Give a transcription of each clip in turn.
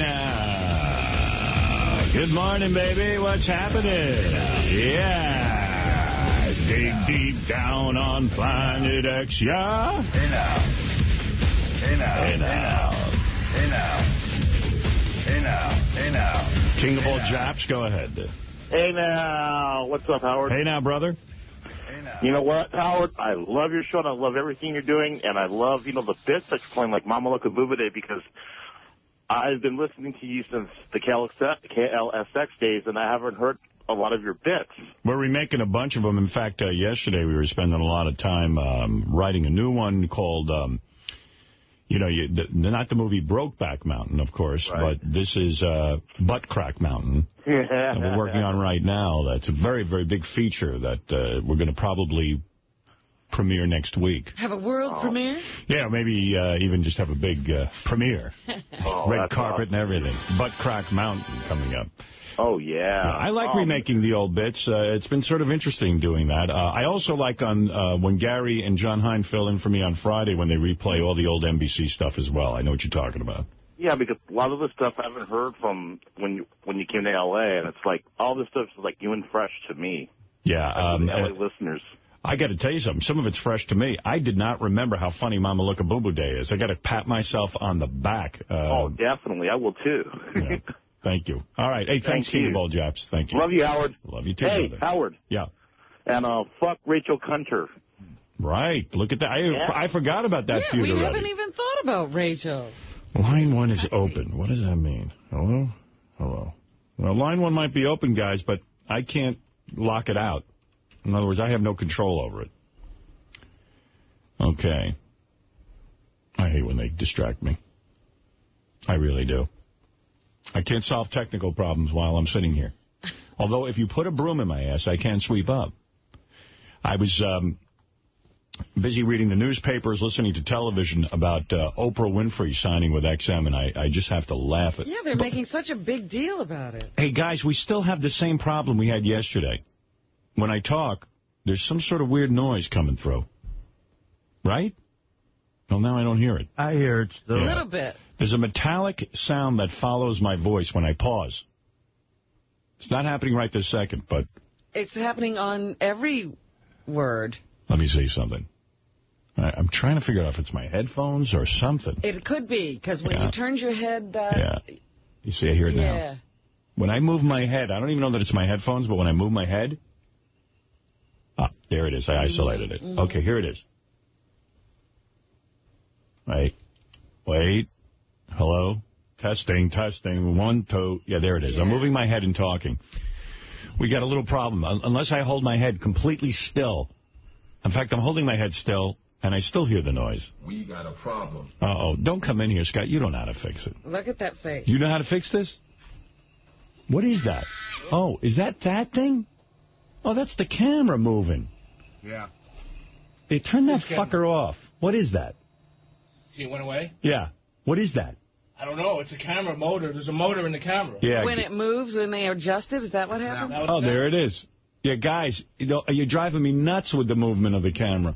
Hey now. Good morning, baby. What's happening? Yeah. Dig deep down on planet X, yeah? Hey now. Hey now. Hey now. Hey now. Hey now. Hey now. King of all Japs, go ahead. Hey now, what's up, Howard? Hey now, brother. Hey now. You know what, Howard? I love your show, and I love everything you're doing, and I love, you know, the bits that you're playing, like Mama Look at Booba Day, because I've been listening to you since the KLSX days, and I haven't heard a lot of your bits. We're remaking a bunch of them. In fact, uh, yesterday we were spending a lot of time um, writing a new one called, um, you know, you, the, not the movie Brokeback Mountain, of course, Right. but this is uh, Butt Crack Mountain. that we're working on right now. That's a very, very big feature that uh, we're going to probably premiere next week. Have a world Oh. premiere? Yeah, maybe uh, even just have a big uh, premiere. Oh, Red that's carpet and everything. Butt Crack Mountain coming up. Oh, yeah. I like Oh, remaking the old bits. Uh, it's been sort of interesting doing that. Uh, I also like on uh, when Gary and Jon Hein fill in for me on Friday when they replay all the old NBC stuff as well. I know what you're talking about. Yeah, because a lot of the stuff I haven't heard from when you when you came to L.A., and it's like, all this stuff is like new and fresh to me. Yeah, um, L.A. uh, listeners. I got to tell you something. Some of it's fresh to me. I did not remember how funny Mama Look a Boo Boo Day is. I got to pat myself on the back. Uh, oh, definitely. I will, too. yeah. Thank you. All right. Hey, thanks, Thank King you. of all Japs. Thank you. Love you, Howard. Love you too, Hey, brother. Howard. Yeah. And uh, fuck Rachel Hunter. Right. Look at that. I, Yeah. I forgot about that yeah, feud we already. haven't even thought about Rachel. Line one is open. What does that mean? Hello? Hello. Well, line one might be open, guys, but I can't lock it out. In other words, I have no control over it. Okay. I hate when they distract me. I really do. I can't solve technical problems while I'm sitting here. Although if you put a broom in my ass, I can sweep up. I was um, busy reading the newspapers, listening to television about uh, Oprah Winfrey signing with XM, and I, I just have to laugh at Yeah, they're making such a big deal about it. Hey, guys, we still have the same problem we had yesterday. When I talk, there's some sort of weird noise coming through. Right? Well, now I don't hear it. I hear it still. A Yeah. little bit. There's a metallic sound that follows my voice when I pause. It's not happening right this second, but It's happening on every word. let me say something. I, I'm trying to figure out if it's my headphones or something. It could be, because when Yeah. you turn your head... Uh, Yeah. You see, I hear it now. yeah. When I move my head, I don't even know that it's my headphones, but when I move my head, ah, there it is. I isolated it. Okay, here it is. Wait, wait, hello, testing, testing, one, two. Yeah, there it is. I'm moving my head and talking. We got a little problem. Unless I hold my head completely still. In fact, I'm holding my head still, and I still hear the noise. We got a problem. Uh-oh. Don't come in here, Scott. You don't know how to fix it. Look at that face. You know how to fix this? What is that? Oh, is that that thing? Oh, that's the camera moving. Yeah. Hey, turn that This camera. fucker off. What is that? See, it went away? Yeah. What is that? I don't know. It's a camera motor. There's a motor in the camera. Yeah. When it moves, when they adjust it, is that what happens? That oh, that. there it is. Yeah, guys, you know, you're driving me nuts with the movement of the camera.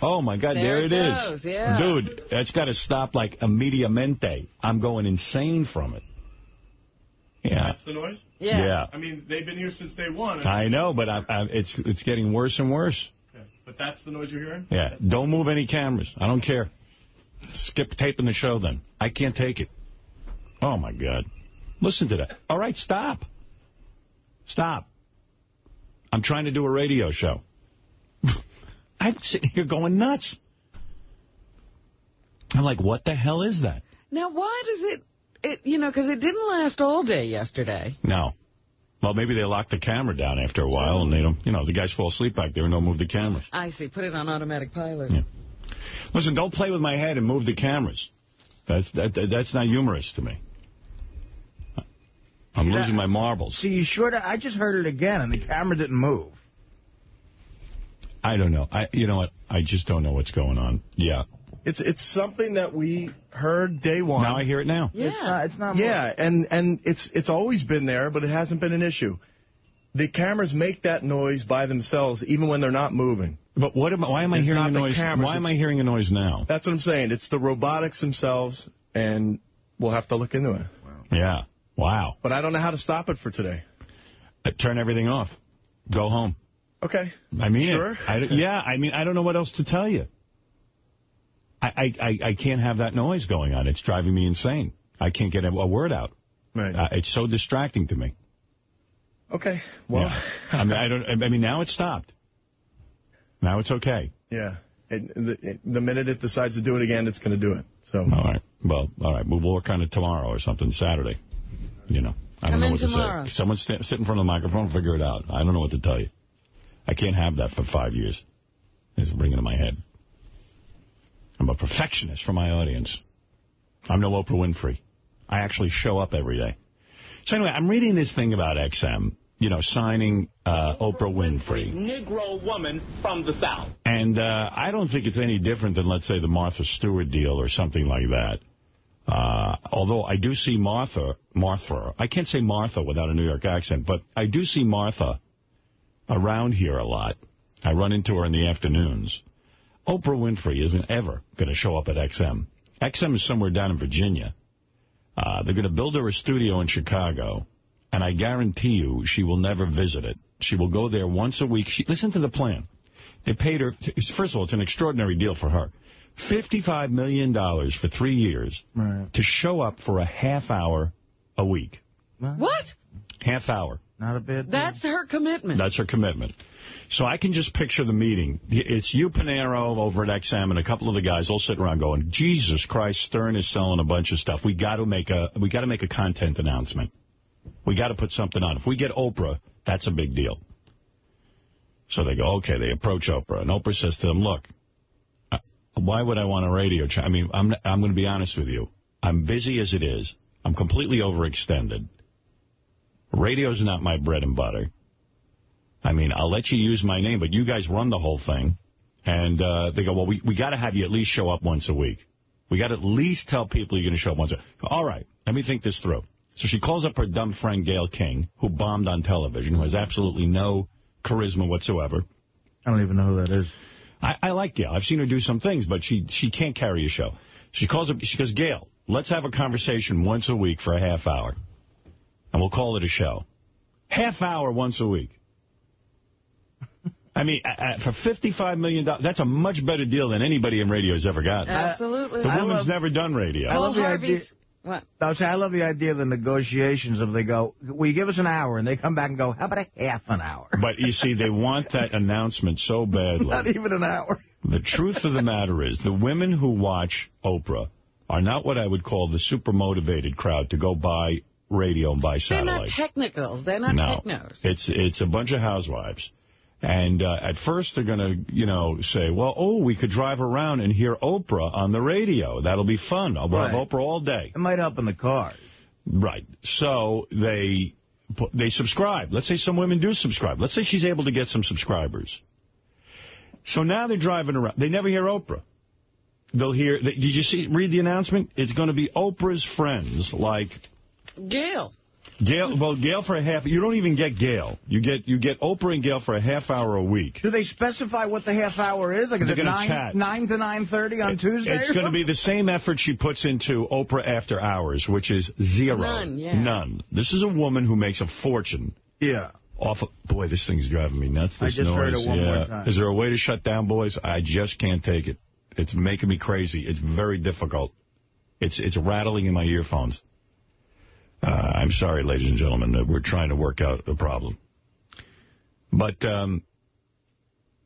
Oh, my God, There there, it it is. goes, yeah. Dude, that's got to stop like immediatamente. I'm going insane from it. Yeah. That's the noise? Yeah. Yeah. I mean, they've been here since day one. I know, but I, I, it's it's getting worse and worse. Okay. But that's the noise you're hearing? Yeah, don't move any cameras. I don't care. Skip taping the show then. I can't take it. Oh, my God. Listen to that. All right, stop. Stop. I'm trying to do a radio show. I'm sitting here going nuts. I'm like, what the hell is that? Now, why does it, it you know, because it didn't last all day yesterday. No. Well, maybe they lock the camera down after a while, and they don't, you know, the guys fall asleep back there and don't move the cameras. I see. Put it on automatic pilot. Yeah. Listen, don't play with my head and move the cameras. That's that, that- that's not humorous to me. I'm Yeah. losing my marbles. See, you sure? that- I just heard it again, and the camera didn't move. I don't know. I you know what? I just don't know what's going on. Yeah. It's it's something that we heard day one. Now I hear it now. Yeah. It's not. It's not Yeah, and, and it's it's always been there, but it hasn't been an issue. The cameras make that noise by themselves, even when they're not moving. But what am why am I It's hearing not a the noise? cameras, why am I hearing a noise now? That's what I'm saying. It's the robotics themselves, and we'll have to look into it. Yeah. Wow. But I don't know how to stop it for today. Uh, turn everything off. Go home. Okay. I mean Sure. I, yeah, I mean, I don't know what else to tell you. I, I, I, I can't have that noise going on. It's driving me insane. I can't get a, a word out. Right. Uh, it's so distracting to me. Okay. Well, Yeah. I mean, I don't. I mean, now it's stopped. Now it's okay. yeah. It, the, the minute it decides to do it again, it's going to do it. So. All right. Well, all right. We'll work on it tomorrow or something, Saturday. You know. I don't Come know what tomorrow. to say. Someone st sit in front of the microphone and figure it out. I don't know what to tell you. I can't have that for five years. It's ringing in my head. I'm a perfectionist for my audience. I'm no Oprah Winfrey. I actually show up every day. So anyway, I'm reading this thing about XM, you know, signing uh, Oprah Winfrey. Negro woman from the South. And uh, I don't think it's any different than, let's say, the Martha Stewart deal or something like that. Uh, although I do see Martha, Martha, I can't say Martha without a New York accent, but I do see Martha around here a lot. I run into her in the afternoons. Oprah Winfrey isn't ever going to show up at XM. XM is somewhere down in Virginia. Uh, they're going to build her a studio in Chicago, and I guarantee you she will never visit it. She will go there once a week. She, listen to the plan. They paid her, first of all, it's an extraordinary deal for her. $55 million for three years Right. to show up for a half hour a week. What? Half hour. Not a bit. That's her commitment. That's her commitment. So I can just picture the meeting. It's Hugh Panero, over at XM, and a couple of the guys all sitting around going, Jesus Christ, Stern is selling a bunch of stuff. We got to make a we got to make a content announcement. We got to put something on. If we get Oprah, that's a big deal. So they go, okay. They approach Oprah, and Oprah says to them, look, uh, why would I want a radio channel? I mean, I'm I'm going to be honest with you. I'm busy as it is. I'm completely overextended. Radio's not my bread and butter. I mean, I'll let you use my name, but you guys run the whole thing. And uh, they go, well, we, we got to have you at least show up once a week. We got to at least tell people you're going to show up once a week. All right, let me think this through. So she calls up her dumb friend, Gayle King, who bombed on television, who has absolutely no charisma whatsoever. I don't even know who that is. I, I like Gayle. I've seen her do some things, but she she can't carry a show. She calls up, she goes, Gayle, let's have a conversation once a week for a half hour, and we'll call it a show. Half hour once a week. I mean, uh, uh, for $55 million, dollars, that's a much better deal than anybody in radio has ever gotten. Absolutely. The I woman's love- never done radio. I love the idea. What? I would say I love the idea of the negotiations of they go, will you give us an hour? And they come back and go, how about a half an hour? But you see, they want that announcement so badly. Not even an hour. The truth of the matter is, the women who watch Oprah are not what I would call the super motivated crowd to go buy radio and buy satellite. They're not technical. They're not no, technos. it's it's a bunch of housewives. And uh, at first they're going to, you know, say, well, oh, we could drive around and hear Oprah on the radio. That'll be fun. We'll have Oprah all day. It might help in the car. Right. So they they subscribe. Let's say some women do subscribe. Let's say she's able to get some subscribers. So now they're driving around. They never hear Oprah. They'll hear. They, did you see? Read the announcement. It's going to be Oprah's friends, like Gayle. Gayle. Well, Gayle for a half. You don't even get Gayle. You get you get Oprah and Gayle for a half hour a week. Do they specify what the half hour is? Like, is They're it gonna 9, chat. 9 to 9.30 on Tuesday? It's going to be the same effort she puts into Oprah After Hours, which is zero. None, yeah. None. This is a woman who makes a fortune Yeah. off of, boy, this thing's driving me nuts. I This just noise. heard it one yeah. more time. Is there a way to shut down, boys? I just can't take it. It's making me crazy. It's very difficult. It's it's rattling in my earphones. Uh, I'm sorry, ladies and gentlemen. that We're trying to work out a problem. But um,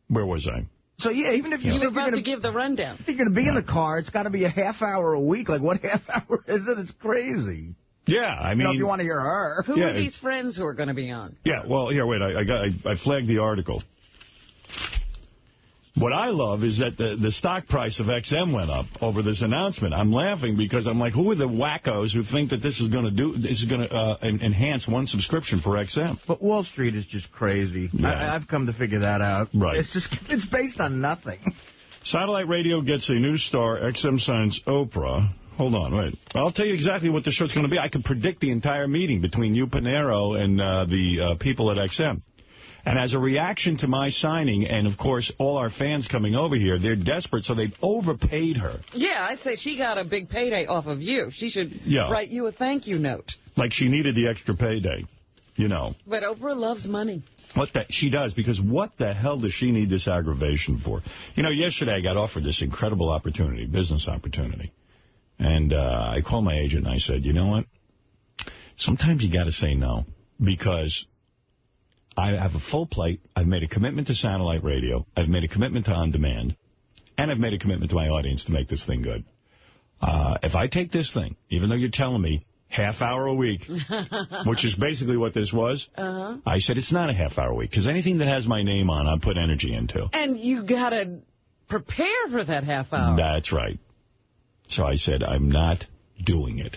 where was I? So, yeah, even if you You were think you're about going to give the rundown. you're going to be in the car, it's got to be a half hour a week. Like, what half hour is it? It's crazy. Yeah, I You know, if you want to hear her. Who Yeah, are these friends who are going to be on? Yeah, well, here, wait, I, I got, I, I flagged the article. What I love is that the, the stock price of XM went up over this announcement. I'm laughing because I'm like, who are the wackos who think that this is going to do, this is going to uh, enhance one subscription for XM? But Wall Street is just crazy. Yeah. I, I've come to figure that out. Right. It's just, it's based on nothing. Satellite radio gets a new star. XM signs Oprah. Hold on, wait. I'll tell you exactly what the show's going to be. I can predict the entire meeting between Hugh Panero, and uh, the uh, people at XM. And as a reaction to my signing, and of course all our fans coming over here, they're desperate, so they've overpaid her. Yeah, I'd say she got a big payday off of you. She should Yeah. write you a thank you note. Like she needed the extra payday, you know. But Oprah loves money. What the, she does, because what the hell does she need this aggravation for? You know, yesterday I got offered this incredible opportunity, business opportunity. And uh, I called my agent and I said, you know what? Sometimes you got to say no, because I have a full plate. I've made a commitment to satellite radio. I've made a commitment to on demand. And I've made a commitment to my audience to make this thing good. Uh, if I take this thing, even though you're telling me half hour a week, which is basically what this was, Uh-huh. I said it's not a half hour a week, because anything that has my name on, I put energy into. And you got to prepare for that half hour. That's right. So I said, I'm not doing it.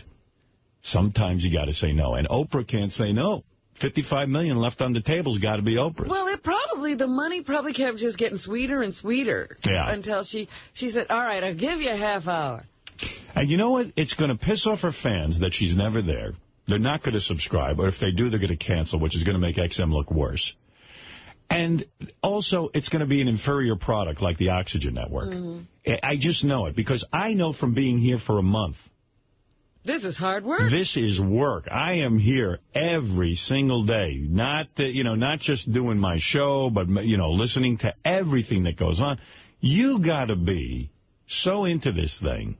Sometimes you got to say no. And Oprah can't say no. 55 million left on the table's got to be Oprah's. Well, it probably, the money probably kept just getting sweeter and sweeter. Yeah. Until she, she said, all right, I'll give you a half hour. And you know what? It's going to piss off her fans that she's never there. They're not going to subscribe, or if they do, they're going to cancel, which is going to make XM look worse. And also, it's going to be an inferior product like the Oxygen Network. Mm-hmm. I I just know it, because I know from being here for a month, This is hard work. this is work. I am here every single day. Not, uh, you know, not just doing my show, but, you know, listening to everything that goes on. You got to be so into this thing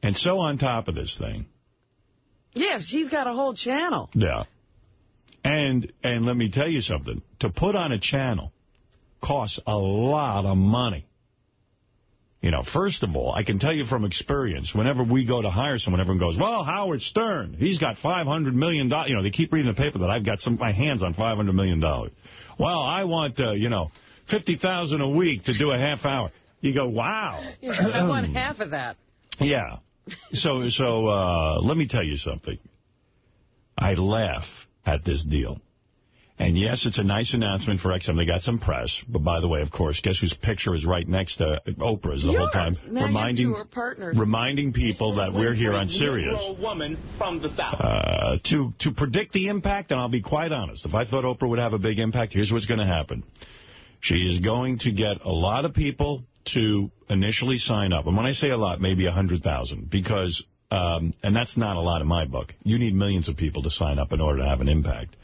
and so on top of this thing. Yeah, she's got a whole channel. Yeah. And and let me tell you something. To put on a channel costs a lot of money. You know, first of all, I can tell you from experience, whenever we go to hire someone, everyone goes, well, Howard Stern, he's got $500 million. You know, they keep reading the paper that I've got some my hands on $500 million. Well, I want, uh, you know, 50000 a week to do a half hour. You go, wow. Yeah, I want half of that. Yeah. So, so uh, let me tell you something. I laugh at this deal. And yes, it's a nice announcement for XM. They got some press. But by the way, of course, guess whose picture is right next to Oprah's the whole time? Now reminding two are partners. reminding people that we're here on Sirius. Negro woman from the South. Uh, to, to predict the impact, and I'll be quite honest, if I thought Oprah would have a big impact, here's what's going to happen. She is going to get a lot of people to initially sign up. And when I say a lot, maybe 100,000, because, um, and that's not a lot in my book. You need millions of people to sign up in order to have an impact.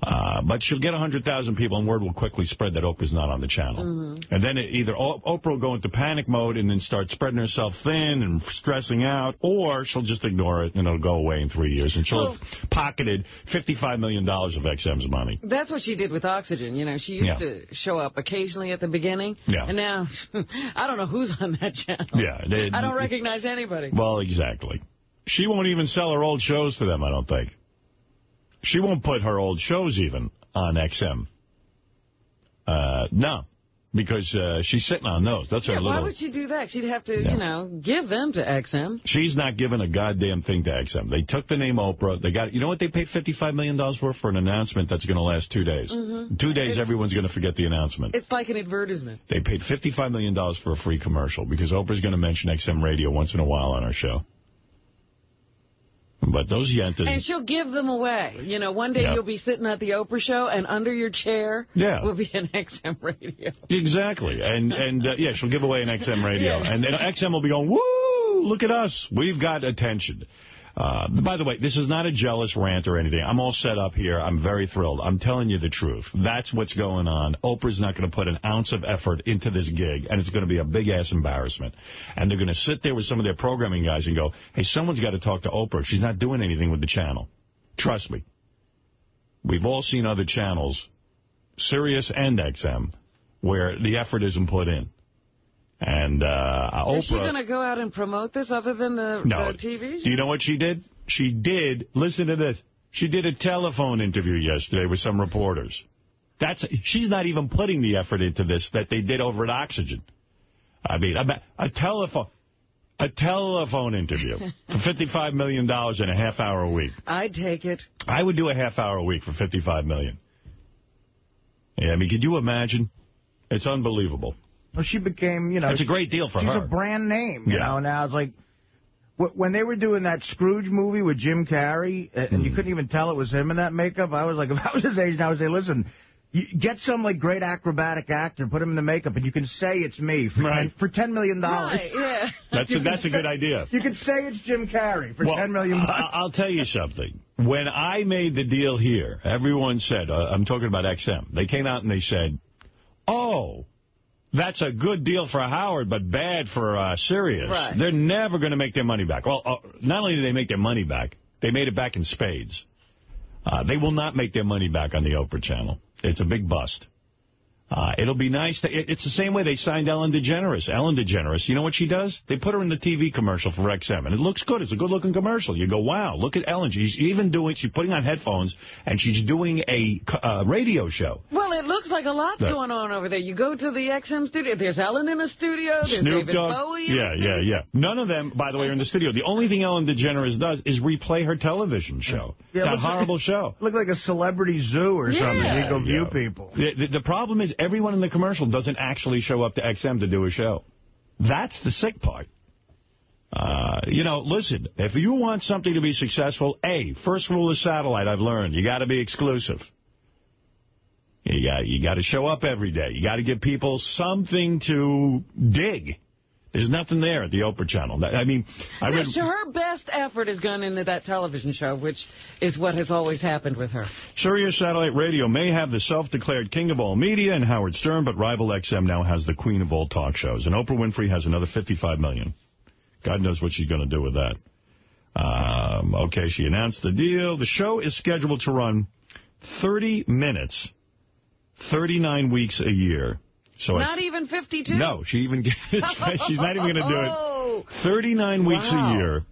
Uh, but she'll get 100,000 people, and word will quickly spread that Oprah's not on the channel. Mm-hmm. And then it, either o Oprah will go into panic mode and then start spreading herself thin and stressing out, or she'll just ignore it and it'll go away in three years. And she'll Well- have pocketed $55 million of XM's money. That's what she did with Oxygen. You know, she used Yeah. to show up occasionally at the beginning. Yeah. And now, I don't know who's on that channel. Yeah. they- I don't recognize anybody. Well, exactly. She won't even sell her old shows to them, I don't think. She won't put her old shows even on XM. Uh, no, because uh, she's sitting on those. That's yeah, her why little... would she do that? She'd have to, Yeah. you know, give them to XM. She's not giving a goddamn thing to XM. They took the name Oprah. They got, you know what they paid $55 million for? For an announcement that's going to last two days. Mhm. Two days, It's- everyone's going to forget the announcement. It's like an advertisement. They paid $55 million for a free commercial because Oprah's going to mention XM radio once in a while on our show. But those yentas... And she'll give them away. You know, one day Yeah. you'll be sitting at the Oprah show, and under your chair Yeah. will be an XM radio. Exactly. And, and uh, yeah, she'll give away an XM radio. Yeah. And then XM will be going, woo, look at us. We've got attention. Uh, by the way, this is not a jealous rant or anything. I'm all set up here. I'm very thrilled. I'm telling you the truth. That's what's going on. Oprah's not going to put an ounce of effort into this gig, and it's going to be a big-ass embarrassment. And they're going to sit there with some of their programming guys and go, hey, someone's got to talk to Oprah. She's not doing anything with the channel. Trust me. We've all seen other channels, Sirius and XM, where the effort isn't put in. And uh, Is she Oprah... going to go out and promote this other than the, No. the TV? Do you know what she did? She did, listen to this, she did a telephone interview yesterday with some reporters. That's She's not even putting the effort into this that they did over at Oxygen. I mean, a, a telephone... A telephone interview for $55 million in a half hour a week. I'd take it. I would do a half hour a week for 55 million. Yeah, I mean, could you imagine? It's unbelievable. Well, she became, you know... It's a great deal for she's her. a brand name, you Yeah. know. Now it's like... When they were doing that Scrooge movie with Jim Carrey, uh, and Hmm. you couldn't even tell it was him in that makeup, I was like, if I was his age now, I would say, listen, You get some like great acrobatic actor, put him in the makeup, and you can say it's me for Right. for ten million dollars. Right, yeah. That's a, that's a good idea. You could say it's Jim Carrey for Well, ten million bucks. I- I'll tell you something. When I made the deal here, everyone said, uh, I'm talking about XM, they came out and they said, oh, that's a good deal for Howard, but bad for uh, Sirius. Right. They're never going to make their money back. Well, uh, not only did they make their money back, they made it back in spades. Uh, they will not make their money back on the Oprah channel. It's a big bust. Uh, it'll be nice. To, it, it's the same way they signed Ellen DeGeneres. Ellen DeGeneres, you know what she does? They put her in the TV commercial for XM, and it looks good. It's a good-looking commercial. You go, wow, look at Ellen. She's even doing, she's putting on headphones, and she's doing a uh, radio show. Well, it looks like a lot's Yeah. going on over there. You go to the XM studio. There's Ellen in the studio. There's Snoop David Dogg. Bowie Yeah, the yeah, yeah. None of them, by the way, are in the studio. The only thing Ellen DeGeneres does is replay her television show. Yeah, that looks like- horrible show. Look like a celebrity zoo or something. You go view Yeah. people. The, the, the problem is everyone in the commercial doesn't actually show up to XM to do a show. That's the sick part. Uh, you know, listen, if you want something to be successful, A, first rule of satellite I've learned, you got to be exclusive. You got you got to show up every day. You got to give people something to dig. There's nothing there at the Oprah channel. I mean, I No, so her best effort has gone into that television show, which is what has always happened with her. Sirius Satellite Radio may have the self-declared king of all media and Howard Stern, but Rival XM now has the queen of all talk shows. And Oprah Winfrey has another 55 million. God knows what she's going to do with that. Um, okay, she announced the deal. The show is scheduled to run 30 minutes, 39 weeks a year. So Not it's, even 52? no, she even gets, she's not even going to do it. Oh, 39 weeks Wow. a year.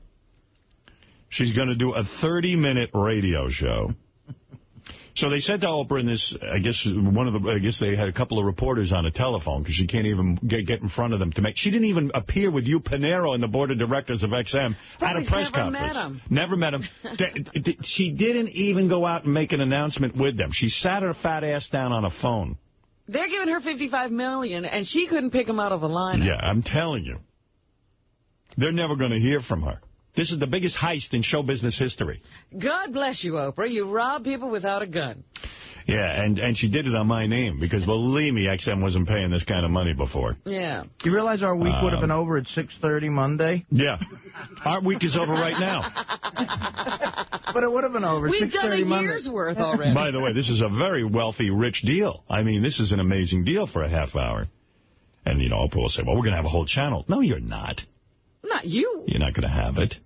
She's going to do a 30-minute radio show. So they said to Oprah in this, I guess one of the, I guess they had a couple of reporters on a telephone because she can't even get, get in front of them to make. She didn't even appear with Hugh Panero, and the board of directors of XM at a press never conference. met 'em. Never met him. she didn't even go out and make an announcement with them. She sat her fat ass down on a phone. They're giving her 55 million, and she couldn't pick him out of a lineup. Yeah, I'm telling you. They're never going to hear from her. This is the biggest heist in show business history. God bless you, Oprah. You rob people without a gun. Yeah, and, and she did it on my name because, believe me, XM wasn't paying this kind of money before. Yeah. You realize our week would have Um, been over at 6.30 Monday? Yeah. Our week is over right now. But it would have been over We've 6.30 done a Monday. year's worth already. By the way, this is a very wealthy, rich deal. I mean, this is an amazing deal for a half hour. And, you know, Oprah will say, well, we're going to have a whole channel. No, you're not. Not you. You're not going to have it.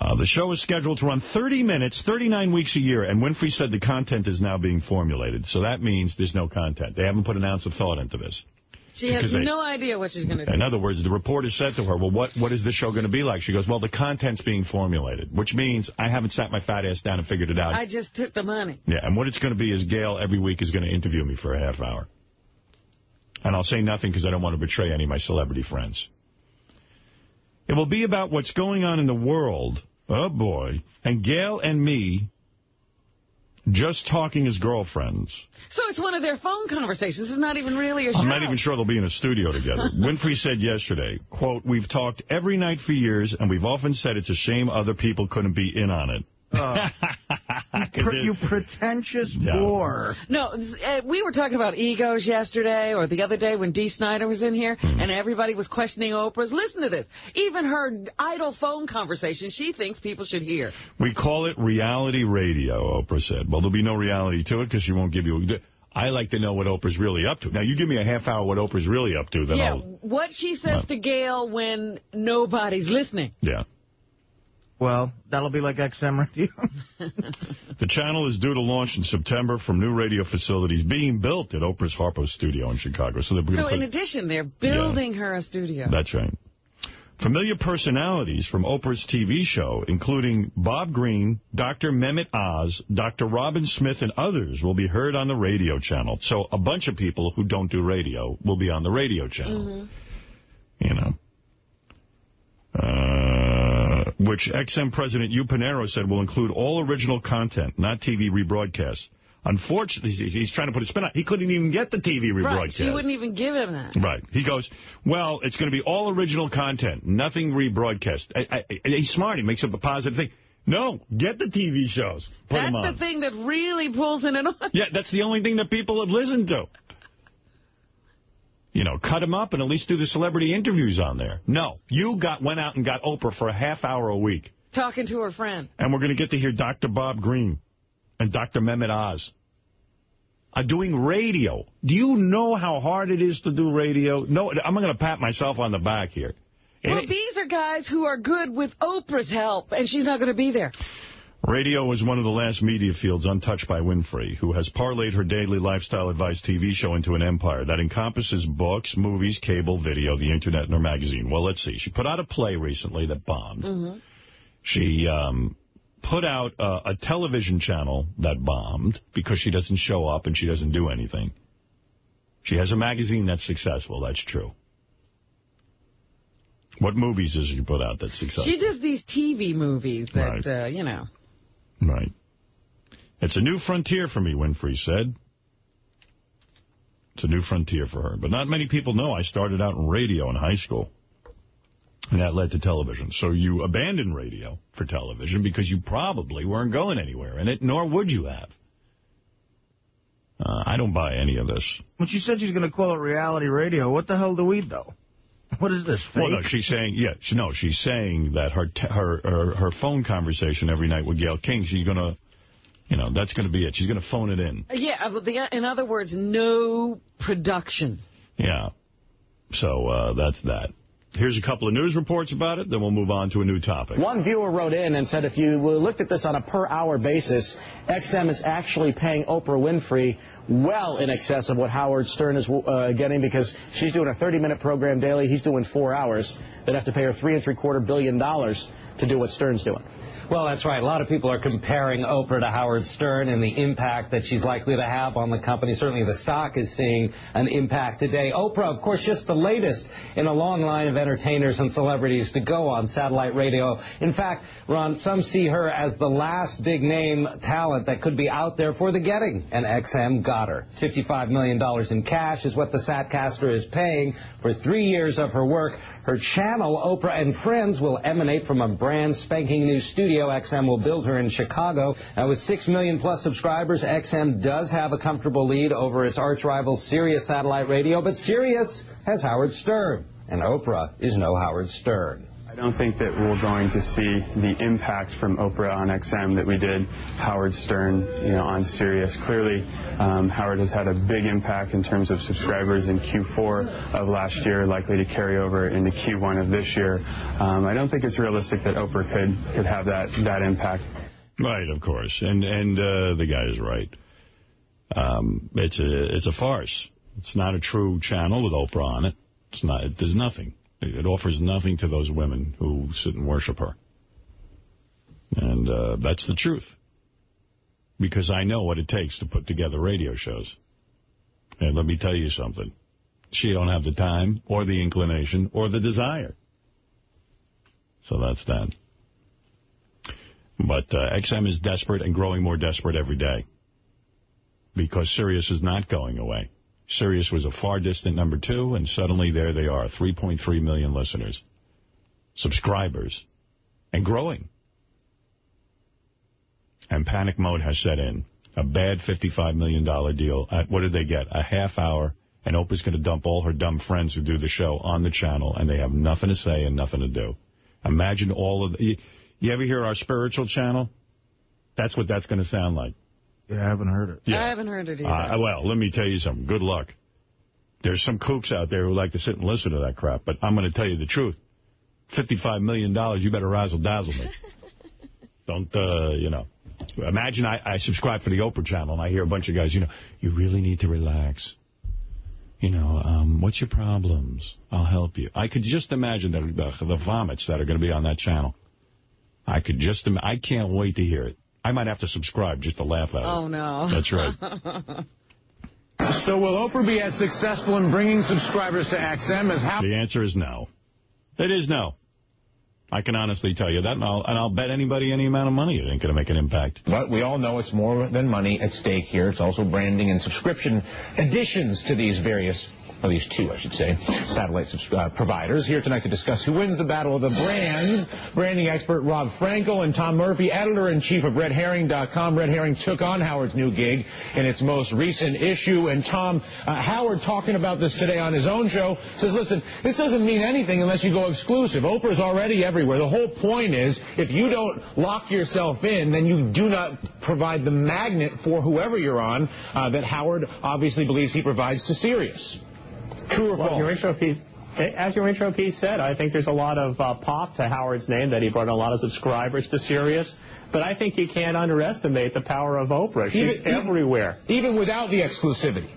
Uh, the show is scheduled to run 30 minutes, 39 weeks a year, and Winfrey said the content is now being formulated. So that means there's no content. They haven't put an ounce of thought into this. She has they- no idea what she's going to do. In other words, the reporter said to her, well, what, what is this show going to be like? She goes, well, the content's being formulated, which means I haven't sat my fat ass down and figured it out. I just took the money. Yeah, and what it's going to be is Gayle every week is going to interview me for a half hour. And I'll say nothing because I don't want to betray any of my celebrity friends. It will be about what's going on in the world. Oh, boy. And Gayle and me just talking as girlfriends. So it's one of their phone conversations. It's not even really a show. I'm not even sure they'll be in a studio together. Winfrey said yesterday, quote, we've talked every night for years, and we've often said it's a shame other people couldn't be in on it. Uh, 'Cause Pre- you pretentious Yeah. bore. No, uh, we were talking about egos yesterday or the other day when Dee Snider was in here Hmm. and everybody was questioning Oprah's. Listen to this. Even her idle phone conversation, she thinks people should hear. We call it reality radio, Oprah said. Well, there'll be no reality to it because she won't give you... I like to know what Oprah's really up to. Now, you give me a half hour what Oprah's really up to, then yeah, I'll... what she says What? to Gayle when nobody's listening. Yeah. Well, that'll be like XM Radio. The channel is due to launch in September from new radio facilities being built at Oprah's Harpo studio in Chicago. So they're So in addition, they're building her a studio. That's right. Familiar personalities from Oprah's TV show, including Bob Greene, Dr. Mehmet Oz, Dr. Robin Smith, and others, will be heard on the radio channel. So a bunch of people who don't do radio will be on the radio channel. You know. Uh, which XM President Hugh Panero said will include all original content, not TV rebroadcasts. Unfortunately, he's trying to put a spin on it. He couldn't even get the TV rebroadcast. Right, she wouldn't even give him that. Right. He goes, well, it's going to be all original content, nothing rebroadcast. I, I, he's smart. He makes up a positive thing. No, get the TV shows. Put That's them on. the thing that really pulls in an audience. Yeah, that's the only thing that people have listened to. You know, cut them up and at least do the celebrity interviews on there. No, you got went out and got Oprah for a half hour a week. Talking to her friend. And we're going to get to hear Dr. Bob Greene and Dr. Mehmet Oz. Are doing radio. Do you know how hard it is to do radio? No, I'm going to pat myself on the back here. Well, And- these are guys who are good with Oprah's help, and she's not going to be there. Radio was one of the last media fields untouched by Winfrey, who has parlayed her daily lifestyle advice TV show into an empire that encompasses books, movies, cable, video, the internet, and her magazine. Well, let's see. She put out a play recently that bombed. She um, put out uh, a television channel that bombed because she doesn't show up and she doesn't do anything. She has a magazine that's successful. That's true. What movies does she put out that's successful? She does these TV movies that, Right. uh, you know. Right. It's a new frontier for me, Winfrey said. It's a new frontier for her. But not many people know I started out in radio in high school. And that led to television. So you abandoned radio for television because you probably weren't going anywhere in it, nor would you have. Uh, I don't buy any of this. When she said she's going to call it reality radio, what the hell do we know? What is this, fake? Well, no, she's saying, yeah, she, no, she's saying that her, te- her her her phone conversation every night with Gayle King, she's going to, you know, that's going to be it. She's going to phone it in. Yeah, uh, the- in other words, no production. Yeah. So uh, that's that. Here's a couple of news reports about it, then we'll move on to a new topic. One viewer wrote in and said if you looked at this on a per-hour basis, XM is actually paying Oprah Winfrey well in excess of what Howard Stern is uh, getting because she's doing a 30-minute program daily. He's doing four hours. They'd have to pay her three and three-quarter billion dollars to do what Stern's doing. Well, that's right. A lot of people are comparing Oprah to Howard Stern and the impact that she's likely to have on the company. Certainly the stock is seeing an impact today. Oprah, of course, just the latest in a long line of entertainers and celebrities to go on satellite radio. In fact, Ron, some see her as the last big name talent that could be out there for the getting. And XM got her. $55 million in cash is what the Satcaster is paying for three years of her work. Her channel, Oprah and Friends, will emanate from a brand spanking new studio. XM will build her in Chicago. Now, with 6 million plus subscribers, XM does have a comfortable lead over its arch rival Sirius Satellite Radio, but Sirius has Howard Stern, and Oprah is no Howard Stern. I don't think that we're going to see the impact from Oprah on XM that we did Howard Stern, you know, on Sirius. Clearly, um, Howard has had a big impact in terms of subscribers in Q4 of last year, likely to carry over into Q1 of this year. Um, I don't think it's realistic that Oprah could could have that that impact. Right, of course. And and uh, the guy is right. Um, it's a it's a farce. It's not a true channel with Oprah on it. It's not. It does nothing. It, offers nothing to those women who sit and worship her. And uh, that's the truth. Because I know what it takes to put together radio shows. And let me tell you something. She don't have the time or the inclination or the desire. So that's that. But uh, XM is desperate and growing more desperate every day. Because Sirius is not going away. Sirius was a far distant number two, and suddenly there they are, 3.3 million listeners, subscribers, and growing. And panic mode has set in. A bad $55 million deal. At, what did they get? A half hour, and Oprah's going to dump all her dumb friends who do the show on the channel, and they have nothing to say and nothing to do. Imagine all of the... You, you ever hear our spiritual channel? That's what that's going to sound like. Yeah, I haven't heard it. Yeah. I haven't heard it either. Uh, well, let me tell you something. Good luck. There's some kooks out there who like to sit and listen to that crap, but I'm going to tell you the truth. $55 million, dollars, you better razzle-dazzle me. Don't, uh, you know. Imagine I, I subscribe for the Oprah channel and I hear a bunch of guys, you know, you really need to relax. You know, um, what's your problems? I'll help you. I could just imagine the, the, the vomits that are going to be on that channel. I could just, I can't wait to hear it. I might have to subscribe just to laugh at it. Oh, no. That's right. So will Oprah be as successful in bringing subscribers to XM as how... The answer is no. It is no. I can honestly tell you that, and I'll, and I'll bet anybody any amount of money it ain't going to make an impact. But we all know it's more than money at stake here. It's also branding and subscription additions to these various at least two, I should say, satellite uh, providers. Here tonight to discuss who wins the battle of the brands, branding expert Rob Frankel and Tom Murphy, editor-in-chief of RedHerring.com. Red Herring took on Howard's new gig in its most recent issue. And Tom, uh, Howard talking about this today on his own show, says, listen, this doesn't mean anything unless you go exclusive. Oprah's already everywhere. The whole point is, if you don't lock yourself in, then you do not provide the magnet for whoever you're on uh, that Howard obviously believes he provides to Sirius. True or well, false? Your intro piece, as your intro piece said, I think there's a lot of uh, pop to Howard's name that he brought a lot of subscribers to Sirius. But I think you can't underestimate the power of Oprah. She's even, everywhere. Even without the exclusivity.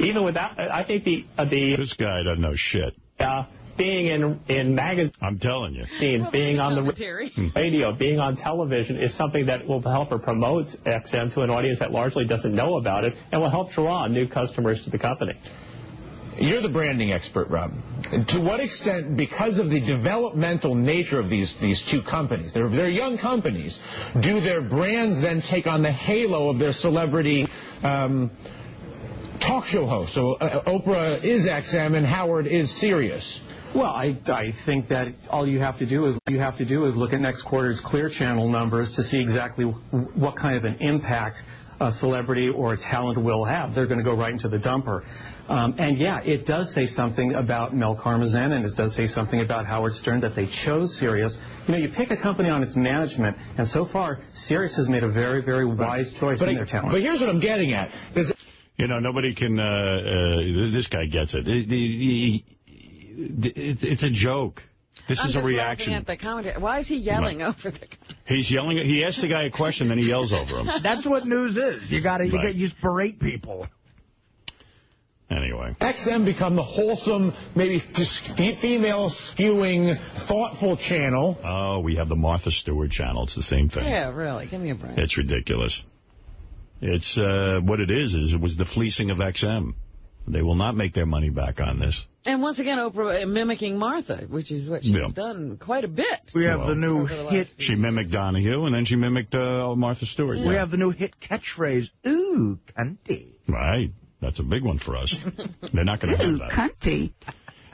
Even without, I think the uh, the. This guy doesn't know shit. Uh, being in in magazines. I'm telling you. Well, being on the radio, being on television is something that will help her promote XM to an audience that largely doesn't know about it and will help draw new customers to the company. You're the branding expert, Rob. To what extent, because of the developmental nature of these, these two companies, they're, they're young companies, do their brands then take on the halo of their celebrity um, talk show hosts? So uh, Oprah is XM and Howard is Sirius. Well, I, I think that all you have to do is you have to do is look at next quarter's Clear Channel numbers to see exactly what kind of an impact a celebrity or a talent will have. They're going to go right into the dumper. Um, and yeah, it does say something about Mel Karmazin, and it does say something about Howard Stern that they chose Sirius. You know, you pick a company on its management, and so far, Sirius has made a very, very wise choice but in I, their talent. But here's what I'm getting at. Is you know, nobody can, uh, uh, this guy gets it. It, it, it. It's a joke. This I'm is a reaction. At the commentary. Why is he yelling right. over the? He's yelling. He asks the guy a question, then he yells over him. That's what news is. You got to you, Right. get you berate people. Anyway. XM become the wholesome, maybe female skewing, thoughtful channel. Oh, we have the Martha Stewart channel. It's the same thing. Yeah, really. Give me a break. It's ridiculous. It's uh, what it is. Is it was the fleecing of XM. They will not make their money back on this. And once again, Oprah mimicking Martha, which is what she's Yeah. done quite a bit. We have Well, the new the hit. She mimicked Donahue, and then she mimicked uh, Martha Stewart. We have the new hit catchphrase. Ooh, cunty. Right. That's a big one for us. They're not going to have that. cunty.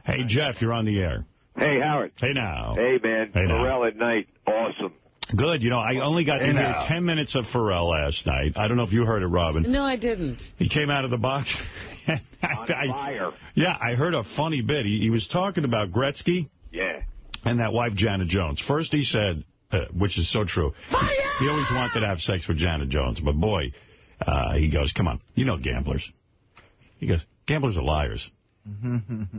Hey, Jeff, you're on the air. Hey, Howard. Hey, now. Hey, man. Hey, now. Pharrell at night. Awesome. Good. You know, I only got to hear 10 minutes of Pharrell last night. I don't know if you heard it, Robin. No, I didn't. He came out of the box. On I- fire. Yeah, I heard a funny bit. He, he was talking about Gretzky Yeah. and that wife, Janet Jones. First he said, uh, which is so true, Fire! he always wanted to have sex with Janet Jones. But, boy, uh, he goes, come on, you know gamblers. He goes, gamblers are liars.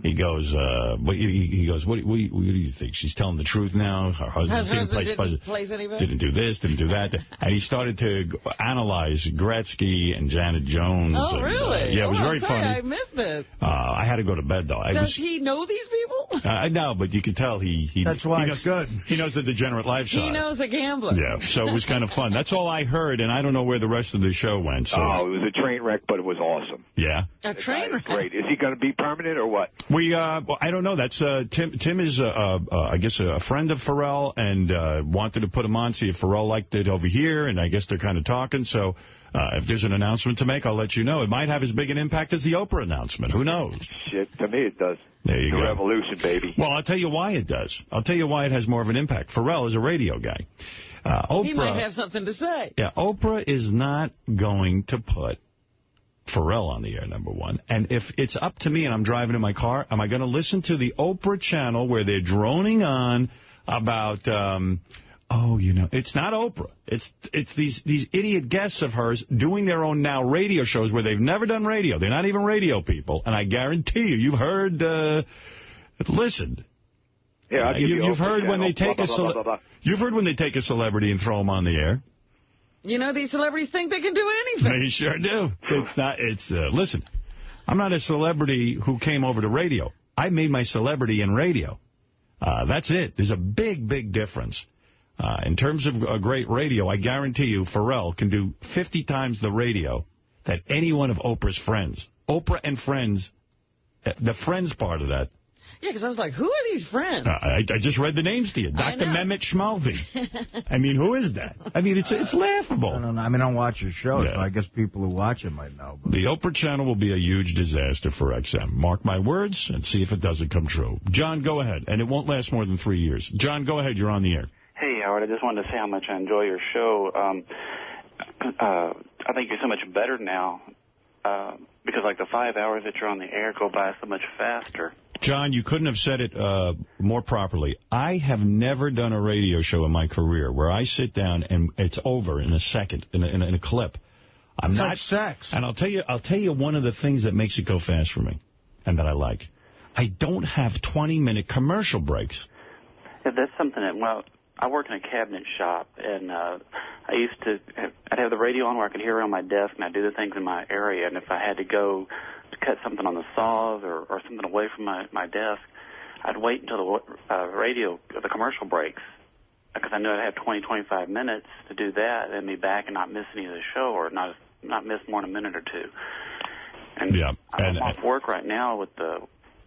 He goes, uh, what, he, he goes, what, what, do you- what do you think? She's telling the truth now? Her husband Her didn't husband play didn't puzzle- place any didn't do this, didn't do that. And he started to analyze Gretzky and Janet Jones. Oh, and, uh, really? yeah, it was oh, very sorry, funny. I missed this. Uh, I had to go to bed, though. I Does was, he know these people? I know, but you could tell he... he That's why he knows, good. He knows the degenerate lifestyle. He knows a gambler. Yeah, so it was kind of fun. That's all I heard, and I don't know where the rest of the show went. So Oh, it was a train wreck, but it was awesome. yeah, A train wreck. Great. Is he going to be permanent or what? we. Uh, well, I don't know. That's uh, Tim. Tim is, uh, uh, uh, I guess, a friend of Pharrell, and uh, wanted to put him on, see if Pharrell liked it over here, and I guess they're kind of talking. So. Uh, if there's an announcement to make, I'll let you know. It might have as big an impact as the Oprah announcement. Who knows? Shit, to me it does. There you the go. revolution, baby. Well, I'll tell you why it does. I'll tell you why it has more of an impact. Pharrell is a radio guy. Uh, Oprah, He might have something to say. Yeah, Oprah is not going to put Pharrell on the air, number one. And if it's up to me and I'm driving in my car, am I going to listen to the Oprah channel where they're droning on about, um, oh, you know, it's not Oprah. It's it's these, these idiot guests of hers doing their own now radio shows where they've never done radio. They're not even radio people. And I guarantee you, you've heard, uh, listened. Yeah, Uh, you, Oprah heard when they take blah, a blah, blah. you've heard when they take a celebrity and throw them on the air. You know, these celebrities think they can do anything. They sure do. It's not. It's uh, listen. I'm not a celebrity who came over to radio. I made my celebrity in radio. Uh, that's it. There's a big, big difference. Uh, in terms of a great radio, I guarantee you Pharrell can do 50 times the radio that any one of Oprah's friends. Oprah and Friends, uh, the Friends part of that. Yeah, because I was like, who are these friends? Uh, I, I just read the names to you. Dr. know. Mehmet Schmalvi. I mean, who is that? I mean, it's it's laughable. I don't know. I mean, I don't watch your show, Yeah. so I guess people who watch it might know. But. The Oprah channel will be a huge disaster for XM. Mark my words and see if it doesn't come true. John, go ahead. And it won't last more than three years. John, go ahead. You're on the air. Hey, Howard, I just wanted to say how much I enjoy your show. Um, uh, I think you're so much better now uh, because, like, the five hours that you're on the air go by so much faster. John, you couldn't have said it uh, more properly. I have never done a radio show in my career where I sit down and it's over in a second, in a, in a, in a clip. I'm It's not like sex. And I'll tell you, I'll tell you one of the things that makes it go fast for me, and that I like. I don't have 20-minute commercial breaks. Yeah, that's something that, well, I work in a cabinet shop, and uh, I used to, I'd have the radio on where I could hear around my desk, and I'd do the things in my area, and if I had to go to cut something on the saws or, or something away from my, my desk, I'd wait until the uh, radio, the commercial breaks, because I knew I'd have 20, 25 minutes to do that, and be back and not miss any of the show, or not not miss more than a minute or two. And yeah, I'm off work right now with the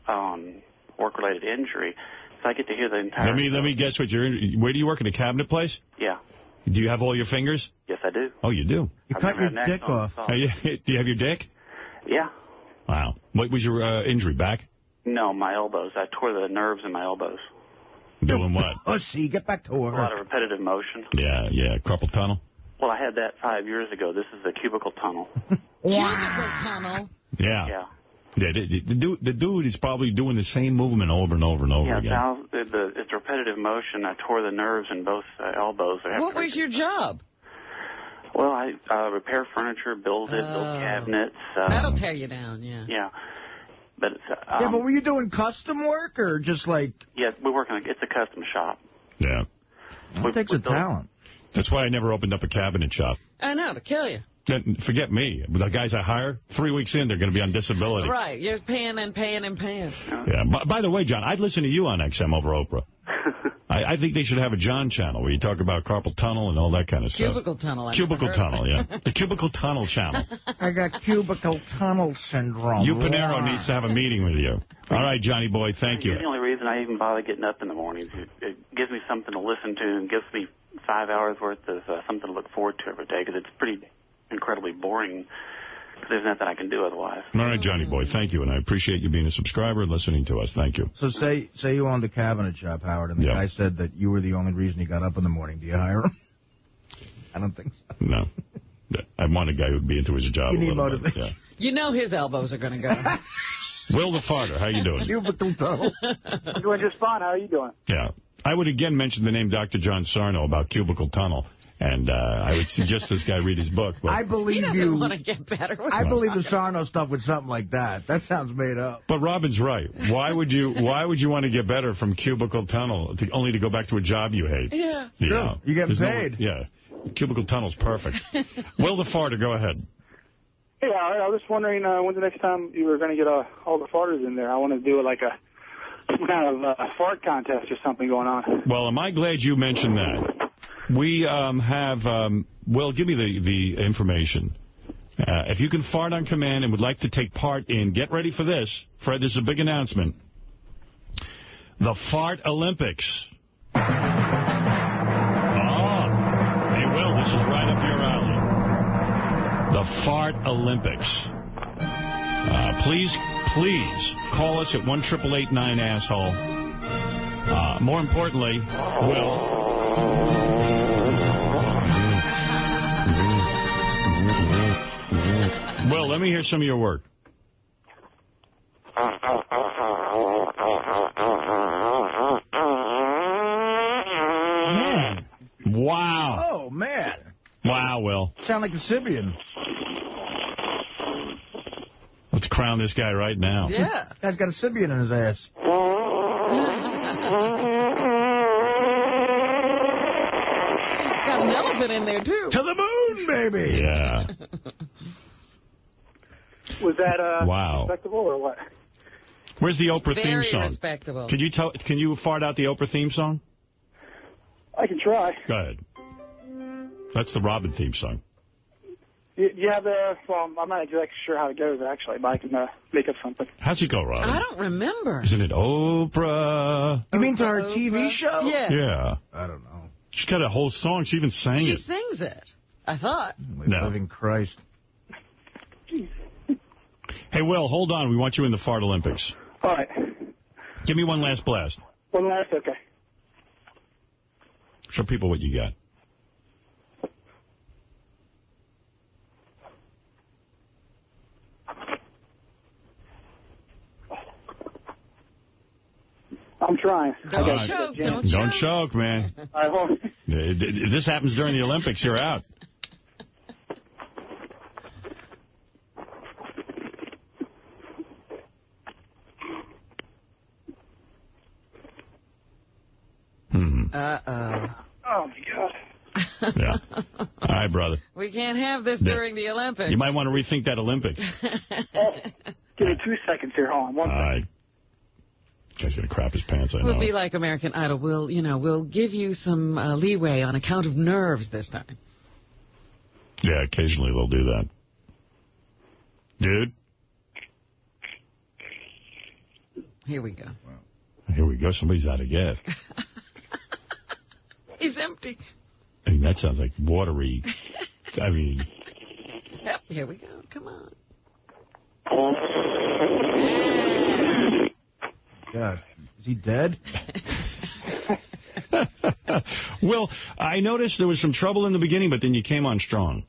um, work-related injury, so I get to hear the entire. Let me let me guess what you're. in- Where do you work in a cabinet place? Yeah. Do you have all your fingers? Yes, I do. Oh, you do. You cut your dick off. Are you- do you have your dick? Yeah. Wow. What was your uh, injury? Back? No, my elbows. I tore the nerves in my elbows. Doing what? Oh, see, get back to work. A lot of repetitive motion. Yeah, yeah. Carpal tunnel. Well, I had that five years ago. This is the cubicle tunnel. Cubicle tunnel. Yeah. Yeah. Yeah, the, the, dude, the dude is probably doing the same movement over and over and over yeah, again. Yeah, the, the, it's repetitive motion. I tore the nerves in both uh, elbows. What was your job? Well, I uh, repair furniture, build it, build Oh. cabinets. Uh, That'll tear you down, yeah. Yeah. But it's, uh, yeah, um, but were you doing custom work or just like... yeah, we work on. It's a custom shop. Yeah. It takes a talent. That's why I never opened up a cabinet shop. I know, to kill you. Forget me. The guys I hire, three weeks in, they're going to be on disability. Right, you're paying and paying and paying. Yeah. By, by the way, John, I'd listen to you on XM over Oprah. I, I think they should have a John channel where you talk about carpal tunnel and all that kind of stuff. Cubicle tunnel. I've Cubicle tunnel, yeah. The cubicle tunnel channel. I got cubicle tunnel syndrome. You Panero needs to have a meeting with you. All right, Johnny boy, thank you. The only reason I even bother getting up in the mornings. It, it gives me something to listen to and gives me five hours worth of uh, something to look forward to every day because it's pretty incredibly boring because there's nothing I can do otherwise. All right, Johnny boy, thank you, and I appreciate you being a subscriber and listening to us. Thank you. So say say you owned the cabinet shop, Howard, and the Yeah. guy said that you were the only reason he got up in the morning. Do you hire him? I don't think so. No. I want a guy who'd be into his job You a need little bit. motivation. Yeah. You know his elbows are going to go. Will the farter, how you doing? Cubicle tunnel. I'm doing just fine. How are you doing? Yeah. I would again mention the name Dr. John Sarno about cubicle tunnel, and uh, I would suggest this guy read his book. But, I believe doesn't you. want to get better. With I it. believe the Sarno stuff with something like that. That sounds made up. but Robin's right. Why would you Why would you want to get better from cubicle tunnel, to, only to go back to a job you hate? Yeah. You True. know, You get there's no- paid. yeah. Cubicle tunnel's perfect. Will the farter, go ahead. Hey, I was just wondering uh, when's the next time you were going to get uh, all the farters in there. I want to do like a some kind of uh, fart contest or something going on. Well, am I glad you mentioned that? We um, have, um, Will, give me the, the information. Uh, if you can fart on command and would like to take part in, get ready for this. Fred, this is a big announcement. The Fart Olympics. Oh, hey, Will, this is right up your alley. The Fart Olympics. Uh, please, please call us at one triple eight nine asshole. Uh, more importantly, Will. Will, let me hear some of your work. Man. Wow. Oh, man. Wow, Will. Sound like a Sybian. Let's crown this guy right now. Yeah. Guy's got a Sybian in his ass. It's got an elephant in there, too. To the moon, baby. Yeah. Was that uh, Wow. respectable or what? Where's the Oprah theme song? Very song? respectable. Can you tell? Can you fart out the Oprah theme song? I can try. Go ahead. That's the Robin theme song. You, you have the, well, I'm not exactly sure how it goes, actually, but I can uh, make up something. How's it go, Robin? I don't remember. Isn't it Oprah? You mean to her Oprah? TV show? Yeah. Yeah. I don't know. She's got a whole song. She even sang She it. She sings it. I thought. My No. living Christ. Hey, Will, hold on. We want you in the Fart Olympics. All right. Give me one last blast. One last, okay. Show people what you got. I'm trying. I Don't gotta choke, get don't Don't choke, man. I won't. If if this happens during the Olympics, you're out. Hmm. Uh-oh. Oh, my God. Yeah. All right, brother. We can't have this Yeah. during the Olympics. You might want to rethink that Olympics. Give me two seconds here. Hold on. One All right. Guy's going to crap his pants, I know. We'll be like American Idol. We'll, you know, we'll give you some uh, leeway on account of nerves this time. Yeah, occasionally they'll do that. Dude, Here we go. here we go. Somebody's out of gas. He's empty. I mean, that sounds like watery. I mean, Yep, here we go. Come on. God. Is he dead? Will, I noticed there was some trouble in the beginning, but then you came on strong.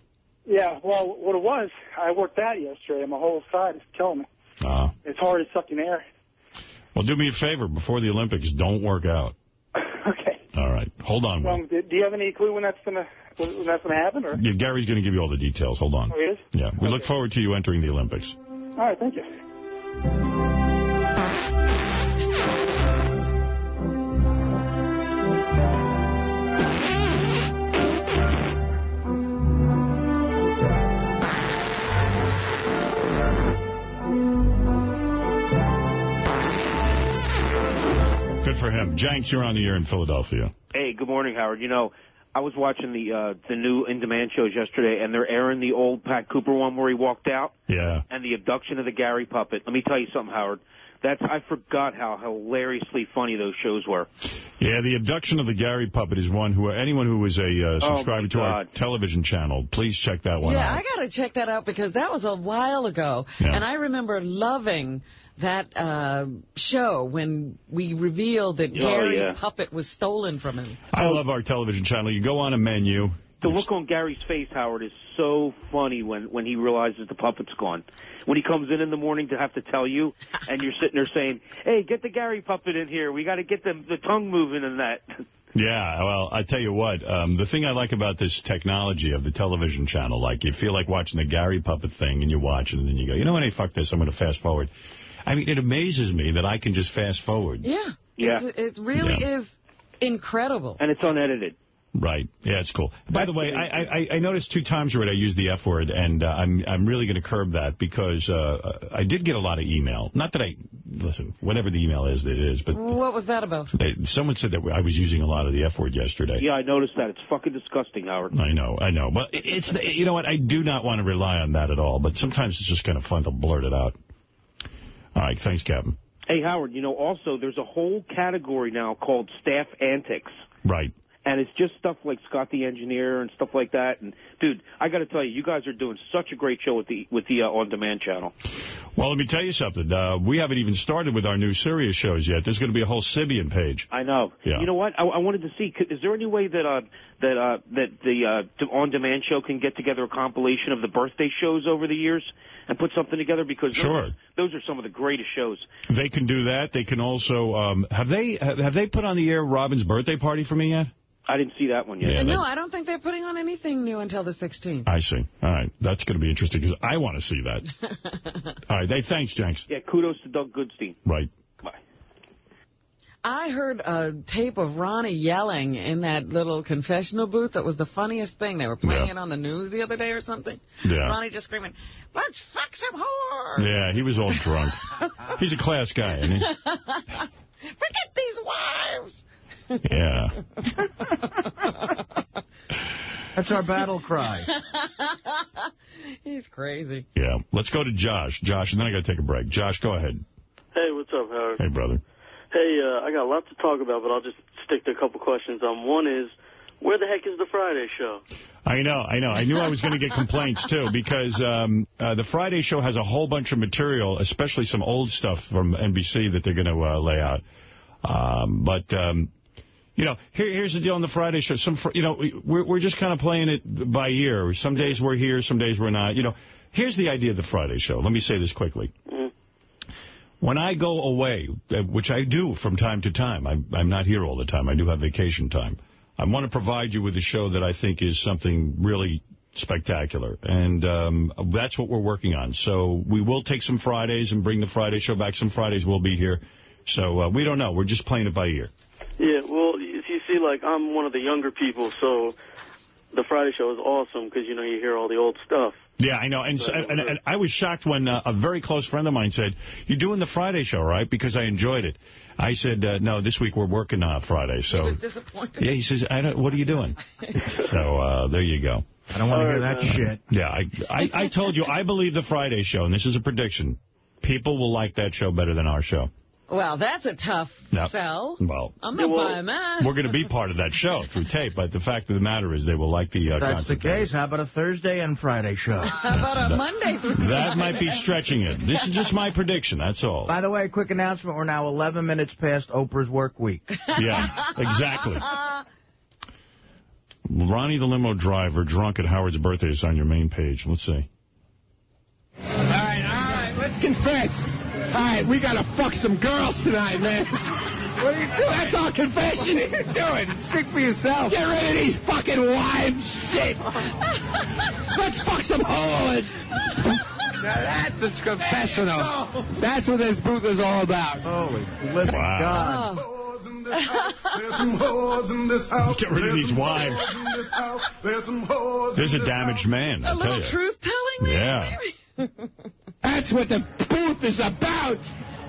Yeah, well, what it was, I worked out yesterday, and my whole side is killing me. Uh, It's hard as sucking air. well, do me a favor. Before the Olympics, don't work out. okay. All right. Hold on, Will. Um, do, do you have any clue when that's gonna when when that's gonna happen? Or Yeah, Gary's going to give you all the details. Hold on. oh, he is? Yeah, we look forward to you entering the Olympics. All right, thank you. For him. Jenks, you're on the air in Philadelphia. Hey, good morning, Howard. You know, I was watching the uh, the new In Demand shows yesterday, and they're airing the old Pat Cooper one where he walked out, Yeah. and the abduction of the Gary puppet. Let me tell you something, Howard. That's I forgot how hilariously funny those shows were. Yeah, the abduction of the Gary puppet is one who anyone who was a uh, Oh, subscriber my to our television channel, please check that one yeah, out. Yeah, I got to check that out because that was a while ago. Yeah. And I remember loving that uh, show when we revealed that Oh, Gary's yeah. puppet was stolen from him. I love our television channel. You go on a menu. The look on Gary's face, Howard, is so funny when when he realizes the puppet's gone. When he comes in in the morning to have to tell you, and you're sitting there saying, "Hey, get the Gary puppet in here. We got to get the the tongue moving and that." Yeah, well, I tell you what, um, the thing I like about this technology of the television channel, like you feel like watching the Gary puppet thing and you watch it and then you go, you know what, hey, fuck this, I'm going to fast forward. I mean, it amazes me that I can just fast forward. Yeah. Yeah. It's, it really is incredible. And it's unedited. Right. Yeah, it's cool. By the way, I, I, I noticed two times already I used the F word, and uh, I'm I'm really going to curb that because uh, I did get a lot of email. Not that I, listen, whatever the email is, it is, but What was that about? they, someone said that I was using a lot of the F word yesterday. Yeah, I noticed that. It's fucking disgusting, Howard. I know, I know. But it's, you know what, I do not want to rely on that at all, but sometimes it's just kind of fun to blurt it out. All right, thanks, Captain. Hey, Howard, you know, also, there's a whole category now called staff antics. Right. And it's just stuff like Scott the Engineer and stuff like that. And, dude, I got to tell you, you guys are doing such a great show with the with the uh, on-demand channel. Well, let me tell you something. Uh, we haven't even started with our new Sirius shows yet. There's going to be a whole Sybian page. I know. Yeah. You know what? I, I wanted to see. Is there any way that uh, that uh, that the uh, on-demand show can get together a compilation of the birthday shows over the years and put something together? Because those, Sure. those are some of the greatest shows. They can do that. They can also um, have they have they put on the air Robin's birthday party for me yet? I didn't see that one yet. Yeah, uh, no, I don't think they're putting on anything new until the 16th. I see. All right, that's going to be interesting because I want to see that. All right, hey, thanks, Jenks. Yeah, kudos to Doug Goodstein. Right. Bye. I heard a tape of Ronnie yelling in that little confessional booth. That was the funniest thing. They were playing Yeah. it on the news the other day or something. Yeah. Ronnie just screaming, let's fuck some whore. Yeah, he was all drunk. He's a class guy, isn't he? Forget these wives. Yeah. That's our battle cry. He's crazy. Yeah. Let's go to Josh. Josh, and then I got to take a break. Josh, go ahead. Hey, what's up, Howard? Hey, brother. Hey, uh, I got a lot to talk about, but I'll just stick to a couple questions. Um, one is, where the heck is the Friday show? I know, I know. I knew I was going to get complaints, too, because um, uh, the Friday show has a whole bunch of material, especially some old stuff from NBC that they're going to uh, lay out. Um, but, um, you know, here, here's the deal on the Friday show. Some, fr- You know, we're, we're just kind of playing it by ear. Some days we're here, some days we're not. You know, here's the idea of the Friday show. Let me say this quickly. When I go away, uh, which I do from time to time, I'm, I'm not here all the time. I do have vacation time. I want to provide you with a show that I think is something really spectacular. And um, that's what we're working on. So we will take some Fridays and bring the Friday show back. Some Fridays we'll be here. So uh, we don't know. We're just playing it by ear. Yeah, well, you you see, like, I'm one of the younger people, so the Friday show is awesome because, you know, you hear all the old stuff. Yeah, I know. And, so- and, and I was shocked when uh, a very close friend of mine said, you're doing the Friday show, right? Because I enjoyed it. I said, uh, no, this week we're working on Friday. So, He was disappointed. yeah, he says, I don't, what are you doing? so uh, there you go. I don't want to hear that shit. Yeah, I, I, I told you, I believe the Friday show, and this is a prediction. People will like that show better than our show. Well, that's a tough No. sell. Well, I'm not buying that. we're going to be part of that show through tape, but the fact of the matter is they will like the uh, That's the content. case. How about a Thursday and Friday show? How about a Monday through That might be stretching it. This is just my prediction, that's all. By the way, quick announcement. We're now 11 minutes past Oprah's work week. Yeah, exactly. Ronnie the limo driver drunk at Howard's birthday is on your main page. Let's see. All right, all right, let's confess. All right, we gotta fuck some girls tonight, man. What are you doing? That's our confession. What are you doing? Speak for yourself. Get rid of these fucking wives shit. Let's fuck some whores. Now that's a confessional. That's what this booth is all about. Holy God. Wow. Get rid of these wives. There's a damaged man, A I tell little truth-telling? Yeah. That's what the booth is about.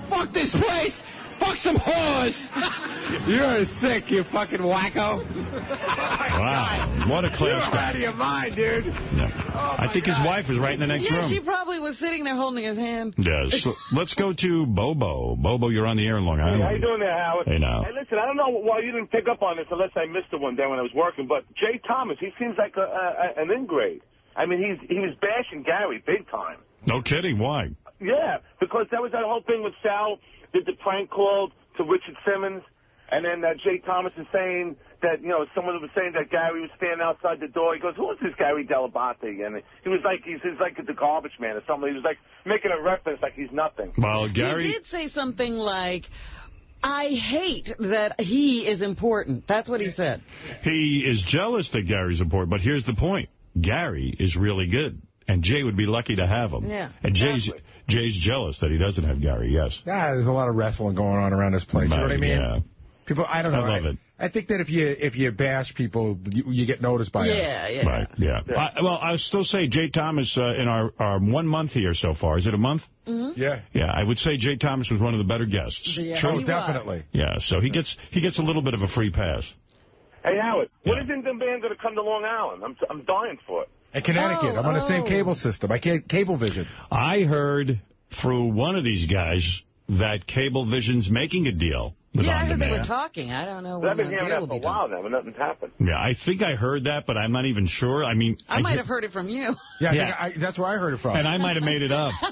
Fuck this place. Fuck some whores. You're sick, you fucking wacko. Wow. What a You're out of your mind, dude. Oh, I think his wife is right in the next yeah, room. she probably was sitting there holding his hand. Yes. So let's go to Bobo. Bobo, you're on the air in Long Island. Hey, how you doing there, Howard? Hey, now. Hey, listen, I don't know why you didn't pick up on this unless I missed it one day when I was working, but Jay Thomas, he seems like a, a, an ingrate. I mean, he's he was bashing Gary big time. No kidding. Why? Yeah, because that was that whole thing with Sal did the prank call to Richard Simmons, and then uh, Jay Thomas is saying that, you know, someone was saying that Gary was standing outside the door. He goes, who is this Gary Dell'Abate? And he was like, he's, he's like the garbage man or something. He was like making a reference like he's nothing. Well, He did say something like, I hate that he is important. That's what he said. He is jealous that Gary's important, but here's the point. Gary is really good, and Jay would be lucky to have him. Yeah, And Jay's Jay's jealous that he doesn't have Gary, yes. Yeah, there's a lot of wrestling going on around this place. You know what I mean? Yeah. People, I don't know. I love it. I think that if you if you bash people, you, you get noticed by us. Yeah, Right, yeah. I, well, I still say Jay Thomas uh, in our, our one month here so far. Is it a month? Mm-hmm. Yeah. Yeah, I would say Jay Thomas was one of the better guests. Yeah, Sure, he was. definitely. Yeah, so he gets he gets a little bit of a free pass. Hey, Howard, when isn't the band going to come to Long Island? I'm, I'm dying for it. In Connecticut, I'm on the same oh. cable system. I can't Cablevision. I heard through one of these guys that Cablevision's making a deal with Yeah, I On heard they were talking. I don't know But when I've been the hearing deal that will for a be done. while now, but nothing's happened. Yeah, I think I heard that, but I'm not even sure. I mean, I might have heard it from you. Yeah, I Yeah. think I, that's where I heard it from. And I might have made it up.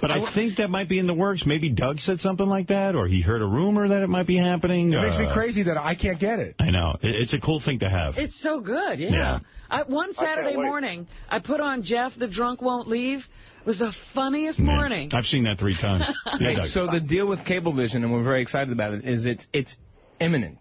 But I think that might be in the works. Maybe Doug said something like that, or he heard a rumor that it might be happening. It makes me Uh, crazy that I can't get it. I know. It- It's a cool thing to have. It's so good, yeah. Yeah. I, one Saturday wait. morning, I put on Jeff the Drunk Won't Leave. It was the funniest morning. I've seen that three times. Yeah, Hey, so the deal with Cablevision, and we're very excited about it, is it's it's imminent.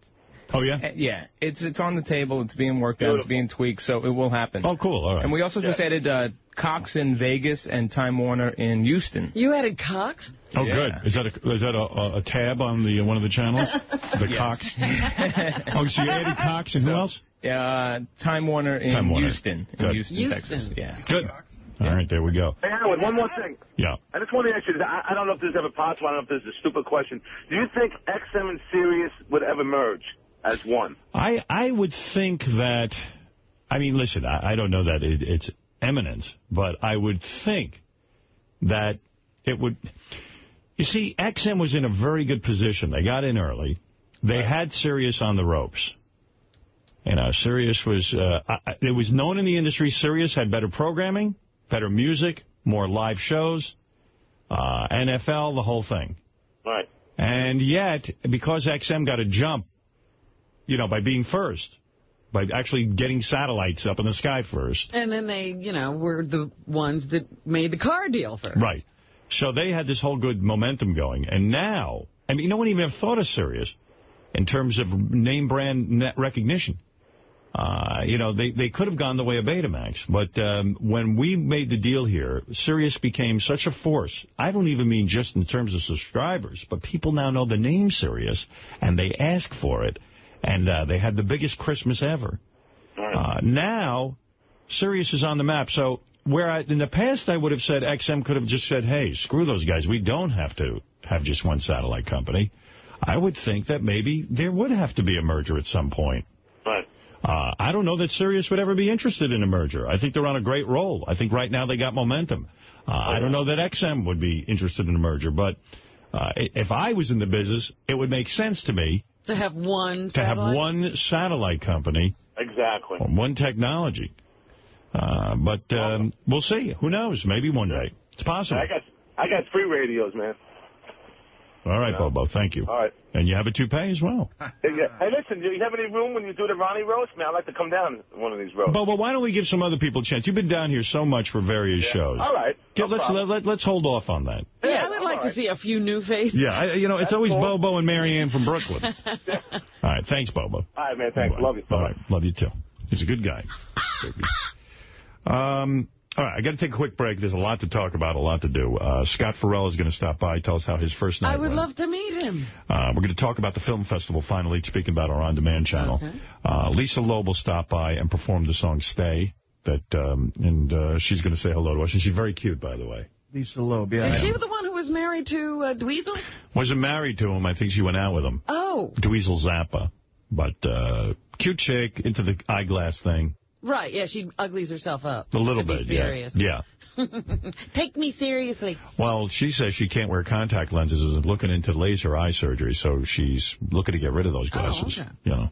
Oh yeah, Uh, yeah. It's it's on the table. It's being worked out. It's being tweaked, so it will happen. Oh, cool. All right. And we also just added uh, Cox in Vegas and Time Warner in Houston. You added Cox? Oh, Yeah. good. Is that a is that a, a, a tab on the one of the channels? The Cox. oh, so you added Cox and who else? Uh, Time Warner in Time Warner. Houston, in Houston, Houston. Texas. Yeah. Good. All right, there we go. Hey, Howard, one more thing. Yeah. I just want to ask you. I, I don't know if this is ever possible. I don't know if this is a stupid question. Do you think XM and Sirius would ever merge as one? I I would think that. I mean, listen. I, I don't know that it, it's eminence, but I would think that it would... You see, XM was in a very good position. They got in early. They had Sirius on the ropes. You know, Sirius was... Uh, I- it was known in the industry Sirius had better programming, better music, more live shows, uh, NFL, the whole thing. Right. And yet, because XM got a jump, you know, by being first, by actually getting satellites up in the sky first, And then they, you know, were the ones that made the car deal first. Right. So they had this whole good momentum going. And now, I mean, no one even thought of Sirius in terms of name brand net recognition. Uh, you know, they, they could have gone the way of Betamax. But um, when we made the deal here, Sirius became such a force. I don't even mean just in terms of subscribers, but people now know the name Sirius, and they ask for it. And uh, they had the biggest Christmas ever. Uh, now, Sirius is on the map. So where I, in the past I would have said XM could have just said, hey, screw those guys. We don't have to have just one satellite company. I would think that maybe there would have to be a merger at some point. Right. Uh, I don't know that Sirius would ever be interested in a merger. I think they're on a great roll. I think right now they got momentum. Uh, I don't know that XM would be interested in a merger, but uh, if I was in the business, it would make sense to me To have one to have satellite? one satellite company, Exactly. or one technology. Uh, but um, we'll see. Who knows? Maybe one day. It's possible. I got I got three radios, man. All right, Bobo. Thank you. All right. And you have a toupee as well. Hey, listen, do you have any room when you do the Ronnie roast? Man, I'd like to come down one of these roasts. Bobo, why don't we give some other people a chance? You've been down here so much for various shows. All right. Get- let's let, let, let's hold off on that. Yeah, I would like to see a few new faces. Yeah, I, you know, it's That's always cool. Bobo and Marianne from Brooklyn. All right, thanks, Bobo. All right, man. Thanks. Love you. All right, love you too. He's a good guy. um, all right, I got to take a quick break. There's a lot to talk about, a lot to do. Uh, Scott Ferrall is going to stop by, tell us how his first night I would went. love to meet him. Uh, we're going to talk about the film festival finally, speaking about our on-demand channel. Okay. Uh, Lisa Loeb will stop by and perform the song Stay. That um, And uh, she's going to say hello to us. And she's very cute, by the way. Lisa Loeb, yeah. Is she the one who was married to uh, Dweezil? Wasn't married to him. I think she went out with him. Oh, Dweezil Zappa. But uh, cute chick, into the eyeglass thing. Right. Yeah, she uglies herself up. A little bit, yeah. serious. Yeah. Take me seriously. Well, she says she can't wear contact lenses and is looking into laser eye surgery, so she's looking to get rid of those oh, glasses. Oh, okay. You know.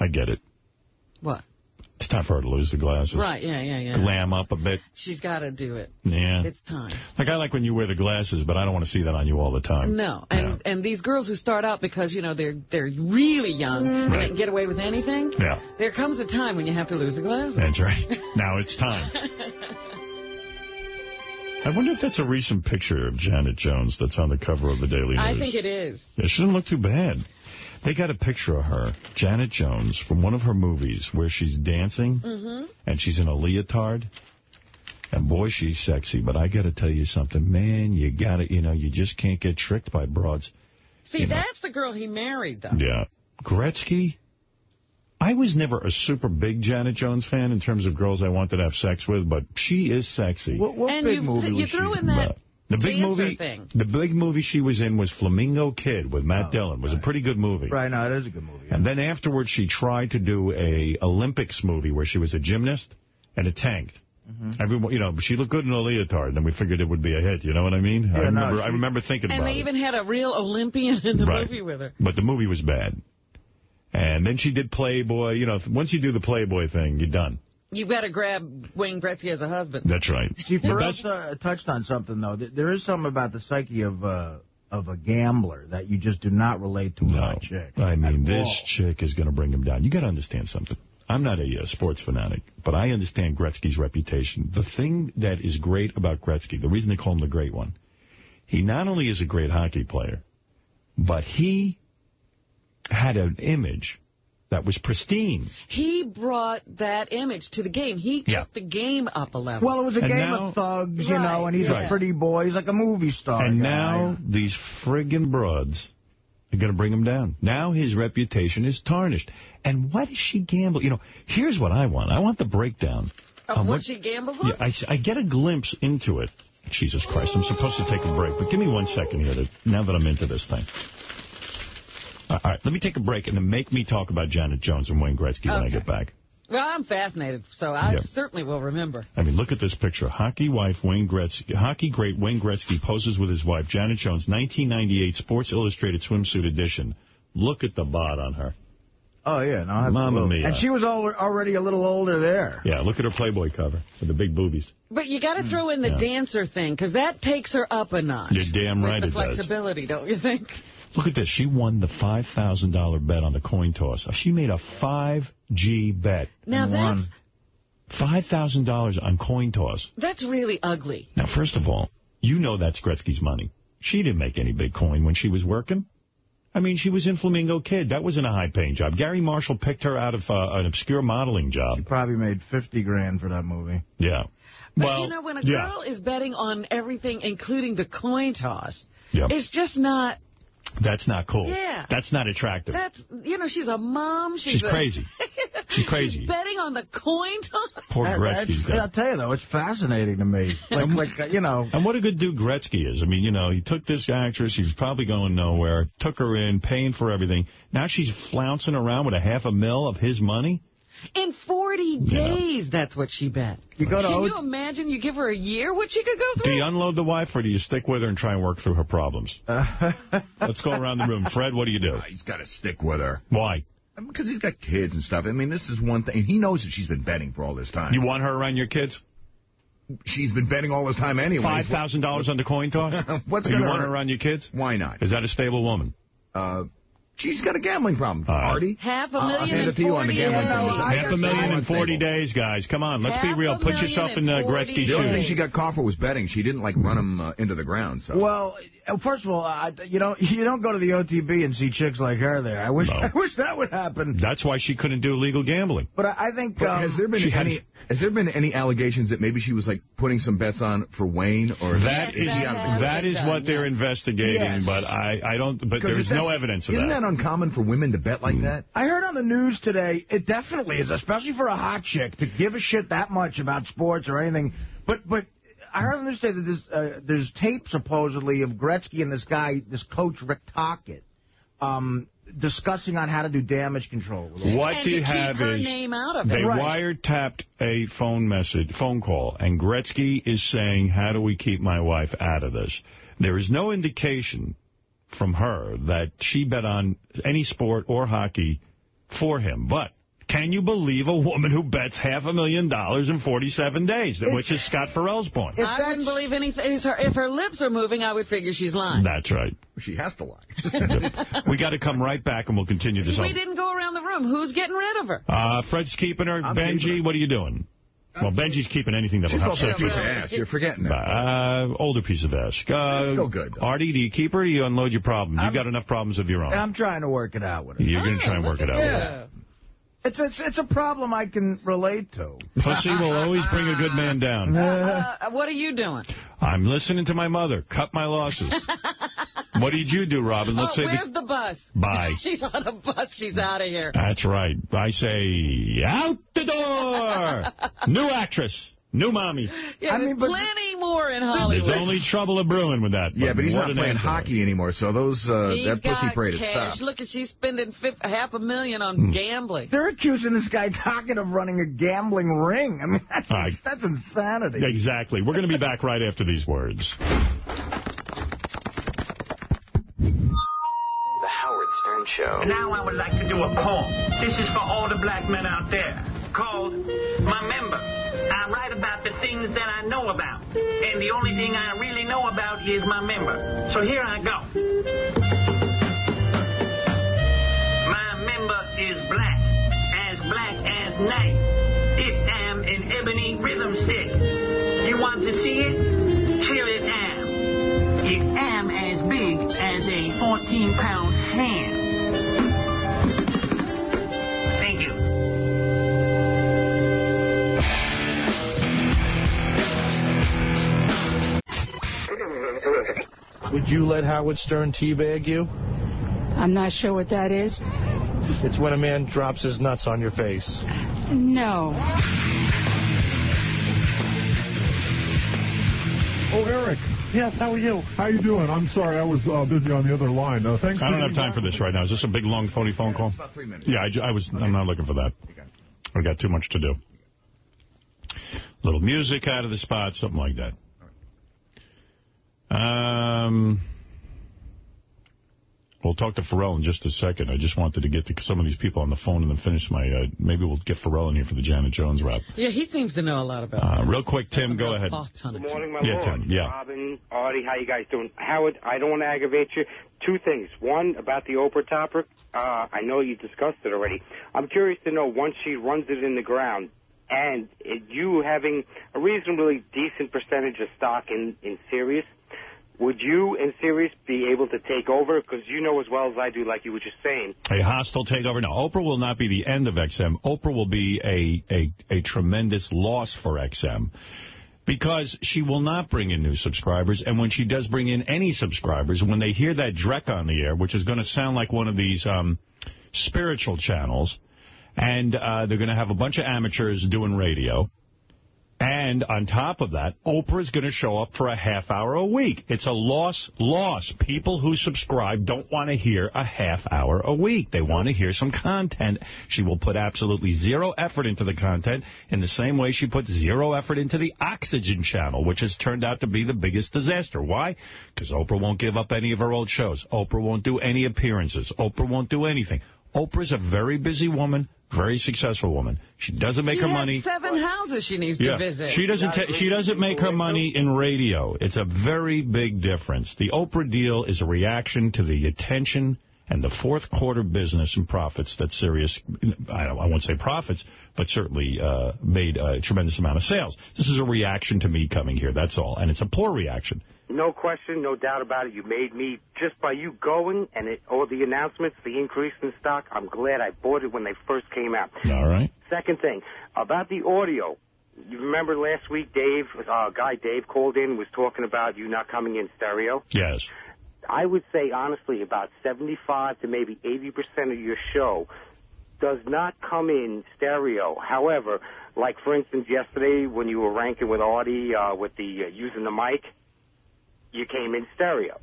I get it. What? It's time for her to lose the glasses. Right, yeah, yeah, yeah. Glam up a bit. She's got to do it. Yeah. It's time. Like, I like when you wear the glasses, but I don't want to see that on you all the time. No, and and these girls who start out because you know they're they're really young and they Right. can get away with anything. Yeah. There comes a time when you have to lose the glasses. That's right. now it's time. I wonder if that's a recent picture of Janet Jones that's on the cover of the Daily News. I think it is. Yeah, she doesn't look too bad. They got a picture of her, Janet Jones, from one of her movies where she's dancing Mm-hmm. and she's in a leotard. And boy, she's sexy. But I got to tell you something, man. You got to, you know, you just can't get tricked by broads. See, You know. that's the girl he married, though. Yeah. Gretzky, I was never a super big Janet Jones fan in terms of girls I wanted to have sex with, but she is sexy. What, what big movie you was threw she in that The big dancer movie, thing. the big movie she was in was Flamingo Kid with Matt Oh, Dillon. It was a pretty good movie. Right, no, it is a good movie. And then afterwards, she tried to do a Olympics movie where she was a gymnast, and it tanked. Mm-hmm. Everyone, you know, she looked good in a leotard, and we figured it would be a hit. You know what I mean? I Yeah, no, remember, I remember thinking about it. And they even had a real Olympian in the Right. movie with her. But the movie was bad. And then she did Playboy. You know, once you do the Playboy thing, you're done. You've got to grab Wayne Gretzky as a husband. That's right. See, The uh, touched on something, though. There is something about the psyche of uh, of a gambler that you just do not relate to a chick. I mean, this all. chick is going to bring him down. You got to understand something. I'm not a uh, sports fanatic, but I understand Gretzky's reputation. The thing that is great about Gretzky, the reason they call him the great one, he not only is a great hockey player, but he had an image that was pristine. He brought that image to the game. He took Yeah. the game up a level. Well, it was a And game now- of thugs, you Right, know, and he's yeah. a pretty boy. He's like a movie star. and guy. now these friggin' broads are going to bring him down. Now his reputation is tarnished. And what does she gamble? You know, here's what I want. I want the breakdown. Of on what she gambled on? Yeah, I, I get a glimpse into it. Jesus Christ, I'm supposed to take a break, but give me one second here to, now that I'm into this thing. All right, let me take a break and then make me talk about Janet Jones and Wayne Gretzky when I get back. Well, I'm fascinated, so I Yeah. certainly will remember. I mean, look at this picture. Hockey wife Wayne Gretzky, hockey great Wayne Gretzky poses with his wife Janet Jones, 1998 Sports Illustrated swimsuit edition. Look at the bod on her. Oh, yeah. No, Mamma mia. And she was al already a little older there. Yeah, look at her Playboy cover with the big boobies. But you got to throw in the Yeah. dancer thing, because that takes her up a notch. You're damn right the it does. flexibility, don't you think? Look at this. She won the $5,000 bet on the coin toss. She made a 5G bet. Now that's $5,000 on coin toss. that's really ugly. Now, first of all, you know that's Gretzky's money. She didn't make any big coin when she was working. I mean, she was in Flamingo Kid. That wasn't a high-paying job. Garry Marshall picked her out of uh, an obscure modeling job. She probably made 50 grand for that movie. Yeah. But well, you know, when a yeah. girl is betting on everything, including the coin toss, Yep. it's just not. That's not cool. Yeah. That's not attractive. That's you know, she's a mom. She's, She's a- crazy. She's crazy. She's betting on the coin toss. Poor That- Gretzky's that's- done. I'll tell you, though, it's fascinating to me. Like, like you know. And what a good dude Gretzky is. I mean, you know, he took this actress. She was probably going nowhere. Took her in, paying for everything. Now she's flouncing around with a half a mil of his money. In 40 days, that's what she bet. You go to Can O- you imagine you give her a year what she could go through? Do you unload the wife or do you stick with her and try and work through her problems? Let's go around the room. Fred, what do you do? He's got to stick with her. Why? Because he's got kids and stuff. I mean, this is one thing. He knows that she's been betting for all this time. You want her around your kids? She's been betting all this time anyway. $5,000 on the coin toss? What's you gonna want her around your kids? Why not? Is that a stable woman? Uh, she's got a gambling problem. All right. Artie? Half a I'll million hand in it to you on the 40 gambling days. problem. Half a million in 40 days, guys. Come on, let's be real. Put yourself in in uh, 40 Gretzky's The only thing shoes. she got caught for was betting. She didn't, like, run him uh, into the ground. So. Well, uh, first of all, I, you don't you don't go to the OTB and see chicks like her there. I wish No. I wish that would happen. That's why she couldn't do legal gambling. But I, I think But um, has there been she had- any has there been any allegations that maybe she was like putting some bets on for Wayne or That is he out of the has that been is done, what they're investigating, Yes. but I I don't. But there's no evidence of Isn't that. that uncommon for women to bet like that? I heard on the news today, it definitely is, especially for a hot chick, to give a shit that much about sports or anything. But but I heard on the news that there's, uh, there's tape, supposedly, of Gretzky and this guy, this coach, Rick Tocchet, um, discussing on how to do damage control. What and you have keep is name out of they. Right. wiretapped a phone message, phone call, and Gretzky is saying, "How do we keep my wife out of this?" There is no indication from her that she bet on any sport or hockey for him, but. Can you believe a woman who bets half a million dollars in 47 days, which is Scott Ferrall's point? I wouldn't believe anything. If her, if her lips are moving, I would figure she's lying. That's right. She has to lie. we got to come right back, and we'll continue this. we didn't go around the room. Who's getting rid of her? Uh, Fred's keeping her. I'm Benji, keeping her. what are you doing? Well, Benji's keeping anything that will She's help. also a piece of ass. You're forgetting that. Uh, older piece of ass. Uh, Still good, though. Artie, do you keep her or do you unload your problems? You've got enough problems of your own. I'm trying to work it out with her. You're going to try and work it out. with her. Yeah. It's, it's, it's a problem I can relate to. Pussy will always bring a good man down. Uh, what are you doing? I'm listening to my mother. Cut my losses. what did you do, Robin? Let's oh, say where's the... the bus? Bye. She's on a bus. She's out of here. That's right. I say, out the door! New actress. New mommy. Yeah, I there's mean, but- plenty more in Hollywood. There's only trouble of brewing with that. Yeah, but he's not playing answer. hockey anymore, so those uh, He's that pussy got parade is cash. stopped. Look at she's spending half a million on Hmm. gambling. They're accusing this guy talking of running a gambling ring. I mean, that's, All right. that's insanity. Exactly. We're going to be back right after these words. The Howard Stern Show. Now I would like to do a poem. This is for all the black men out there. Called My Member. I write about the things that I know about. And the only thing I really know about is my member. So here I go. My member is black. As black as night. It am an ebony rhythm stick. You want to see it? Here it am. It am as big as a 14 pound hand. Thank you. Would you let Howard Stern teabag you? I'm not sure what that is. It's when a man drops his nuts on your face. No. Oh, Eric. Yes, how are you? How you doing? I'm sorry, I was uh, busy on the other line. Uh, thanks. I don't have time for this right now. Is this a big, long, phony phone call? About three minutes. Yeah, I, I was. I'm not looking for that. I got too much to do. A Little music out of the spot, something like that. Um, we'll talk to Ferrall in just a second. I just wanted to get to some of these people on the phone and then finish my, uh, maybe we'll get Ferrall in here for the Janet Jones rap. Yeah, he seems to know a lot about Uh, it. real quick, Tim, go ahead. thoughts on it. Good morning, my Yeah, lord. Tim, yeah. Robin, Artie, how you guys doing? Howard, I don't want to aggravate you. Two things. One, about the Oprah topic. Uh, I know you discussed it already. I'm curious to know, once she runs it in the ground, and it, you having a reasonably decent percentage of stock in, in Sirius, would you in Sirius be able to take over? Because you know as well as I do, like you were just saying, A hostile takeover? No, Oprah will not be the end of XM. Oprah will be a, a, a tremendous loss for XM because she will not bring in new subscribers. And when she does bring in any subscribers, when they hear that Drek on the air, which is going to sound like one of these um, spiritual channels, and uh, they're going to have a bunch of amateurs doing radio, and on top of that, Oprah's going to show up for a half hour a week. It's a loss, loss. People who subscribe don't want to hear a half hour a week. They want to hear some content. She will put absolutely zero effort into the content in the same way she put zero effort into the Oxygen channel, which has turned out to be the biggest disaster. Why? Because Oprah won't give up any of her old shows. Oprah won't do any appearances. Oprah won't do anything. Oprah's a very busy woman, very successful woman. She doesn't make she her has money. seven houses she needs Yeah, to visit. she doesn't. ta- she doesn't make her money in radio. It's a very big difference. The Oprah deal is a reaction to the attention and the fourth quarter business and profits that Sirius, I, don't, I won't say profits, but certainly uh, made a tremendous amount of sales. This is a reaction to me coming here. That's all, and it's a poor reaction. No question, no doubt about it. You made me just by you going and it, all the announcements, the increase in stock. I'm glad I bought it when they first came out. All right. Second thing about the audio. You remember last week, Dave, uh, guy Dave called in was talking about you not coming in stereo. Yes. I would say honestly, about 75 to maybe 80 percent of your show does not come in stereo. However, like for instance, yesterday when you were ranking with Artie uh, with the uh, using the mic, you came in stereo.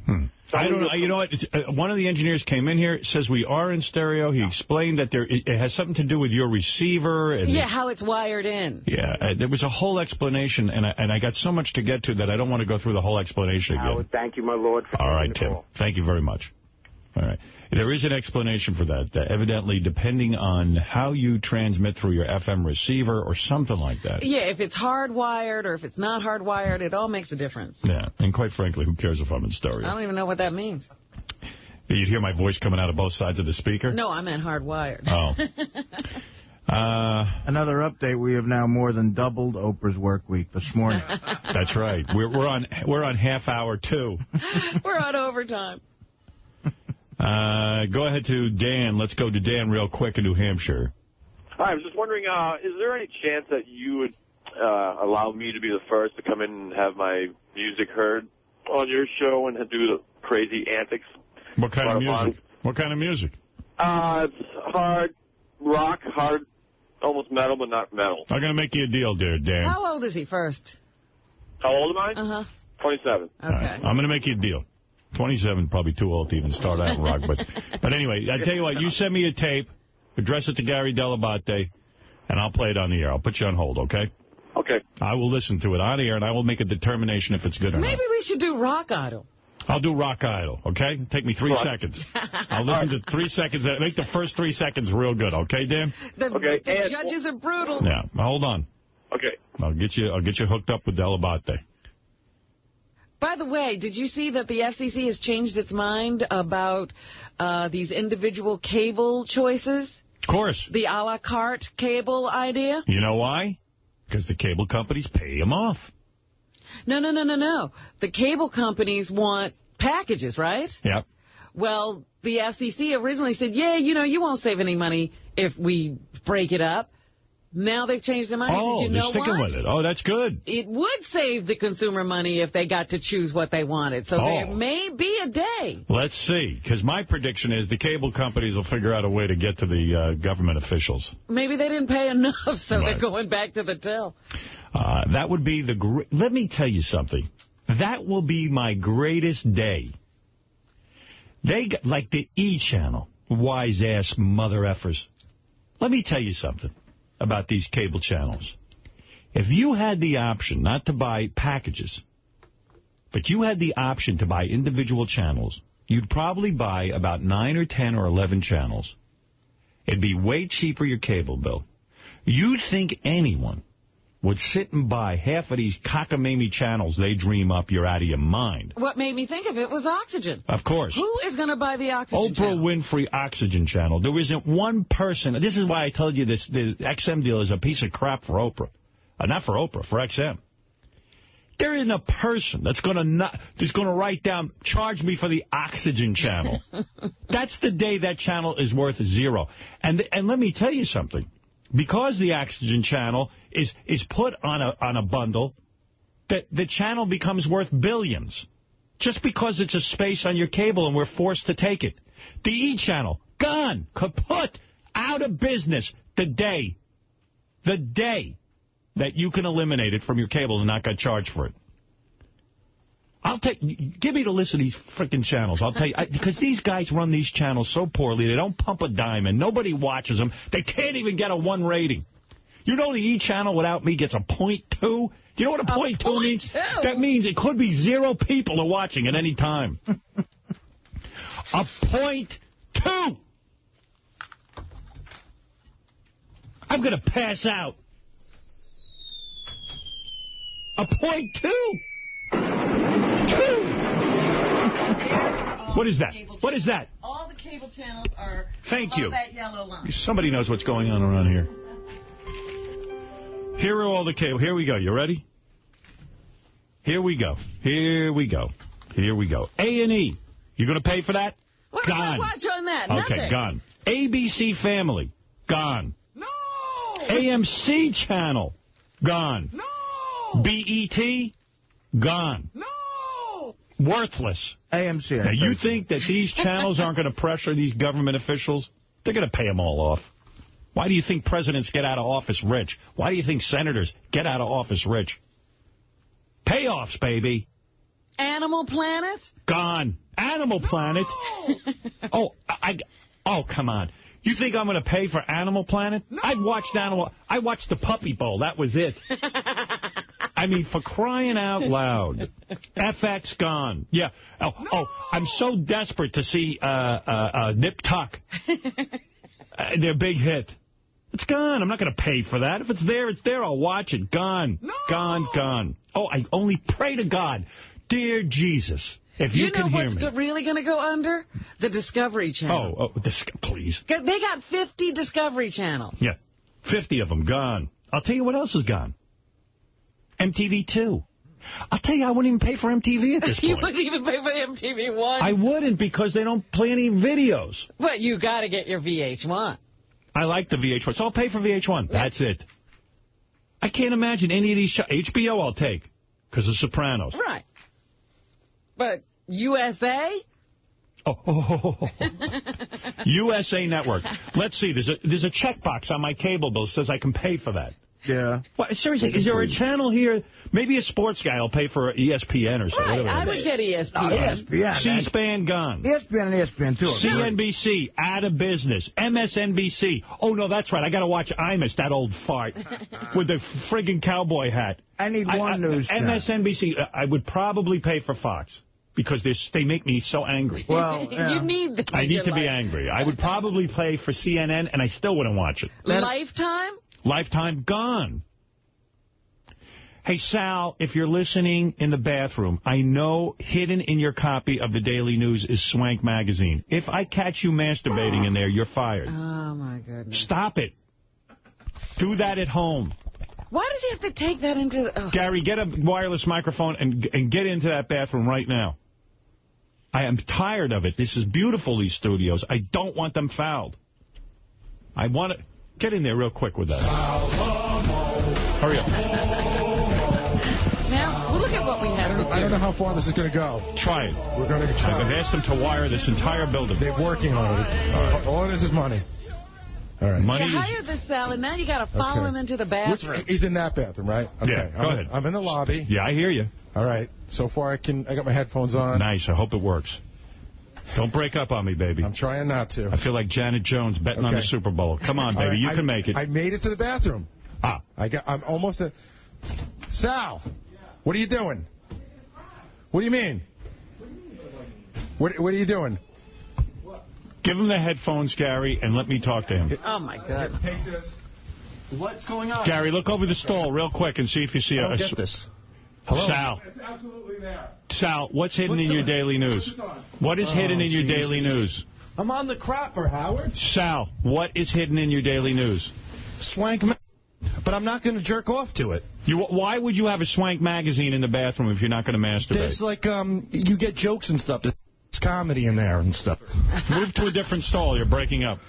so I don't know. You know what? It's, uh, one of the engineers came in here, says we are in stereo. He explained that there it, it has something to do with your receiver. And Yeah, how it's wired in. Yeah, uh, there was a whole explanation, and I, and I got so much to get to that I don't want to go through the whole explanation again. Howard, thank you, my lord. For All right, Tim. call. Thank you very much. All right. There is an explanation for that. that evidently, depending on how you transmit through your FM receiver or something like that. Yeah, if it's hardwired or if it's not hardwired, it all makes a difference. Yeah, and quite frankly, who cares if I'm in stereo? I don't even know what that means. You'd hear my voice coming out of both sides of the speaker? No, I meant hardwired. Oh. Uh, Another update, we have now more than doubled Oprah's work week this morning. That's right. We're, we're on we're on half hour two. We're on overtime. Uh, go ahead to Dan. Let's go to Dan real quick in New Hampshire. Hi, I was just wondering, uh, is there any chance that you would uh, allow me to be the first to come in and have my music heard on your show and do the crazy antics? What kind of Lot of music? What kind of music? Uh, it's hard rock, hard, almost metal, but not metal. I'm going to make you a deal, dear Dan. How old is he first? How old am I? Uh-huh. 27. Okay. I'm going to make you a deal. 27, probably too old to even start out in rock. But, but anyway, I tell you what, you send me a tape, address it to Gary Dell'Abate, and I'll play it on the air. I'll put you on hold, okay? Okay. I will listen to it on the air, and I will make a determination if it's good or Maybe not. Maybe we should do Rock Idol. I'll do Rock Idol, okay? Take me three seconds. I'll listen to three seconds. Uh, make the first three seconds real good, okay, Dan? The, Okay, the and- judges are brutal. Yeah, hold on. Okay. I'll get you. I'll get you hooked up with Dell'Abate. By the way, did you see that the FCC has changed its mind about uh, these individual cable choices? Of course. The a la carte cable idea? You know why? Because the cable companies pay them off. No, no, no, no, no. The cable companies want packages, right? Yep. Well, the FCC originally said, yeah, you know, you won't save any money if we break it up. Now they've changed their mind. Oh, you they're know sticking what? with it. Oh, that's good. It would save the consumer money if they got to choose what they wanted. So Oh. there may be a day. Let's see. Because my prediction is the cable companies will figure out a way to get to the uh, government officials. Maybe they didn't pay enough, so Right. they're going back to the till. Uh, that would be the Let me tell you something. That will be my greatest day. They got, like the E channel, wise ass mother effers. Let me tell you something. About these cable channels. If you had the option not to buy packages, but you had the option to buy individual channels, you'd probably buy about 9 or 10 or 11 channels. It'd be way cheaper your cable bill. You'd think anyone would sit and buy half of these cockamamie channels they dream up, you're out of your mind. What made me think of it was oxygen. Of course. Who is going to buy the oxygen channel? Oprah channel? Winfrey Oxygen Channel. There isn't one person. This is why I told you this. The XM deal is a piece of crap for Oprah. Uh, not for Oprah, for XM. There isn't a person that's going to not that's going to write down, charge me for the Oxygen Channel. that's the day that channel is worth zero. And and let me tell you something. Because the Oxygen Channel is is put on a on a bundle, that the channel becomes worth billions. Just because it's a space on your cable and we're forced to take it. The E channel, gone, kaput, out of business the day, the day that you can eliminate it from your cable and not get charged for it. I'll take, give me the list of these freaking channels. I'll tell you, I, because these guys run these channels so poorly, they don't pump a dime and nobody watches them. They can't even get a one rating. You know the E channel without me gets a point two? Do you know what a, point two means? That means it could be zero people are watching at any time. a point two! I'm going to pass out. A point two! What is that? What is that? All the cable channels are Thank you. that yellow line. Somebody knows what's going on around here. Here are all the cable. Here we go. You ready? Here we go. Here we go. Here we go. A&E. You going to pay for that? What Gone. watch on that? Okay, Nothing. gone. ABC Family. Gone. No! AMC Channel. Gone. No! BET. Gone. No! Worthless. AMC. Now, you think that these channels aren't going to pressure these government officials? They're going to pay them all off. Why do you think presidents get out of office rich? Why do you think senators get out of office rich? Payoffs, baby. Animal Planet? Gone. Animal Planet. oh, I, oh, come on. You think I'm going to pay for Animal Planet? I've watched Animal. I watched the Puppy Bowl. That was it. I mean, for crying out loud. FX gone. Yeah. Oh, oh I'm so desperate to see uh, uh, uh, Nip Tuck. uh, their big hit. It's gone. I'm not going to pay for that. If it's there, it's there. I'll watch it. Gone. Gone, gone. Oh, I only pray to God. Dear Jesus, if you, know can hear what's go- really going to go under? The Discovery Channel. Oh, oh this, please. They got 50 Discovery channels. Yeah. 50 of them gone. I'll tell you what else is gone. MTV2. I'll tell you, I wouldn't even pay for MTV at this you point. wouldn't even pay for MTV One. I wouldn't because they don't play any videos. But you got to get your VH1. I like the VH1, so I'll pay for VH1. That's it. I can't imagine any of these shows. HBO I'll take because of Sopranos. Right. But USA? Oh, oh, oh, oh, oh. USA Network. Let's see. There's a there's a checkbox on my cable bill that says I can pay for that. Yeah. What, seriously, is there a channel here? Maybe a sports guy will pay for ESPN or something. Right, I it would get ESPN. Oh, ESPN. C-SPAN gone. ESPN and ESPN, too. CNBC, out of business. MSNBC. Oh, no, that's right. I got to watch Imus, that old fart, with the frigging cowboy hat. I need one news channel. MSNBC, uh, I would probably pay for Fox because they're, make me so angry. Well, you need them I need your to be angry. I would probably pay for CNN, and I still wouldn't watch it. Lifetime? Lifetime gone. Hey, Sal, if you're listening in the bathroom, I know hidden in your copy of the Daily News is Swank Magazine. If I catch you masturbating in there, you're fired. Oh, my goodness. Stop it. Do that at home. Why does he have to take that into the... Oh. Gary, get a wireless microphone and, and get into that bathroom right now. I am tired of it. This is beautiful, these studios. I don't want them fouled. I want to... Get in there real quick with that. Hurry up. Now, well, look at what we have to do. I don't know how far this is going to go. Try it. We're going to try. I've asked them to wire this entire building. They're working on it. All right. All it is is money. All right. Money You is... hired this Sal, and now you got to follow Okay. him into the bathroom. Which, bathroom. he's in that bathroom, right? Okay. Yeah, go I'm, ahead. I'm in the lobby. Yeah, I hear you. All right. So far, I can. I got my headphones on. Nice. I hope it works. Don't break up on me, baby. I'm trying not to. I feel like Janet Jones betting on the Super Bowl. Come on, baby. right, you I- can make it. I made it to the bathroom. Ah. I got. I'm almost at. Sal, what are you doing? What do you mean? What What are you doing? Give him the headphones, Gary, and let me talk to him. Oh, my God. Take this. What's going on? Gary, look over the stall real quick and see if you see I a... don't a get this. Hello? Sal, It's absolutely there. Sal, what's hidden What's in your daily news? What's this on? What is Oh, hidden in your Jesus. daily news? I'm on the crapper, Howard. Sal, what is hidden in your daily news? Swank, but I'm not going to jerk off to it. You, why would you have a swank magazine in the bathroom if you're not going to masturbate? There's like um, you get jokes and stuff. There's comedy in there and stuff. Move to a different stall. You're breaking up.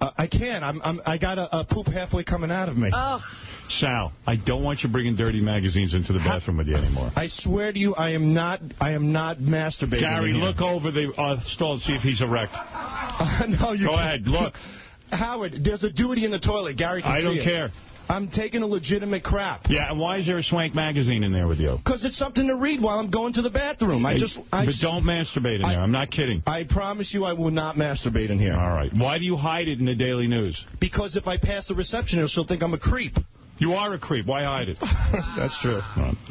Uh, I can't. I'm, I'm I got a, a poop halfway coming out of me. Oh, Sal, I don't want you bringing dirty magazines into the bathroom with you anymore. I swear to you, I am not. I am not masturbating. Gary, look over the uh, stall and see if he's erect. no, you Go can't. ahead, look. Howard, there's a duty in the toilet. Gary can I don't it. care. I'm taking a legitimate crap. Yeah, and why is there a swank magazine in there with you? Because it's something to read while I'm going to the bathroom. I just. I, but don't masturbate in there. I'm not kidding. I promise you, I will not masturbate in here. All right. Why do you hide it in the Daily News? Because if I pass the receptionist, she'll think I'm a creep. You are a creep. Why hide it? That's true.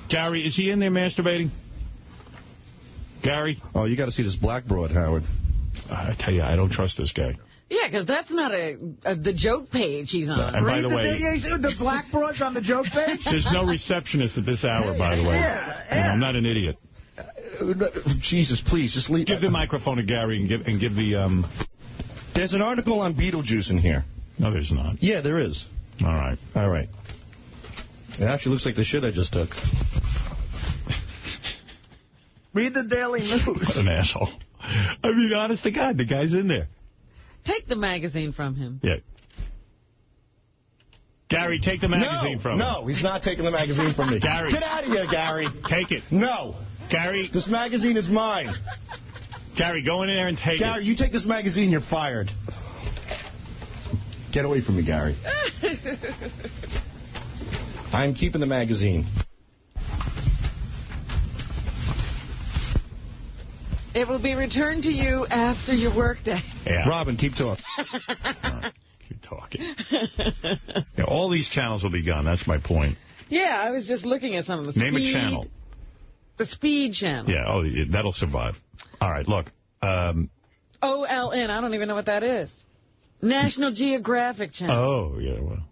Gary, is he in there masturbating? Gary? Oh, you got to see this black broad, Howard. I tell you, I don't trust this guy. yeah, because that's not a, a the joke page he's on. And by the way, the, the black broads on the joke page? there's no receptionist at this hour, by the way. Yeah, And I'm not an idiot. Jesus, please, just leave. Give the microphone to Gary and give and give the. um. There's an article on Beetlejuice in here. No, there's not. Yeah, there is. All right. All right. It actually looks like the shit I just took. Read the Daily News. What an asshole. I mean, honest to God, the guy's in there. Take the magazine from him. Yeah. Gary, take the magazine no, from him. No, he's not taking the magazine from me. Gary. Get out of here, Gary. Take it. No. Gary. This magazine is mine. Gary, go in there and take Gary, it. Gary, you take this magazine, you're fired. Get away from me, Gary. I'm keeping the magazine. It will be returned to you after your workday. Yeah. Robin, keep talking. Keep talking. Yeah, all these channels will be gone. That's my point. Yeah, I was just looking at some of the Name speed. a channel. The Speed Channel. Yeah, oh, yeah, that'll survive. All right, look. Um, OLN, I don't even know what that is. National Geographic Channel. oh, yeah, well.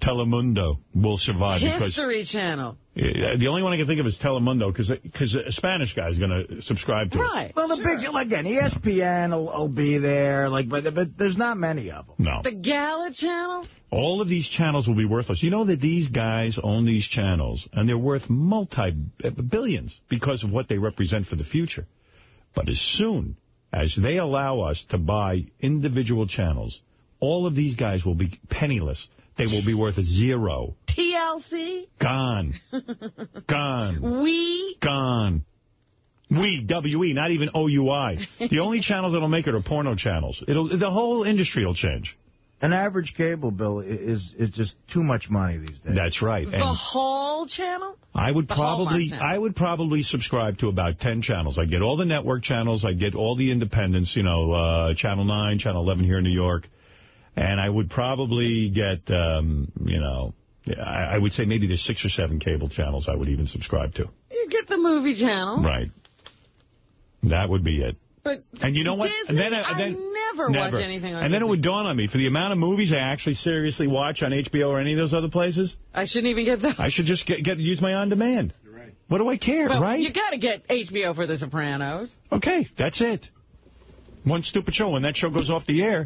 Telemundo will survive because History Channel. the only one I can think of is Telemundo because because a Spanish guy is going to subscribe to it. Right. Well, the big, again, ESPN will, will be there, like, but, but there's not many of them. No. The Gala Channel. All of these channels will be worthless. You know that these guys own these channels, and they're worth multi-billions because of what they represent for the future. But as soon as they allow us to buy individual channels, all of these guys will be penniless. They will be worth zero. TLC. Gone. Gone. We. Gone. We, W-E, not even O-U-I. The only channels that'll make it are porno channels. It'll The whole industry will change. An average cable bill is is just too much money these days. That's right. The And Hall Channel. I would The probably channel. I would probably subscribe to about 10 channels. I get all the network channels. I get all the independents, you know, uh, Channel 9, Channel 11 here in New York. And I would probably get, um, you know, I, I would say maybe there's six or seven cable channels I would even subscribe to. You get the movie channel. Right. That would be it. But And you know what? Disney, and then, I then, never, watch anything on And then it would dawn on me, for the amount of movies I actually seriously watch on HBO or any of those other places, I shouldn't even get that. I should just get, get use my on-demand. You're right. What do I care, well, right? you got to get HBO for The Sopranos. Okay, that's it. One stupid show. When that show goes off the air,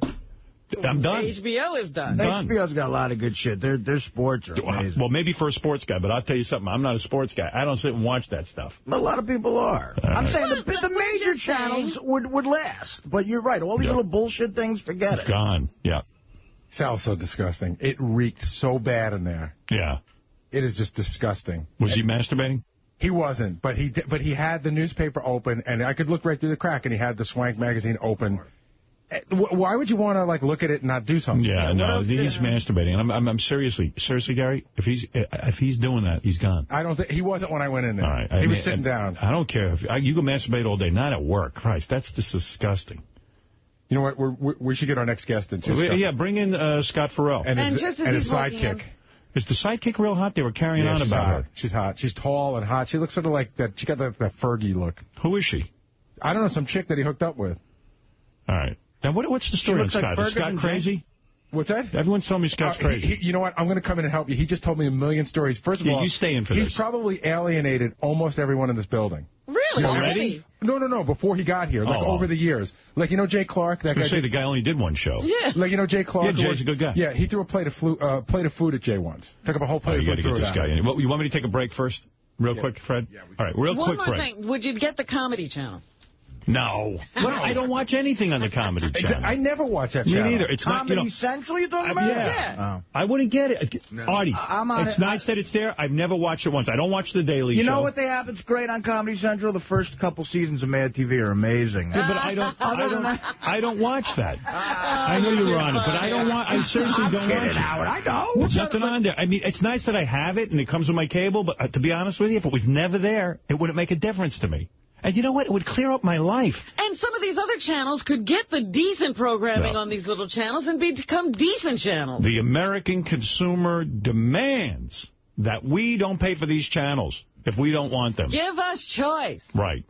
I'm done. HBO is done. Done. HBO's got a lot of good shit. Their their sports are amazing. Well, maybe for a sports guy, but I'll tell you something. I'm not a sports guy. I don't sit and watch that stuff. A lot of people are. I'm right. saying the, the major channels would, would last. But you're right. All these little bullshit things, forget it. Gone. Yeah. Sounds so disgusting. It reeked so bad in there. Yeah. It is just disgusting. Was he masturbating? He wasn't, but he but he had the newspaper open, and I could look right through the crack, and he had the Swank magazine open, wh- why would you want to like look at it and not do something? Yeah, What no, else- he's masturbating. And I'm, I'm, I'm seriously, seriously, Gary, if he's if he's doing that, he's gone. I don't think he wasn't when I went in there. All right. he I was mean, sitting down. I don't care. if I, You can masturbate all day, not at work. Christ, that's just disgusting. You know what? We're, we we should get our next guest in too. Well, yeah, bring in uh, Scott Ferrall. And, And his, just as and his sidekick. in- Is the sidekick real hot? They were carrying Yeah, on about hot. her. She's hot. She's tall and hot. She looks sort of like that. She got that, that Fergie look. Who is she? I don't know. Some chick that he hooked up with. All right. Now, what, what's the story on looks like Scott? Is Scott crazy? What's that? Everyone's telling me Scott's Uh, crazy. he- you know what? I'm going to come in and help you. He just told me a million stories. First of Yeah, all, you stay in for he's this. probably alienated almost everyone in this building. Really? Already? No, no, no. Before he got here, like Oh. over the years, like you know Jay Clark, that I guy. gonna say did- the guy only did one show. Yeah. Like you know Jay Clark. Yeah, who Jay's was- a good guy. Yeah, he threw a plate of flu, uh, plate of food at Jay once. Took up a whole Oh, plate you of got food. to get this guy in. Well, you want me to take a break first? Real quick, Fred? Yeah, All right, real One quick more thing. Would you get the Comedy Channel? No. Well, I don't watch anything on the Comedy Channel. I never watch that Me channel. neither. It's not, you Comedy know, Central you're talking I- about? yeah. I wouldn't get it. Artie, I'm on it's it. nice that it's there. I've never watched it once. I don't watch The Daily You Show. know what they have that's great on Comedy Central? The first couple seasons of Mad TV are amazing. Yeah, but I don't. I Other than don't. that- I don't watch that. I know you were on it, but I don't want. I seriously I'm don't kidding, watch it. Howard, I know. There's nothing on there. I mean, it's nice that I have it and it comes with my cable, but uh, to be honest with you, if it was never there, it wouldn't make a difference to me. And you know what? It would clear up my life. And some of these other channels could get the decent programming No. on these little channels and become decent channels. The American consumer demands that we don't pay for these channels if we don't want them. Give us choice. Right.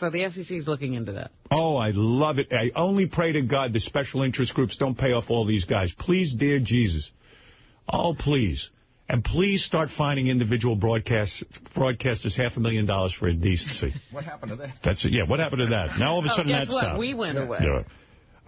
So the FCC is looking into that. Oh, I love it. I only pray to God the special interest groups don't pay off all these guys. Please, dear Jesus. Oh, please. And please start finding individual broadcast, broadcasters half a million dollars for indecency. What happened to that? That's it. Yeah, what happened to that? Now all of a Oh, sudden guess that what? stopped. We went away. Yeah.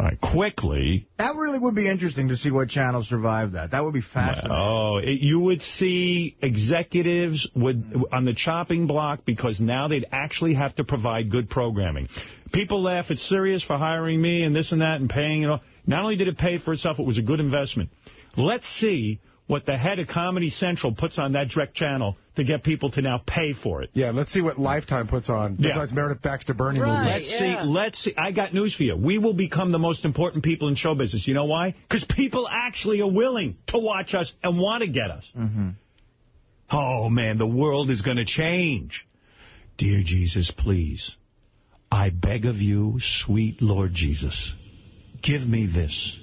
All right, quickly. That really would be interesting to see what channel survived that. That would be fascinating. Oh, it, you would see executives would on the chopping block because now they'd actually have to provide good programming. People laugh at Sirius for hiring me and this and that and paying it all. Not only did it pay for itself, it was a good investment. Let's see what the head of Comedy Central puts on that direct channel to get people to now pay for it. Yeah, let's see what Lifetime puts on. Yeah. Besides Meredith Baxter Birney Right. movies. Let's see. Let's see. I got news for you. We will become the most important people in show business. You know why? Because people actually are willing to watch us and want to get us. Mm-hmm. Oh, man, the world is going to change. Dear Jesus, please, I beg of you, sweet Lord Jesus, give me this.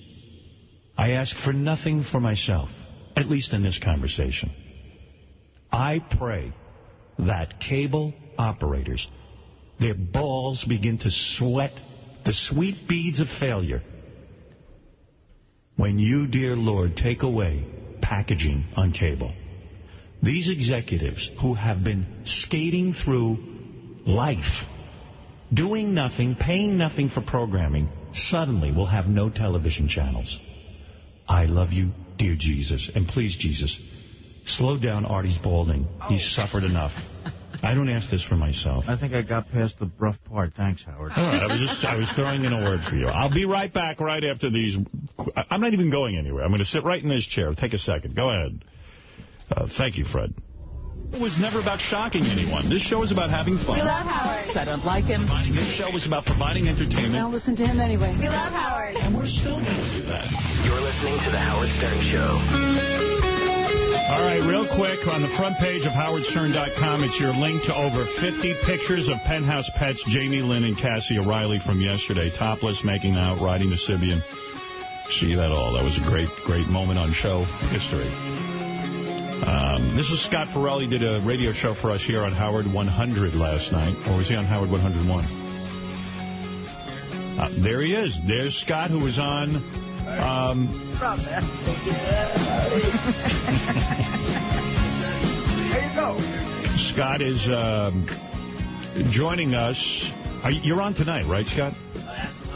I ask for nothing for myself, at least in this conversation. I pray that cable operators, their balls begin to sweat the sweet beads of failure when you, dear Lord, take away packaging on cable. These executives who have been skating through life, doing nothing, paying nothing for programming, suddenly will have no television channels. I love you, dear Jesus. And please, Jesus, slow down Artie's balding. He's suffered enough. I don't ask this for myself. I think I got past the rough part. Thanks, Howard. All right, I was just I was throwing in a word for you. I'll be right back right after these. I'm not even going anywhere. I'm going to sit right in this chair. Take a second. Go ahead. Uh, thank you, Fred. It was never about shocking anyone. This show is about having fun. We love Howard. I don't like him. This show was about providing entertainment. Don't listen to him anyway. We love Howard. And we're still going to do that. You're listening to The Howard Stern Show. All right, real quick, on the front page of howardstern.com, it's your link to over 50 pictures of penthouse pets Jamie Lynn and Cassie O'Reilly from yesterday, topless, making out, riding the Sybian. See that all. That was a great, great moment on show history. Um, this is Scott Ferrall. He did a radio show for us here on Howard 100 last night. Or was he on Howard 101? Uh, there he is. There's Scott, who was on... Um, there you go. Scott is um, joining us. You- You're on tonight, right, Scott?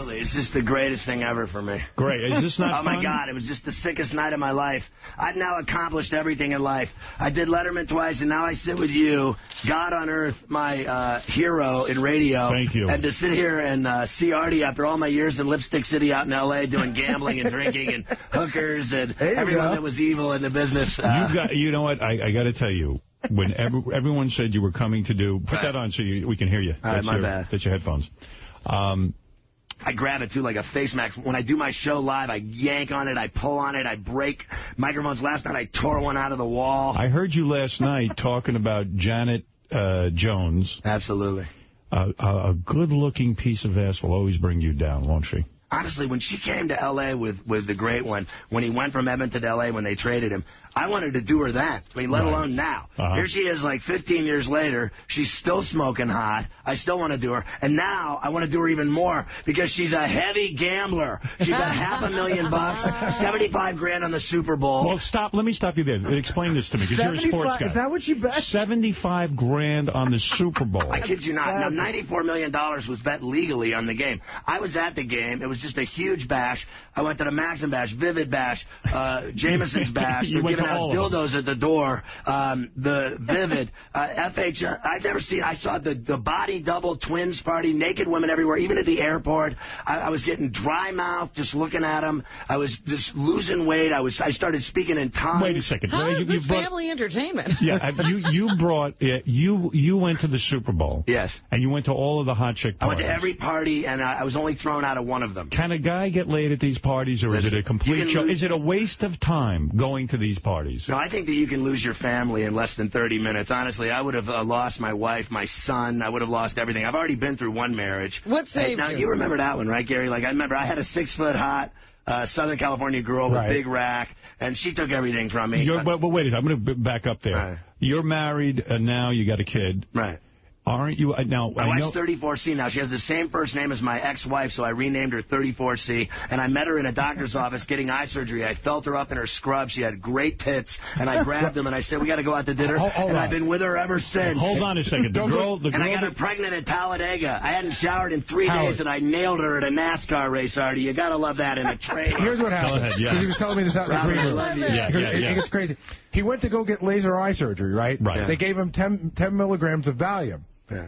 Absolutely. It's just the greatest thing ever for me. Great. Is this not Oh, my? God. It was just the sickest night of my life. I've now accomplished everything in life. I did Letterman twice, and now I sit with you, God on earth, my uh, hero in radio. Thank you. And to sit here and uh, see Artie after all my years in Lipstick City out in L.A. doing gambling and drinking and hookers and everyone go. that was evil in the business. Uh, You got. You know what? I, I got to tell you. When every, everyone said you were coming to do, put that on so you, we can hear you. All right, that's my your, bad. That's your headphones. Um, I grab it too like a face mask. When I do my show live, I yank on it, I pull on it, I break microphones. Last night I tore one out of the wall. I heard you last night talking about Janet uh, Jones. Absolutely. Uh, a, good-looking piece of ass will always bring you down, won't she? Honestly, when she came to L.A. with, with the great one, when he went from Edmonton to L.A. when they traded him, I wanted to do her that. I mean, let Right. alone now. Uh-huh. Here she is, like 15 years later. She's still smoking hot. I still want to do her. And now I want to do her even more because she's a heavy gambler. She bet half a million bucks, 75 grand on the Super Bowl. Well, stop. Let me stop you there. Explain this to me, because you're a sports 75 guy. Is that what you bet? 75 grand on the Super Bowl. I kid you not. Now, $94 million was bet legally on the game. I was at the game. It was just a huge bash. I went to the Maxim Bash, Vivid Bash, uh, Jameson's Bash. You went to out all of them. dildos at the door. Um, the Vivid, uh, FH. Uh, I've never seen. I saw the the body double twins party, naked women everywhere, even at the airport. I, I was getting dry mouth just looking at them. I was just losing weight. I was. I started speaking in tongues. Wait a second. How You- is you this brought- family entertainment? Yeah, I- you you brought yeah, you you went to the Super Bowl. Yes. And you went to all of the hot chick Parties. I went to every party, and I, I was only thrown out of one of them. Can a guy get laid at these parties, or is it a complete show? Is it a waste of time going to these parties? No, I think that you can lose your family in less than 30 minutes. Honestly, I would have uh, lost my wife, my son. I would have lost everything. I've already been through one marriage. What Hey, saved now, you? you remember that one, right, Gary? Like, I remember I had a six-foot hot uh, Southern California girl with Right. big rack, and she took everything from me. You're, but, but wait a minute, I'm going to back up there. You're married, and now you got a kid. Right. Aren't you? Uh, now, My I know. wife's 34C now. She has the same first name as my ex-wife, so I renamed her 34C. And I met her in a doctor's office getting eye surgery. I felt her up in her scrub. She had great tits, and I grabbed them and I said, "We got to go out to dinner." Hold- hold and on. I've been with her ever since. Hold on a second. The girl, the and I got her pregnant at Talladega. I hadn't showered in three Howard. days, and I nailed her at a NASCAR race, Artie. You got to love that in a trailer. Here's what happened. ahead, yeah. 'Cause He was telling me this out in the Robert, green I room. love you. Yeah, Because yeah, it, yeah. it gets crazy. He went to go get laser eye surgery, right? Right. They gave him 10, 10 milligrams of Valium.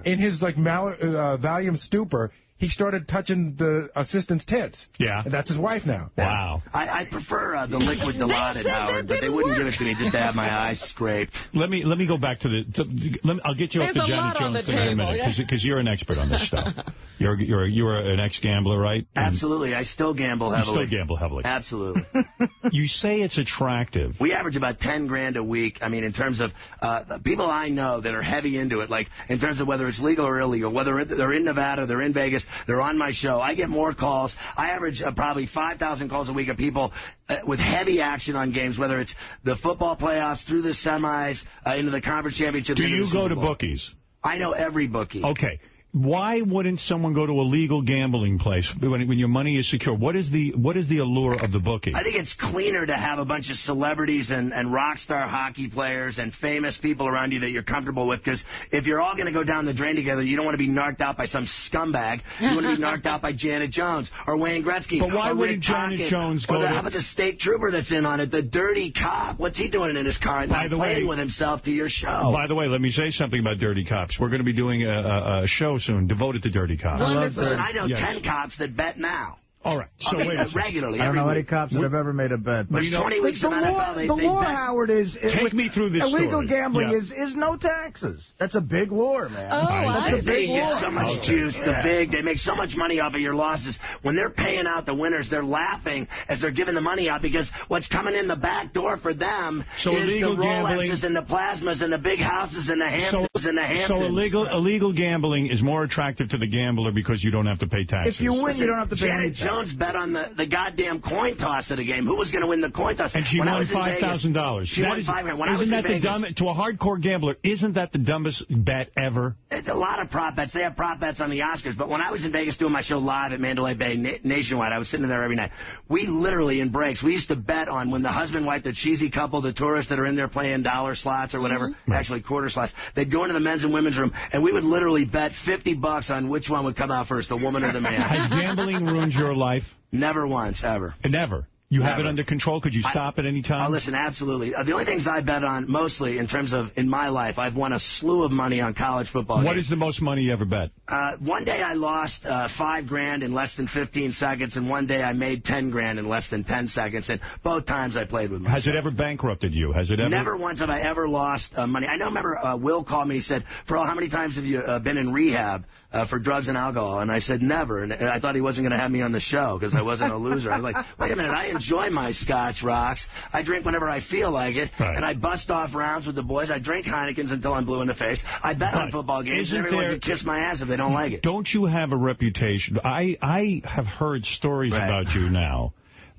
In his like mal- uh, Valium stupor, he started touching the assistant's tits. Yeah. And that's his wife now. Wow. I, I prefer uh, the liquid Dilaudid, Howard, but they wouldn't give it to me just to have my eyes scraped. Let me let me go back to the. To, let me, I'll get you off There's the a Janet Jones the thing in a table, minute yeah. because you're an expert on this stuff. You're you're you're an ex gambler, right? And Absolutely. I still gamble heavily. You heavily. still gamble heavily. Absolutely. You say it's attractive. We average about 10 grand a week. I mean, in terms of uh, the people I know that are heavy into it, like in terms of whether it's legal or illegal, whether they're in Nevada, they're in Vegas, they're on my show. I get more calls. I average uh, probably 5,000 calls a week of people uh, with heavy action on games, whether it's the football playoffs through the semis, uh, into the conference championships. Do you go to bookies? I know every bookie. Okay. Why wouldn't someone go to a legal gambling place when, when your money is secure? What is the what is the allure of the bookie? I think it's cleaner to have a bunch of celebrities and, and rock star hockey players and famous people around you that you're comfortable with. Because if you're all going to go down the drain together, you don't want to be narked out by some scumbag. You want to be narked out by Janet Jones or Wayne Gretzky. But why wouldn't Rick Janet Tocchet, Jones or go the, to- How about the state trooper that's in on it? The dirty cop. What's he doing in his car at By the playing way- with himself to your show? By the way, let me say something about Dirty Cops. We're going to be doing a, a, a show soon devoted to Dirty Cops. Listen, I know Yes. 10 cops that bet now. All right. So I mean, wait a regularly, I don't every know any cops that have ever made a bet. But it's 20 weeks the law, NFL, they- the law bet. Howard, is... Take with me through this Illegal story. gambling Yeah. is, is no taxes. That's a big lure, man. Oh, That's a They big get lure. so much Okay. juice. The Yeah. big, they make so much money off of your losses. When they're paying out the winners, they're laughing as they're giving the money out because what's coming in the back door for them So is the gambling- Rolexes and the plasmas and the big houses and the Hamptons and the Hamptons. So illegal illegal gambling is more attractive to the gambler because you don't have to pay taxes. If you win, you don't have to pay Janet any tax. Jones bet on the, the goddamn coin toss at a game. Who was going to win the coin toss? And she when I won was in five Vegas- thousand dollars. She won five grand. When I isn't was in that the Vegas, dumb to a hardcore gambler? Isn't that the dumbest bet ever? a lot of prop bets. They have prop bets on the Oscars. But when I was in Vegas doing my show live at Mandalay Bay Na- Nationwide, I was sitting there every night. We literally, in breaks, we used to bet on when the husband wife, the cheesy couple, the tourists that are in there playing dollar slots or whatever, mm-hmm. actually quarter slots, they'd go into the men's and women's room, and we would literally bet 50 bucks on which one would come out first, the woman or the man. Has gambling ruined your life? Never once, ever. Never. You have it under control? Could you stop at any time? Oh, listen, absolutely. Uh, the only things I bet on, mostly in terms of in my life, I've won a slew of money on college football. What games. is the most money you ever bet? Uh, one day I lost uh, five grand in less than 15 seconds, and one day I made 10 grand in less than 10 seconds. And both times I played with myself. Has it ever bankrupted you? Has it ever? Never once have I ever lost uh, money. I know. Remember, uh, Will called me. He said, "Pearl, how many times have you uh, been in rehab uh, for drugs and alcohol?" And I said, "Never." And, I thought he wasn't going to have me on the show because I wasn't a loser. I was like, "Wait a minute! I enjoy my Scotch rocks. I drink whenever I feel like it, Right. and I bust off rounds with the boys. I drink Heinekens until I'm blue in the face. I bet on football games, Isn't and everyone there- can kiss my ass if they don't like it." Don't you have a reputation? I I have heard stories about you now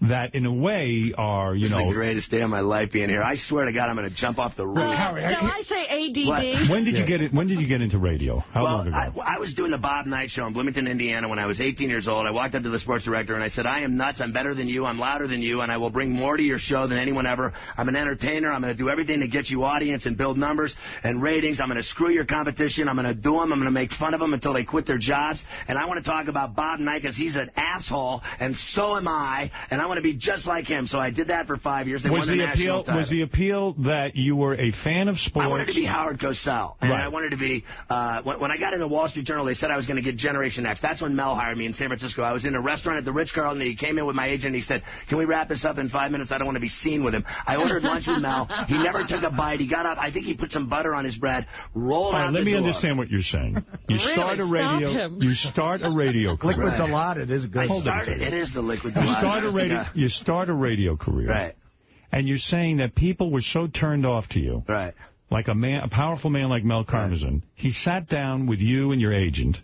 that, in a way, are you It's know. the greatest day of my life being here. I swear to God, I'm going to jump off the roof. Uh, shall I say ADD? When did you get it? When did you get into radio? How well, long ago? I, I was doing the Bob Knight show in Bloomington, Indiana when I was 18 years old. I walked up to the sports director and I said, I am nuts. I'm better than you. I'm louder than you. And I will bring more to your show than anyone ever. I'm an entertainer. I'm going to do everything to get you audience and build numbers and ratings. I'm going to screw your competition. I'm going to do them. I'm going to make fun of them until they quit their jobs. And I want to talk about Bob Knight because he's an asshole and so am I. And I want to be just like him. So I did that for five years. They was won the, the appeal? title. Was the appeal that you were a fan of sports? I wanted to be Howard Cosell, and Right. I wanted to be. Uh, when, when I got in the Wall Street Journal, they said I was going to get Generation X. That's when Mel hired me in San Francisco. I was in a restaurant at the Ritz Carlton. and He came in with my agent. and He said, "Can we wrap this up in five minutes? I don't want to be seen with him." I ordered lunch with Mel. He never took a bite. He got up. I think he put some butter on his bread, rolled All right, out let the me door. understand what you're saying. You Really? start a Stop radio. him. You start a radio career. Liquid Dilaudid is good. I Hold on started. It is the liquid. You start a radio. You start a radio career. Right. And you're saying that people were so turned off to you. Right. Like a man, a powerful man like Mel Karmazin. He sat down with you and your agent,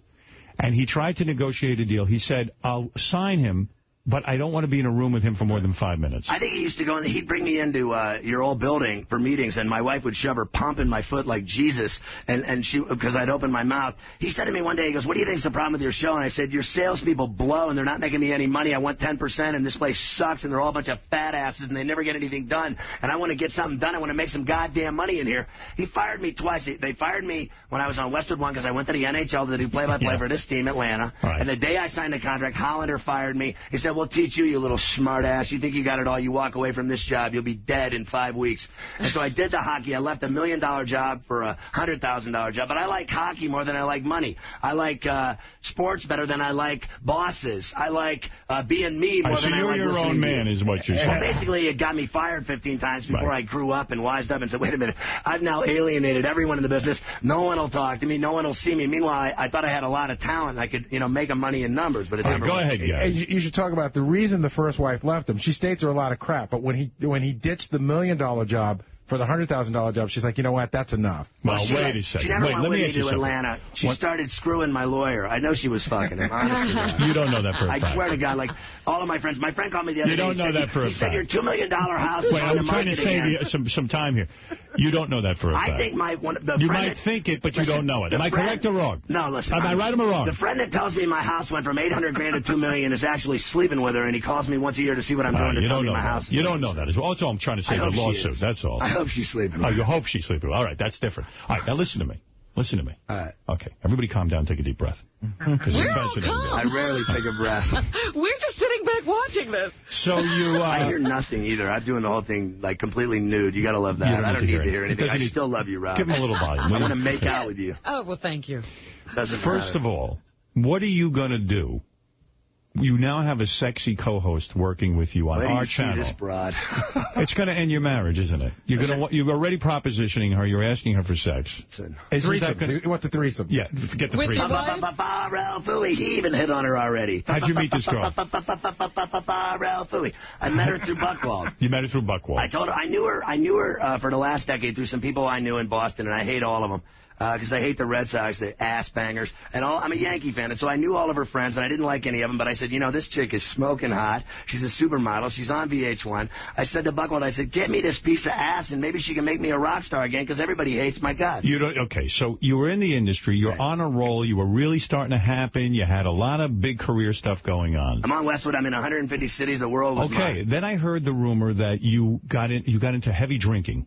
and he tried to negotiate a deal. He said, "I'll sign him, but I don't want to be in a room with him for more than five minutes." I think he used to go in. He'd bring me into uh, your old building for meetings, and my wife would shove her pump in my foot like Jesus, and and she because I'd open my mouth. He said to me one day, he goes, "What do you think's the problem with your show?" And I said, "Your salespeople blow, and they're not making me any money. I want 10 percent, and this place sucks, and they're all a bunch of fat asses, and they never get anything done. And I want to get something done. I want to make some goddamn money in here." He fired me twice. They- They fired me when I was on Westwood One because I went to the NHL to do play-by-play for this team, Atlanta. And the day I signed the contract, Hollander fired me. He said, "We'll teach you, you little smart ass. You think you got it all? You walk away from this job, you'll be dead in five weeks." And so I did the hockey. I left a million dollar job for a hundred thousand dollar job. But I like hockey more than I like money. I like uh, sports better than I like bosses. I like uh, being me more see than I you're like your own man is what you're Well, saying. basically, it got me fired 15 times before I grew up and wised up and said, wait a minute, I've now alienated everyone in the business. No one will talk to me. No one will see me. Meanwhile, I, I thought I had a lot of talent. I could, you know, make a money in numbers, but it never worked. Hey, You you should talk about the reason the first wife left him. She stayed through a lot of crap, but when he when he ditched the million dollar job for the hundred thousand dollar job, she's like, you know what, that's enough. Well, she, wait a second. She never Wait, went let with me me ask you to something. Atlanta. She What- started screwing my lawyer. I know she was fucking him. Honestly, You don't know that for a I fact. I swear to God, like all of my friends. My friend called me the other You day. don't he know said, that for a He said your two million dollar house Wait, is on the market Wait, I'm trying to save you some some time here. You don't know that for a I fact. I think my one the you might that- think it, but you don't know it. the Am I correct or wrong? No, listen. Am I I'm- right or wrong? The friend that tells me my house went from 800 grand to 2 million is actually sleeping with her, and he calls me once a year to see what I'm Uh, doing to you tell don't me know my that. house. You don't know that. that. Is all I'm trying to say. The lawsuit. That's all. I hope she's sleeping. Oh, you hope she's sleeping. All right, that's different. All right, now listen to me. Listen to me. All right. Okay, everybody calm down. Take a deep breath. 'Cause We're you guys all are doing I rarely take a breath. We're just sitting back watching this. So you. Uh, I hear nothing either. I'm doing the whole thing like completely nude. You gotta love that. Don't I don't to need hear to hear It anything. I still love you, Rob. Give him a little volume, I want to make out with you. Oh, well, thank you. Doesn't First matter. of all, what are you going to do? You now have a sexy co-host working with you on Where our you see channel. this broad? It's going to end your marriage, isn't it? You're going to. You're already propositioning her. You're asking her for sex. Isn't Threesome. gonna- You want the threesome? Yeah, forget the With threesome. your wife? Ralph Fooey. He even hit on her already. How'd you meet this girl? Ralph Fooey. I met her through Buchwald. You met her through Buchwald. I told her I knew her. I knew her uh, for the last decade through some people I knew in Boston, and I hate all of them Uh, because I hate the Red Sox, the ass bangers, and all. I'm a Yankee fan, and so I knew all of her friends, and I didn't like any of them. But I said, you know, this chick is smoking hot. She's a supermodel. She's on VH1. I said to Buchwald, I said, get me this piece of ass, and maybe she can make me a rock star again, because everybody hates my guts. You don't. Okay, so you were in the industry. You're on a roll. You were really starting to happen. You had a lot of big career stuff going on. I'm on Westwood. I'm in 150 cities. The world was Okay, mine. then I heard the rumor that you got in. You got into heavy drinking.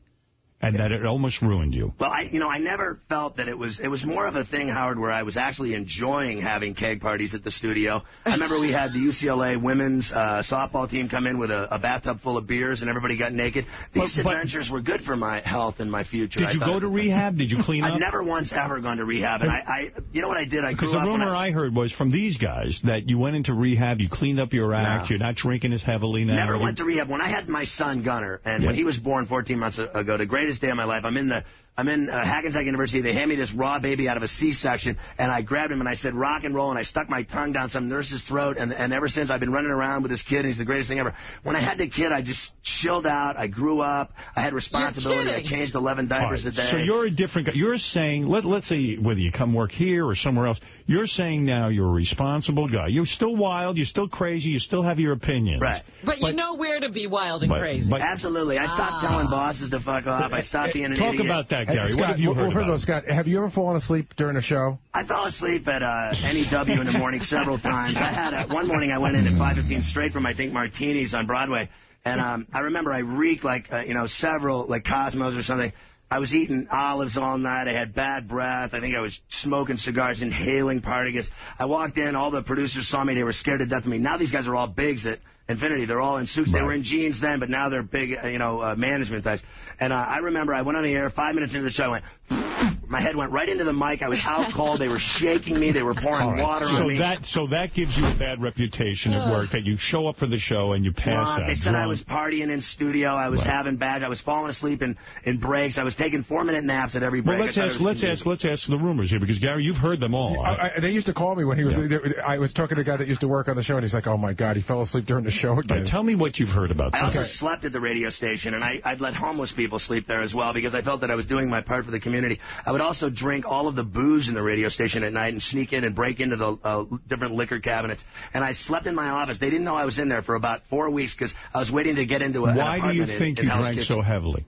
And that it almost ruined you. Well, I, you know, I never felt that it was. It was more of a thing, Howard, where I was actually enjoying having keg parties at the studio. I remember we had the UCLA women's uh, softball team come in with a, a bathtub full of beers, and everybody got naked. These adventures were good for my health and my future. Did I you go to rehab? Did you clean up? I've never once ever gone to rehab, and I, I, you know what I did? I Because the rumor I, I heard was from these guys that you went into rehab, you cleaned up your act, you're not drinking as heavily now. Never went to rehab. When I had my son Gunner, and Yeah. when he was born 14 months ago, the greatest day of my life. I'm in the I'm in uh, Hackensack University. They hand me this raw baby out of a C-section, and I grabbed him and I said rock and roll, and I stuck my tongue down some nurse's throat, and, and ever since I've been running around with this kid, and he's the greatest thing ever. When I had the kid, I just chilled out. I grew up. I had responsibility. I changed 11 diapers All a day. So you're a different guy. You're saying, let, let's say whether you come work here or somewhere else, you're saying now you're a responsible guy. You're still wild, you're still crazy, you still have your opinions. Right. But you know where to be wild and but- crazy. but- Absolutely. I stopped Ah. telling bosses to fuck off. I stopped being an Talk idiot. about that, Hey, Gary. Scott, what have you well, heard well, first of about? all, Scott, have you ever fallen asleep during a show? I fell asleep at uh, NEW in the morning several times. I had a, one morning I went in at 5:15 straight from I think Martinis on Broadway, and um, I remember I reeked like uh, you know several like Cosmos or something. I was eating olives all night. I had bad breath. I think I was smoking cigars, inhaling particles. I walked in. All the producers saw me. They were scared to death of me. Now these guys are all bigs at Infinity. They're all in suits. They were in jeans then, but now they're big, uh, you know, uh, management types. And uh, I remember I went on the air five minutes into the show. I went. My head went right into the mic. I was out cold. They were shaking me. They were pouring All right. water so on me. that so that gives you a bad reputation at work that you show up for the show and you pass drunk. out. They said I was partying in studio. I was having bad. I was falling asleep in, in breaks. I was taking four minute naps at every break. Well, let's I thought it ask let's ask let's ask the rumors here because Gary, you've heard them all. I, I, they used to call me when he was. I was talking to a guy that used to work on the show, and he's like, "Oh my God, he fell asleep during the show again." tell me what you've heard about. I also this. slept at the radio station, and I, I'd let homeless people sleep there as well because I felt that I was doing my part for the community. I would also drink all of the booze in the radio station at night and sneak in and break into the uh, different liquor cabinets. And I slept in my office. They didn't know I was in there for about four weeks because I was waiting to get into a, Why do you apartment in- think in you drank Kitchen. so heavily?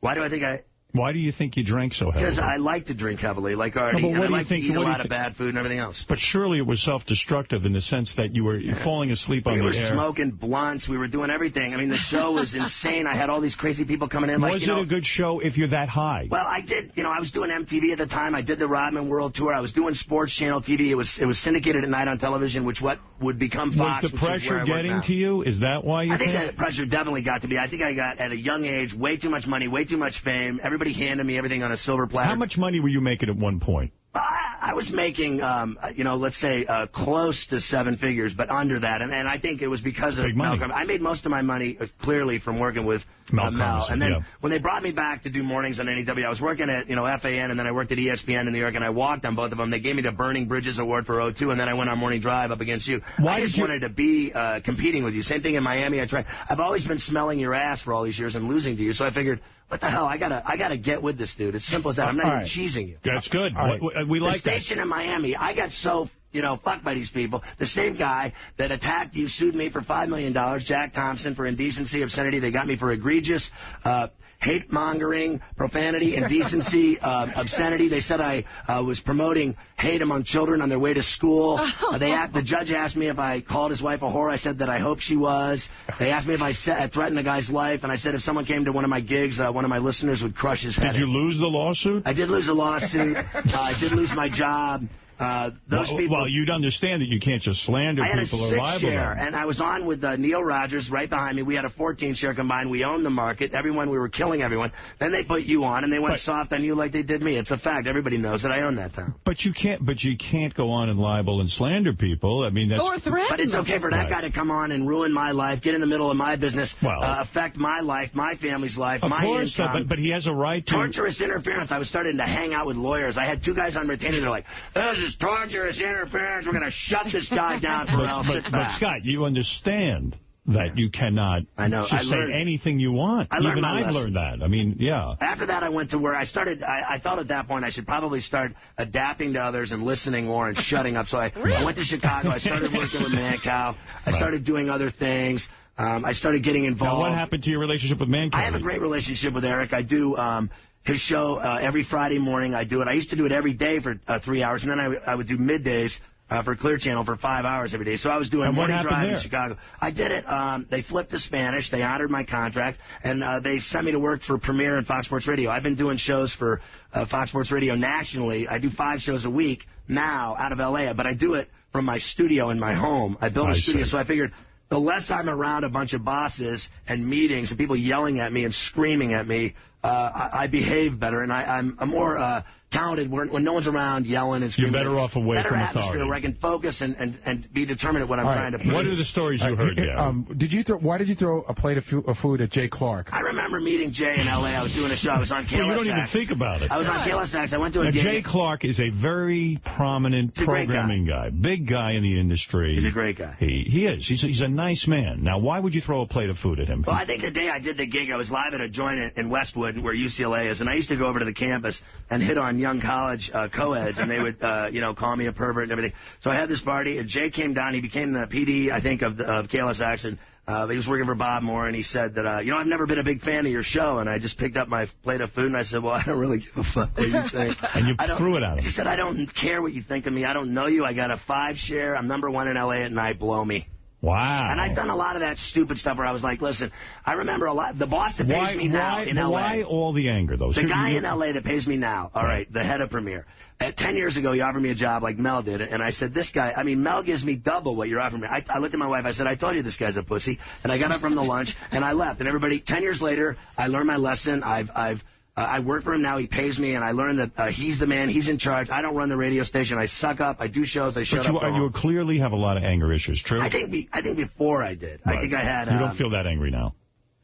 Why do I think I? Why do you think you drank so heavily? Because I like to drink heavily, like Artie, No, and I like think- to eat a what do you lot of bad food and everything else. But surely it was self-destructive in the sense that you were falling asleep on We the were smoking blunts. We were doing everything. I mean, the show was insane. I had all these crazy people coming in. Like, was you know, it a good show if you're that high? Well, I did. You know, I was doing MTV at the time. I did the Rodman World Tour. I was doing Sports Channel TV. It was it was syndicated at night on television, which what would become Fox. was the which is where pressure getting to you? Is that why you I think that pressure definitely got to me. I think I got at a young age way too much money, way too much fame. Everybody handed me everything on a silver platter. How much money were you making at one point? I, I was making, um, you know, let's say uh, close to seven figures, but under that, and, and I think it was because of. Malcolm. I made most of my money uh, clearly from working with Mel uh, Mel, and then yeah. when they brought me back to do mornings on NEW, I was working at you know FAN, and then I worked at ESPN in New York, and I walked on both of them. They gave me the Burning Bridges Award for O2, and then I went on Morning Drive up against you. Why I just you- wanted to be uh, competing with you. Same thing in Miami. I tried. I've always been smelling your ass for all these years and losing to you, so I figured. What the hell? I gotta, I gotta get with this dude. It's simple as that. I'm not All even right. cheesing you. That's good. Right. We the like that. station in Miami, I got so you know fucked by these people. The same guy that attacked you sued me for five million dollars. Jack Thompson for indecency, obscenity. They got me for egregious. Uh, Hate mongering, profanity, indecency, uh, obscenity. They said I uh, was promoting hate among children on their way to school. Uh, they asked, the judge asked me if I called his wife a whore. I said that I hope she was. They asked me if I said, threatened a guy's life, and I said if someone came to one of my gigs, uh, one of my listeners would crush his head. Did you lose the lawsuit? I did lose a lawsuit. uh, I did lose my job. Uh, those well, people. well, you'd understand that you can't just slander people. I had a people or six libel share, them. and I was on with uh, Neil Rogers right behind me. We had a 14 share combined. We owned the market. Everyone, we were killing everyone. Then they put you on, and they went soft on you like they did me. It's a fact. Everybody knows that I own that town. But you can't. But you can't go on and libel and slander people. I mean, that's But it's okay for that Right. guy to come on and ruin my life, get in the middle of my business, Well- uh, affect my life, my family's life, Of my course, income. but, but he has a right to. Torturous interference. I was starting to hang out with lawyers. I had two guys on retainer. They're like, "This is torturous interference. We're going to shut this guy down for But, but, but. Scott, you understand that you cannot I know. just I say learned- anything you want. I learned Even I've lesson. learned that. I mean, yeah. After that, I went to where I started. I, I felt at that point I should probably start adapting to others and listening more and shutting up. So I, I went to Chicago. I started working with Mancow. I started doing other things. Um, I started getting involved. Now, what happened to your relationship with Mancow? I have a great relationship with Eric. I do um, his show uh, every Friday morning. I do it. I used to do it every day for uh, three hours, and then I, I would do middays uh, for Clear Channel for five hours every day. So I was doing And what morning drive in? Chicago. I did it. Um, they flipped to Spanish. They honored my contract, and uh, they sent me to work for Premiere and Fox Sports Radio. I've been doing shows for uh, Fox Sports Radio nationally. I do five shows a week now out of L.A., but I do it from my studio in my home. I built a studio, see. so I figured the less I'm around a bunch of bosses and meetings and people yelling at me and screaming at me, I, I behave better and I, I'm, I'm more uh, talented when, when no one's around yelling and You're better off away better from atmosphere authority. where I can focus and, and, and be determined at what I'm All trying to put. What are the stories you Uh, heard, Gary? um, did you throw, why did you throw a plate of, fu- of food at Jay Clark? I remember meeting Jay in L.A. I was doing a show. I was on KLSX. Well, you don't even think about it. I was on KLSX. I went to a Now, gig. Jay Clark is a very prominent He's a programming guy. Big guy in the industry. He's a great guy. He he is. He's a, he's a nice man. Now, why would you throw a plate of food at him? Well, I think the day I did the gig, I was live at a joint in- in Westwood, where UCLA is, and I used to go over to the campus and hit on young college uh, co-eds, and they would, uh, you know, call me a pervert and everything. So I had this party, and Jay came down. He became the PD, I think, of, the, of KLSX, and uh, he was working for Bob Moore, and he said that, uh, you know, I've never been a big fan of your show, and I just picked up my plate of food, and I said, well, I don't really give a fuck what you think. and you threw it at him. He said, I don't care what you think of me. I don't know you. I got a five share. I'm number one in L.A. at night. Blow me. Wow. And I've done a lot of that stupid stuff where I was like, listen, I remember a lot. The boss that pays Why, me now why, in L.A. why all the anger, though? The guy in L.A. that pays me now, all right, the head of Premiere. At 10 years ago, he offered me a job like Mel did, and I said, this guy, I mean, Mel gives me double what you're offering me. I, I looked at my wife, I said, I told you this guy's a pussy, and I got up from the lunch, and I left. And everybody, 10 years later, I learned my lesson. I've, I've, uh, I work for him now. He pays me, and I learned that uh, he's the man. He's in charge. I don't run the radio station. I suck up. I do shows. I shut But you, up. go you clearly have a lot of anger issues, true? I think, be, I think before I did. I think I had. You um, don't feel that angry now.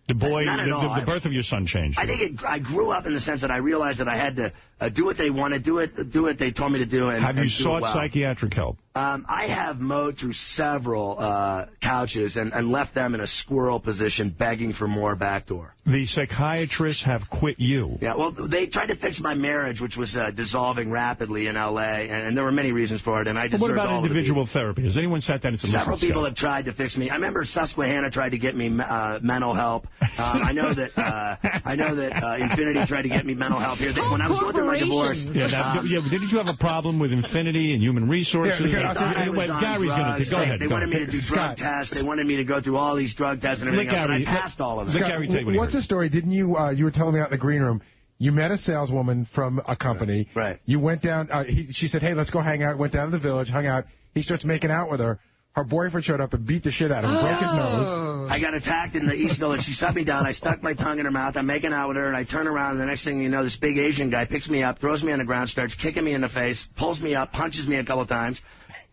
The boy, Not at the, the, the birth of your son changed. I think it, I grew up in the sense that I realized that I had to uh, do what they wanted, do it, do what they told me to do, and Have you and do it sought well. psychiatric help? Um, I have mowed through several uh, couches and, and left them in a squirrel position, begging for more backdoor. The psychiatrists have quit you. Yeah, well, they tried to fix my marriage, which was uh, dissolving rapidly in L.A., and, and there were many reasons for it, and I But deserved what about all of it. individual therapy? Has anyone sat down and said, Several people Scott, have tried to fix me. I remember Susquehanna tried to get me uh, mental help. Um, I know that uh, I know that uh, Infinity tried to get me mental help here. They, when I was going through my divorce, Yeah, now, um, yeah, didn't you have a problem with Infinity and Human Resources? they thought I was on Gary's going to go They- ahead. They go wanted me to ahead. do drug tests. They wanted me to go through all these drug tests and everything Let else. and I passed all of them. Scott, what's the story? Didn't you, uh, you were telling me out in the green room, you met a saleswoman from a company. Right. You went down, uh, he, she said, hey, let's go hang out. Went down to the village, hung out. He starts making out with her. Her boyfriend showed up and beat the shit out of him, broke his nose. I got attacked in the East Village. She sucked me down. I stuck my tongue in her mouth. I'm making out with her, and I turn around, and the next thing you know, this big Asian guy picks me up, throws me on the ground, starts kicking me in the face, pulls me up, punches me a couple times,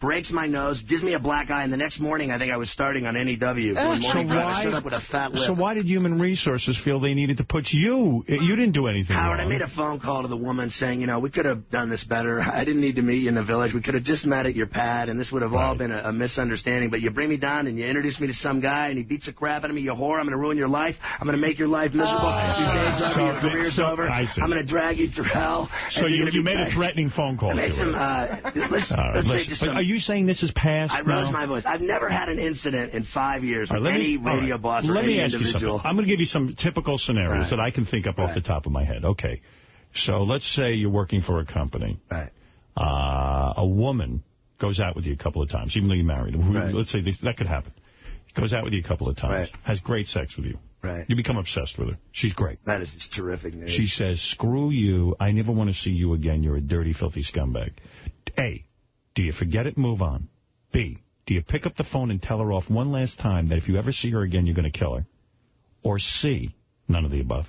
breaks my nose, gives me a black eye, and the next morning I think I was starting on NEW. Ah, so morning drive. I why, showed up with a fat lip. so why did Human Resources feel they needed to put you? Eh, you didn't do anything Howard, I made a phone call to the woman saying, you know, we could have done this better. I didn't need to meet you in the village. We could have just met at your pad, and this would have all been a, a misunderstanding. But you bring me down and you introduce me to some guy, and he beats the crap out of me. You whore. I'm going to ruin your life. I'm going to make your life miserable. Ah. Your day's over. So- your career's so- over. I'm going to drag you through hell. So you, gonna made a threatening phone call I made some. Uh, let's, right, let's say just some. You saying this is past I now? my voice. I've never had an incident in five years All with right, any me, radio right. boss or Let any me ask you something. I'm going to give you some typical scenarios Right. that I can think up off the top of my head. Okay. So let's say you're working for a company. Right. Uh, a woman goes out with you a couple of times, even though you're married. Right. Let's say this, that could happen. Goes out with you a couple of times. Right. Has great sex with you. Right. You become obsessed with her. She's great. That is just terrific news. She says, screw you. I never want to see you again. You're a dirty, filthy scumbag. A, do you forget it move on? B, do you pick up the phone and tell her off one last time that if you ever see her again, you're going to kill her? Or C, none of the above?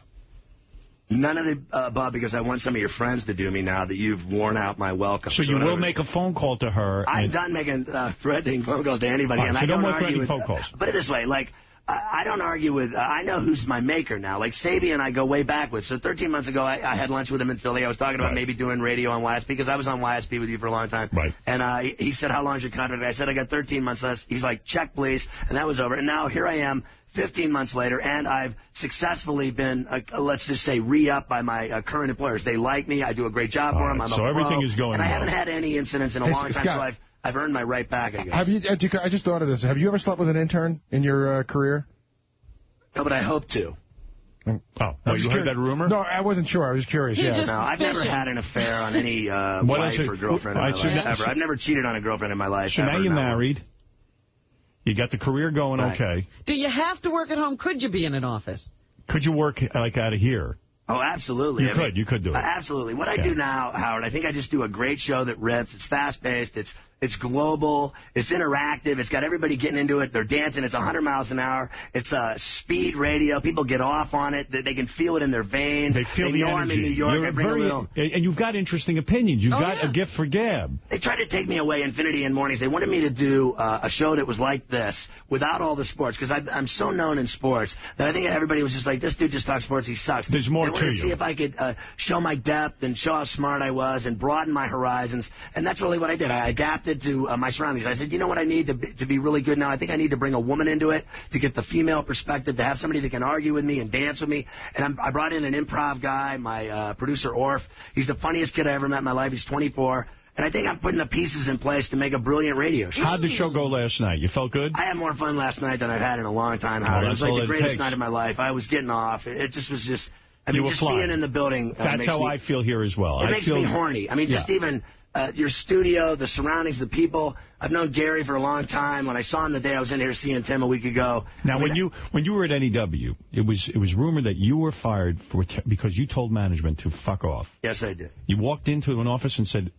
None of the uh, above because I want some of your friends to do me now that you've worn out my welcome. So you will make a phone call to her. I'm done making uh, threatening phone calls to anybody, right, and so I don't more argue with. phone calls. Put it this way, like. I I don't argue with. Uh, I know who's my maker now. Like Sabi and I go way back with. So 13 months ago, I, I had lunch with him in Philly. I was talking about Right. maybe doing radio on YSP because I was on YSP with you for a long time. Right. And uh, he- he said, "How long's your contract?" I said, "I got 13 months left." He's like, "Check, please," and that was over. And now here I am. 15 months later, and I've successfully been, uh, let's just say, re-upped by my uh, current employers. They like me. I do a great job All for them. right, I'm a so pro, everything is going And I haven't had any incidents in a Hey, long time, Scott. so I've, I've earned my right back, I guess. Have you, uh, do you- I just thought of this. Have you ever slept with an intern in your uh, career? No, but I hope to. Oh, I'm oh you heard that rumor? No, I wasn't sure. I was curious. He's yeah. just No, I've never fishing. had an affair on any uh, What wife else- or girlfriend in All my life, now- ever. I've never cheated on a girlfriend in my life, So now you're not married. You got the career going Right. okay. Do you have to work at home? Could you be in an office? Could you work like out of here? Oh, absolutely. You I could. mean, you could do it. uh, absolutely. What I do now, Howard, I think I just do a great show that rips. It's fast-paced. It's it's global. It's interactive. It's got everybody getting into it. They're dancing. It's 100 miles an hour. It's uh, speed radio. People get off on it. They, they can feel it in their veins. They feel the know energy. I'm in New York. You're I bring very, a little. and you've got interesting opinions. You've Oh, got yeah. a gift for gab. They tried to take me away Infinity in mornings. They wanted me to do uh, a show that was like this without all the sports because I'm so known in sports that I think everybody was just like, this dude just talks sports. He sucks. There's more they wanted to to you. see if I could uh, show my depth and show how smart I was and broaden my horizons. And that's really what I did. I adapted to uh, my surroundings. I said, you know what I need to be, to be really good now? I think I need to bring a woman into it to get the female perspective, to have somebody that can argue with me and dance with me. And I'm, I brought in an improv guy, my uh, producer Orf. He's the funniest kid I ever met in my life. He's 24. And I think I'm putting the pieces in place to make a brilliant radio show. How'd the show go last night? You felt good? I had more fun last night than I've had in a long time, Howard. it was like the greatest takes. night of my life. I was getting off. It, just was just, I You mean, were just flying. being in the building. uh, That's how me, I feel here as well. It I makes feel, me horny. I mean, just Yeah. even uh, your studio, the surroundings, the people. I've known Gary for a long time. When I saw him the day I was in here seeing Tim a week ago. Now, I mean, when you when you were at NEW, it was it was rumored that you were fired for t because you told management to fuck off. Yes, I did. You walked into an office and said,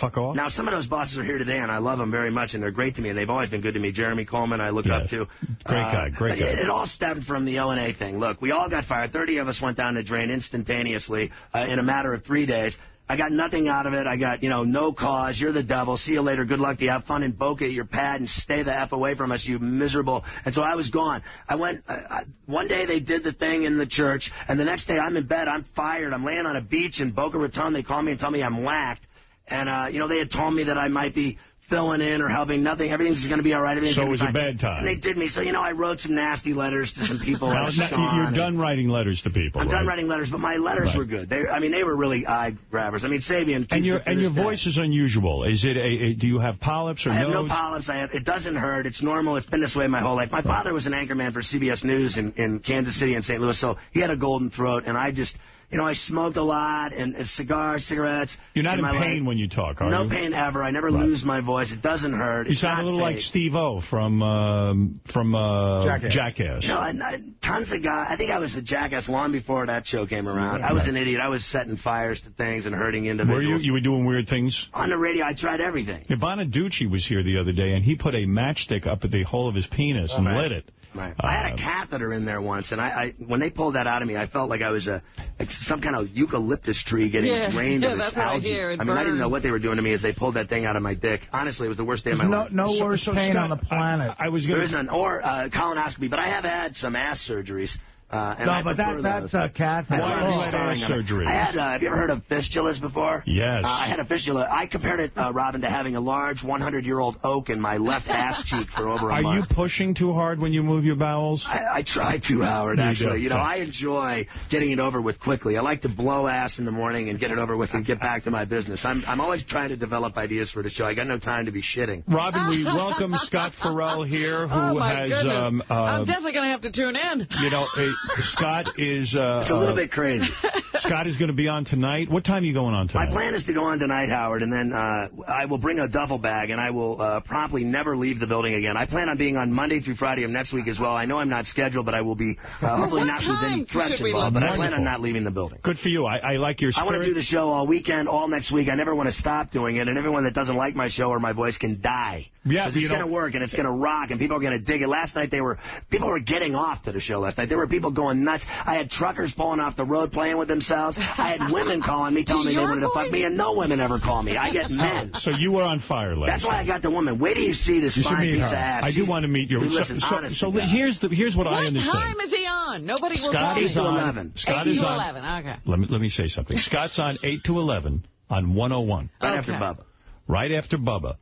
"Fuck off." Now, some of those bosses are here today, and I love them very much, and they're great to me, and they've always been good to me. Jeremy Coleman, I look Yeah. up to. Great Uh, guy, great guy. It, it all stemmed from the O&A thing. Look, we all got fired. 30 of us went down the drain instantaneously uh, in a matter of three days. I got nothing out of it. I got, you know, no cause. You're the devil. See you later. Good luck to you. Have fun in Boca at your pad and stay the F away from us, you miserable. And so I was gone. I went, uh, I, one day they did the thing in the church, and the next day I'm in bed. I'm fired. I'm laying on a beach in Boca Raton. They call me and tell me I'm whacked. And, uh, you know, they had told me that I might be filling in or helping. Nothing. Everything's going to be all right. So it was a bad time. And they did me. So, you know, I wrote some nasty letters to some people. Now, like you're done writing letters to people. I'm done writing letters, but my letters Right. were good. They, I mean, they were really eye grabbers. I mean, Sabian. And your and your day. voice is unusual. Is it a, a do you have polyps or I have nodes? no polyps. I have, it doesn't hurt. It's normal. It's been this way my whole life. My father was an anchorman for CBS News in, in Kansas City and St. Louis, so he had a golden throat, and I just, you know, I smoked a lot and, and cigars, cigarettes. You're not in my pain life. when you talk, are no you? pain ever. I never Right. lose my voice. It doesn't hurt. You It's sound a little like. Steve-O from um, from uh, Jackass. Jackass. No, I, I, tons of guys. I think I was a jackass long before that show came around. I was an idiot. I was setting fires to things and hurting individuals. Were individuals. you you were doing weird things? On the radio, I tried everything. Yeah, Bonaduce was here the other day, and he put a matchstick up at the hole of his penis and Right. lit it. Right. I had a catheter in there once, and I, I when they pulled that out of me, I felt like I was a like some kind of eucalyptus tree getting Yeah, drained yeah, of its that's what I algae. hear. It I mean, I didn't know what they were doing to me as they pulled that thing out of my dick. Honestly, it was the worst day of my no, life. no So- worse so, pain Scott, on the planet. I was There going isn't, or uh, colonoscopy, but I have had some ass surgeries. Uh, and no, I but that, that's a cat. I don't Why have have you any had scarring ass on surgery? I had. Uh, have you ever heard of fistulas before? Yes. Uh, I had a fistula. I compared it, uh, Robin, to having a large 100-year-old oak in my left ass cheek for over a Are month. you pushing too hard when you move your bowels? I, I try to, Howard, You actually. do, You know. I enjoy getting it over with quickly. I like to blow ass in the morning and get it over with and get back to my business. I'm, I'm always trying to develop ideas for the show. I got no time to be shitting. Robin, we welcome Scott Ferrall here, who oh, my has, goodness. um, uh, I'm definitely going to have to tune in. you know, uh, Scott is. Uh, It's a little uh, bit crazy. Scott is going to be on tonight. What time are you going on tonight? My plan is to go on tonight, Howard, and then uh, I will bring a duffel bag, and I will uh, promptly never leave the building again. I plan on being on Monday through Friday of next week as well. I know I'm not scheduled, but I will be uh, hopefully what not with any threats should we involved. look But I plan on not leaving the building. Good for you. I, I like your I want to do the show all weekend, all next week. I never want to stop doing it, and everyone that doesn't like my show or my voice can die. Yeah, 'Cause you it's going to work and it's going to rock, and people are going to dig it. Last night they were people were getting off to the show last night. There were people going nuts. I had truckers pulling off the road playing with themselves. I had women calling me, telling me they wanted to fuck me, and no women ever call me. I get men. So you were on fire last That's why I got the woman. Wait till you see this You fine piece her. of ass. I do She's- want to meet you. Dude, So- listen, so, honest so here's the here's what, I understand. What time is he on? Nobody will Scott tell me. is on 11. Scott 8 is to on. 11. Okay. Let me let me say something. Scott's on eight to eleven on 101. Right Okay. after Bubba. right after Bubba.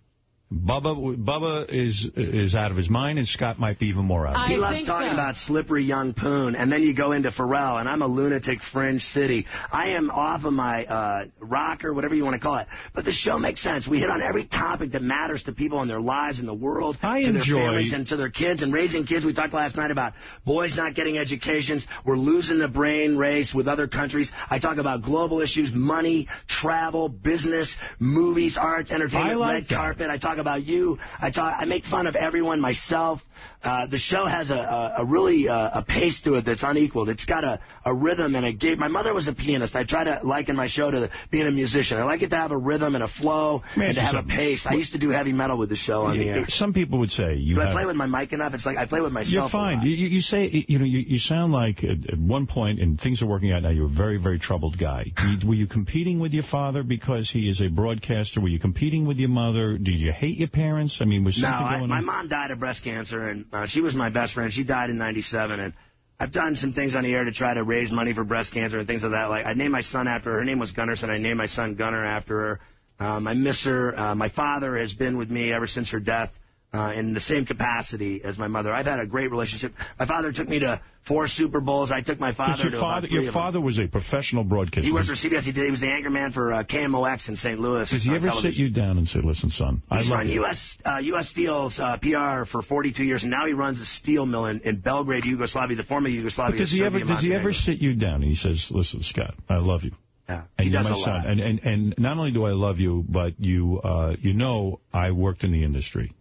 Bubba Bubba is is out of his mind, and Scott might be even more out of He it. loves talking about slippery young poon, and then you go into Ferrall, and I'm a lunatic fringe city. I am off of my uh, rocker, whatever you want to call it. But the show makes sense. We hit on every topic that matters to people in their lives, in the world, I to enjoy- their families, and to their kids, and raising kids. We talked last night about boys not getting educations. We're losing the brain race with other countries. I talk about global issues, money, travel, business, movies, arts, entertainment, like red that. carpet. I talk about you. I talk. I make fun of everyone myself. Uh, the show has a, a, a really uh, a pace to it that's unequaled. It's got a, a rhythm and a gait. My mother was a pianist. I try to liken my show to being a musician. I like it to have a rhythm and a flow Man, and to have a pace. I used to do heavy metal with the show on the air. Some people would say you Do I play with my mic enough? It's like I play with myself. You're fine. You, you say, you know, you, you sound like at, at one point, and things are working out now, you're a very, very troubled guy. Were you competing with your father because he is a broadcaster? Were you competing with your mother? Did you hate your parents? I mean, was No, something I, going my on? mom died of breast cancer, and uh, she was my best friend. She died in '97, and I've done some things on the air to try to raise money for breast cancer and things like that. Like I named my son after her. Her name was Gunnarsson. I named my son Gunnar after her. Um, I miss her. Uh, my father has been with me ever since her death. Uh, in the same capacity as my mother. I've had a great relationship. My father took me to four Super Bowls. I took my father your to father, your father was a professional broadcaster. He worked for CBS. He did. He was the anchor man for uh, KMOX in St. Louis. Does he ever television. sit you down and say, listen, son, I He's love run you. U.S. Uh, U.S. Steel's uh, PR for 42 years, and now he runs a steel mill in, in Belgrade, Yugoslavia, the former Yugoslavia. But does he ever does he ever sit you down and he says, listen, Scott, I love you. Yeah, And he you're does my son. And, and and not only do I love you, but you uh, you know I worked in the industry.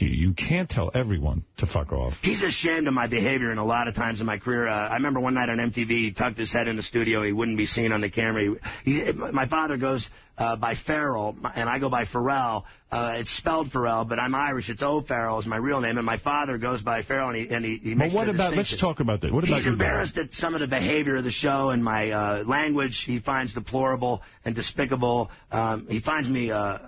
You, can't tell everyone to fuck off. He's ashamed of my behavior and a lot of times in my career. Uh, I remember one night on MTV, he tucked his head in the studio. He wouldn't be seen on the camera. He, he, my father goes uh, by Farrell, and I go by Farrell. Uh, it's spelled Farrell, but I'm Irish. It's O'Farrell is my real name, and my father goes by Farrell, and he, and he, he makes what the about? Let's talk about that. What about He's your dad? embarrassed at some of the behavior of the show and my uh, language. He finds deplorable and despicable. Um, he finds me, uh,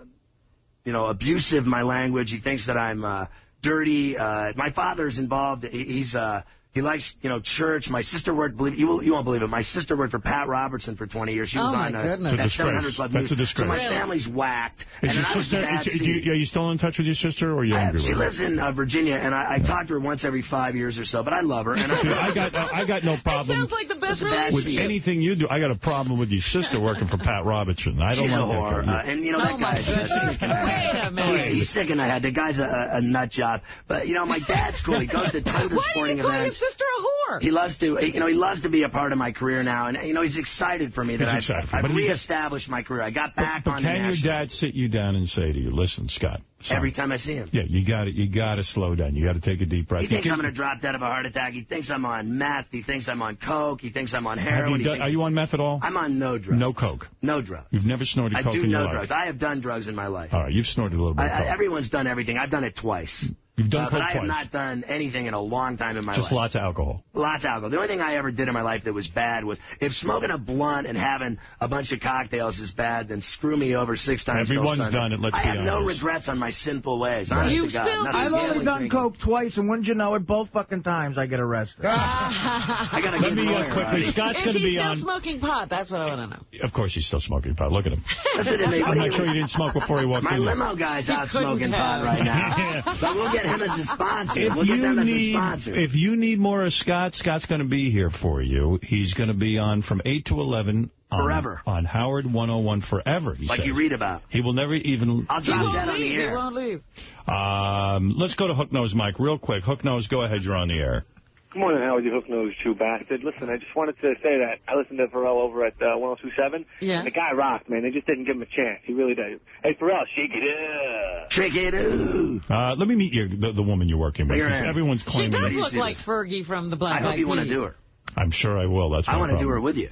you know, abusive. My language. He thinks that I'm uh, dirty. Uh, my father's involved. He's uh, he likes, you know, church. My sister worked. Believe you, will, you won't believe it. My sister worked for Pat Robertson for 20 years. She was Oh, my on uh, goodness. It's a that disgrace. 700 Club That's News. a disgrace. So my family's whacked. Is and your then sister? Is, you, are you still in touch with your sister, or are you I- angry she with her? lives in uh, Virginia, and I, I talk to her once every five years or so. But I love her. And Dude, I got I got no problem Sounds like the best It's with anything you do. I got a problem with your sister working for Pat Robertson. I don't She's a whore, that. uh, and you know Oh, that my guy's sick in the head. Wait a minute. He's, he's sick in the head. The guy's a, a, a nut job. But you know, my dad's cool. He goes to tons of sporting you call events. Sister a whore? He loves to, you know, he loves to be a part of my career now, and you know, he's excited for me that He's I've. I've reestablished my career. I got back But on the can your national dad sit you down and say to you, "Listen, Scott"? son, every time I see him. Yeah, you got to You got to slow down. You got to take a deep breath. He thinks You I'm can- going to drop dead of a heart attack. He thinks I'm on meth. He thinks I'm on coke. He thinks I'm on heroin. you done, are you on meth at all? I'm on no drugs. No coke. No drugs. You've never snorted I coke do in no your drugs. life. I do no drugs. I have done drugs in my life. All right, you've snorted a little bit I, of I, everyone's done everything. I've done it twice. You've done Uh, coke but I have twice. not done anything in a long time in my Just life. Just lots of alcohol. Lots of alcohol. The only thing I ever did in my life that was bad was if smoking a blunt and having a bunch of cocktails is bad, then screw me over six times. Everyone's Sunday. done it, let's I be have no regrets on my sinful ways. Honest You to God. still- I've only done drinking. coke twice, and wouldn't you know it, both fucking times I get arrested. I got a Let good me uh, lawyer, quickly. Artie. Scott's going to he be still on. smoking pot? That's what I want to know. Of course, he's still smoking pot. Look at him. Listen to me. I'm not you sure he didn't smoke before he walked My in. limo guy's He out smoking pot right now. But we'll get him as a sponsor. If we'll get you them need, as a sponsor. if you need more of Scott, Scott's going to be here for you. He's going to be on from 8 to 11 on, Forever. on Howard 101 forever. He like says. you read about. He will never even. I'll drop that on leave. the He won't leave. Um, let's go to Hook Nose Mike real quick. Hook Nose, go ahead. You're on the air. Good morning, Howard, you hook-nosed Jew bastard. Listen, I just wanted to say that I listened to Ferrall over at uh, 1027. Yeah. And the guy rocked, man. They just didn't give him a chance. He really did. Hey, Ferrall, shake it up. Trick it ooh. Uh, let me meet you, the, the woman you're working with. Bring her 'cause in. Everyone's She claiming. does look like this? Fergie from the Black Eyed I hope you want to do her. I'm sure I will. That's I want to do her with you.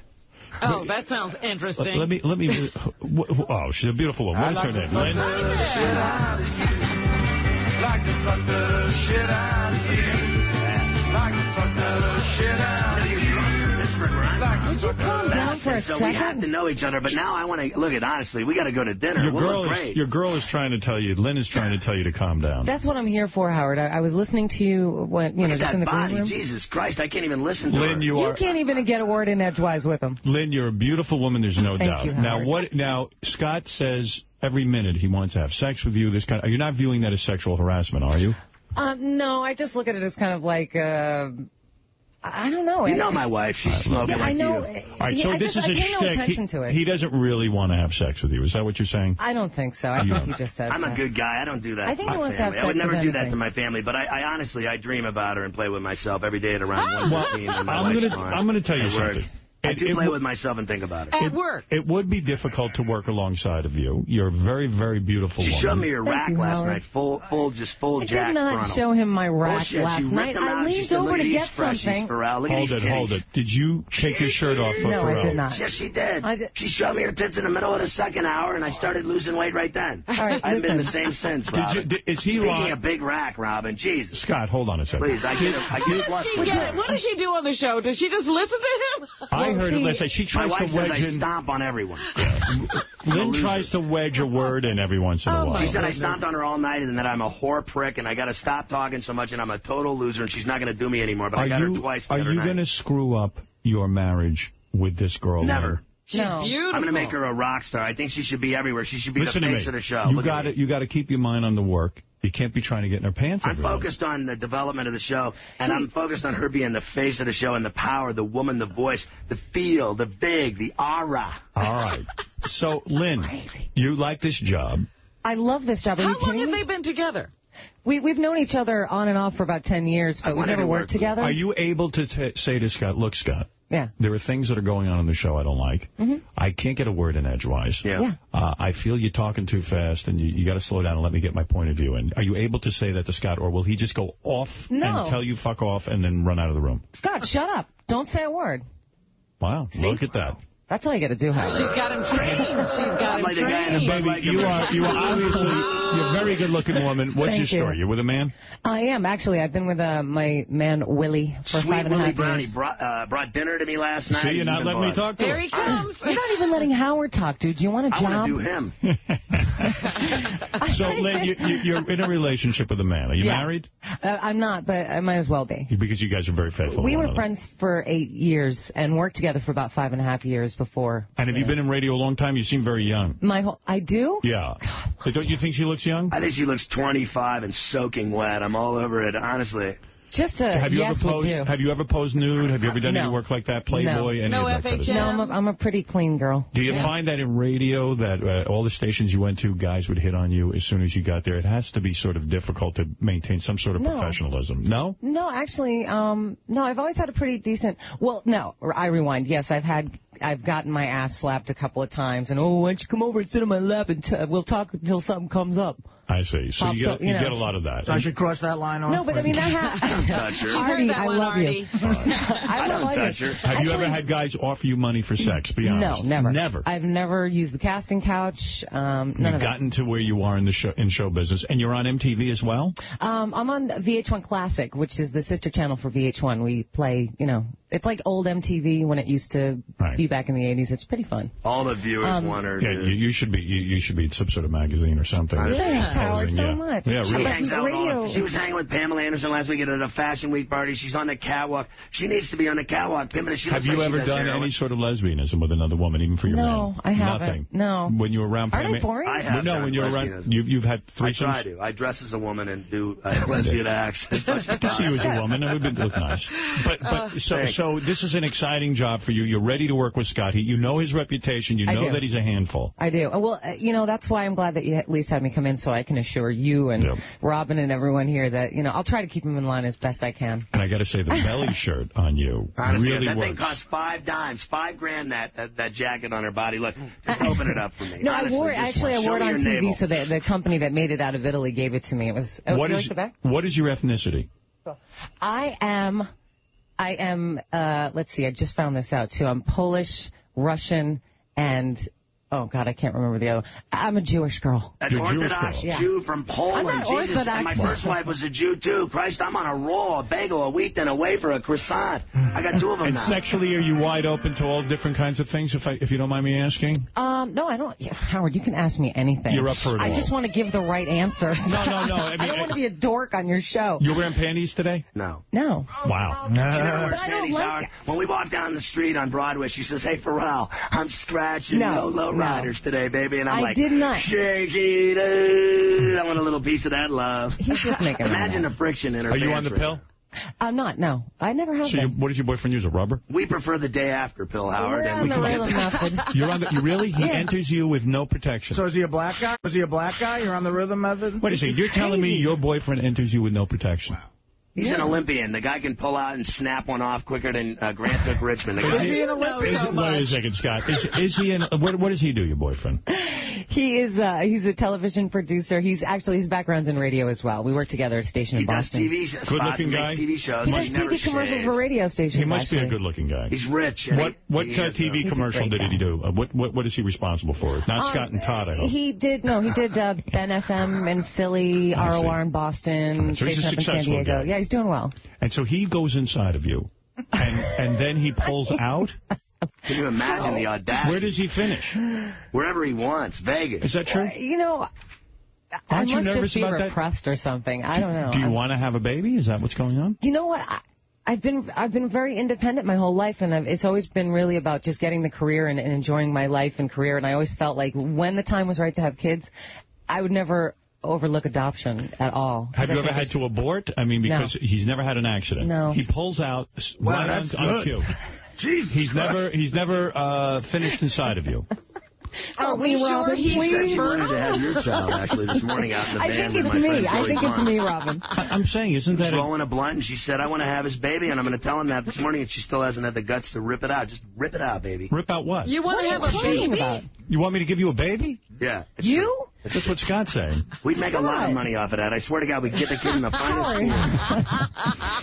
Oh, that sounds interesting. Let me, let me, wh- wh- oh, she's a beautiful woman. What is her name? Lynn? Like to fuck the shit out of you. Like to the shit out of you. Like to you calm down for a and so we have to know each other. But now I want to look at honestly. We got to go to dinner. Your we'll girl, look is, your girl is trying to tell you, Lynn is trying to tell you to calm down. That's what I'm here for, Howard. I, I was listening to you when you Look know at just in that the green body. room. Jesus Christ, I can't even listen to Lynn, her. you You are... can't even get a word in edgewise with him. Lynn, you're a beautiful woman. There's no Thank doubt. you, now, what? Now, Scott says every minute he wants to have sex with you. This kind. Of, you're not viewing that as sexual harassment, are you? Uh, no, I just look at it as kind of like, uh, I don't know. You know my wife. She's smoking Yeah, I know. you. All right, Yeah, so I this just- is a I pay no attention he, to it. he doesn't really want to have sex with you. Is that what you're saying? I don't think so. I You think he just said I'm a good guy. I don't do that. I think he wants to have family. I would never with do that to my family, but I, I honestly, I dream about her and play with myself every day at around Well, 1:15 when my I'm gonna- I'm gonna tell you something. I It- do play with myself and think about it. At work. It would be difficult to work alongside of you. You're a very, very beautiful She woman. showed me her Thank rack you, last Howard. night, full, full, just full I jack did not frontal. show him my rack Bullshit. last night. I leaned over to get these something. Hold it, these hold it. Did you take your shirt off for No, I did not. Yes, she did. Did- She showed me her tits in the middle of the second hour, and I started losing weight right then. All right, I've been the same since, Did you- did- is he Speaking lying? of big rack, Robin, Jesus. Scott, hold on a second. Please, I get a, I get a What plus does, she get, what does she do on the show? Does she just listen to him? I heard it last night. She My tries wife to says wedge I in. stomp on everyone. Lynn tries to wedge a word in every once in a Oh, while. my She said I stomped on her all night and that I'm a whore prick and I got to stop talking so much and I'm a total loser and she's not going to do me anymore. But are I got you, her twice the Are you going to screw up your marriage with this girl? Never. Lynn? She's No. beautiful. I'm going to make her a rock star. I think she should be everywhere. She should be Listen the face of the show. You Look got me. to you got to keep your mind on the work. You can't be trying to get in her pants. I'm focused on the development of the show, and I'm focused on her being the face of the show and the power, the woman, the voice, the feel, the big, the aura. All right. So, Lynn, you like this job. I love this job. Are How you long have me? they been together? We, we've known each other on and off for about 10 years, but we've never to worked work together. Are you able to t- say to Scott, look, Scott, Yeah. there are things that are going on in the show I don't like. Mhm. I can't get a word in edgewise. Yeah. Yeah. Uh, I feel you're talking too fast, and you, you got to slow down and let me get my point of view. And are you able to say that to Scott, or will he just go off No. and tell you fuck off and then run out of the room? Scott, shut up. Don't say a word. Wow, look at that. That's all you got to do, Howard. She's got him trained. She's got him like the guy in the trained. Bud Baby, you are you are obviously you're a very good looking woman. What's Thank your story? you. You're with a man? I am, actually. I've been with uh, my man, Willie, for Sweet five and a Willie half Brown, he years. brought, uh, brought dinner to me last night. See, you're not Even letting me talk to Here her. he comes. You're not even letting Howard talk, dude. Do you want a I job? want to do him. So, Lynn, you, you, you're in a relationship with a man. Are you Yeah. married? Uh, I'm not, but I might as well be. Because you guys are very faithful. We were another. friends for eight years and worked together for about five and a half years before. And have you been in radio a long time? You seem very young. My whole, I do? Yeah. So don't you think she looks young? I think she looks 25 and soaking wet. I'm all over it, honestly. Just a Have you yes ever will posed? do. Have you ever posed nude? Have you ever done any work like that? Playboy? Any No of that kind of No, I'm a, I'm a pretty clean girl. Do you find that in radio that uh, all the stations you went to, guys would hit on you as soon as you got there? It has to be sort of difficult to maintain some sort of No. professionalism. No? No, actually, um, no, I've always had a pretty decent. Well, no, I rewind. Yes, I've had, I've gotten my ass slapped a couple of times, and oh, why don't you come over and sit on my lap and t- we'll talk until something comes up. I see. So Pops you up, get, you you know. get a lot of that. So I should cross that line off? No, but I mean that Touch happens. her. She's Artie, heard that I one, love Artie. you. I don't love touch her. Have you ever had guys offer you money for sex? Be honest. No, never. Never. I've never used the casting couch. Um, none You've of that. gotten to where you are in the show, in show business, and you're on MTV as well. Um, I'm on VH1 Classic, which is the sister channel for VH1. We play, you know, it's like old MTV when it used to Right. be back in the 80s. It's pretty fun. All the viewers Um, want her. Yeah, you, you should be you, you should be in some sort of magazine or something. Thanks, Posing, Howard, so yeah. much. Yeah, She really. hangs out with all radio- the, She was hanging with Pamela Anderson last week at a fashion week party. She's on the catwalk. She needs to be on the catwalk. Pimping it. She Have you like ever does done heroin. any sort of lesbianism with another woman, even for your No, man? I haven't. Nothing. No. When you were around Aren't I Pam- boring? I have no, when you're around, you've, you've had I threesomes. try to. I dress as a woman and do uh, lesbian acts. as I can see you as a woman. That would be, look nice. But but so Thanks. So this is an exciting job for you. You're ready to work with Scott. He, you know his reputation. You I know do. that he's a handful. I do. Uh, Well, uh, you know, that's why I'm glad that you at least had me come in so I can assure you and Yep. Robin and everyone here that, you know, I'll try to keep him in line as best I can. And I got to say, the belly shirt on you Honestly, really that thing works. cost five dimes, five grand. That, that that jacket on her body. Look, just open it up for me. No, Honestly, I wore it. Actually, I show wore it on TV, navel. so the, the company that made it out of Italy gave it to me. It was. Oh, What you is like the back? what is your ethnicity? I am, I am. Uh, let's see. I just found this out too. I'm Polish, Russian, and Oh, God, I can't remember the other. I'm a Jewish girl. An Orthodox Jew from Poland. I'm not Jesus. Orthodox. And my first wife was a Jew, too. Christ, I'm on a roll, a bagel, a wheat, and a wafer, a croissant. I got two of them And now. sexually, are you wide open to all different kinds of things, if I, if you don't mind me asking? Um, no, I don't. yeah, Howard, you can ask me anything. You're up for it I all. just want to give the right answer. No, no, no, I mean, don't want to be a dork on your show. You're wearing panties today? No. No. Wow. No. never wears But I don't panties, like Howard. When we walk down the street on Broadway, she says, hey, Ferrall, I'm scratching No, no low no. Riders today, baby. And I'm I like, did not. shake it. uh, I want a little piece of that love. He's just making it Imagine the friction in her Are you on pants the right pill? I'm not. No, I never have So you, what does your boyfriend use, a rubber? We prefer the day after pill, Howard. We're on we the can rhythm method. You're on the, you really? He Yeah. enters you with no protection. So is he a black guy? Was he a black guy? You're on the rhythm method? Wait a second, you're telling me your boyfriend enters you with no protection? He's an Olympian. The guy can pull out and snap one off quicker than uh, Grant took Richmond. The Is guy, he an Olympian? Is, wait a second, Scott. Is, is he in, what, what does he do, your boyfriend? He is. Uh, he's a television producer. He's actually his background's in radio as well. We work together at a station he in does Boston. TV spots Good-looking makes guy? TV shows. He but does TV commercials shaves. for radio stations. He must be a good-looking guy. He's rich. and What what he uh, uh, TV He's commercial great did he do? Uh, what what what is he responsible for? Not Um, Scott and Todd, I hope. He did no, he did uh, Ben FM in Philly, I see. ROR in Boston, So he's a Station Up in San Diego. guy. Yeah, he's doing well. And so he goes inside of you, and and then he pulls out. Can you imagine the audacity? Where does he finish? Wherever he wants. Vegas. Is that true? Uh, you know, I Aren't you must nervous just be about that? repressed or something. I don't know. Do you want to have a baby? Is that what's going on? Do you know what? I, I've been I've been very independent my whole life, and I've, it's always been really about just getting the career and, and enjoying my life and career. And I always felt like when the time was right to have kids, I would never overlook adoption at all. Have you I ever had to abort? I mean, because he's never had an accident. No. He pulls out Wow, right on, that's on good. cue. Jesus He's never he's never uh, finished inside of you. Oh, are we me, sure Robin, he's She said she please? wanted to have your child, actually, this morning out in the I van think with it's my me. friend I Joey think it's me, Robin. I, I'm saying, isn't She was that a, rolling a blunt, and she said, I want to have his baby, and I'm going to tell him that this morning, and she still hasn't had the guts to rip it out. Just rip it out, baby. rip out what? You want to have a baby? about? You want me to give you a baby? Yeah. it's You? That's what Scott's saying. We'd make a lot of money off of that. I swear to God, we'd get the kid in the finest Howard. school.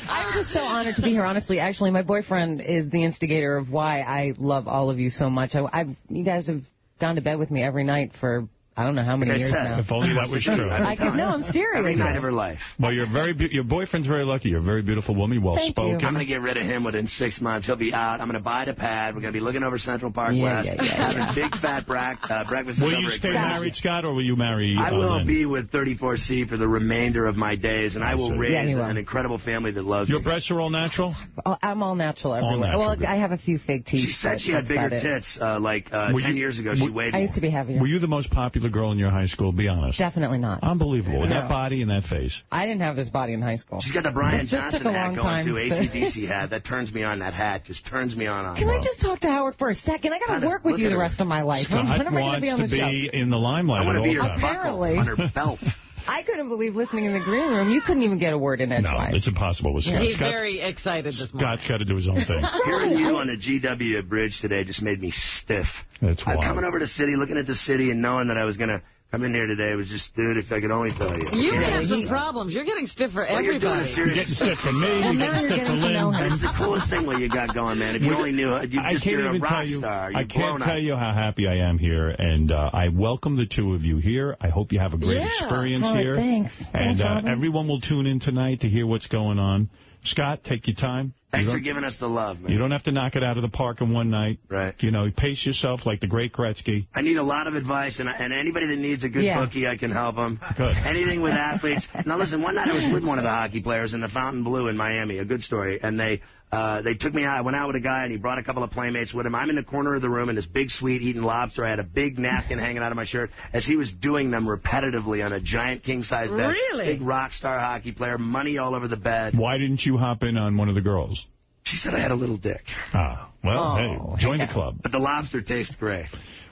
I'm just so honored to be here. Honestly, actually, my boyfriend is the instigator of why I love all of you so much. I, I've you guys have gone to bed with me every night for I don't know how many years now. If only that was true. I could, no, I'm serious. Every night of her life. Well, you're very your boyfriend's very lucky. You're a very beautiful woman, well Thank you. spoken. I'm going to get rid of him within six months. He'll be out. I'm going to buy the pad. We're going to be looking over Central Park Yeah, West, yeah, yeah, having big fat brack, uh, breakfast. Will you stay married, Scott, or will you marry? I uh, will Lynn? be with 34C for the remainder of my days, and I will see. raise Yeah, will. an incredible family that loves you. Your me. breasts are all natural. Oh, I'm all natural everywhere. natural, well, good. I have a few fake teeth. She said she had bigger tits uh, like uh, 10 you- years ago. She weighed I used to be heavier. Were you the most popular girl in your high school? Be honest. Definitely not. Unbelievable. With that body and that face. I didn't have this body in high school. She's got the Brian This Johnson hat going time. too. ACDC hat. That turns me on. That hat just turns me on. on Can I just talk to Howard for a second? I got to work with you the rest of my life. Scott when am I going to be on the show? be in the limelight I want to be all your times. Apparently. buckle on her belt. I couldn't believe listening in the green room. You couldn't even get a word in edgewise. No, it's impossible with Scott. He's Scott's, very excited this morning. Scott's got to do his own thing. Hearing you on the GW bridge today just made me stiff. That's I'm coming over to the city, looking at the city, and knowing that I was going to come in here today was just, dude, if I could only tell you. You Yeah. have some problems. You're getting stiff for Well, you're doing a everybody. You're getting stiff for me. Well, you're getting stiff for getting to Lynn. him. It's the coolest thing what you got going, man. If you only knew, you I just, can't you're a even rock tell you. star. You're I can't tell up. you how happy I am here, and uh, I welcome the two of you here. I hope you have a great Yeah. experience Howard, here. thanks. And Thanks, uh, everyone will tune in tonight to hear what's going on. Scott, take your time. Thanks for giving us the love, man. You don't have to knock it out of the park in one night. Right. You know, pace yourself like the great Gretzky. I need a lot of advice, and, and anybody that needs a good Yeah. bookie, I can help them. Good. Anything with athletes. Now, listen, one night I was with one of the hockey players in the Fontainebleau in Miami, a good story, and they uh, they took me out. I went out with a guy, and he brought a couple of playmates with him. I'm in the corner of the room in this big suite eating lobster. I had a big napkin hanging out of my shirt as he was doing them repetitively on a giant king-size bed. Really? Big rock star hockey player, money all over the bed. Why didn't you hop in on one of the girls? She said I had a little dick. Ah, well, Oh, hey, join the club. But the lobster tastes great.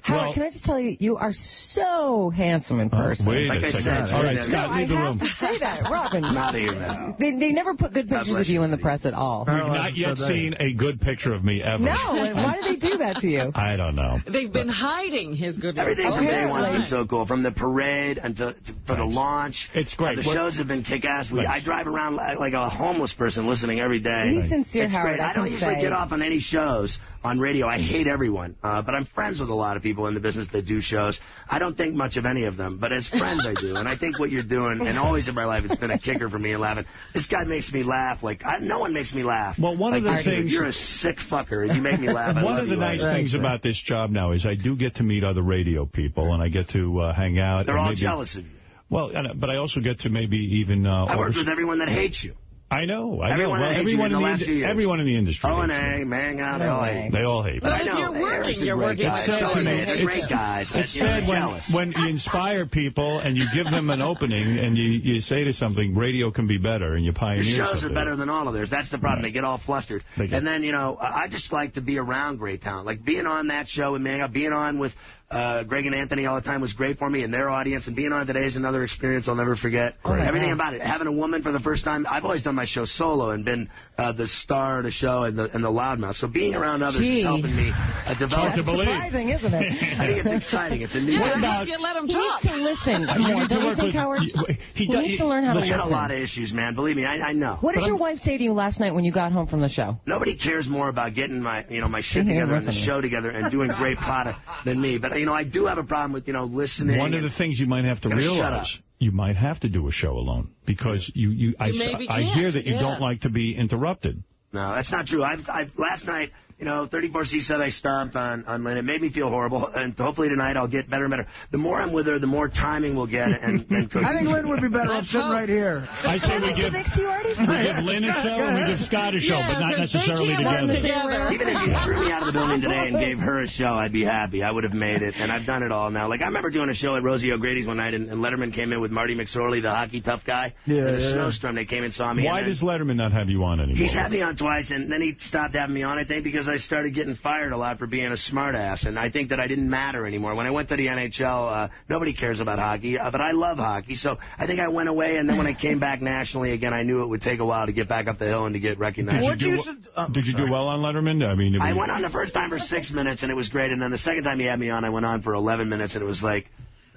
Howard, well, can I just tell you, you are so handsome in person. Uh, wait like a second. Said, All right, Scott, no, leave the room. I have to say that, Robin. not even. They, they never put good pictures of you in the press at all. You've not yet so seen a good picture of me ever. No, why do they do that to you? I don't know. They've been but hiding his good Everything from day one's been so cool, from the parade until for the launch. It's great. The what? shows have been kick-ass. I drive around like, like, a homeless person listening every day. Be sincere, it's Howard. Great. I, I don't usually say. get off on any shows on radio. I hate everyone, uh, but I'm friends with a lot of people in the business that do shows. I don't think much of any of them, but as friends I do. And I think what you're doing, and always in my life, it's been a kicker for me and laughing. This guy makes me laugh. Like, I, no one makes me laugh. Well, one like, of the things... You're a sick fucker, and you make me laugh. one of the nice laugh. things about this job now is I do get to meet other radio people, and I get to uh, hang out. They're all maybe... jealous of you. Well, but I also get to maybe even... Uh, I work with everyone that hates you. I know. I everyone know. Well, everyone, in, in the, last few years. everyone in the industry. O and A, Mancow, they all hate. They all hate. But, but I you're working, you're working. It's said to me. It's, guys, it's sad when, when you inspire people and you give them an opening and you, you say to something, radio can be better, and you pioneer Your shows are better than all of theirs. That's the problem. They get all flustered. Get and then, you know, I just like to be around great talent. Like being on that show with Mancow, being on with uh, Greg and Anthony all the time was great for me and their audience. And being on today is another experience I'll never forget. Great. Everything about it. Having a woman for the first time. I've always done my show solo and been uh, the star of the show and the, and the loudmouth. So being around others Gee. is helping me uh, develop. Hard to believe. surprising, isn't it? I think it's exciting. It's a new yeah, about, you let him talk. He needs to listen. I mean, you don't you think, Howard? He, he, he needs to learn how to listen. Got a lot of issues, man. Believe me, I, I know. What did but your I'm, wife say to you last night when you got home from the show? Nobody cares more about getting my you know my shit together and the show together and doing great product than me. But, you know, I do have a problem with, you know, listening. One of the things you might have to realize you might have to do a show alone because you, you, I, I hear that you yeah. don't like to be interrupted. No, that's not true. I've, I've, last night, you know, 34 C said I stomped on, on Lynn. It made me feel horrible, and hopefully tonight I'll get better and better. The more I'm with her, the more timing we'll get and, and. I think Lynn would be better off sitting right here. I say we give, we give Lynn a show and we give Scott a show, yeah, but not necessarily together. together. Even if you threw me out of the building today and gave her a show, I'd be happy. I would have made it, and I've done it all now. Like, I remember doing a show at Rosie O'Grady's one night, and, and Letterman came in with Marty McSorley, the hockey tough guy. Yeah, in a yeah, snowstorm, they came and saw me. Why does Letterman not have you on anymore? He's had me on twice, and then he stopped having me on, I think, because because I started getting fired a lot for being a smartass, and I think that I didn't matter anymore. When I went to the NHL, uh, nobody cares about hockey, uh, but I love hockey, so I think I went away, and then when I came back nationally again, I knew it would take a while to get back up the hill and to get recognized. Did you do, you, oh, did you do well on Letterman? I mean, I you... went on the first time for six minutes, and it was great, and then the second time he had me on, I went on for 11 minutes, and it was like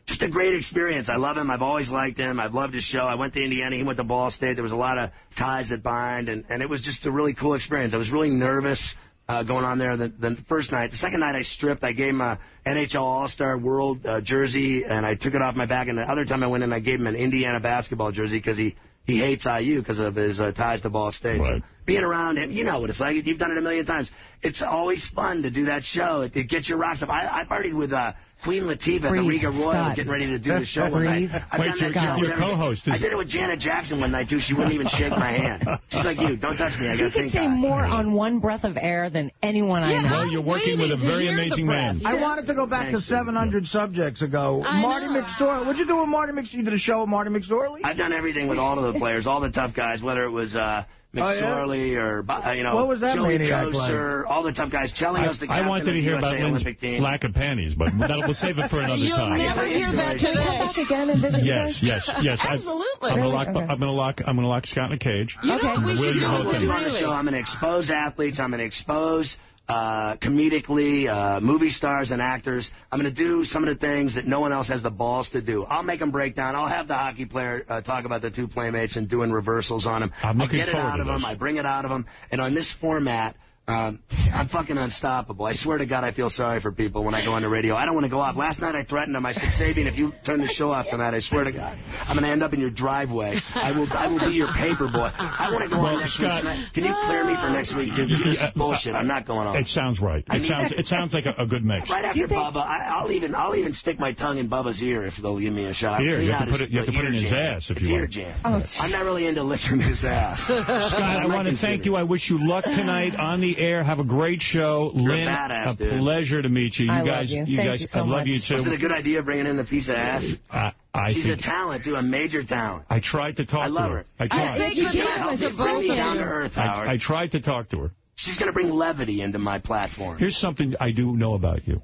just a great experience. I love him. I've always liked him. I've loved his show. I went to Indiana. He went to Ball State. There was a lot of ties that bind, and, and it was just a really cool experience. I was really nervous uh, going on there the, the first night. The second night I stripped. I gave him a NHL All-Star World uh, jersey, and I took it off my back. And the other time I went in, I gave him an Indiana basketball jersey because he, he hates IU because of his uh, ties to Ball State. Right. So being around him, you know what it's like. You've done it a million times. It's always fun to do that show. It, it gets your rocks up. I, I partied with... Uh, Queen Latifah Breathe, at the RIHGA Royal Scott. getting ready to do the show one night. I've Wait, done that Your co-host I did it with Janet Jackson one night, too. She wouldn't even shake my hand. She's like, you, don't touch me. I got can say more on one breath of air than anyone yeah, I know. Well, you're working with a very amazing man. Yeah. I wanted to go back Thanks, to 700 yeah. subjects ago. I Marty. McSorley. What'd you do with Marty McSorley? You did a show with Marty McSorley? I've done everything with all of the players, all the tough guys, whether it was... Uh, McSorley oh, yeah? or, uh, you know, what was that Joey Kocur, like? all the tough guys telling I, us the I wanted to hear USA about Lynn's Black lack of panties, but that, we'll save it for another You'll time. You'll never hear that today. Come back again and visit Yes, yes, yes. Absolutely. I'm really? going okay. to lock I'm going to lock Scott in a cage. You okay. know we should do. I'm going to expose athletes. I'm going to expose uh, comedically, uh, movie stars and actors. I'm going to do some of the things that no one else has the balls to do. I'll make them break down. I'll have the hockey player uh, talk about the two playmates and doing reversals on them. I'm looking I get it out of them. I bring it out of them. And on this format, uh, I'm fucking unstoppable. I swear to God, I feel sorry for people when I go on the radio. I don't want to go off. Last night I threatened him. I said, Sabian, if you turn the show off tonight, I swear to God, I'm going to end up in your driveway. I will I will be your paper boy. I want to go well, on next Scott, week. Can you clear me for next week, dude? This bullshit. I'm not going on. It sounds right. It sounds it sounds like a, a good mix. Right after Bubba, I, will even I'll even stick my tongue in Bubba's ear if they'll give me a shot. Here, you have to put it, you have to put it in jam. his ass if it's you want. Jam. Oh, I'm not really into licking his ass. Scott, I want to thank you. I wish you luck tonight on the air. Have a great show. You're Lynn, a, badass, a pleasure to meet you. You I guys, you. you guys, you so I love much. you too. Was it a good idea bringing in the piece of ass? I She's a talent, too, a major talent. I tried to talk I love her. I tried. I, think she was bring me down to earth, Howard. I tried to talk to her. She's going to bring levity into my platform. Here's something I do know about you.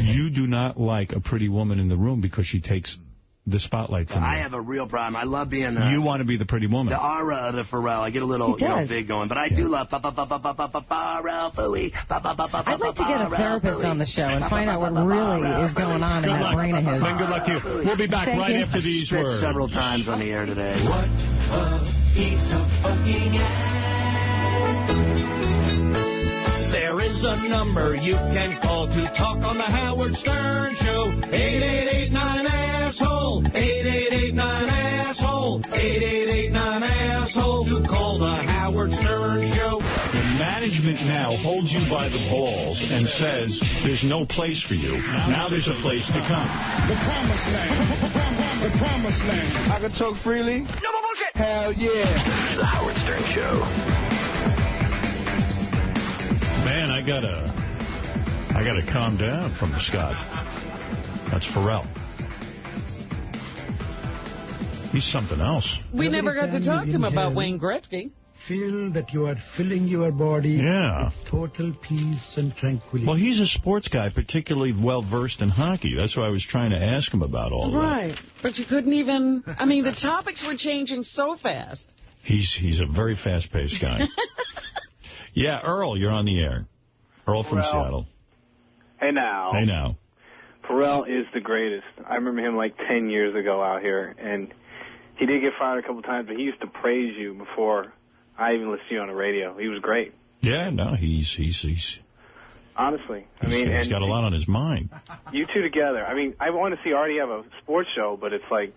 You do not like a pretty woman in the room because she takes the spotlight from I you. I have a real problem. I love being the... You want to be the pretty woman. The aura of the Ferrall. I get a little you know, big going. But I yeah. do love Ferrall Fooey. I'd like to get a therapist on the show and find out what really is going on in that brain of his. Then good luck to you. We'll be back right after these words. several times on the air today. What a piece of fucking ass number you can call to talk on the Howard Stern Show. 888-9-ASSHOLE. 888-9-ASSHOLE. 888-9-ASSHOLE. To call the Howard Stern Show. The management now holds you by the balls and says there's no place for you. Now there's a place to come. The promised land. The promised land. I can talk freely? No more bullshit. Hell yeah. The Howard Stern Show. Man, I gotta, I gotta calm down from Scott. That's Ferrall. He's something else. We Every never got to talk to him about Wayne Gretzky. Feel that you are filling your body Yeah. with total peace and tranquility. Well, he's a sports guy, particularly well-versed in hockey. That's why I was trying to ask him about all that. Right. But you couldn't even... I mean, the topics were changing so fast. He's he's a very fast-paced guy. yeah, Earl, you're on the air. Earl from Earl. Seattle. Hey now. Hey now. Ferrall is the greatest. I remember him like 10 years ago out here, and he did get fired a couple times, but he used to praise you before I even listened to you on the radio. He was great, Yeah, no, he's he's he's honestly. I he's, mean, he's got a lot on his mind. you two together. I mean, I want to see Artie have a sports show, but it's like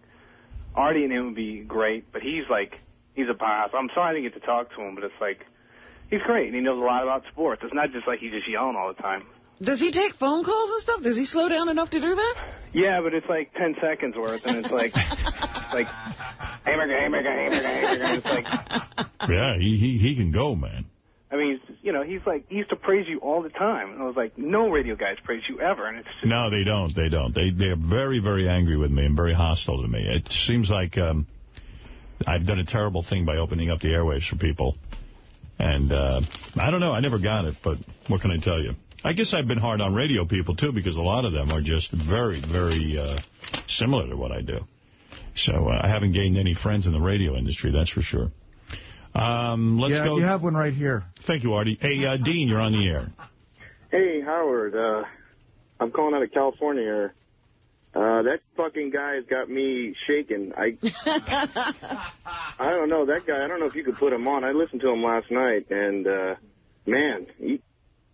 Artie and him would be great, but he's like, he's a boss. I'm sorry I didn't get to talk to him, but it's like, he's great, and he knows a lot about sports. It's not just like he's just yelling all the time. Does he take phone calls and stuff? Does he slow down enough to do that? Yeah, but it's like 10 seconds worth, and it's like, like, hamburger, hamburger, hamburger, hamburger. And it's like, Yeah, he he he can go, man. I mean, you know, he's like, he used to praise you all the time. And I was like, no radio guys praise you ever. And it's just, No, they don't. They don't. They they're very very angry with me and very hostile to me. It seems like um, I've done a terrible thing by opening up the airwaves for people. And uh, I don't know. I never got it, but what can I tell you? I guess I've been hard on radio people, too, because a lot of them are just very, very uh, similar to what I do. So uh, I haven't gained any friends in the radio industry, that's for sure. Um, let's yeah, go. you have one right here. Thank you, Artie. Hey, uh, Dean, you're on the air. Hey, Howard. Uh, I'm calling out of California here. Uh, that fucking guy has got me shaking. I I don't know that guy. I don't know if you could put him on. I listened to him last night, and uh, man, he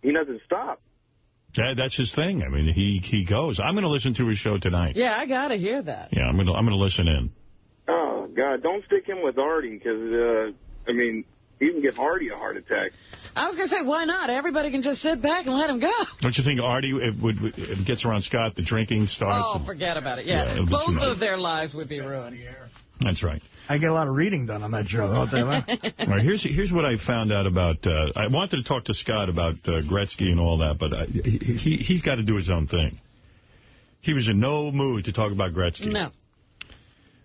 he doesn't stop. That, that's his thing. I mean, he he goes. I'm going to listen to his show tonight. Yeah, I got to hear that. Yeah, I'm going to I'm going to listen in. Oh God, don't stick him with Artie because uh, I mean he can give Artie a heart attack. I was going to say, why not? Everybody can just sit back and let him go. Don't you think Artie, if, would, it gets around Scott, the drinking starts? Oh, and- forget about it. Yeah, Yeah, it'll be too both of their lives would be ruined. That's right. I get a lot of reading done on that show. I'll tell you that. All right, here's here's what I found out about. Uh, I wanted to talk to Scott about uh, Gretzky and all that, but I, he, he he's got to do his own thing. He was in no mood to talk about Gretzky. No.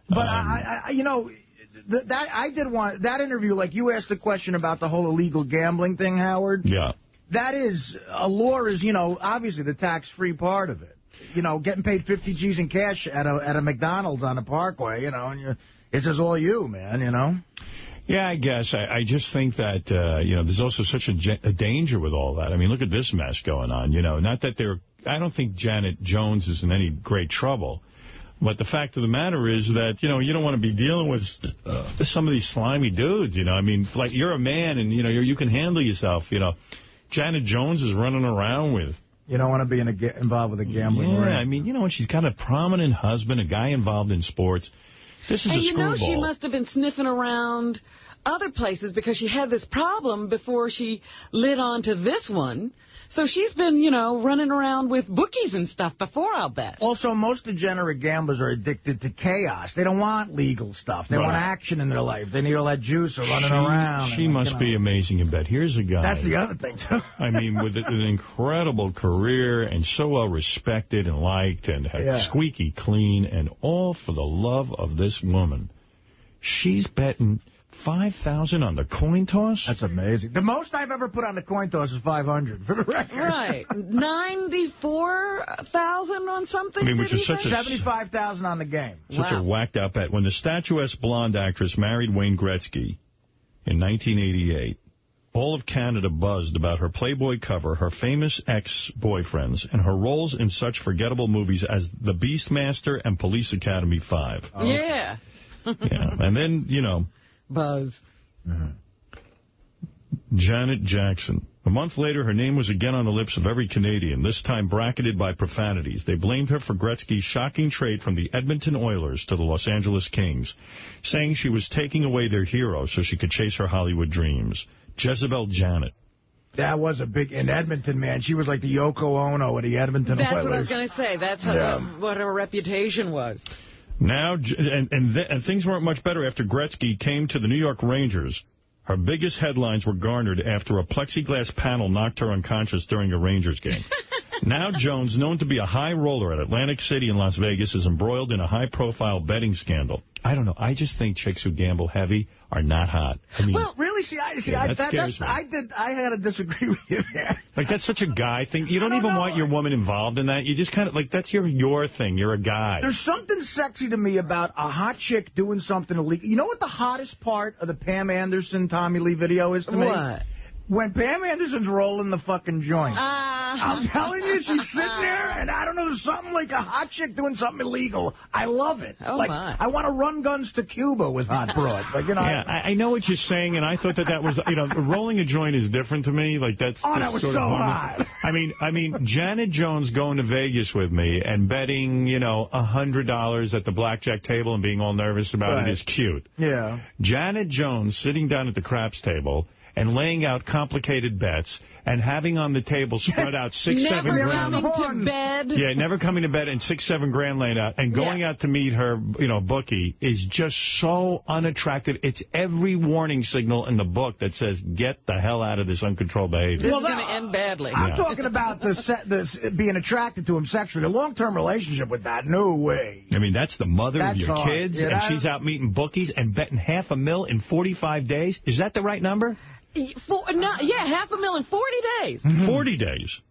But Um, I, I, you know, th that I did want that interview. Like you asked the question about the whole illegal gambling thing, Howard. Yeah. That is allure is you know obviously the tax free part of it. You know, getting paid 50 G's in cash at a at a McDonald's on the Parkway. You know, and you it's just all you, man. You know. Yeah, I guess. I, I just think that, uh, you know, there's also such a, a danger with all that. I mean, look at this mess going on, you know. Not that they're, I don't think Janet Jones is in any great trouble. But the fact of the matter is that, you know, you don't want to be dealing with uh, some of these slimy dudes, you know. I mean, like, you're a man and, you know, you're, you can handle yourself, you know. Janet Jones is running around with You don't want to be in a, ga- involved with a gambling yeah, ring. I mean, you know, she's got a prominent husband, a guy involved in sports. This is and a you know screwball. she must have been sniffing around other places because she had this problem before she lit on to this one. So she's been, you know, running around with bookies and stuff before, I'll bet. Also, most degenerate gamblers are addicted to chaos. They don't want legal stuff. They Right. want action in their life. They need all that juice or running she, around. She and, must you know. be amazing in bed. Here's a guy. That's the other thing, too. I mean, with an incredible career and so well respected and liked and had Yeah. squeaky clean and all for the love of this woman. She's betting 5000 on the coin toss? That's amazing. The most I've ever put on the coin toss is 500 for the record. Right. 94,000 on something? I mean, which is such say? a- 75,000 on the game. Such a whacked out bet. When the statuesque blonde actress married Wayne Gretzky in 1988, all of Canada buzzed about her Playboy cover, her famous ex-boyfriends, and her roles in such forgettable movies as The Beastmaster and Police Academy 5. Oh. Yeah. Yeah. And then, you know, Buzz. Mm-hmm. Janet Jackson. A month later, her name was again on the lips of every Canadian, this time bracketed by profanities. They blamed her for Gretzky's shocking trade from the Edmonton Oilers to the Los Angeles Kings, saying she was taking away their hero so she could chase her Hollywood dreams. Jezebel Janet. That was a big, in Edmonton, man. She was like the Yoko Ono of the Edmonton That's Oilers. what I was going to say. That's how, Yeah. what her reputation was. Now, and, and, th and things weren't much better after Gretzky came to the New York Rangers. Her biggest headlines were garnered after a plexiglass panel knocked her unconscious during a Rangers game. now Jones, known to be a high roller at Atlantic City and Las Vegas, is embroiled in a high-profile betting scandal. I don't know. I just think chicks who gamble heavy are not hot. I mean, Well, really, see, I see, Yeah, I, that that, scares that's, me. I did, I had to disagree with you there. like that's such a guy thing. You don't, even want your woman involved in that. You just kind of like that's your your thing. You're a guy. There's something sexy to me about a hot chick doing something illegal. You know what the hottest part of the Pam Anderson Tommy Lee video is to me? What? When Pam Anderson's rolling the fucking joint. Uh. I'm telling you, she's sitting there, and I don't know, there's something like a hot chick doing something illegal. I love it. Oh, like, my. I want to run guns to Cuba with hot broads. Like, you know, Yeah, I, I know what you're saying, and I thought that that was, you know, rolling a joint is different to me. Like that's. Oh, that was sort so of hot. I mean, I mean, Janet Jones going to Vegas with me and betting, you know, a hundred dollars at the blackjack table and being all nervous about Right. it is cute. yeah. Janet Jones sitting down at the craps table and laying out complicated bets and having on the table spread out six, seven grand. Never coming to bed. Yeah, never coming to bed and six, seven grand laid out and going out to meet her, you know, bookie is just so unattractive. It's every warning signal in the book that says, get the hell out of this uncontrolled behavior. This Well, is going to that- end badly. I'm Yeah. talking about the, se- the being attracted to him sexually. A long-term relationship with that, no way. I mean, that's the mother That's of your hard. kids, Yeah, and she's out meeting bookies and betting half a mil in 45 days. Is that the right number? For, no, yeah, half a mil in 40 days. 40 days.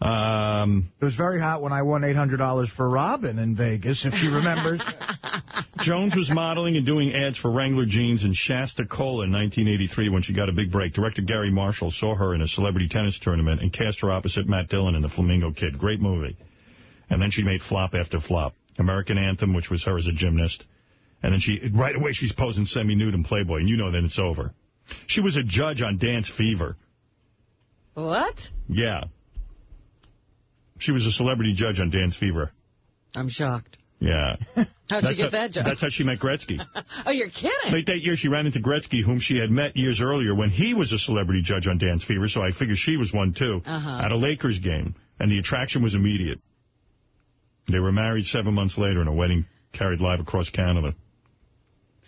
Um, It was very hot when I won $800 for Robin in Vegas, if she remembers. Jones was modeling and doing ads for Wrangler jeans in Shasta Cola in 1983 when she got a big break. Director Garry Marshall saw her in a celebrity tennis tournament and cast her opposite Matt Dillon in The Flamingo Kid. Great movie. And then she made flop after flop. American Anthem, which was her as a gymnast. And then she, right away, she's posing semi-nude in Playboy, and you know then it's over. She was a judge on Dance Fever. What? Yeah. She was a celebrity judge on Dance Fever. I'm shocked. Yeah. How'd That's you get how- that job? That's how she met Gretzky. oh, you're kidding. Late that year, she ran into Gretzky, whom she had met years earlier when he was a celebrity judge on Dance Fever, so I figured she was one, too, Uh-huh. at a Lakers game, and the attraction was immediate. They were married seven months later, in a wedding carried live across Canada.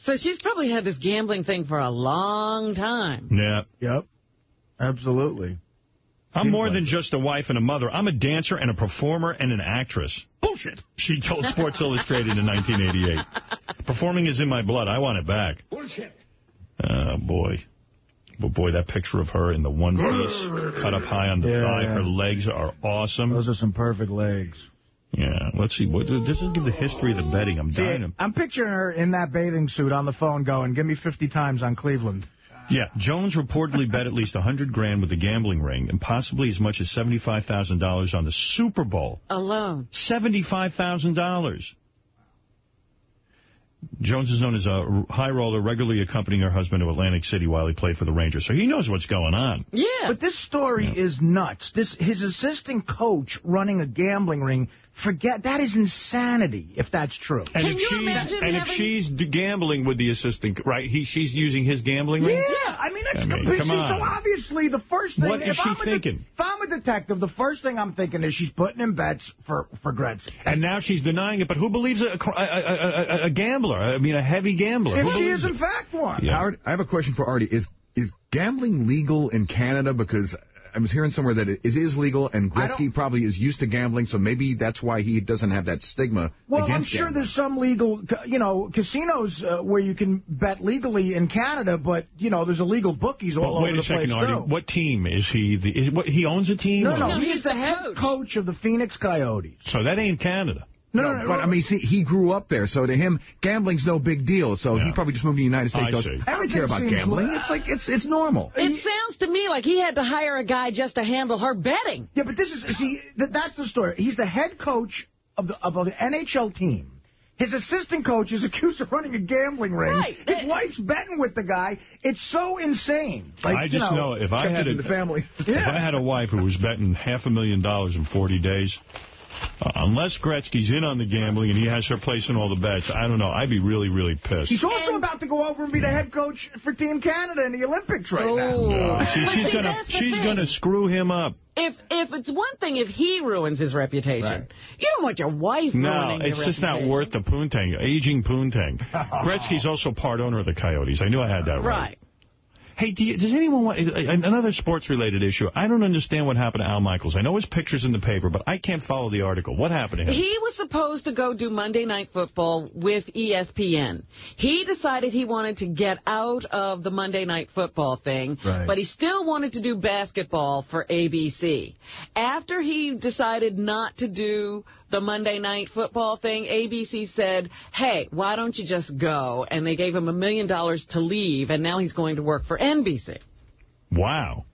So she's probably had this gambling thing for a long time. Yeah. Yep. Absolutely. I'm more than just a wife and a mother. I'm a dancer and a performer and an actress. Bullshit. She told Sports Illustrated in 1988. Performing is in my blood. I want it back. Bullshit. Oh, boy. But boy, that picture of her in the one piece, cut up high on the Yeah, thigh. Her legs are awesome. Those are some perfect legs. Yeah, let's see. What, this will give the history of the betting. I'm dying. to- I'm picturing her in that bathing suit on the phone going, give me 50 times on Cleveland. Yeah, Jones reportedly bet at least 100 grand with the gambling ring and possibly as much as $75,000 on the Super Bowl. Alone. $75,000. Jones is known as a high roller, regularly accompanying her husband to Atlantic City while he played for the Rangers. So he knows what's going on. Yeah. But this story is nuts. This His assistant coach running a gambling ring, forget, that is insanity, if that's true. And if she's and if she's d- gambling with the assistant, right? He she's using his gambling ring. Yeah, I mean, that's I mean, come on. so obviously the first thing... What is if she I'm a thinking? if I'm a detective, the first thing I'm thinking is she's putting in bets for, for Gretzky. And now she's denying it. But who believes a, a, a, a, a gambler? I mean, a heavy gambler. If Who she is it? in fact one. Yeah. Howard, I have a question for Artie. Is is gambling legal in Canada? Because I was hearing somewhere that it is legal, and Gretzky probably is used to gambling, so maybe that's why he doesn't have that stigma Well, I'm sure gambling. there's some legal, you know, casinos uh, where you can bet legally in Canada, but, you know, there's illegal bookies all But wait over a the second, place, Artie. too. What team is he? The, is what he owns a team? No, or- no, he's, the head coach. of the Phoenix Coyotes. So that ain't Canada. No, no, no, but I mean, see, he grew up there, so to him, gambling's no big deal. So he probably just moved to the United States. I goes, see. I don't care about gambling. It's like it's it's normal. It sounds to me like he had to hire a guy just to handle her betting. Yeah, but this is, see, th- that's the story. He's the head coach of the, of the NHL team. His assistant coach is accused of running a gambling ring. Right. His wife's betting with the guy. It's so insane. Like, I you just know, if I had a, the family. if I had a wife who was betting half a million dollars in 40 days, uh, unless Gretzky's in on the gambling and he has her placing all the bets, I don't know. I'd be really, really pissed. He's also about to go over and be the head coach for Team Canada in the Olympics right now. Uh, see, But she's see, gonna she's gonna screw him up. If if it's one thing if he ruins his reputation, you don't want your wife No, ruining your it's just not worth the poontang, aging poontang. Gretzky's also part owner of the Coyotes. I knew I had that right. Right. Hey, do you, does anyone want uh, another sports-related issue? I don't understand what happened to Al Michaels. I know his picture's in the paper, but I can't follow the article. What happened to him? He was supposed to go do Monday Night Football with ESPN. He decided he wanted to get out of the Monday Night Football thing, Right. but he still wanted to do basketball for ABC. After he decided not to do the Monday Night Football thing, ABC said, hey, why don't you just go? And they gave him a million dollars to leave, and now he's going to work for NBC. Wow.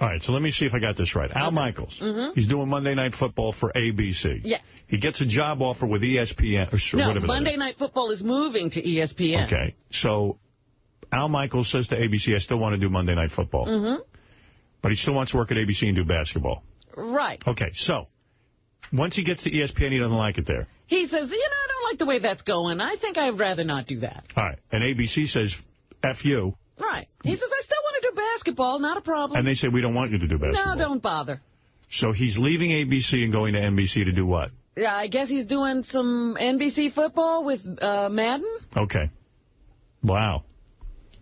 All right, so let me see if I got this right. Al Michaels, mm -hmm. he's doing Monday Night Football for ABC. Yes. He gets a job offer with ESPN, or sure, No, Monday. Night Football is moving to ESPN. Okay, so Al Michaels says to ABC, I still want to do Monday Night Football, Mm -hmm. but he still wants to work at ABC and do basketball. Right. Okay, so once he gets to ESPN, he doesn't like it there. He says, you know, I don't like the way that's going. I think I'd rather not do that. All right, and ABC says, F you, Right. He says, I still want to do basketball. Not a problem. and they say, we don't want you to do basketball. no, don't bother. So he's leaving ABC and going to NBC to do what? Yeah, I guess he's doing some NBC football with uh, Madden. Okay. Wow.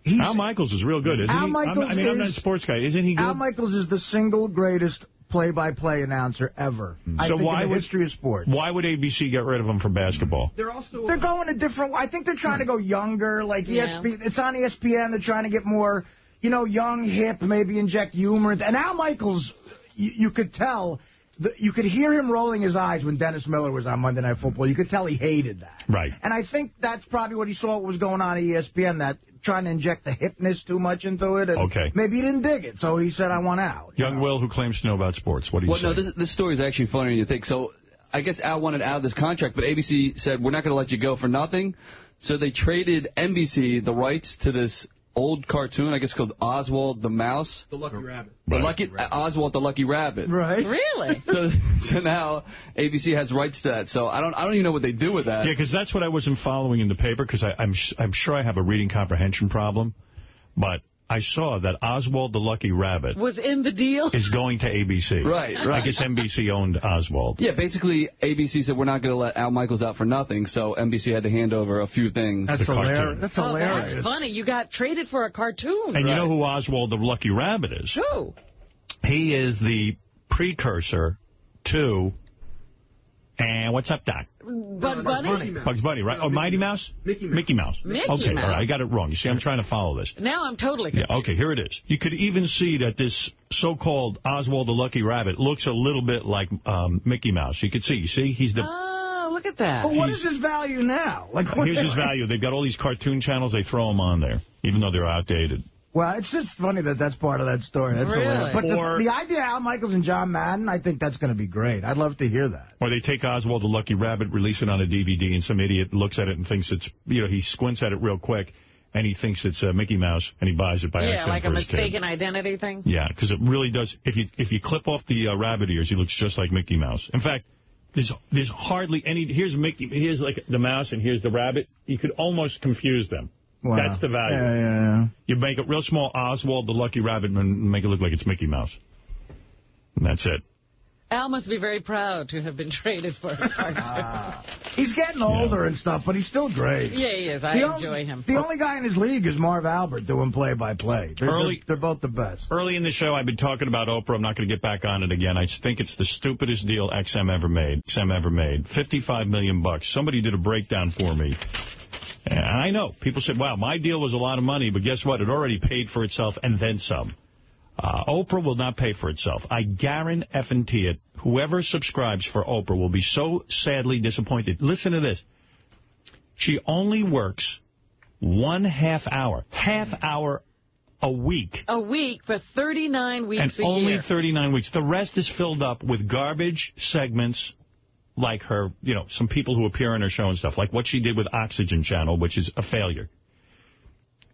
Al Michaels is real good, isn't Al he? Michaels I'm, I mean, I'm not a is- sports guy. Isn't he good? Al Michaels is the single greatest play-by-play announcer ever. Hmm. I so think why in the would, history of sports. Why would ABC get rid of him for basketball? They're also they're going a different. I think they're trying to go younger. Like Yeah. ESPN, it's on ESPN. They're trying to get more, you know, young, hip. Maybe inject humor. into- And Al Michaels, you, you could tell. The, you could hear him rolling his eyes when Dennis Miller was on Monday Night Football. You could tell he hated that. Right. And I think that's probably what he saw what was going on at ESPN, that trying to inject the hipness too much into it. And Okay. Maybe he didn't dig it, so he said, I want out. Young Will, who claims to know about sports. What do you Well, say? no, this, this story is actually funnier than you think. So I guess Al wanted out of this contract, but ABC said, we're not going to let you go for nothing. So they traded NBC the rights to this old cartoon, I guess called Oswald the Mouse. The Lucky Rabbit. The Lucky Oswald the Lucky Rabbit. Right. Really? So so now ABC has rights to that. So I don't I don't even know what they do with that. Yeah, because that's what I wasn't following in the paper, because I'm, sh- I'm sure I have a reading comprehension problem. But I saw that Oswald the Lucky Rabbit Was in the deal. is going to ABC. Right, I guess NBC owned Oswald. Yeah, basically ABC said we're not going to let Al Michaels out for nothing, so NBC had to hand over a few things. That's The cartoon. hilarious. That's Oh, hilarious. that's funny. You got traded for a cartoon. And you know who Oswald the Lucky Rabbit is? Who? He is the precursor to... And what's up, Doc? Bugs Bunny? Bugs Bunny, right? Oh, Mighty Mouse? Mickey Mouse. Mickey Mouse. Mickey okay, Mouse. all right, I got it wrong. You see, I'm trying to follow this. Now I'm totally confused. Yeah, okay, here it is. You could even see that this so-called Oswald the Lucky Rabbit looks a little bit like um, Mickey Mouse. You could see, you see, he's the... Oh, look at that. But what is his value now? Like, what Here's his value. They've got all these cartoon channels. They throw them on there, even though they're outdated. Well, it's just funny that that's part of that story. That's Really? hilarious. But Or- the, the idea of Al Michaels and John Madden, I think that's going to be great. I'd love to hear that. Or they take Oswald the Lucky Rabbit, release it on a DVD, and some idiot looks at it and thinks it's, you know, he squints at it real quick, and he thinks it's uh, Mickey Mouse, and he buys it by Yeah, accident like a for his kid. mistaken identity thing. Yeah, because it really does. If you if you clip off the uh, rabbit ears, he looks just like Mickey Mouse. In fact, there's there's hardly any. Here's Mickey. Here's like the mouse, and here's the rabbit. You could almost confuse them. Wow. That's the value. Yeah, yeah, yeah. You make it real small, Oswald the Lucky Rabbit, and make it look like it's Mickey Mouse. And that's it. Al must be very proud to have been traded for a cartoon. Ah. He's getting older and stuff, but he's still great. yeah, he is. I The on- enjoy him. The only guy in his league is Marv Albert doing play-by-play. They're, Early- they're, they're both the best. Early in the show, I've been talking about Oprah. I'm not going to get back on it again. I think it's the stupidest deal XM ever made. XM ever made. 55 million bucks. Somebody did a breakdown for me. And I know. People said, wow, my deal was a lot of money, but guess what? It already paid for itself and then some. Uh, Oprah will not pay for itself. I guarantee it. Whoever subscribes for Oprah will be so sadly disappointed. Listen to this. She only works one half hour. Half hour a week. A week for 39 weeks And only year. 39 weeks. The rest is filled up with garbage segments like her, you know, some people who appear on her show and stuff, like what she did with Oxygen Channel, which is a failure.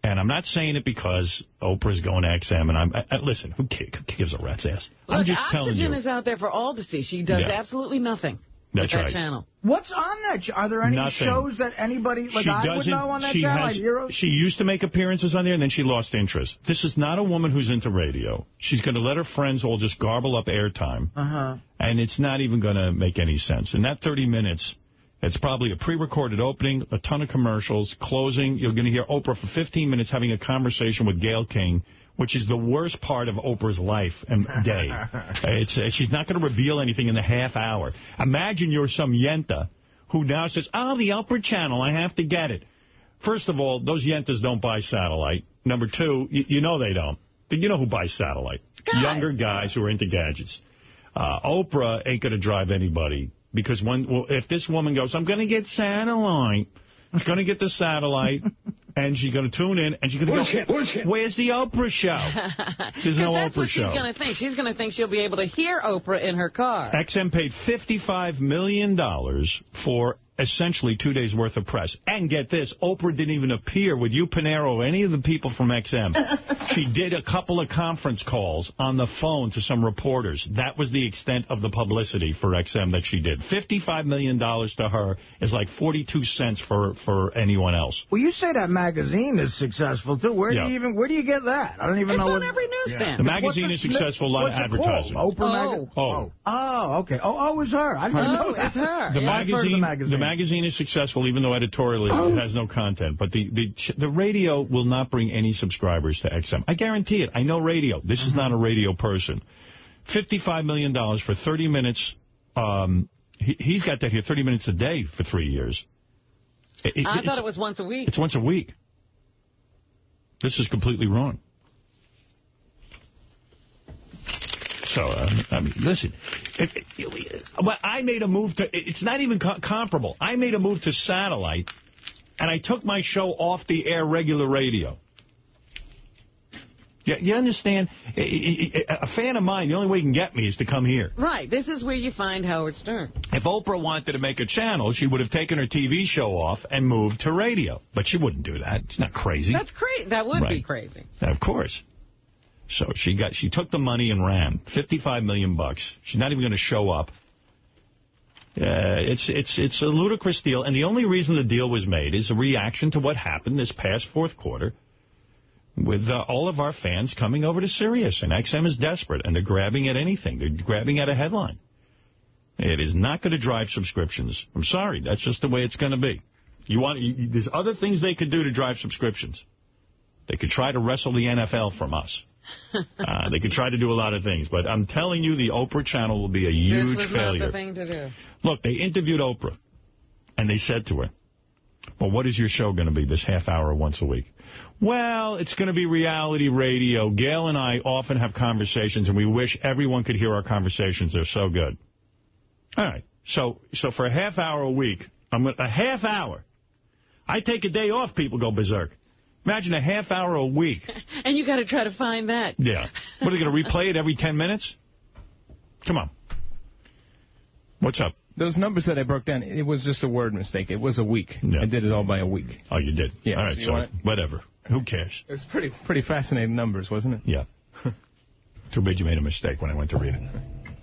And I'm not saying it because Oprah's going to XM, and I'm, I, I- listen, who, ca- who gives a rat's ass? I'm just telling you. Oxygen is out there for all to see. She does Yeah. absolutely nothing That's that right. channel. What's on that? Are there any Nothing. shows that anybody like she I would doesn't. know on that she channel? has. like Heroes? She used to make appearances on there, and then she lost interest. This is not a woman who's into radio. She's going to let her friends all just garble up airtime, Uh huh. and it's not even going to make any sense. In that 30 minutes, it's probably a pre-recorded opening, a ton of commercials, closing. You're going to hear Oprah for 15 minutes having a conversation with Gayle King, which is the worst part of Oprah's life and day. it's uh, She's not going to reveal anything in the half hour. Imagine you're some yenta who now says, oh, the Oprah channel, I have to get it. First of all, those yentas don't buy satellite. Number two, you, you know they don't. But You know who buys satellite? Younger guys who are into gadgets. Uh, Oprah ain't going to drive anybody because when well, if this woman goes, I'm going to get satellite, I'm going to get the satellite, and she's going to tune in, and she's going to Bullshit, go, bullshit. where's the Oprah show? There's no 'Cause that's what she's going to think. She's going to think she'll be able to hear Oprah in her car. XM paid $55 million for essentially two days' worth of press. And get this, Oprah didn't even appear with you, Panero, or any of the people from XM. she did a couple of conference calls on the phone to some reporters. That was the extent of the publicity for XM that she did. $55 million to her is like 42 cents for, for anyone else. Well, you say that magazine is successful too. Where Yeah. do you even where do you get that? I don't even It's know. on what, every newsstand. The magazine is successful, a lot of advertising. Oprah Oh. magazine. Oh. Oh, okay. Oh, oh, it was her. I didn't Oh, know that. it's her. The Yeah. I've heard of magazine, the magazine. The magazine is successful, even though editorially it has no content. But the, the the radio will not bring any subscribers to XM. I guarantee it. I know radio. This is not a radio person. $55 million for 30 minutes. Um, he, he's got that here 30 minutes a day for three years. It- it- I thought it was once a week. It's once a week. This is completely wrong. So, uh, I mean, listen, if, but I made a move to, it's not even co comparable. I made a move to satellite, and I took my show off the air regular radio. Yeah, you understand? A fan of mine, the only way you can get me is to come here. Right. This is where you find Howard Stern. If Oprah wanted to make a channel, she would have taken her TV show off and moved to radio. But she wouldn't do that. She's not crazy. That's crazy. That would be crazy. Of course. So she got she took the money and ran. Fifty-five million bucks. She's not even going to show up. Uh, it's it's it's a ludicrous deal, and the only reason the deal was made is a reaction to what happened this past fourth quarter, with uh, all of our fans coming over to Sirius, and XM is desperate, and they're grabbing at anything. They're grabbing at a headline. It is not going to drive subscriptions. I'm sorry, that's just the way it's going to be. You want you- there's other things they could do to drive subscriptions. They could try to wrestle the NFL from us. Uh, they could try to do a lot of things, but I'm telling you, the Oprah channel will be a huge this was failure. not the thing to do. Look, they interviewed Oprah, and they said to her, well, what is your show going to be this half hour once a week? Well, it's going to be reality radio. Gayle and I often have conversations, and we wish everyone could hear our conversations. They're so good. All right. So so for a half hour a week, I'm gonna, a half hour. I take a day off, people go berserk. Imagine a half hour a week. And you got to try to find that. Yeah. What, are they going to replay it every 10 minutes? Come on. What's up? Those numbers that I broke down, it was just a word mistake. It was a week. I did it all by a week. Oh, you did? Yes. All right, You so whatever. Who cares? It was pretty pretty fascinating numbers, wasn't it? Yeah. Too bad you made a mistake when I went to read it.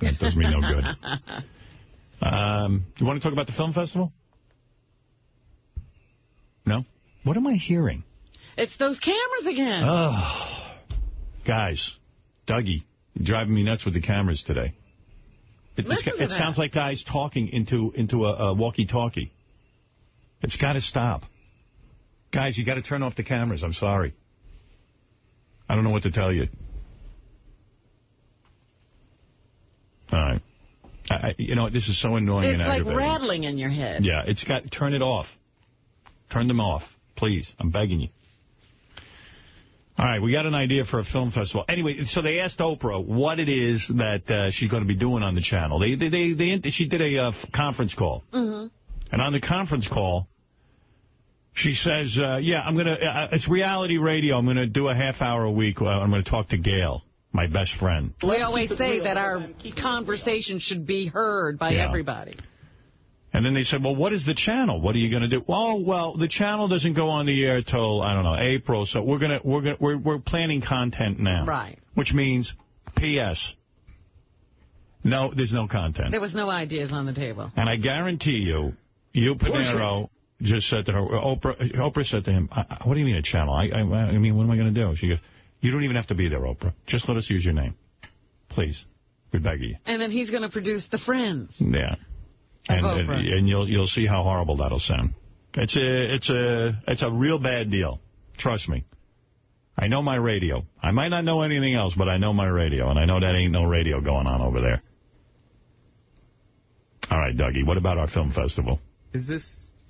That does me no good. Um, you want to talk about the film festival? No? What am I hearing? It's those cameras again. Oh, guys, Dougie, you're driving me nuts with the cameras today. It, it sounds like guys talking into into a, a walkie-talkie. It's got to stop. Guys, you got to turn off the cameras. I'm sorry. I don't know what to tell you. All right. I, I, you know, this is so annoying it's and like rattling in your head. Yeah, it's got, turn it off. Turn them off, please. I'm begging you. All right, we got an idea for a film festival. Anyway, so they asked Oprah what it is that uh, she's going to be doing on the channel. They, they, they, they she did a uh, conference call, Mm-hmm. and on the conference call, she says, uh, "Yeah, I'm gonna. Uh, it's reality radio. I'm gonna do a half hour a week. Uh, I'm gonna talk to Gayle, my best friend." We always say that our conversation should be heard by Yeah. everybody. And then they said, well, what is the channel? What are you going to do? Oh, well, the channel doesn't go on the air till, I don't know, April, so we're going to, we're going to, we're, we're planning content now. Right. Which means, P.S. No, there's no content. There was no ideas on the table. And I guarantee you, you, Panero, just said to her, Oprah, Oprah said to him, what do you mean a channel? I, I, I mean, what am I going to do? She goes, you don't even have to be there, Oprah. Just let us use your name. Please. We beg you. And then he's going to produce The Friends. Yeah. And, oh, and, and you'll you'll see how horrible that'll sound. It's a it's a it's a real bad deal. Trust me. I know my radio. I might not know anything else, but I know my radio, and I know that ain't no radio going on over there. All right, Dougie, what about our film festival? Is this...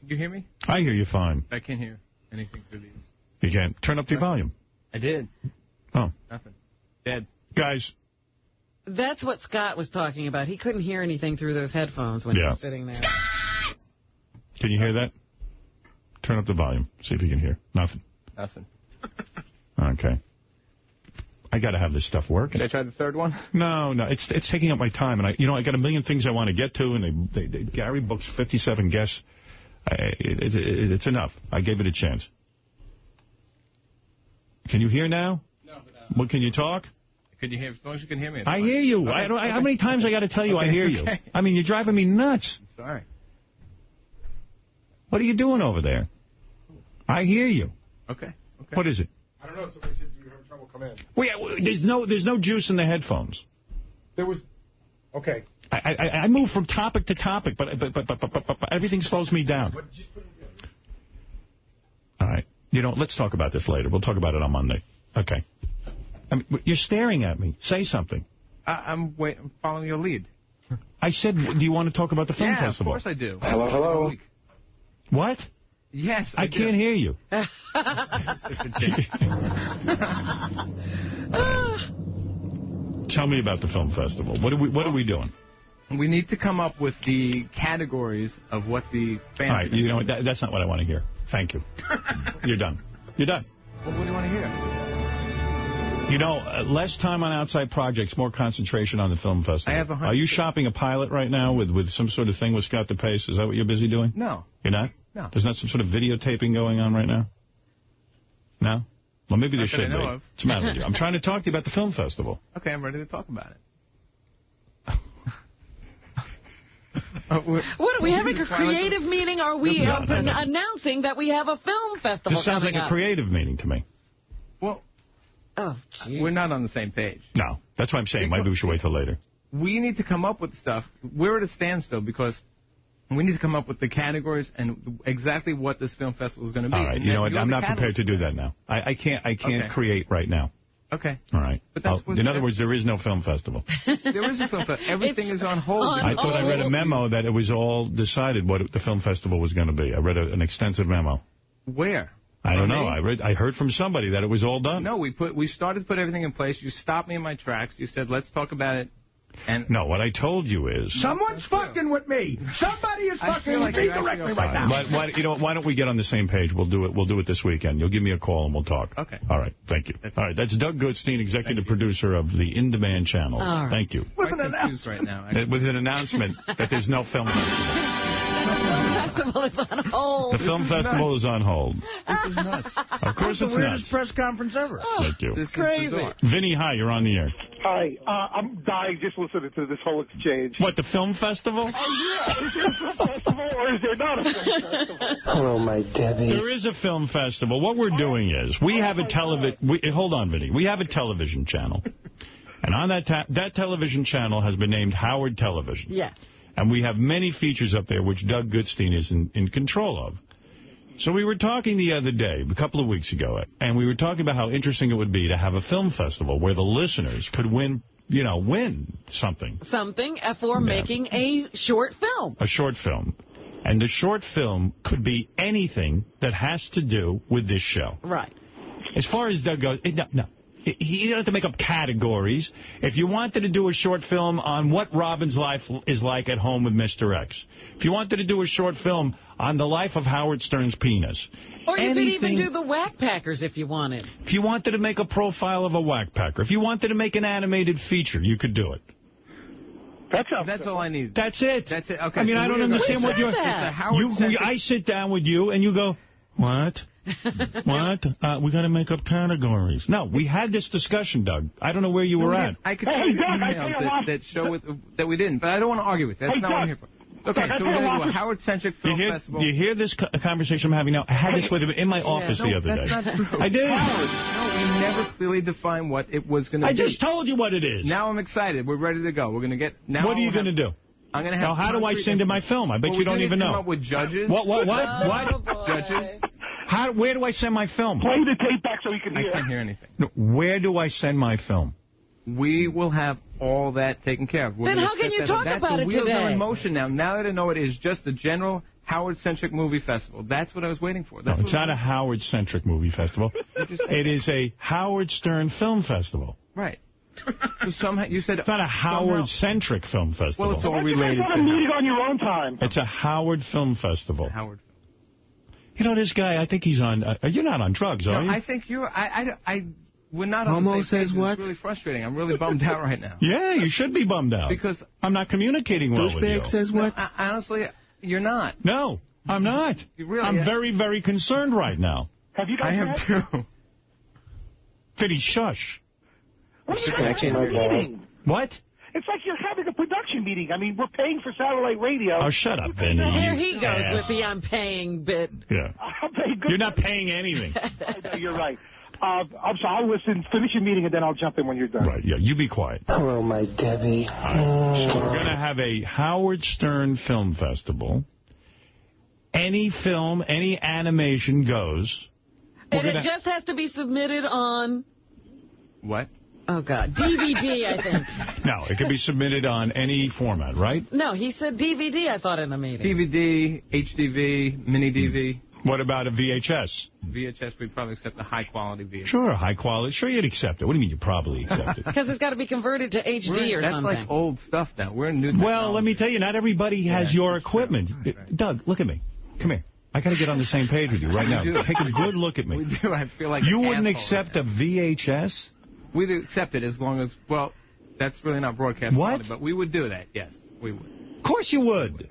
You hear me? I hear you fine. I can't hear anything through these. You can't turn up the volume. I did. Oh. Nothing. Dead. Guys, That's what Scott was talking about. He couldn't hear anything through those headphones when he was sitting there. Scott! can you hear that? Turn up the volume. See if you can hear. Nothing. Nothing. Okay. I got to have this stuff working. Should I try the third one? No, no, it's it's taking up my time, and I, you know, I got a million things I want to get to, and they, they, they, Gary books 57 guests. I, it, it, it's enough. I gave it a chance. Can you hear now? No. Uh, well, can you talk? Could you hear? As long as you can hear me. I fine. hear you. Okay, I don't, I, how many times I got to tell you I hear you? okay. I mean, you're driving me nuts. Sorry. What are you doing over there? I hear you. Okay. okay. What is it? I don't know. Somebody said you have trouble come in. Wait, there's no there's no juice in the headphones. There was... Okay. I, I, I move from topic to topic, but but, but, but, but, but, but everything slows me down. All right. You know, let's talk about this later. We'll talk about it on Monday. Okay. I mean, you're staring at me. Say something. I, I'm wait. I'm following your lead. I said, do you want to talk about the film yeah, festival? of course I do. Hello, hello. What? Yes, I, I, do. can't hear you. Tell me about the film festival. What are we What are we doing? We need to come up with the categories of what the fans. All right. You know? That, that's not what I want to hear. Thank you. You're done. You're done. Well, what do you want to hear? You know, uh, less time on outside projects, more concentration on the film festival. I have a hundred- Are you shopping a pilot right now with, with some sort of thing with Scott DePace? Is that what you're busy doing? No. You're not? No. There's not some sort of videotaping going on right now? No? Well, maybe there Not that I should be. of. What's the matter with you? I'm trying to talk to you about the film festival. Okay, I'm ready to talk about it. Uh, What are we having a Sound like creative meeting? Are we No, no, no. announcing that we have a film festival This sounds like coming a creative meeting to me. Well, Oh, jeez. we're not on the same page. No. That's what I'm saying. Maybe we should wait till later. We need to come up with stuff. We're at a standstill because we need to come up with the categories and exactly what this film festival is going to be. All right. And You know what? I'm not prepared to do that now. I, I can't I can't Okay. create right now. Okay. All right. But that's oh, what- in other words, there is no film festival. There is a film festival. Everything It's is on hold. on I thought I read a memo that it was all decided what the film festival was going to be. I read a, an extensive memo. Where? I don't know. I read. I heard from somebody that it was all done. No, we put we started to put everything in place. You stopped me in my tracks. You said, let's talk about it. And No, what I told you is. Someone's fucking with me. Somebody is fucking feel with me directly right now. Why, why, you know, why don't we get on the same page? We'll do it. We'll do it this weekend. You'll give me a call and we'll talk. Okay. All right. Thank you. All right. That's Doug Goodstein, executive producer of the In Demand channels. All right. Thank you. quite confused right now. With an announcement that there's no film festival. festival is on hold. The film festival is on hold. This is nuts. Of course the it's weirdest nuts. press conference ever. Thank you. This Crazy. is bizarre. Vinny, hi. You're on the air. Hi, uh, I'm dying just listening to this whole exchange. What, the film festival? Oh, yeah. Is there a film festival or is there not a film festival? Hello, my Debbie. There is a film festival. What we're doing is we have a television. Hold on, Vinny. We have a television channel, and on that ta that television channel has been named Howard Television. Yeah. And we have many features up there which Doug Goodstein is in, in control of. So we were talking the other day, a couple of weeks ago, and we were talking about how interesting it would be to have a film festival where the listeners could win, you know, win something, Something for making a short film. a short film. And the short film could be anything that has to do with this show. Right. As far as Doug goes, eh, no, no. He he doesn't have to make up categories. If you wanted to do a short film on what Robin's life is like at home with Mr. X, if you wanted to do a short film on the life of Howard Stern's penis, Or you could even do the Whack Packers if you wanted. if you wanted to make a profile of a whack packer, if you wanted to make an animated feature, you could do it. That's That's all I need. That's it. That's it. Okay. I mean, so I don't understand what you're... It's a Howard You, Centric- I sit down with you, and you go, what? what? Uh, we got to make up categories. No, we had this discussion, Doug. I don't know where you No, were we at. I could Hey, you Doug, I emails you that, that show with, that we didn't, but I don't want to argue with you. That's Hey, not what I'm here for. Okay, so we're going to do a Howard-centric You film hear, festival. you hear this conversation I'm having now? I had this with him in my office no, the other that's day. not true. I did. Howard, no, we never clearly defined what it was going to I just told you what it is. Now I'm excited. We're ready to go. We're going to get... Now what are you going to do? I'm going to have... Now, how do I send in my film? I bet Well, you don't even come know. up with judges. What? What? What? Oh, what? boy. Judges. How? Where do I send my film? Play the tape back so we can hear. I can't hear anything. No, Where do I send my film? We will have all that taken care of. We're Then how can you talk up. That's about the it wheels are today? in motion now. Now that I know it is just a general Howard-centric movie festival. That's what I was waiting for. No, it's not a Howard-centric movie festival. It is a Howard Stern Film Festival. Right. So somehow you said It's not a Howard-centric film festival. Well, it's all related Have a to meeting on your own time. It's a Howard Film Festival. Howard. You know, this guy, I think he's on... Uh, you're not on drugs, are No, you? I think you're. I. I. I we're not on Homo the same says page. what? It's really frustrating. I'm really bummed out right now. Yeah, you should be bummed out. Because I'm not communicating well with you. No, I- honestly, you're not. No, I'm not. You really I'm are. very, very concerned right now. Have you guys I am met? too. Fiddy, shush. What are you Can I guys change having my a balls? meeting? What? It's like you're having a production meeting. I mean, we're paying for satellite radio. Oh, shut up, Vinny. Here you he goes ass. with the I'm paying bit. Yeah. I'll pay good. You're not paying anything. I know, you're right. Uh, I'm sorry. I'll listen, finish your meeting, and then I'll jump in when you're done. Right, yeah, you be quiet. Hello, my Debbie. So we're going to have a Howard Stern Film Festival. Any film, any animation goes. We're And it just has to be submitted on, What? Oh, God, DVD, I think. No, it can be submitted on any format, right? No, he said DVD, I thought, in the meeting. DVD, HDV, mini DV, hmm. What about a VHS? VHS. We'd probably accept the high quality VHS. Sure, high quality. Sure, you'd accept it. What do you mean you probably accept it? Because it's got to be converted to HD We're- or that's something. like old stuff now. We're in new. Well, let me tell you, not everybody has Yeah, your equipment. Doug, look at me. Come here. I got to get on the same page with you right now. Take a good look at me. We do. I feel like you wouldn't asshole accept a VHS? We'd accept it as long as well. That's really not broadcast What? quality, but we would do that. Yes, we would. Of course you would.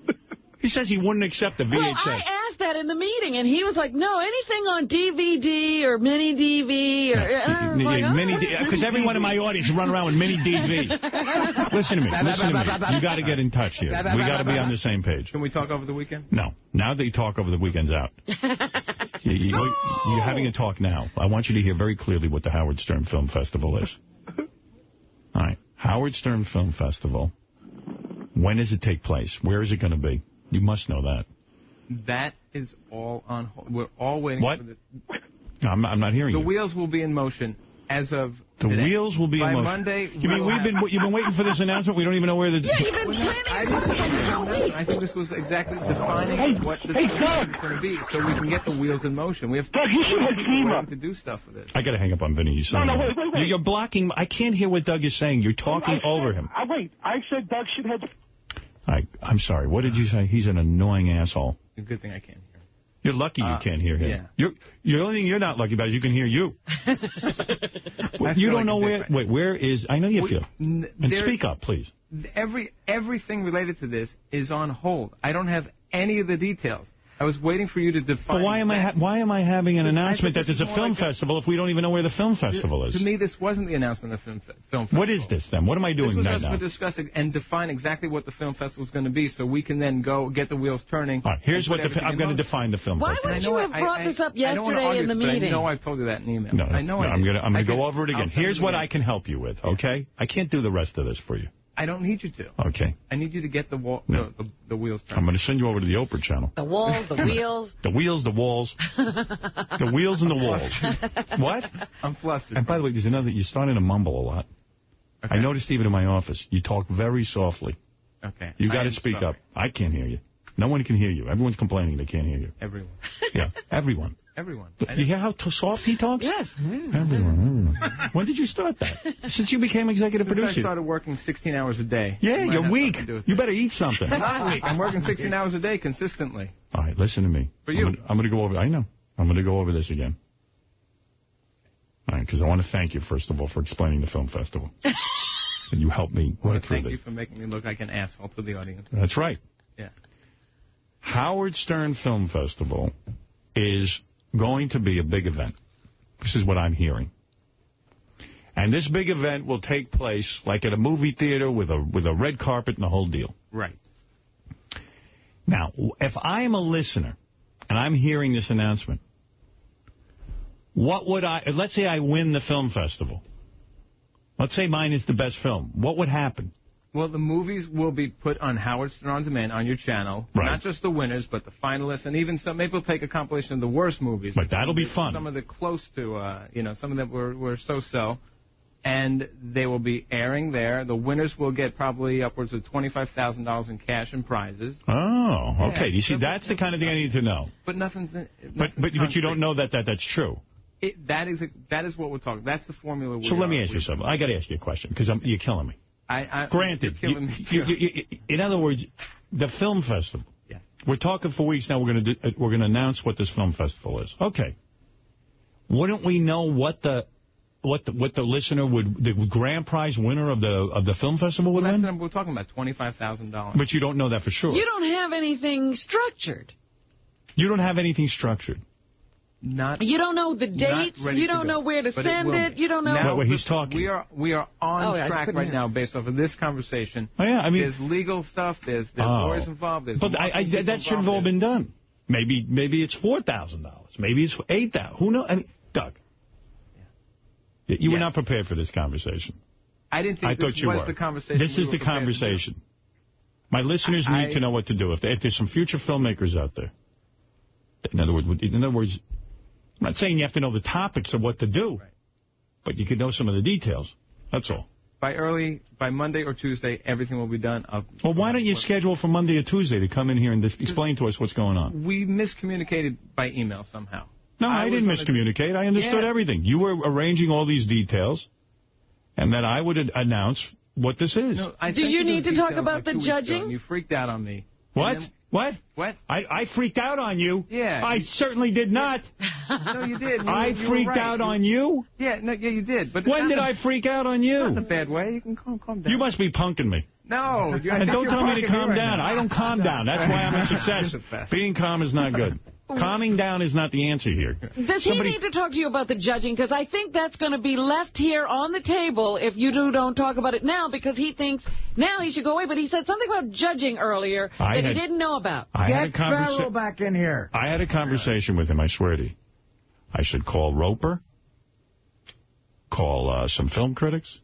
he says he wouldn't accept a VHS. Well, I asked that in the meeting, and he was like, no, anything on DVD or mini DV. Or, and I was like, oh. Because everyone in my audience run around with mini DV. Listen to me. Listen to me. You got to get in touch here. We got to be on the same page. Can we talk over the weekend? No. Now that you talk over the weekend's out. You, you, You're having a talk now. I want you to hear very clearly what the Howard Stern Film Festival is. All right. Howard Stern Film Festival. When does it take place? Where is it going to be? You must know that. That is all on hold. We're all waiting What? for the. No, I'm, I'm not hearing The you. The wheels will be in motion as of The today. wheels will be By in motion. Monday. You mean we've been you've been waiting for this announcement? We don't even know where the. Yeah, you've been planning I, didn't for think this was a announcement. week. I think this was exactly defining Hey, what this hey, is going to be, so we can get the wheels in motion. We have Doug, you should have people FEMA. to do stuff for this. I got to hang up on Vinny. He's No, saying no, wait, wait, wait. You're blocking. I can't hear what Doug is saying. You're talking I over said- him. I, wait, I said Doug should have. I, I'm sorry. What did you say? He's an annoying asshole. Good thing I can't hear. You're lucky you Uh, can't hear him. yeah. You're, the only thing you're not lucky about is you can hear you. You don't like know where. Wait, where is? I know you We- feel. And there- speak up, please. Every everything related to this is on hold. I don't have any of the details. I was waiting for you to define. But why am I that. ha why am I having an announcement that there's a film like a- festival if we don't even know where the film festival is? To me, this wasn't the announcement of the film, fe- film festival. What is this then? What am I doing was right us now? to discuss it and define exactly what the film festival is going to be, so we can then go get the wheels turning. All right, here's what the I'm going to define the film Why festival. would you have I- brought I- this up I don't wanna yesterday argue in the with you, but meeting? I know I've told you that in email. No, I know I I'm going to I'm going to go over it again. Here's what I can help you with, okay? I can't do the rest of this for you. I don't need you to. Okay. I need you to get the wall, No. the, the, the wheels I'm going to send you over to the Oprah channel. The walls, the wheels. The wheels, the walls. the wheels and the walls. what? I'm flustered. And by the way, there's another, you're starting to mumble a lot. I noticed even in my office, you talk very softly. Okay. You got to speak sorry. up. I can't hear you. No one can hear you. Everyone's complaining they can't hear you. Everyone. Yeah, everyone. Everyone. But you hear how soft he talks? Yes. Mm-hmm. Everyone. everyone. when did you start that? Since you became executive Since I started working 16 hours a day. Yeah, you're weak. something to do with You better eat something. Not weak. I'm working 16 hours a day consistently. All right, listen to me. For you. I'm going to go over. I know. I'm going to go over this again. All right, because I want to thank you first of all for explaining the film festival. And you helped me Well, work through thank this. you for making me look like an asshole to the audience. That's right. Yeah. Howard Stern Film Festival is going to be a big event. This is what I'm hearing. And this big event will take place like at a movie theater with a with a red carpet and the whole deal. Right. Now, if I am a listener and I'm hearing this announcement, what would I, let's say I win the film festival. Let's say mine is the best film. What would happen? Well, the movies will be put on Howard Stern On Demand on your channel. Right. Not just the winners, but the finalists, and even some. Maybe we'll take a compilation of the worst movies. But that'll be Some of the- fun. Some of the close to, uh, you know, some of them were, were so-so. And they will be airing there. The winners will get probably upwards of $25,000 in cash and prizes. Oh, Yeah, okay. You see, that's the kind of thing I need to know. But nothing's. In, But but but you don't know that, that that's true. It, that is a, that is what we're talking. That's the formula. So let me ask you something. I got to ask you a question because you're killing me. I, I, Granted, you're killing you- me. you- you- you- in other words, the film festival. Yes. We're talking for weeks now. We're going to uh, we're going to announce what this film festival is. Okay. Wouldn't we know what the what the what the listener would the grand prize winner of the of the film festival would Well, that's win? the we're talking about, twenty-five thousand dollars. But you don't know that for sure. You don't have anything structured. You don't have anything structured. Not. You don't know the dates. You don't know where to But send will it. You don't know. Now, Wait, wait, he's talking. We are we are on Oh, track right hear. now based off of this conversation. Oh, yeah, I mean- there's legal stuff. There's there's Oh. lawyers involved. There's But I, I, marketing people that should have all been done. Maybe maybe it's four thousand dollars. Maybe it's eight thousand. Who knows? I mean, Doug, you were not prepared for this conversation. I didn't think I this thought you was were. the conversation. This we is the prepared to do. conversation. My listeners I- need to know what to do. If, if there's some future filmmakers out there, in other words, in other words, I'm not saying you have to know the topics of what to do, but you could know some of the details. That's all. By early, by Monday or Tuesday, everything will be done. I'll, Well, why don't you schedule for Monday or Tuesday to come in here and explain to us what's going on? we miscommunicated by email somehow. No, I, was didn't miscommunicate. I understood Yeah. everything. You were arranging all these details, and then I would announce what this is. No, I Do sent you need to talk about like the two weeks ago, judging? You freaked out on me. What? Then- What? What? I, I freaked out on you. Yeah. I certainly did not. No, you did. You, I you freaked right. out You- on you. Yeah, no, yeah, you did. But When did in- I freak out on Not in a you? bad way. You can calm, calm down. You must be punking me. No, you, And don't tell me to calm down. now. I don't calm down. That's why I'm a success. You're the best. Being calm is not good. Calming down is not the answer here. Does Somebody- he need to talk to you about the judging? Because I think that's going to be left here on the table if you do don't talk about it now because he thinks now he should go away. But he said something about judging earlier I that had- he didn't know about. I had a Get Ferrall conversation. back in here. I had a conversation with him, I swear to you. I should call Roeper, call uh, some film critics,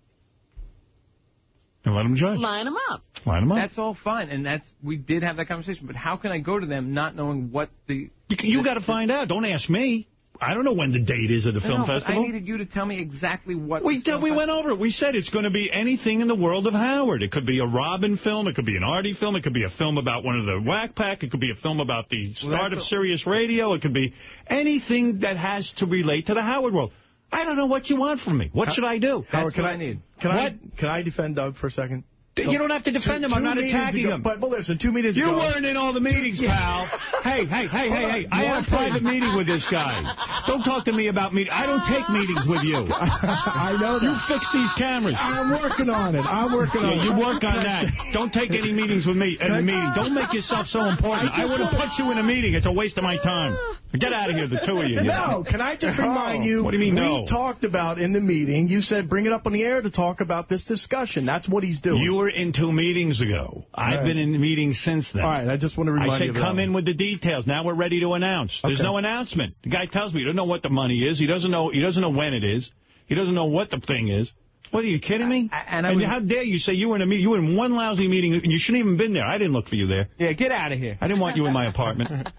and let them judge. Line him up. Line them up. That's all fine, and that's we did have that conversation. But how can I go to them not knowing what the? You, you got to find out. Don't ask me. I don't know when the date is of the film No, but festival. I needed you to tell me exactly what. We did, we went over it. We said it's going to be anything in the world of Howard. It could be a Robin film. It could be an Artie film. It could be a film about one of the Whack Pack. It could be a film about the start of that's a- Sirius Radio. It could be anything that has to relate to the Howard world. I don't know what you want from me. What should I do? That's what I need. Can What? I can I defend Doug for a second? You don't have to defend Two- him. I'm not attacking ago- him. But, but listen, two meetings You ago. weren't in all the meetings, pal. hey, hey, hey, hey, hey. I had a private meeting with this guy. Don't talk to me about meetings. I don't take meetings with you. I know that. You fix these cameras. I'm working on it. I'm working on it. you work on that. Don't take any meetings with me in the meeting. Don't make yourself so important. I, I would have put you in a meeting. It's a waste of my time. Get out of here, the two of you. No, can I just remind you? What do you mean, we no? talked about in the meeting. You said bring it up on the air to talk about this discussion. That's what he's doing. You were in two meetings ago. I've right. been in meetings since then. All right, I just want to remind you I you. said of that come in with the details. Now we're ready to announce. There's Okay. no announcement. The guy tells me he doesn't know what the money is. He doesn't know. He doesn't know when it is. He doesn't know what the thing is. What are you kidding me? and I was- how dare you say you were in a meeting? You were in one lousy meeting and you shouldn't even been there. I didn't look for you there. Yeah, get out of here. I didn't want you in my apartment.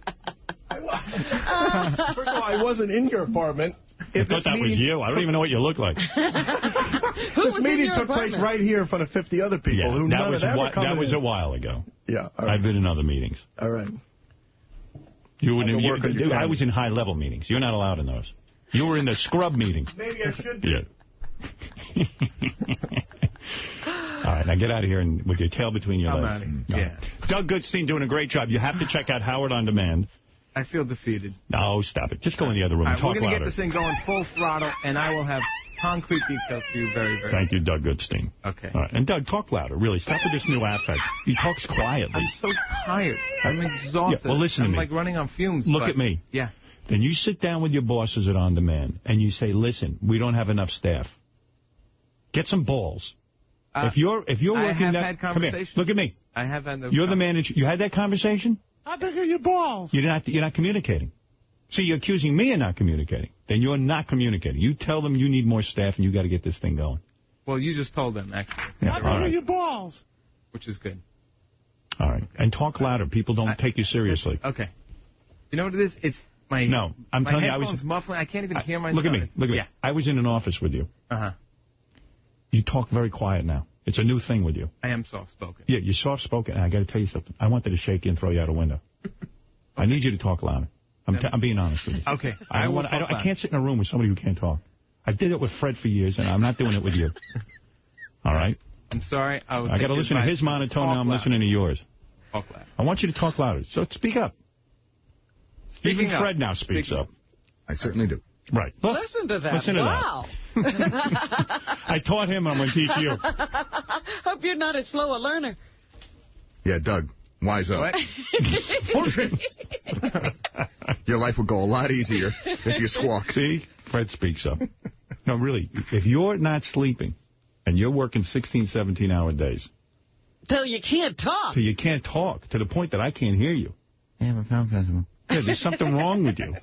First of all, I wasn't in your apartment. I thought that was you. I don't even know what you look like. this was in meeting your took place right here in front of 50 other people Yeah, who that none was of a them whi- are coming that was in. a while ago. Yeah, all right. I've been in other meetings. All right. You wouldn't. been You, working your I was in high level meetings. You're not allowed in those. You were in the scrub meeting. Maybe I should be. Yeah. All right, now get out of here and with your tail between your I'm legs. outta here. Yeah. Doug Goodstein doing a great job. You have to check out Howard on Demand. I feel defeated. No, stop it. Just go in the other room All right, we're going to get this thing going full throttle, and I will have concrete details for you very, very Thank you, Doug Goodstein. Okay. Right. And Doug, talk louder. Really, stop with this new affect. He talks quietly. I'm so tired. I'm exhausted. Yeah, well, listen to me. I'm like running on fumes. Look but- at me. Yeah. Then you sit down with your bosses at On Demand and you say, listen, we don't have enough staff. Get some balls. Uh, if you're if you're working I have that, had here, conversations. look at me. I have had the. You're the manager. You had that conversation. How big are your balls? You're not you're not communicating. See, you're accusing me of not communicating. Then you're not communicating. You tell them you need more staff and you got to get this thing going. Well, you just told them actually. Yeah, all right. balls? Which is good. All right. And talk louder. People don't take you seriously. Okay. You know what it is? It's my. No, I'm my telling you, I was. muffling. I can't even hear myself. Look at me. Look at yeah. me. I was in an office with you. Uh huh. You talk very quiet now. It's a new thing with you. I am soft spoken. Yeah, you're soft spoken. And I got to tell you something. I wanted to shake you and throw you out a window. I need you to talk louder. I'm, t- I'm being honest with you. Okay. I, don't will want. I, don't, I can't sit in a room with somebody who can't talk. I did it with Fred for years, and I'm not doing it with you. All right. I'm sorry. I, will I got to listen to his monotone. Now I'm loud. listening to yours. Talk loud. I want you to talk louder. So speak up. Speaking Even up. Fred now speaks Speaking up. I certainly do. Right. Look, Listen to that. Listen to wow. I taught him. I'm going to teach you. Hope you're not as slow a learner. Yeah, Doug, wise up. Your life would go a lot easier if you squawk. See? Fred speaks up. No, really. If you're not sleeping and you're working 16, 17-hour days, Till you can't talk. so you can't talk to the point that I can't hear you. Yeah, but film festival. Yeah, there's something wrong with you.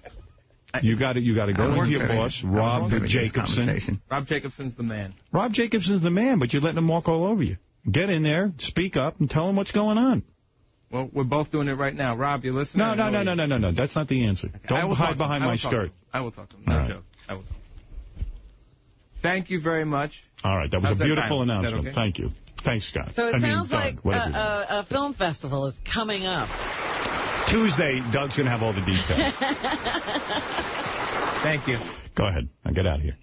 You got to you got to go I into your boss, I Rob working with this Jacobson. Rob Jacobson's the man. Rob Jacobson's the man, but you're letting him walk all over you. Get in there, speak up, and tell him what's going on. Well, we're both doing it right now. Rob, you listening? No, no, no, no, no, no, no. That's not the answer. I Don't hide behind my skirt. I will talk to him. No All right. joke. I will talk. Thank you very much. All right, that was How's a beautiful time? Is that announcement. okay? Thank you. Thanks, Scott. So it I sounds Doug, like uh, a, a film festival is coming up. Tuesday, Doug's going to have all the details. Thank you. Go ahead. Now get out of here.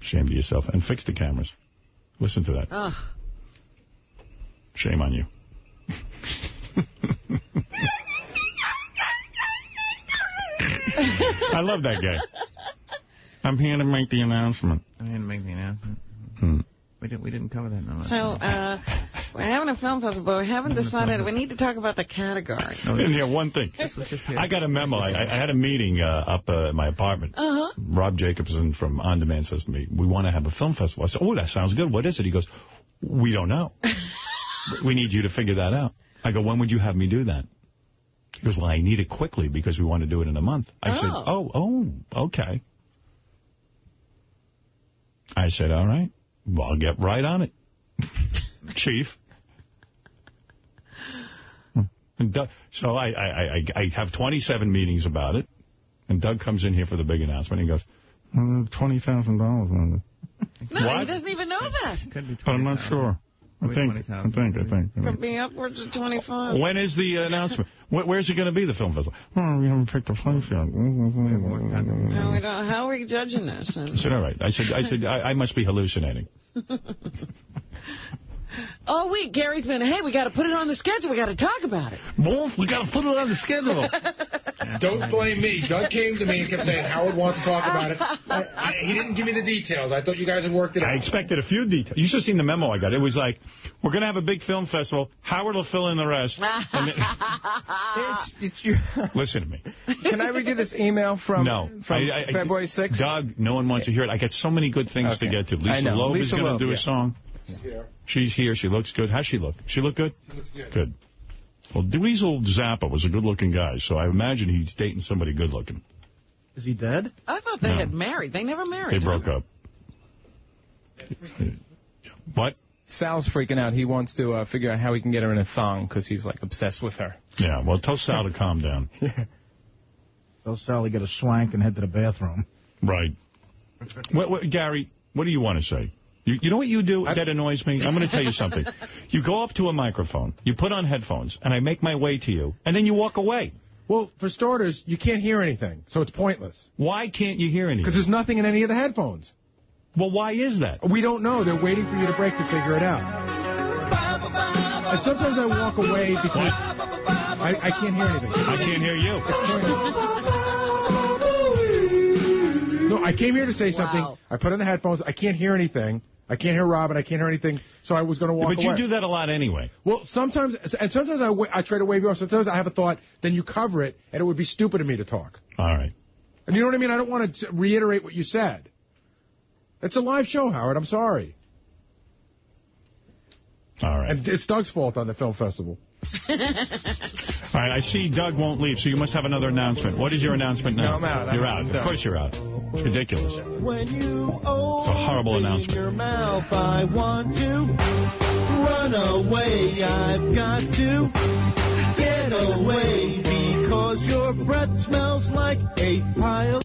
Shame to yourself. And fix the cameras. Listen to that. Ugh. Shame on you. I love that guy. I'm here to make the announcement. I didn't make the announcement. Hmm. We didn't. We didn't cover that. No, So uh, we're having a film festival. but We haven't decided. We need to talk about the category. I didn't hear one thing. I got a memo. I, I had a meeting uh, up uh, at my apartment. Uh-huh. Rob Jacobson from On Demand says to me, we want to have a film festival. I said, oh, that sounds good. What is it? He goes, we don't know. we need you to figure that out. I go, when would you have me do that? He goes, well, I need it quickly because we want to do it in a month. I said, Oh. oh, oh, okay. I said, all right. Well, I'll get right on it. Chief. And Doug, so I, I, I, I have 27 meetings about it, and Doug comes in here for the big announcement. And he goes, "Uh, $20,000. No, What? he doesn't even know that. But I'm not sure. I think, I think, I think. Could be upwards of 25. When is the announcement? Where, where's it going to be, the film festival? Oh, we haven't picked a place yet. No, we don't. How are we judging this? I said, all right. I said, I said, I, I must be hallucinating. All week, Gary's been, hey, we got to put it on the schedule. We got to talk about it. Wolf, we got to put it on the schedule. Don't blame me. Doug came to me and kept saying, Howard wants to talk about it. I, I, he didn't give me the details. I thought you guys had worked it out. I expected a few details. You should have seen the memo I got. It was like, we're going to have a big film festival. Howard will fill in the rest. And then- It's, it's your... listen to me. Can I read you this email from, no. from I- I- February 6th? Doug, no one wants to hear it. I got so many good things to get to. Lisa know. Loeb Lisa is going to do yeah. a song. She's here. She's here. She looks good. How's she look? She look good? She looks good. Good. Well, Dweezil Zappa was a good-looking guy, so I imagine he's dating somebody good-looking. Is he dead? I thought they No. had married. They never married. They broke up. What? Sal's freaking out. He wants to uh, figure out how he can get her in a thong because he's like obsessed with her. Yeah, well, tell Sal to calm down. Tell Sal to get a swank and head to the bathroom. Right. What, what, Gary, what do you want to say? You, you know what you do that annoys me? I'm going to tell you something. You go up to a microphone, you put on headphones, and I make my way to you, and then you walk away. Well, for starters, you can't hear anything, so it's pointless. Why can't you hear anything? Because there's nothing in any of the headphones. Well, why is that? We don't know. They're waiting for you to break to figure it out. And sometimes I walk away because I, I can't hear anything. I can't hear you. No, I came here to say something. I put on the headphones. I can't hear anything. I can't hear Robin. I can't hear anything. So I was going to walk away. but away. you do that a lot anyway. Well, sometimes, and sometimes I, I try to wave you off. Sometimes I have a thought, then you cover it, and it would be stupid of me to talk. All right. And you know what I mean? I don't want to reiterate what you said. It's a live show, Howard. I'm sorry. All right. And it's Doug's fault on the film festival. All right, I see Doug won't leave, so you must have another announcement. What is your announcement now? No, I'm out. You're I'm out. done. Of course you're out. It's ridiculous. When you It's a horrible announcement. your mouth, I want to run away. I've got to get away because your breath smells like a pile.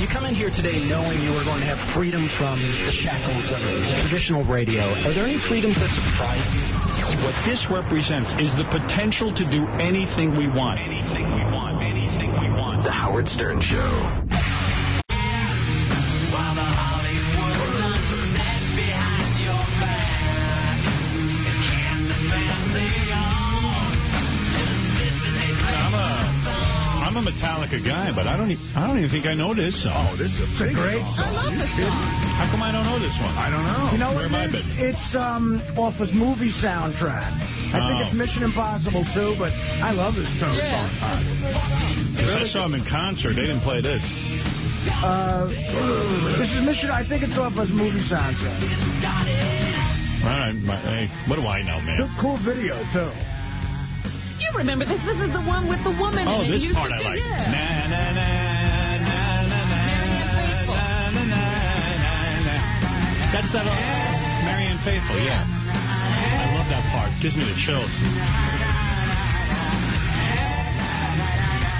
You come in here today knowing you were going to have freedom from the shackles of traditional radio. Are there any freedoms that surprise you? What this represents is the potential to do anything we want. Anything we want. Anything we want. The Howard Stern Show. Metallica guy, but I don't, e- I don't even think I know this song. Oh, this is It's a great song. I love this song. How come I don't know this one? I don't know. You know Where what I it is? It's um, off his movie soundtrack. I think Oh. it's Mission Impossible too, but I love this song. Yeah. Because I saw him in concert. They didn't play this. Uh, this is Mission. I think it's off his movie soundtrack. All right. my- Hey, what do I know, man? Good, cool video too. You remember this? This is the one with the woman Oh, in it. this You part I like. yeah. Na, na, na, na, na, na, na, na, na, na. That's that uh, Marianne Faithfull, yeah. I love that part. Gives me the chills.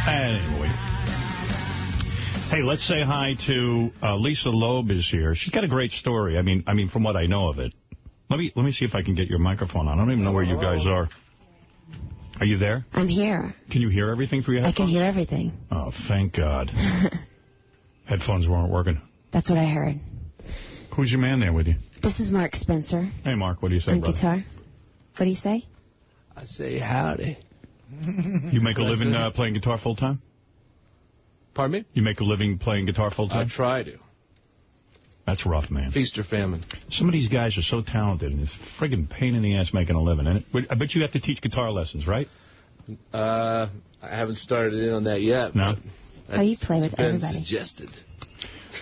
Anyway. Hey, let's say hi to uh, Lisa Loeb is here. She's got a great story. I mean, I mean, from what I know of it. Let me let me see if I can get your microphone on. I don't even know where you guys are. Are you there? I'm here. Can you hear everything through your headphones? I can hear everything. Oh, thank God. Headphones weren't working. That's what I heard. Who's your man there with you? This is Mark Spencer Hey, Mark, what do you say, on brother? guitar. What do you say? I say howdy. You make a living uh, playing guitar full time? Pardon me? You make a living playing guitar full time? I try to. That's rough, man. Feast or famine. Some of these guys are so talented, and it's a friggin' pain in the ass making a living. And it, I bet you have to teach guitar lessons, right? Uh, I haven't started in on that yet. No. but Oh, you play with been everybody. suggested.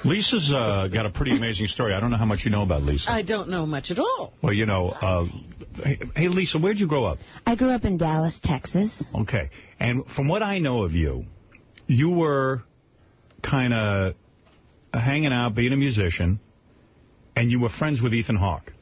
Lisa's uh, got a pretty amazing story. I don't know how much you know about Lisa. I don't know much at all. Well, you know, uh, hey, hey, Lisa, where'd you grow up? I grew up in Dallas, Texas. Okay. And from what I know of you, you were kind of hanging out, being a musician, and you were friends with Ethan Hawke.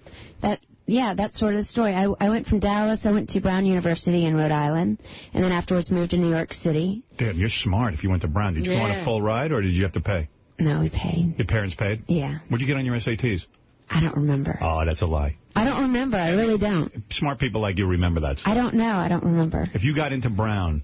That yeah, that's sort of the story. I, I went from Dallas. I went to Brown University in Rhode Island, and then afterwards moved to New York City. Damn, you're smart if you went to Brown. Did you go on a full ride, or did you have to pay? No, we paid. Your parents paid? Yeah, What'd you get on your SATs? I don't remember. Oh, that's a lie. I don't remember. I really don't. Smart people like you remember that. I don't know. I don't remember. If you got into Brown,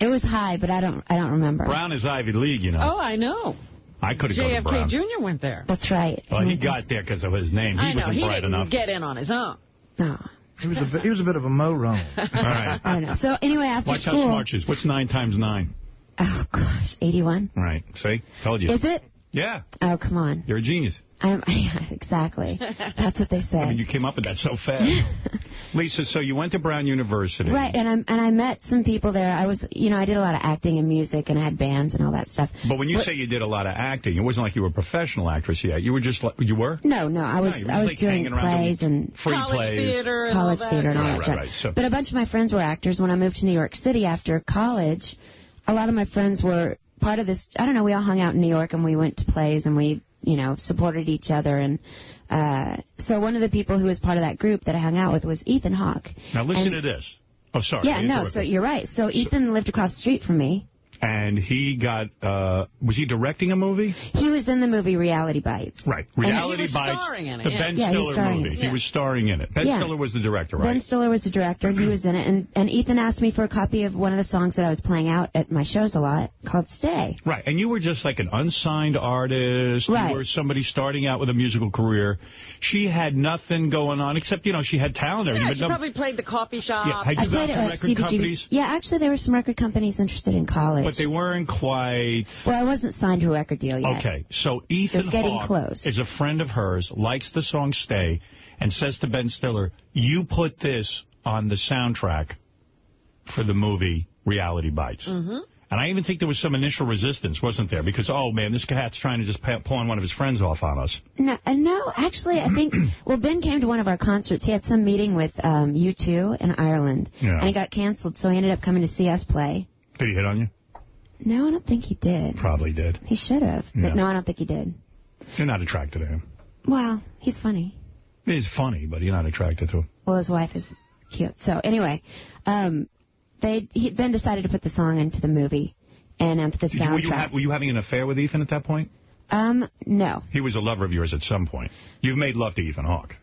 It was high, but I don't. I don't remember. Brown is Ivy League, you know. Oh, I know. I could have gone to JFK Brown. Jr. went there. That's right. Well, he got there because of his name. He I know. wasn't He bright didn't enough. get in on his own. No. He was a bit, he was a bit of a moron. All right. I don't know. So anyway, after Watch school. how smart she is. What's nine times nine? Oh gosh, 81. Right. See? Told you. Is it? Yeah. Oh come on. You're a genius. I'm yeah, exactly. That's what they say. I mean, you came up with that so fast. Lisa, so you went to Brown University. Right, and I and I met some people there. I was, you know, I did a lot of acting and music, and I had bands and all that stuff. But when you What- say you did a lot of acting, it wasn't like you were a professional actress yet. You were just like, you were? No, no, I was No, I was like doing plays and free College plays. theater and all college that. theater and all Right, that right, stuff. right. So- But a bunch of my friends were actors. When I moved to New York City after college, a lot of my friends were part of this. I don't know. We all hung out in New York and we went to plays and we, you know, supported each other. And uh, so one of the people who was part of that group that I hung out with was Ethan Hawke. Now listen And- to this. Oh, sorry. yeah, no. So you're right. So Ethan lived across the street from me. And he got, uh, was he directing a movie? He was in the movie Reality Bites. Right. And Reality he was Bites. starring in it, The yeah. Ben Yeah, he was Stiller starring movie. in it. He was starring in it. Ben Yeah. Stiller was the director, right? Ben Stiller was the director, and he was in it. And, and Ethan asked me for a copy of one of the songs that I was playing out at my shows a lot, called Stay. Right, and you were just like an unsigned artist. Right. You were somebody starting out with a musical career. She had nothing going on except, you know, she had talent. and Yeah, everything, she no- probably played the coffee shop. Yeah, had I you played it record CBGB's. companies? Yeah, actually, there were some record companies interested in college. But they weren't quite... well, I wasn't signed to a record deal yet. Okay, so Ethan Hawke close. is a friend of hers, likes the song Stay, and says to Ben Stiller, you put this on the soundtrack for the movie Reality Bites. Mm-hmm. And I even think there was some initial resistance, wasn't there? Because, oh, man, this cat's trying to just pa- pawn one of his friends off on us. No, uh, no, actually, I think, well, Ben came to one of our concerts. He had some meeting with um, U2 in Ireland, Yeah. and it got canceled, so he ended up coming to see us play. Did he hit on you? No, I don't think he did. Probably did. He should have, Yeah. but no, I don't think he did. You're not attracted to him. Well, he's funny. He's funny, but you're not attracted to him. Well, his wife is cute. So anyway, um, they he, Ben decided to put the song into the movie and onto the you- Were you, soundtrack. ha- were you having an affair with Ethan at that point? um, no, He was a lover of yours at some point. You've made love to Ethan Hawke.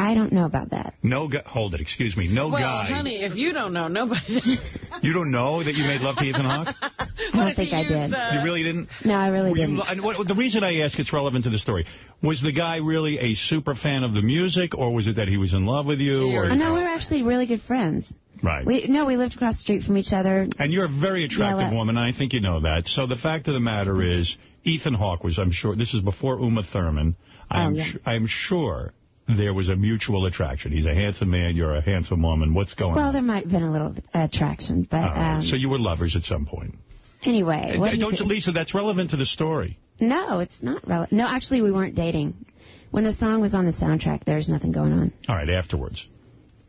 I don't know about that. No guy, hold it, excuse me, no well, guy. honey, if you don't know, nobody. You don't know that you made love to Ethan Hawke? I don't think I did. you really didn't? No, I really Were didn't. lo- and what, the reason I ask it's relevant to the story, was the guy really a super fan of the music, or was it that he was in love with you? Or, Oh, no, we were actually really good friends. Right. We no, we lived across the street from each other. And you're a very attractive Yeah, woman, and I think you know that. So the fact of the matter is, Ethan Hawke was, I'm sure, this is before Uma Thurman. I Oh, am, yeah. su- I am sure there was a mutual attraction. He's a handsome man, you're a handsome woman. What's going Well, on? Well, there might have been a little attraction, but All right. um, so you were lovers at some point. anyway, what do you Don't, think? Lisa, that's relevant to the story. No, it's not relevant. No, actually, we weren't dating. When the song was on the soundtrack, there's nothing going on. All right, afterwards.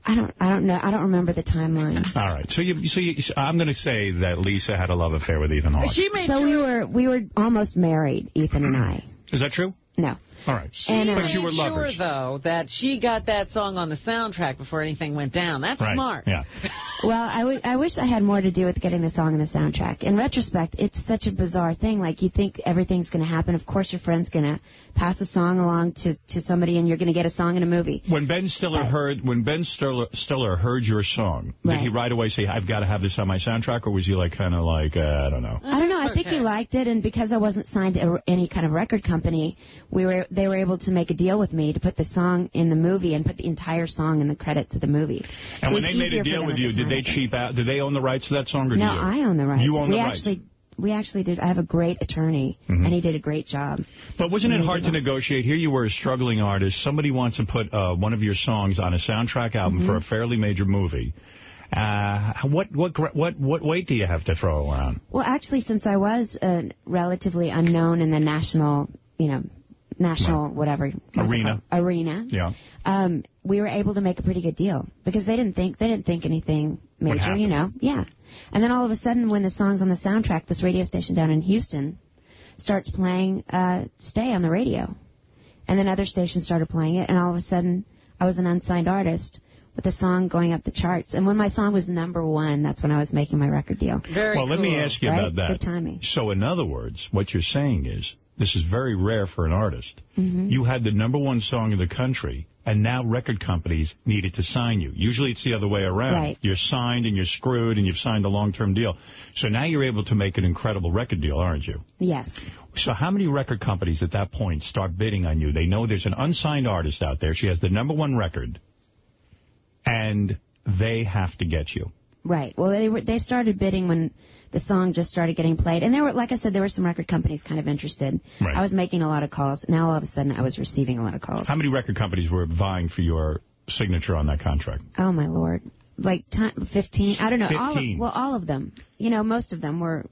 I don't, I don't know. I don't remember the timeline. All right. So you, so you, I'm going to say that Lisa had a love affair with Ethan Hawke. She made so we were, we were almost married, Ethan and I. Is that true? No. All right. She And, uh, but you were made lovers. sure, though, that she got that song on the soundtrack before anything went down. That's Right. smart. Yeah. Well, I, w- I wish I had more to do with getting the song on the soundtrack. In retrospect, it's such a bizarre thing. Like, you think everything's going to happen. Of course, your friend's going to pass a song along to, to somebody, and you're going to get a song in a movie. When Ben Stiller heard when Ben Stiller, Stiller heard your song, did he right away say, "I've got to have this on my soundtrack," or was he like kind of like, uh, I don't know? I don't know. I think he liked it, and because I wasn't signed to any kind of record company, we were they were able to make a deal with me to put the song in the movie and put the entire song in the credits of the movie. And It when they made a deal with you, did they cheap out? Did they own the rights to that song, or No, you? I own the rights. You own we the rights. actually we actually did. I have a great attorney, Mhm. and he did a great job. But wasn't it hard to negotiate? Here you were a struggling artist. Somebody wants to put uh, one of your songs on a soundtrack album Mhm. for a fairly major movie. Uh, what what what what weight do you have to throw around? Well, actually, since I was uh, relatively unknown in the national, you know, national whatever Arena. arena, Yeah. um, we were able to make a pretty good deal because they didn't think they didn't think anything major, you know. Yeah. And then all of a sudden, when the song's on the soundtrack, this radio station down in Houston starts playing uh, "Stay" on the radio, and then other stations started playing it, and all of a sudden, I was an unsigned artist with a song going up the charts. And when my song was number one, that's when I was making my record deal. Very Well, let me ask you Right? about that. Good timing. So, in other words, what you're saying is this is very rare for an artist. Mhm. You had the number one song in the country, and now record companies needed to sign you. Usually it's the other way around. Right. You're signed and you're screwed and you've signed a long-term deal. So now you're able to make an incredible record deal, aren't you? Yes. So how many record companies at that point start bidding on you? They know there's an unsigned artist out there. She has the number one record, and they have to get you. Right. Well, they were they started bidding when the song just started getting played, and there were, like I said, there were some record companies kind of interested. Right. I was making a lot of calls. Now all of a sudden, I was receiving a lot of calls. How many record companies were vying for your signature on that contract? Oh my lord, like ti 15. I don't know. All of, 15. well, all of them. You know, most of them were.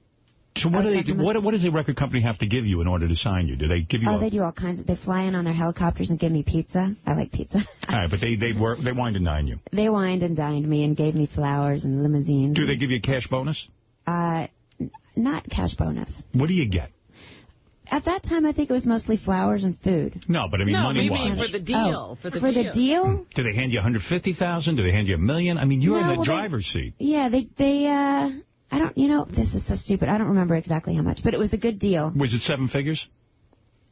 So what do they? What, what does a record company have to give you in order to sign you? Do they give you? Oh, a, they do all kinds of. They fly in on their helicopters and give me pizza. I like pizza. All right, but they they work they wind and dine you. They wined and dined me and gave me flowers and limousines. Do they give you a cash bonus? Uh, not cash bonus. What do you get? At that time, I think it was mostly flowers and food. No, but I mean No, money we mean wise. for the deal. Oh, for the for deal. the deal? Do they hand you 150,000? Do they hand you a million? I mean, you're No, in the well, they- driver's seat. Yeah, they they uh I don't you know this is so stupid. I don't remember exactly how much, but it was a good deal. Was it seven figures?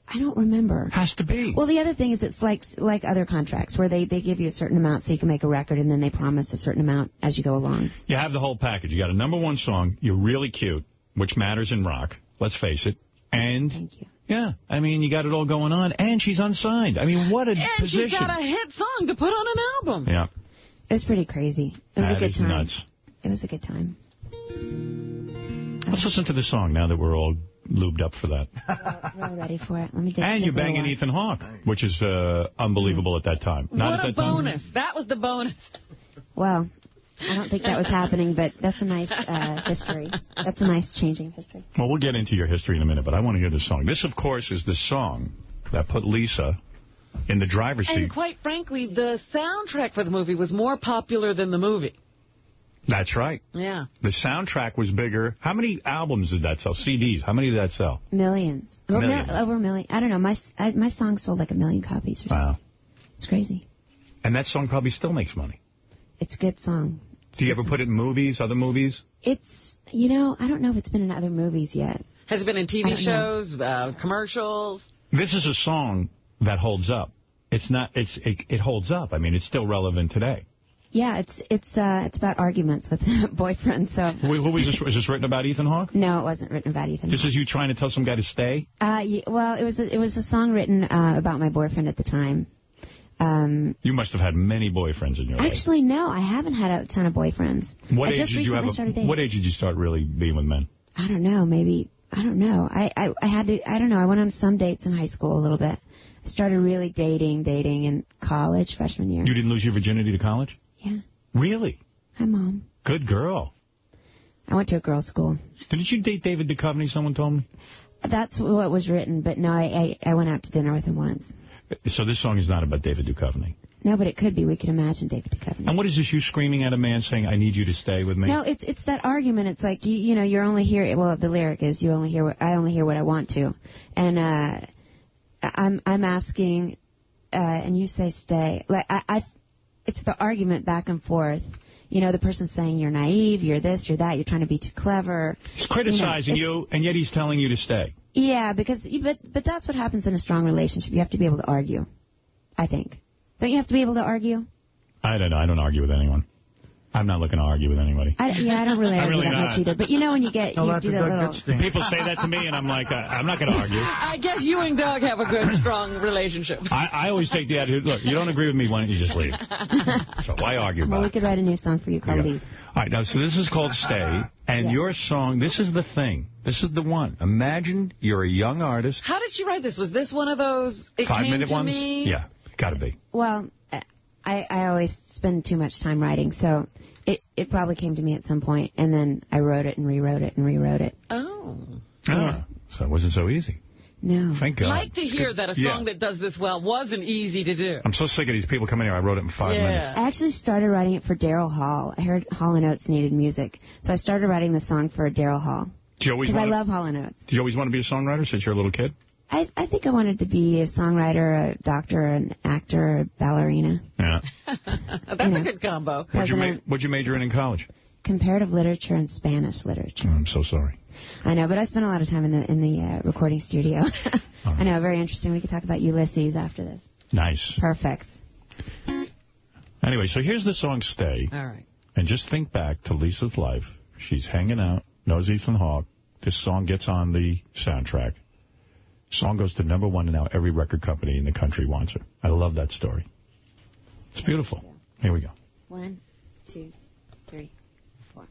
I don't remember. Has to be. Well, the other thing is it's like like other contracts where they, they give you a certain amount so you can make a record and then they promise a certain amount as you go along. You have the whole package. You got a number one song. You're really cute, which matters in rock. Let's face it. And Thank you. yeah, I mean, you got it all going on. And she's unsigned. I mean, what a And position. she's got a hit song to put on an album. Yeah. It was pretty crazy. It was That a good is time. nuts. It was a good time. Let's listen to the song now that we're all lubed up for that. Really ready for it. Let me just And you're give banging while. Ethan Hawke, which is uh, unbelievable at that time. Not what at a that time. bonus. That was the bonus. Well, I don't think that was happening, but that's a nice uh, history. That's a nice changing of history. Well, we'll get into your history in a minute, but I want to hear this song. This, of course, is the song that put Lisa in the driver's seat. And quite frankly, the soundtrack for the movie was more popular than the movie. That's right. Yeah. The soundtrack was bigger. How many albums did that sell? CDs? How many did that sell? Millions. Over, Millions. over a million. I don't know. My s- I, my song sold like a million copies or something. Wow. It's crazy. And that song probably still makes money. It's a good song. Do you ever put it in movies, other movies? It's, you know, I don't know if it's been in other movies yet. Has it been in TV shows, uh, commercials? This is a song that holds up. It's not. It's it, it holds up. I mean, it's still relevant today. Yeah, it's it's uh it's about arguments with boyfriends. So Who, who was this? Was this written about Ethan Hawke? no, it wasn't written about Ethan. This is you trying to tell some guy to stay? Uh, ye- well, it was a, it was a song written uh, about my boyfriend at the time. Um, You must have had many boyfriends in your life. actually, no, I haven't had a ton of boyfriends. What I age did you have? A, what age did you start really being with men? I don't know, maybe I don't know. I, I I had to I don't know. I went on some dates in high school a little bit. I started really dating, dating in college, freshman year. You didn't lose your virginity to college? Yeah. Really? Hi, mom. Good girl. I went to a girls' school. Didn't you date David Duchovny? Someone told me. That's what was written, but no, I, I I went out to dinner with him once. So this song is not about David Duchovny. No, but it could be. We could imagine David Duchovny. And what is this? You screaming at a man saying, "I need you to stay with me"? No, it's it's that argument. It's like you you know you're only here. Well, the lyric is you only hear what I only hear what I want to, and uh, I'm I'm asking, uh, and you say stay. Like I, I, it's the argument back and forth. You know, the person saying you're naive, you're this, you're that, you're trying to be too clever. He's criticizing You know, you, and yet he's telling you to stay. Yeah, because but but that's what happens in a strong relationship. You have to be able to argue. I think. Don't you have to be able to argue? I don't know. I don't argue with anyone. I'm not looking to argue with anybody. I, yeah, I don't really argue really that not. much either. But you know when you get No, you do that little. People say that to me, and I'm like, uh, I'm not going to argue. I guess you and Doug have a good, strong relationship. I, I always take the attitude, look, you don't agree with me, why don't you just leave? So why argue Well, about we it? could write a new song for you called Yeah. Leave. All right, now, so this is called Stay, and Yeah. your song, this is the thing. This is the one. Imagine you're a young artist, How did she write this? Was this one of those? It came five-minute to ones? me? Yeah, got to be. Well, I I always spend too much time writing, so it it probably came to me at some point, and then I wrote it and rewrote it and rewrote it. Oh. Ah, so it wasn't so easy. No. Thank God. like to hear that a song Yeah. that does this well wasn't easy to do. I'm so sick of these people coming here. I wrote it in five minutes. I actually started writing it for Daryl Hall. I heard Hall and Oates needed music, so I started writing the song for Daryl Hall Do you always because I want love Hall and Oates. Do you always want to be a songwriter since you're a little kid? I I think I wanted to be a songwriter, a doctor, an actor, a ballerina. Yeah. That's a good combo. What'd you, ma- what'd you major in in college? Comparative literature and Spanish literature. I'm so sorry. I know, but I spent a lot of time in the in the uh, recording studio. I know, very interesting. We could talk about Ulysses after this. Nice. Perfect. Anyway, so here's the song Stay. All right. And just think back to Lisa's life. She's hanging out, knows Ethan Hawke. This song gets on the soundtrack. Song goes to number one, and now every record company in the country wants her. I love that story. It's beautiful. Here we go. One, two, three, four.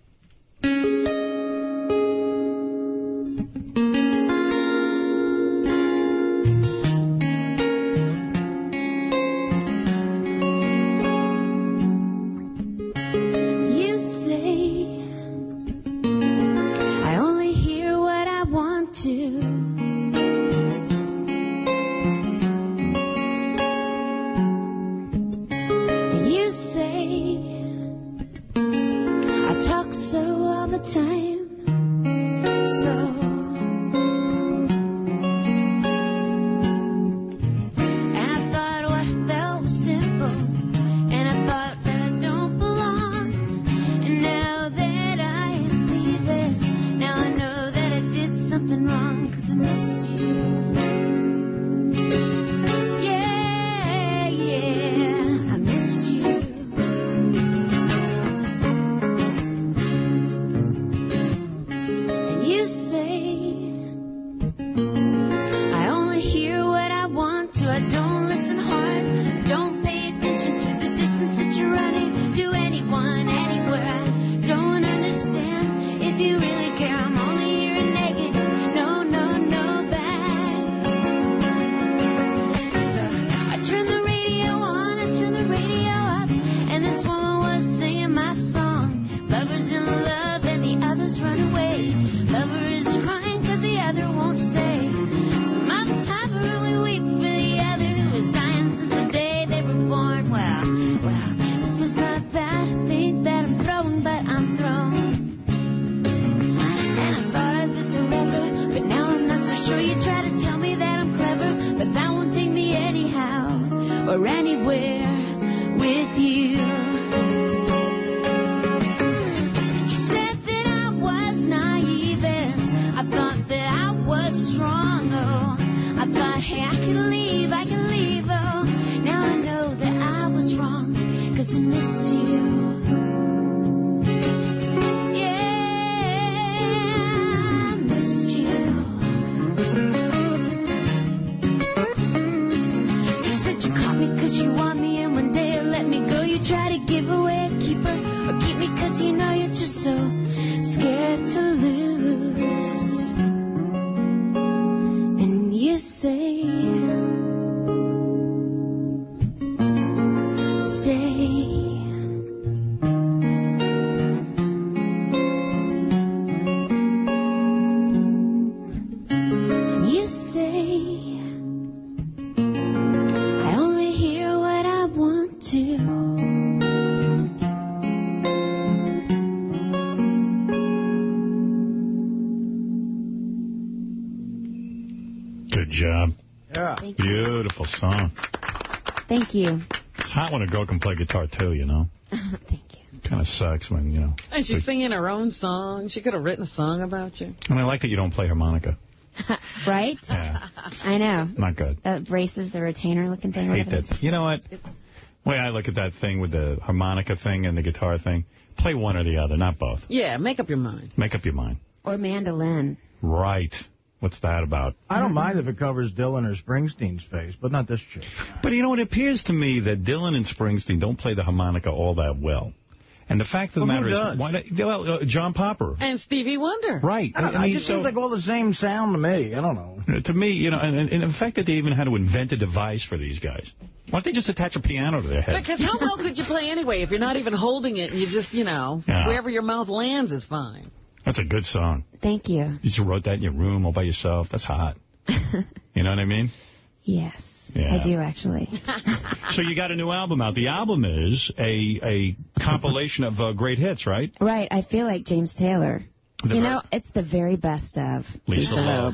You. It's hot when a girl can play guitar, too, you know? Thank you. Kind of sucks when, you know. And she's singing her own song. She could have written a song about you. And I like that you don't play harmonica. right? Yeah. I know. Not good. That braces, the retainer looking thing. hate that. You know what? way I look at that thing with the harmonica thing and the guitar thing, play one or the other, not both. Yeah, make up your mind. Make up your mind. Or mandolin. Right. What's that about? I don't mind if it covers Dylan or Springsteen's face, but not this chick. But you know, it appears to me that Dylan and Springsteen don't play the harmonica all that well. And the fact of the Well, who matter does? is, why not, well, uh, John Popper. And Stevie Wonder. Right. I don't know. I it just so- seems like all the same sound to me. I don't know. To me, you know, and, and the fact that they even had to invent a device for these guys. Why don't they just attach a piano to their head? Because how well could you play anyway if you're not even holding it and you just, you know, Yeah. wherever your mouth lands is fine. That's a good song. Thank you. You just wrote that in your room all by yourself. That's hot. you know what I mean? Yes, Yeah. I do actually. So you got a new album out. The album is a a compilation of uh, great hits, right? right, I feel like James Taylor. The you know, it's the very best of. Lisa So, Love,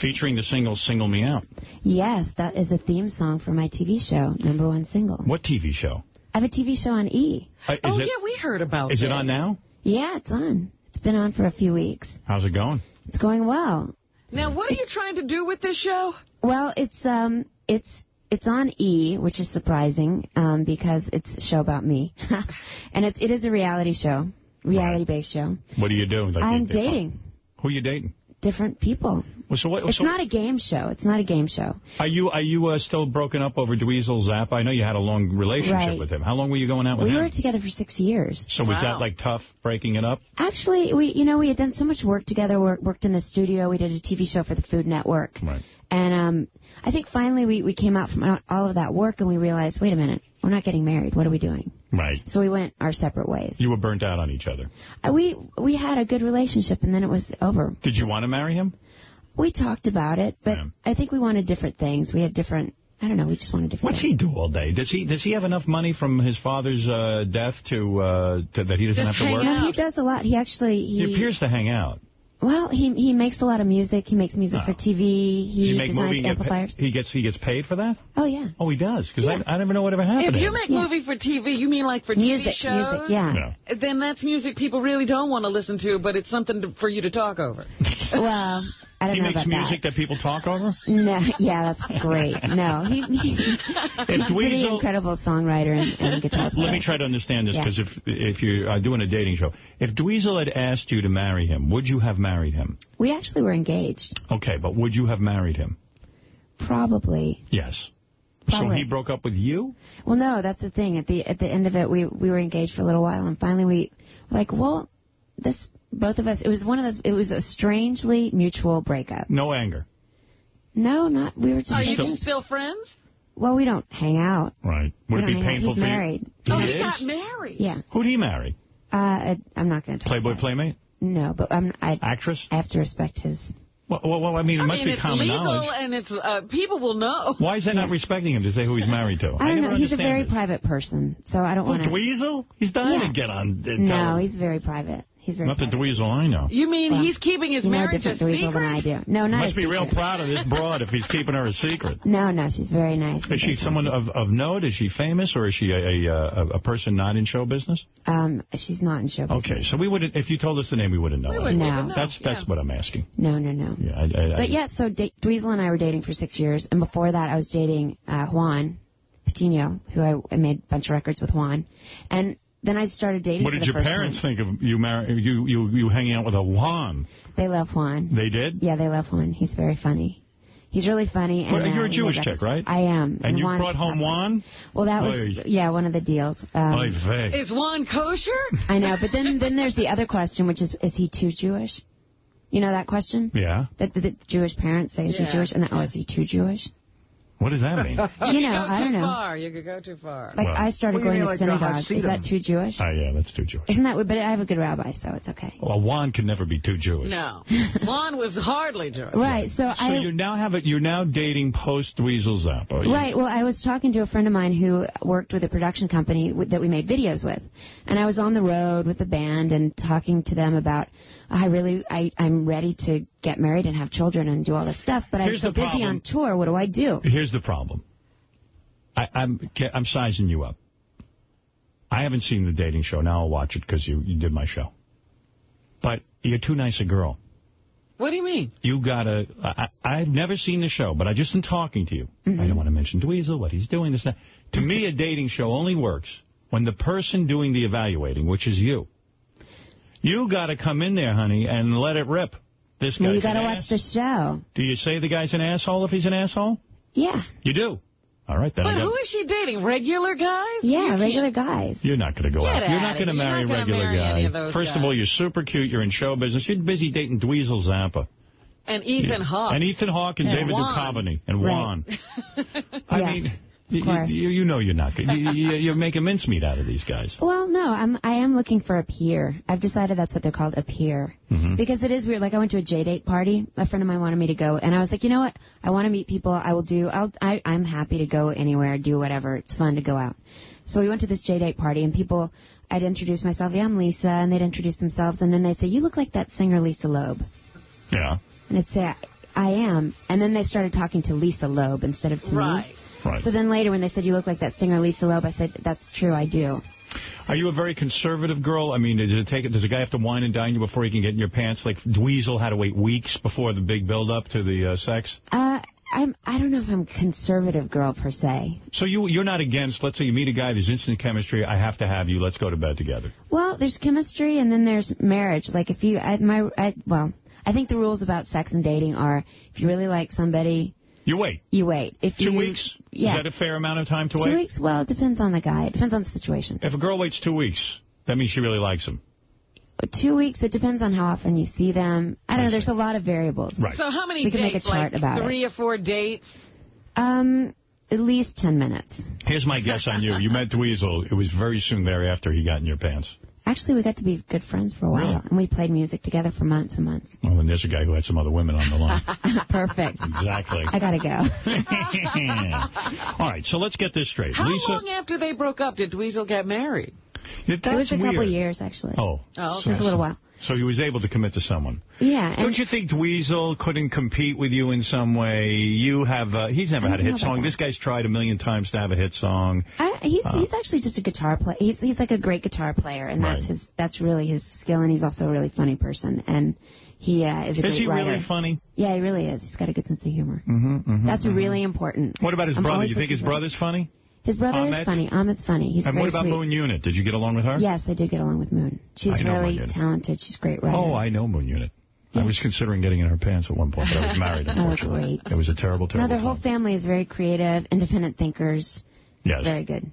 featuring the single "Single Me Out." Yes, that is a theme song for my TV show, number one single. What TV show? I have a TV show on E. Uh, oh, it, yeah, we heard about Is that. it on now? Yeah, it's on. It's been on for a few weeks. How's it going? It's going well. Now, what are you trying to do with this show? Well, it's um, it's it's on E, which is surprising um, because it's a show about me, and it's it is a reality show, reality based show. What are you doing? Like, I'm you- dating Who are you dating? Different people. Well, so what, It's so not a game show. It's not a game show. Are you are you uh, still broken up over Dweezil Zappa? I know you had a long relationship Right. with him. How long were you going out with We him? We were together for six years. so was that like tough breaking it up? Actually, we you know we had done so much work together. We worked in the studio. We did a TV show for the Food Network. Right. And um, I think finally we we came out from all of that work and we realized, wait a minute, we're not getting married. What are we doing? Right. So we went our separate ways. You were burnt out on each other. Uh, We we had a good relationship and then it was over. Did you want to marry him? We talked about it, but I think we wanted different things. We had different. I don't know. We just wanted different. What's he do all day? Does he does he have enough money from his father's uh, death to, uh, to that he doesn't have to work? No, he does a lot. He actually He he, appears to hang out. Well he he makes a lot of music. He makes music for oh. TV. He, he designs movie and get amplifiers. he gets he gets paid for that? Oh yeah. Oh, he does because I, I never know whatever happened. If you him. make movie for TV, you mean like for Music, TV shows? music, yeah. Then that's music people really don't want to listen to, but it's something to, for you to talk over. well, I don't he know makes about music that. people talk over. No, yeah, that's great. No, he, he he's a pretty incredible songwriter and, and guitar player. Let me try to understand this Yeah. because if if you're uh, doing a dating show, if Dweezil had asked you to marry him, would you have married him? We actually were engaged. Okay, but would you have married him? Probably. Yes. So he broke up with you? Well, no, that's the thing. At the at the end of it, we we were engaged for a little while, and finally we were like, well, this both of us. It was one of those. It was a strangely mutual breakup. No anger. No, not. We were just. Are you thinking- still friends? well, we don't hang out. Right. Would it be hang out. painful He's for married. you? oh, He he got married. Yeah. Who'd he marry? Uh, I, I'm not going to talk. Playboy Playmate? No, but I'm. I, Actress? I have to respect his. Well, well, well I mean, it I must mean, be it's common legal knowledge. and it's uh, people will know. Why is that not respecting him to say who he's married to? I don't never know. He's a very this. private person, so I don't Who, want to. Dweezil? He's dying Yeah. to get on. uh, No, he's very private. He's very. Not the private. Dweezil I know. You mean Well, he's keeping his you a marriage a different than I secret? do. No, He not must a be real proud of this broad if he's keeping her a secret. No, no, she's very nice. Is she someone of, of note? Is she famous, or is she a, a, a, a person not in show business? Um, she's not in show business. Okay, so we wouldn't. If you told us the name, we wouldn't know. We wouldn't anyway. know, That's that's what I'm asking. No, no, no. Yeah, I, I, I, But yeah, so D- Dweezil and I were dating for six years, and before that, I was dating uh, Juan Patino, who I, I made a bunch of records with Juan, and then I started dating. What for did the your first parents time. think of you marry you you you hanging out with a Juan? They love Juan. They did. Yeah, they love Juan. He's very funny. He's really funny. And, Well, you're uh, a Jewish chick, right? I am. And you Juan brought home Juan? Well, that was Oy. yeah one of the deals. Um, Oy vey. Is Juan kosher? I know, but then then there's the other question, which is is he too Jewish? You know that question Yeah. that the, the Jewish parents say is Yeah. he Jewish, and then, oh is he too Jewish? What does that mean? You could know, go I don't know. far. You could go too far. Like Well- I started What do you going mean, to like a synagogue. Is that too Jewish? Oh yeah, that's too Jewish. Isn't that? But I have a good rabbi, so it's okay. Well, Juan can never be too Jewish. No. Juan was hardly Jewish. Right. So, So I. you now have it. You're now dating post Dweezil Zappa. You- Right. Well, I was talking to a friend of mine who worked with a production company that we made videos with, and I was on the road with the band and talking to them about I really I I'm ready to get married and have children and do all this stuff. But Here's I'm so busy problem. on tour. What do I do? Here's the problem. I, I'm I'm sizing you up. I haven't seen the dating show. Now I'll watch it because you, you did my show. But you're too nice a girl. What do you mean? You gotta. I, I've never seen the show, but I just in talking to you, Mm-hmm. I don't want to mention Dweezil, what he's doing, this, that. To me, a dating show only works when the person doing the evaluating, which is you, you got to come in there, honey, and let it rip. This No, guy's you got to an watch the show. Do you say the guy's an asshole if he's an asshole? Yeah. You do. All right, then But who is she dating? Regular guys? Yeah, You can't- regular guys. You're not going to go Get out. You're not going to marry a not gonna regular marry guy. any of those First of all, you're super cute. You're in show business. You're busy dating Dweezil Zappa. And Ethan Hawke. And Ethan Hawke and And David Juan. Duchovny and Right. Juan. I Yes, mean, of you, course. you, you know you're not good. You, you, you're making mincemeat out of these guys. Well, no, I'm I am looking for a peer. I've decided that's what they're called, a peer. Mm-hmm. Because it is weird. Like I went to a JDate party. A friend of mine wanted me to go, and I was like, you know what? I want to meet people. I will do. I'll. I, I'm happy to go anywhere, do whatever. It's fun to go out. So we went to this JDate party, and people. I'd introduce myself. Yeah, I'm Lisa, and they'd introduce themselves, and then they'd say, "You look like that singer Lisa Loeb," Yeah. and I'd say, "I, I am," and then they started talking to Lisa Loeb instead of to Right. me. Right. So then later, when they said, "You look like that singer Lisa Loeb," I said, "That's true, I do." Are you a very conservative girl? I mean, does it take? Does a guy have to wine and dine you before he can get in your pants? Like Dweezil had to wait weeks before the big build-up to the uh, sex. Uh, I'm. I don't know if I'm a conservative girl per se. So you you're not against? Let's say you meet a guy, there's instant chemistry. I have to have you. Let's go to bed together. Well, there's chemistry and then there's marriage. Like if you, I, my, I, well, I think the rules about sex and dating are if you really like somebody, You wait. you wait. If Two you, weeks? Yeah. Is that a fair amount of time to two wait? weeks. Well, it depends on the guy. It depends on the situation. If a girl waits two weeks, that means she really likes him. Two weeks. It depends on how often you see them. I don't know. There's a lot of variables. Right. So how many We can make a chart like about it. three or four dates? Um, at least ten minutes. Here's my guess on you. You met Dweezil. It was very soon thereafter he got in your pants. Actually, we got to be good friends for a while, Really? and we played music together for months and months. Oh, and there's a guy who had some other women on the line. Perfect. exactly. I gotta go. All right, so let's get this straight. How Lisa, long after they broke up did Dweezil get married? That's it was a couple years, actually. Oh. Oh, It was a little while. So he was able to commit to someone. Yeah. Don't you think Dweezil couldn't compete with you in some way? You have, uh, he's never I had a hit song. that. This guy's tried a million times to have a hit song. I, he's Uh, he's actually just a guitar player. He's he's like a great guitar player, and that's Right. his that's really his skill. And he's also a really funny person, and he uh, is a great Is he writer. really funny? Yeah, he really is. He's got a good sense of humor. Mm-hmm, mm-hmm, That's really important. What about his I'm brother? always You think his looking for- brother's funny? His brother Ahmet? is funny. Ahmet's funny. He's and very what about sweet. Moon Unit? Did you get along with her? Yes, I did get along with Moon. She's know Moon really talented. She's a great writer. Oh, I know Moon Unit. I was considering getting in her pants at one point, but I was married, Oh, unfortunately. great. It was a terrible, no, terrible their whole time. family is very creative, independent thinkers. Yes. Very good.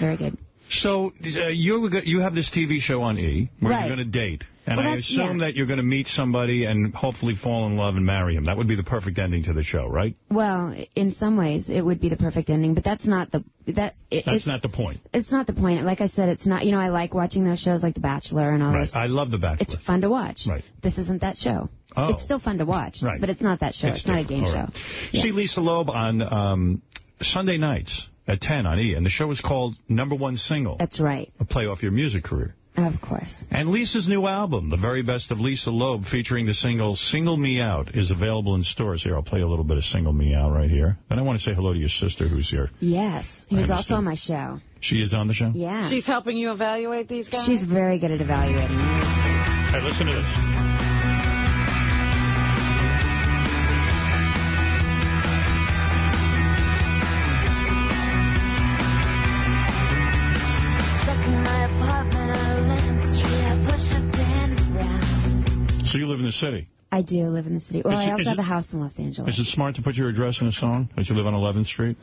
Very good. So uh, you you have this TV show on E where Right. you're going to date, and Well, I assume yeah. that you're going to meet somebody and hopefully fall in love and marry him. That would be the perfect ending to the show, right? Well, in some ways, it would be the perfect ending, but that's not the that. It, That's not the point. It's not the point. Like I said, it's not. You know, I like watching those shows like The Bachelor and all Right. those. I love The Bachelor. It's fun to watch. Right. This isn't that show. Oh. It's still fun to watch. Right. But it's not that show. It's, not a game different. show. Right. See Lisa Loeb on um, Sunday nights at 10 on E, and the show is called Number One Single. That's right. A play off your music career. Of course. And Lisa's new album, The Very Best of Lisa Loeb, featuring the single Single Me Out, is available in stores. Here, I'll play a little bit of Single Me Out right here. And I want to say hello to your sister who's here. Yes. He I was also on my show. She is on the show? Yeah. She's helping you evaluate these guys? She's very good at evaluating. Hey, listen to this. So you live in the city. I do live in the city. Well, Is it- I also is have it- a house in Los Angeles. Is it smart to put your address in a song? That you live on 11th Street?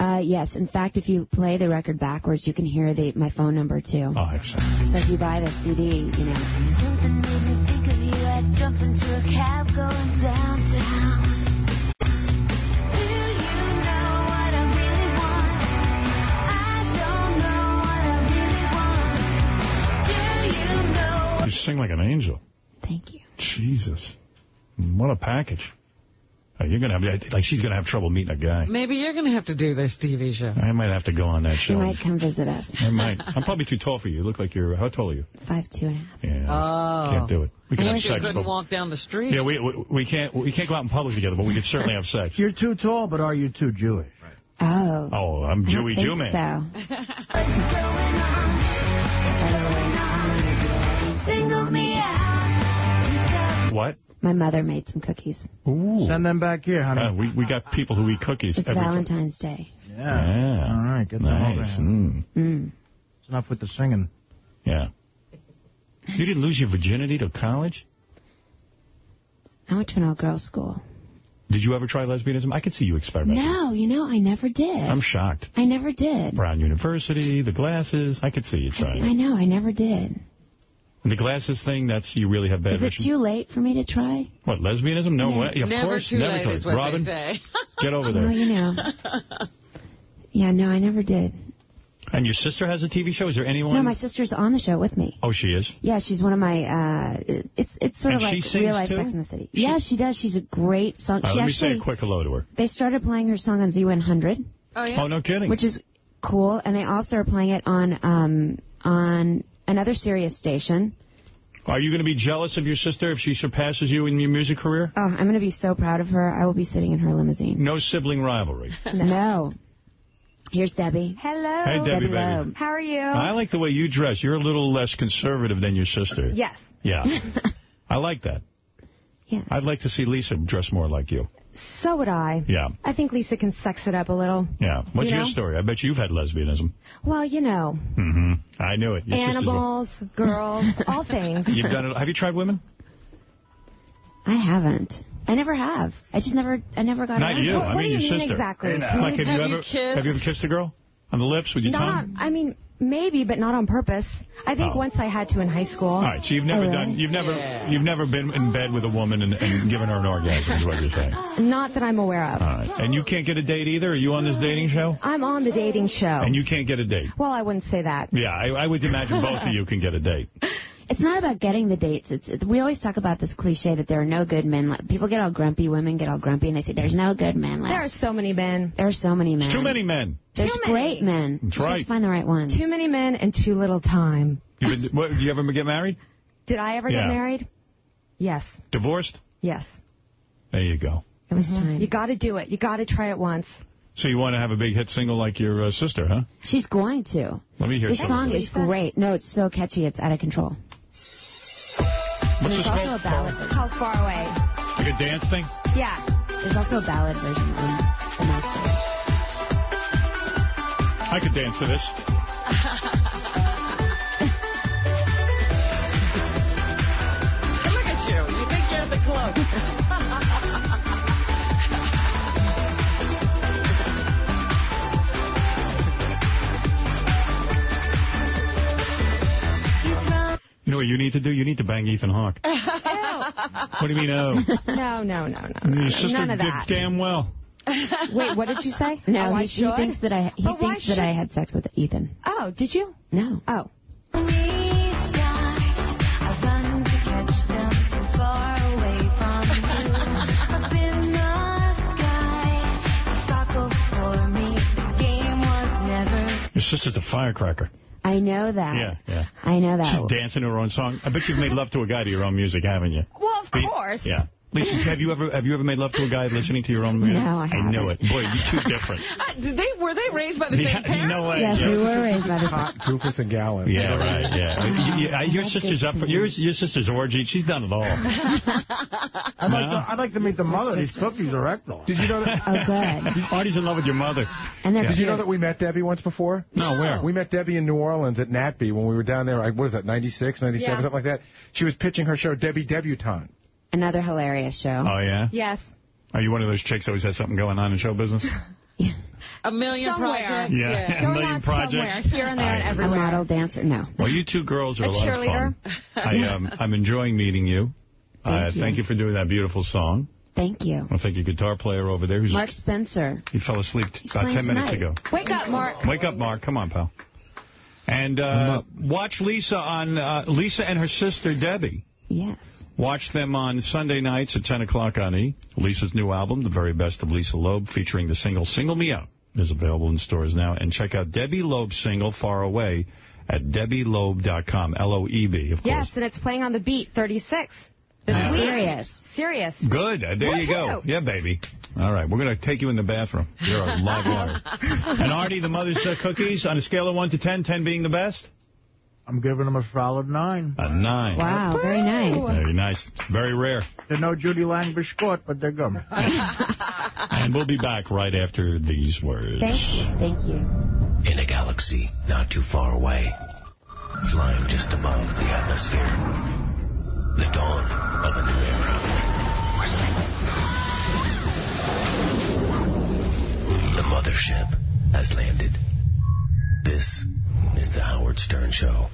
Uh, yes. In fact, if you play the record backwards, you can hear the my phone number too. Oh, excellent. So if you buy the CD, you know. Something made me think of you. I jump into a cab going downtown. Do you know what I really want? I don't know what I really want. Do you know? You sing like an angel. Thank you. Jesus. What a package. Oh, you're gonna have like she's gonna have trouble meeting a guy. Maybe you're going to have to do this TV show. I might have to go on that show. You show. might come visit us. I might. I'm probably too tall for you. You look like you're. How tall are you? Five, two and a half. Yeah. Oh. Can't do it. We can I have wish you sex. couldn't but- walk down the street. Yeah, we, we we can't we can't go out in public together, but we could certainly have sex. You're too tall, but are you too Jewish? Oh. Oh, I'm I don't Jewy think Jew man. so. Single me out. What? My mother made some cookies. Ooh. Send them back here, honey. Uh, we we got people who eat cookies. It's every Valentine's Day. Yeah. Yeah. All right, get them over Nice. Mm. Mm. It's enough with the singing. Yeah. You didn't lose your virginity to college? I went to an all-girls school. Did you ever try lesbianism? I could see you experimenting. No, you know, I never did. I'm shocked. I never did. Brown University, the glasses. I could see you trying. I trying. know, I never did. The glasses thing, that's you really have bad Is it too late for me to try? What, lesbianism? No Yeah. way. Of Never course, too never late too is what Robin, they say. get over Well, there. you know. Yeah, no, I never did. And your sister has a TV show? Is there anyone? No, my sister's on the show with me. Oh, she is? Yeah, she's one of my. uh It's it's sort And of like real life too? Sex in the City. yeah, she does. She's a great song. Uh, she let me say a quick hello to her. they started playing her song on Z100, Oh, yeah? Oh, no kidding. which is cool, and they also are playing it on um on another Sirius station. Are you going to be jealous of your sister if she surpasses you in your music career? Oh, I'm going to be so proud of her. I will be sitting in her limousine. No sibling rivalry. no. Here's Debbie. Hello. Hey, Debbie, baby. Loeb. How are you? I like the way you dress. You're a little less conservative than your sister. Yes. Yeah. I like that. Yeah. I'd like to see Lisa dress more like you. So would I. Yeah. I think Lisa can sex it up a little. Yeah. What's You your know? story? I bet you've had lesbianism. Well, you know, Mm-hmm. I knew it. Your sister's one. animals, girls, all things. You've done it. Have you tried women? I haven't. I never have. I just never. I never got Not around you. to it. I what mean do you your mean sister. exactly? Like, have, Have you you ever kissed? have you ever kissed a girl on the lips with your Not tongue? on, I mean, maybe, but not on purpose. I think Oh. once I had to in high school. All right, so you've never Oh, really? done, you've never, you've never been in bed with a woman and, and given her an orgasm, is what you're saying. Not that I'm aware of. right, and you can't get a date either. Are you on this dating show? I'm on the dating show. And you can't get a date. Well, I wouldn't say that. Yeah, I, I would imagine both of you can get a date. It's not about getting the dates. It's we always talk about this cliche that there are no good men. Like, People get all grumpy, women get all grumpy, and they say there's no good men left. There are so many men. There are so many men. Too many men. There's Too many. great men. That's You just right. to find the right ones. Too many men and too little time. You've been, what, do you ever get married? Did I ever Yeah. get married? Yes. Divorced? Yes. There you go. It was time. You got to do it. You got to try it once. So you want to have a big hit single like your uh, sister, huh? She's going to. Let me hear This some song of it. is great. No, it's so catchy. It's out of control. What's There's also called? a ballad. version. How far away? Like a dance thing? Yeah. There's also a ballad version on the MySpace. I could dance to this. Look at you. You think you're the club. You know what you need to do? You need to bang Ethan Hawke. What do you mean, oh? No, no, no, no. Your sister None of did that. damn well. Wait, what did you say? No, oh, I he, he thinks that I he But thinks that I had sex with Ethan. Oh, did you? No. Oh. I run to catch them so far away from you. Up in the sky, they sparkle for me. The game was never Your sister's a firecracker. I know that. Yeah, yeah. I know that. She's dancing to her own song. I bet you've made love to a guy to your own music, haven't you? Well, of Be- course. Yeah. Lisa, have you ever have you ever made love to a guy listening to your own music? No, I haven't. I knew it. Boy, you two different. Uh, Did they were they raised by the Yeah, same parents? no way. Yes, yeah. we were raised by the Hot, Goofus and Gallant. Yeah, right. Yeah, You- you- your sister's up for your your sister's orgy. She's done it all. I'd, like to, I'd like to meet the mother. These cookies are rectal. Did you know that? Oh, good. Artie's in love with your mother. And Yeah. Did you know that we met Debbie once before? No, where? We met Debbie in New Orleans at NATPE when we were down there. What was that, 96, 97, Yeah. something like that? She was pitching her show, Debbie Debutante. Another hilarious show. Oh yeah. Yes. Are you one of those chicks that always has something going on in show business? A million Somewhere. projects. Yeah. A million projects. somewhere, here and there and I- A everywhere. model dancer? No. Well, you two girls are a, A lot of cheerleader. fun. I, um, I'm enjoying meeting you. Thank uh, you. Thank you for doing that beautiful song. Thank you. I think your guitar player over there, who's Mark Spencer. he fell asleep He's about playing 10 minutes ago. Wake up, Mark. Wake up, Mark. Come on, pal. And uh, watch Lisa on uh, Lisa and her sister Debbie Yes. Watch them on Sunday nights at 10 o'clock on E! Lisa's new album, The Very Best of Lisa Loeb, featuring the single Single Me Out, is available in stores now. And check out Debbie Loeb's single, Far Away, at debbieloeb.com, L-O-E-B, of course. Yes, and it's playing on the beat 36. This Yeah. Sirius. Sirius. Good. Uh, there you go. Yeah, baby. All right. We're going to take you in the bathroom. You're a live wire. and Artie, the mother's uh, cookies, on a scale of 1 to 10, 10 being the best? I'm giving them a solid nine. A 9. Wow, very nice. Very nice. Very rare. They're no Judy Langbush sport, but they're good. And we'll be back right after these words. Thank you. Thank you. In a galaxy not too far away, flying just above the atmosphere, the dawn of a new era. The mothership has landed. This the Howard Stern Show.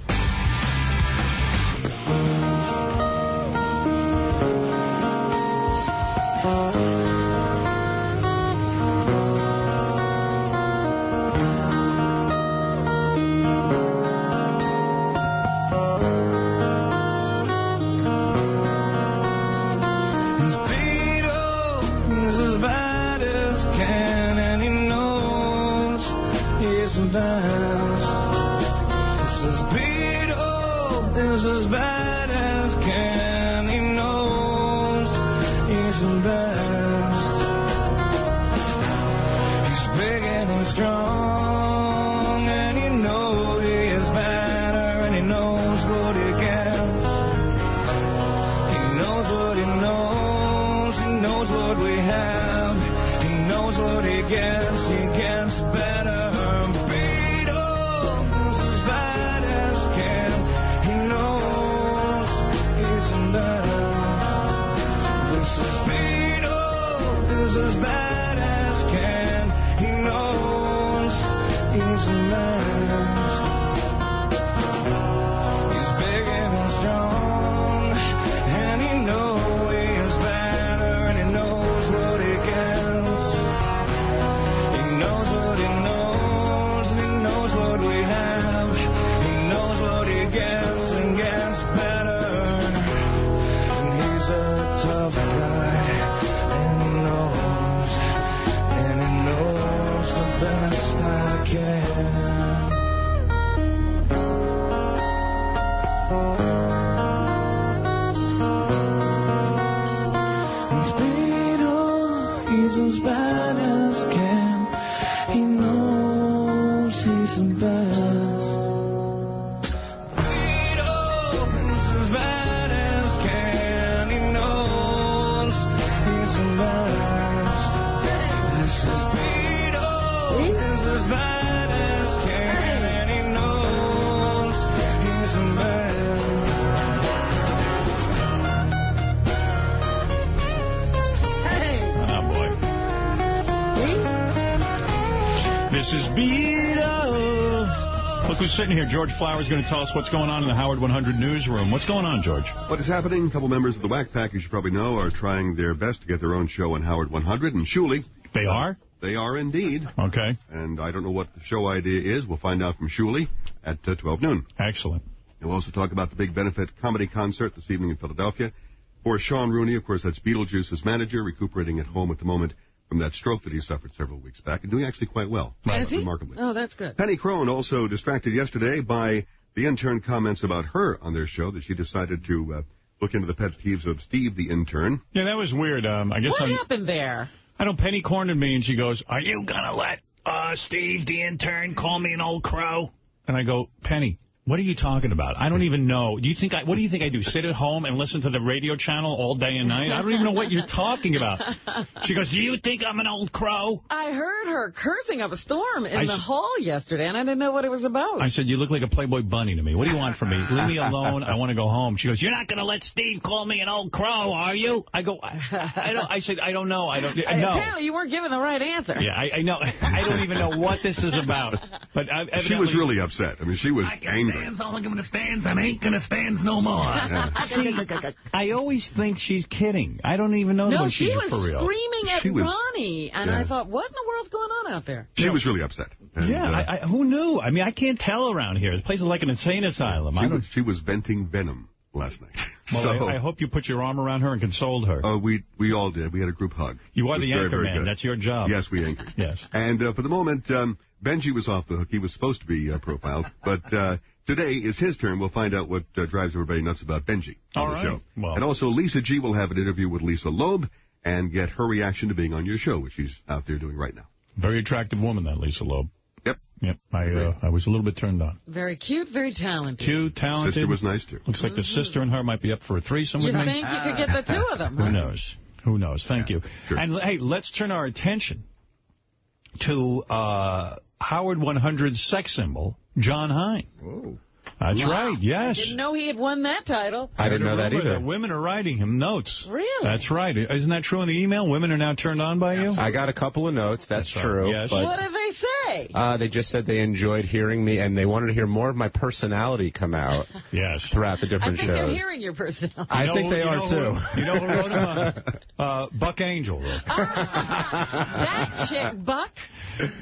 Who's sitting here. George Flowers is going to tell us what's going on in the Howard 100 newsroom. What's going on, George? What is happening? A couple members of the Whack Pack, as you probably know, are trying their best to get their own show on Howard 100. And Shuli. They are? They are indeed. Okay. And I don't know what the show idea is. We'll find out from Shuli at uh, 12 noon. Excellent. We'll also talk about the big benefit comedy concert this evening in Philadelphia. For Sean Rooney, of course, that's Beetlejuice's manager, recuperating at home at the moment from that stroke that he suffered several weeks back and doing actually quite well. Is he? Remarkably. Oh, that's good. Penny Crone also distracted yesterday by the intern comments about her on their show that she decided to uh, look into the pet peeves of Steve the intern. Yeah, that was weird. Um, I guess What I'm, happened there? I know Penny cornered me, and she goes, are you going to let uh, Steve, the intern, call me an old crow? And I go, Penny, what are you talking about? I don't even know. Do you think I, what do you think I do? Sit at home and listen to the radio channel all day and night? I don't even know what you're talking about. She goes, do you think I'm an old crow? I heard her cursing up a storm in I the hall yesterday, and I didn't know what it was about. I said, you look like a Playboy bunny to me. What do you want from me? Leave me alone. I want to go home. She goes, you're not going to let Steve call me an old crow, are you? I go, I, I don't. I said, I don't know. I don't. I- No. Apparently, you weren't giving the right answer. Yeah, I, I know. I don't even know what this is about. But I, She was really upset. I mean, she was angry. Stands, all I'm going to stands, and ain't going to stands no more. See, I always think she's kidding. I don't even know No, when she she's was for real. screaming at She was- Ronnie, and yeah. I thought, what in the world's going on out there? She was really upset. And, yeah, uh, I, I, who knew? I mean, I can't tell around here. This place is like an insane asylum. She, was, she was venting venom last night. Well, So- I, I hope you put your arm around her and consoled her. Oh, we we all did. We had a group hug. You are the very, anchor very man. good. That's your job. Yes, we anchored. Yes. And uh, for the moment, um, Benji was off the hook. He was supposed to be uh, profiled, but uh, today is his turn. We'll find out what uh, drives everybody nuts about Benji on All the right. show. Well- And also, Lisa G will have an interview with Lisa Loeb and get her reaction to being on your show, which she's out there doing right now. Very attractive woman, that Lisa Loeb. Yep. Yep. I uh, I was a little bit turned on. Very cute, very talented. Cute, talented. Sister was nice, too. Looks like the sister and her might be up for a threesome You with me. You think you could get the two of them? Who knows? Who knows? Thank you. And hey, let's turn our attention to uh, Howard 100 sex symbol, Jon Hein. That's Wow. right. Yes. I didn't know he had won that title. I didn't know that either. Women are writing him notes. Really? That's right. Isn't that true in the email? Women are now turned on by you? I got a couple of notes. That's, right. true. Yes. But, What did they say? Uh, they just said they enjoyed hearing me, and they wanted to hear more of my personality come out. Yes. Throughout the different I different think they're shows. hearing your personality. I You know think they are too. who- You know who wrote him? Uh, uh, Buck Angel. wrote. that chick, Buck.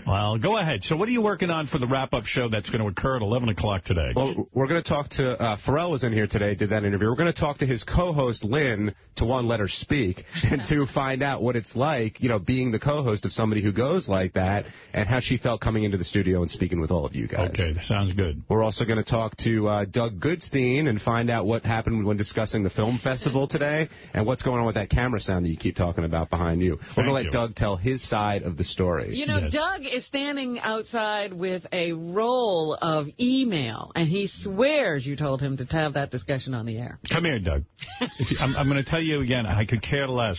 Well, go ahead. So what are you working on for the wrap-up show that's going to occur at 11 o'clock today? Well, we're going to talk to, uh, Ferrall was in here today, did that interview. We're going to talk to his co-host, Lynn, to one, let her speak, and to find out what it's like, you know, being the co-host of somebody who goes like that, and how she felt coming into the studio and speaking with all of you guys. Okay, sounds good. We're also going to talk to uh, Doug Goodstein and find out what happened when discussing the film festival today, and what's going on with that camera sound that you keep talking about behind you. we're going to let you. Doug tell his side of the story. You know, Doug is standing outside with a roll of email, and he swears you told him to have that discussion on the air. Come here, Doug. If you, I'm, I'm going to tell you again, I could care less.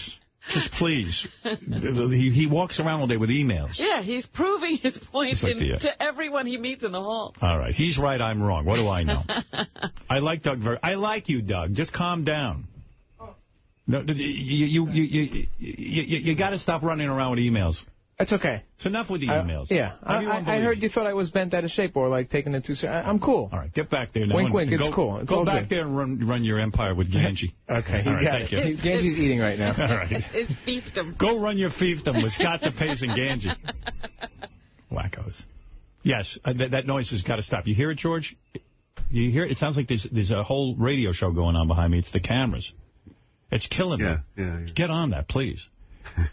Just please. he, he walks around all day with emails. Yeah, he's proving his point like in- the, uh, to everyone he meets in the hall. All right. He's right, I'm wrong. What do I know? I like Doug very... I like you, Doug. Just calm down. No, you you you you you, you, you got to stop running around with emails. That's okay. It's enough with the I- emails. yeah. I, Everyone I, I heard you thought I was bent out of shape or like taking it too serious. I'm cool. All right, get back there now. Wink, wink, and it's go, cool. It's go all back good. there and run run your empire with Ganji. Okay, All right, thank it. you. Ganji's eating right now. All right. It's fiefdom. Go run your fiefdom with Scott DePace and Ganji. Wackos. Yes, uh, that, that noise has got to stop. You hear it, George? You hear it? It sounds like there's, there's a whole radio show going on behind me. It's the cameras. It's killing Yeah, me. yeah, yeah. Get on that, please.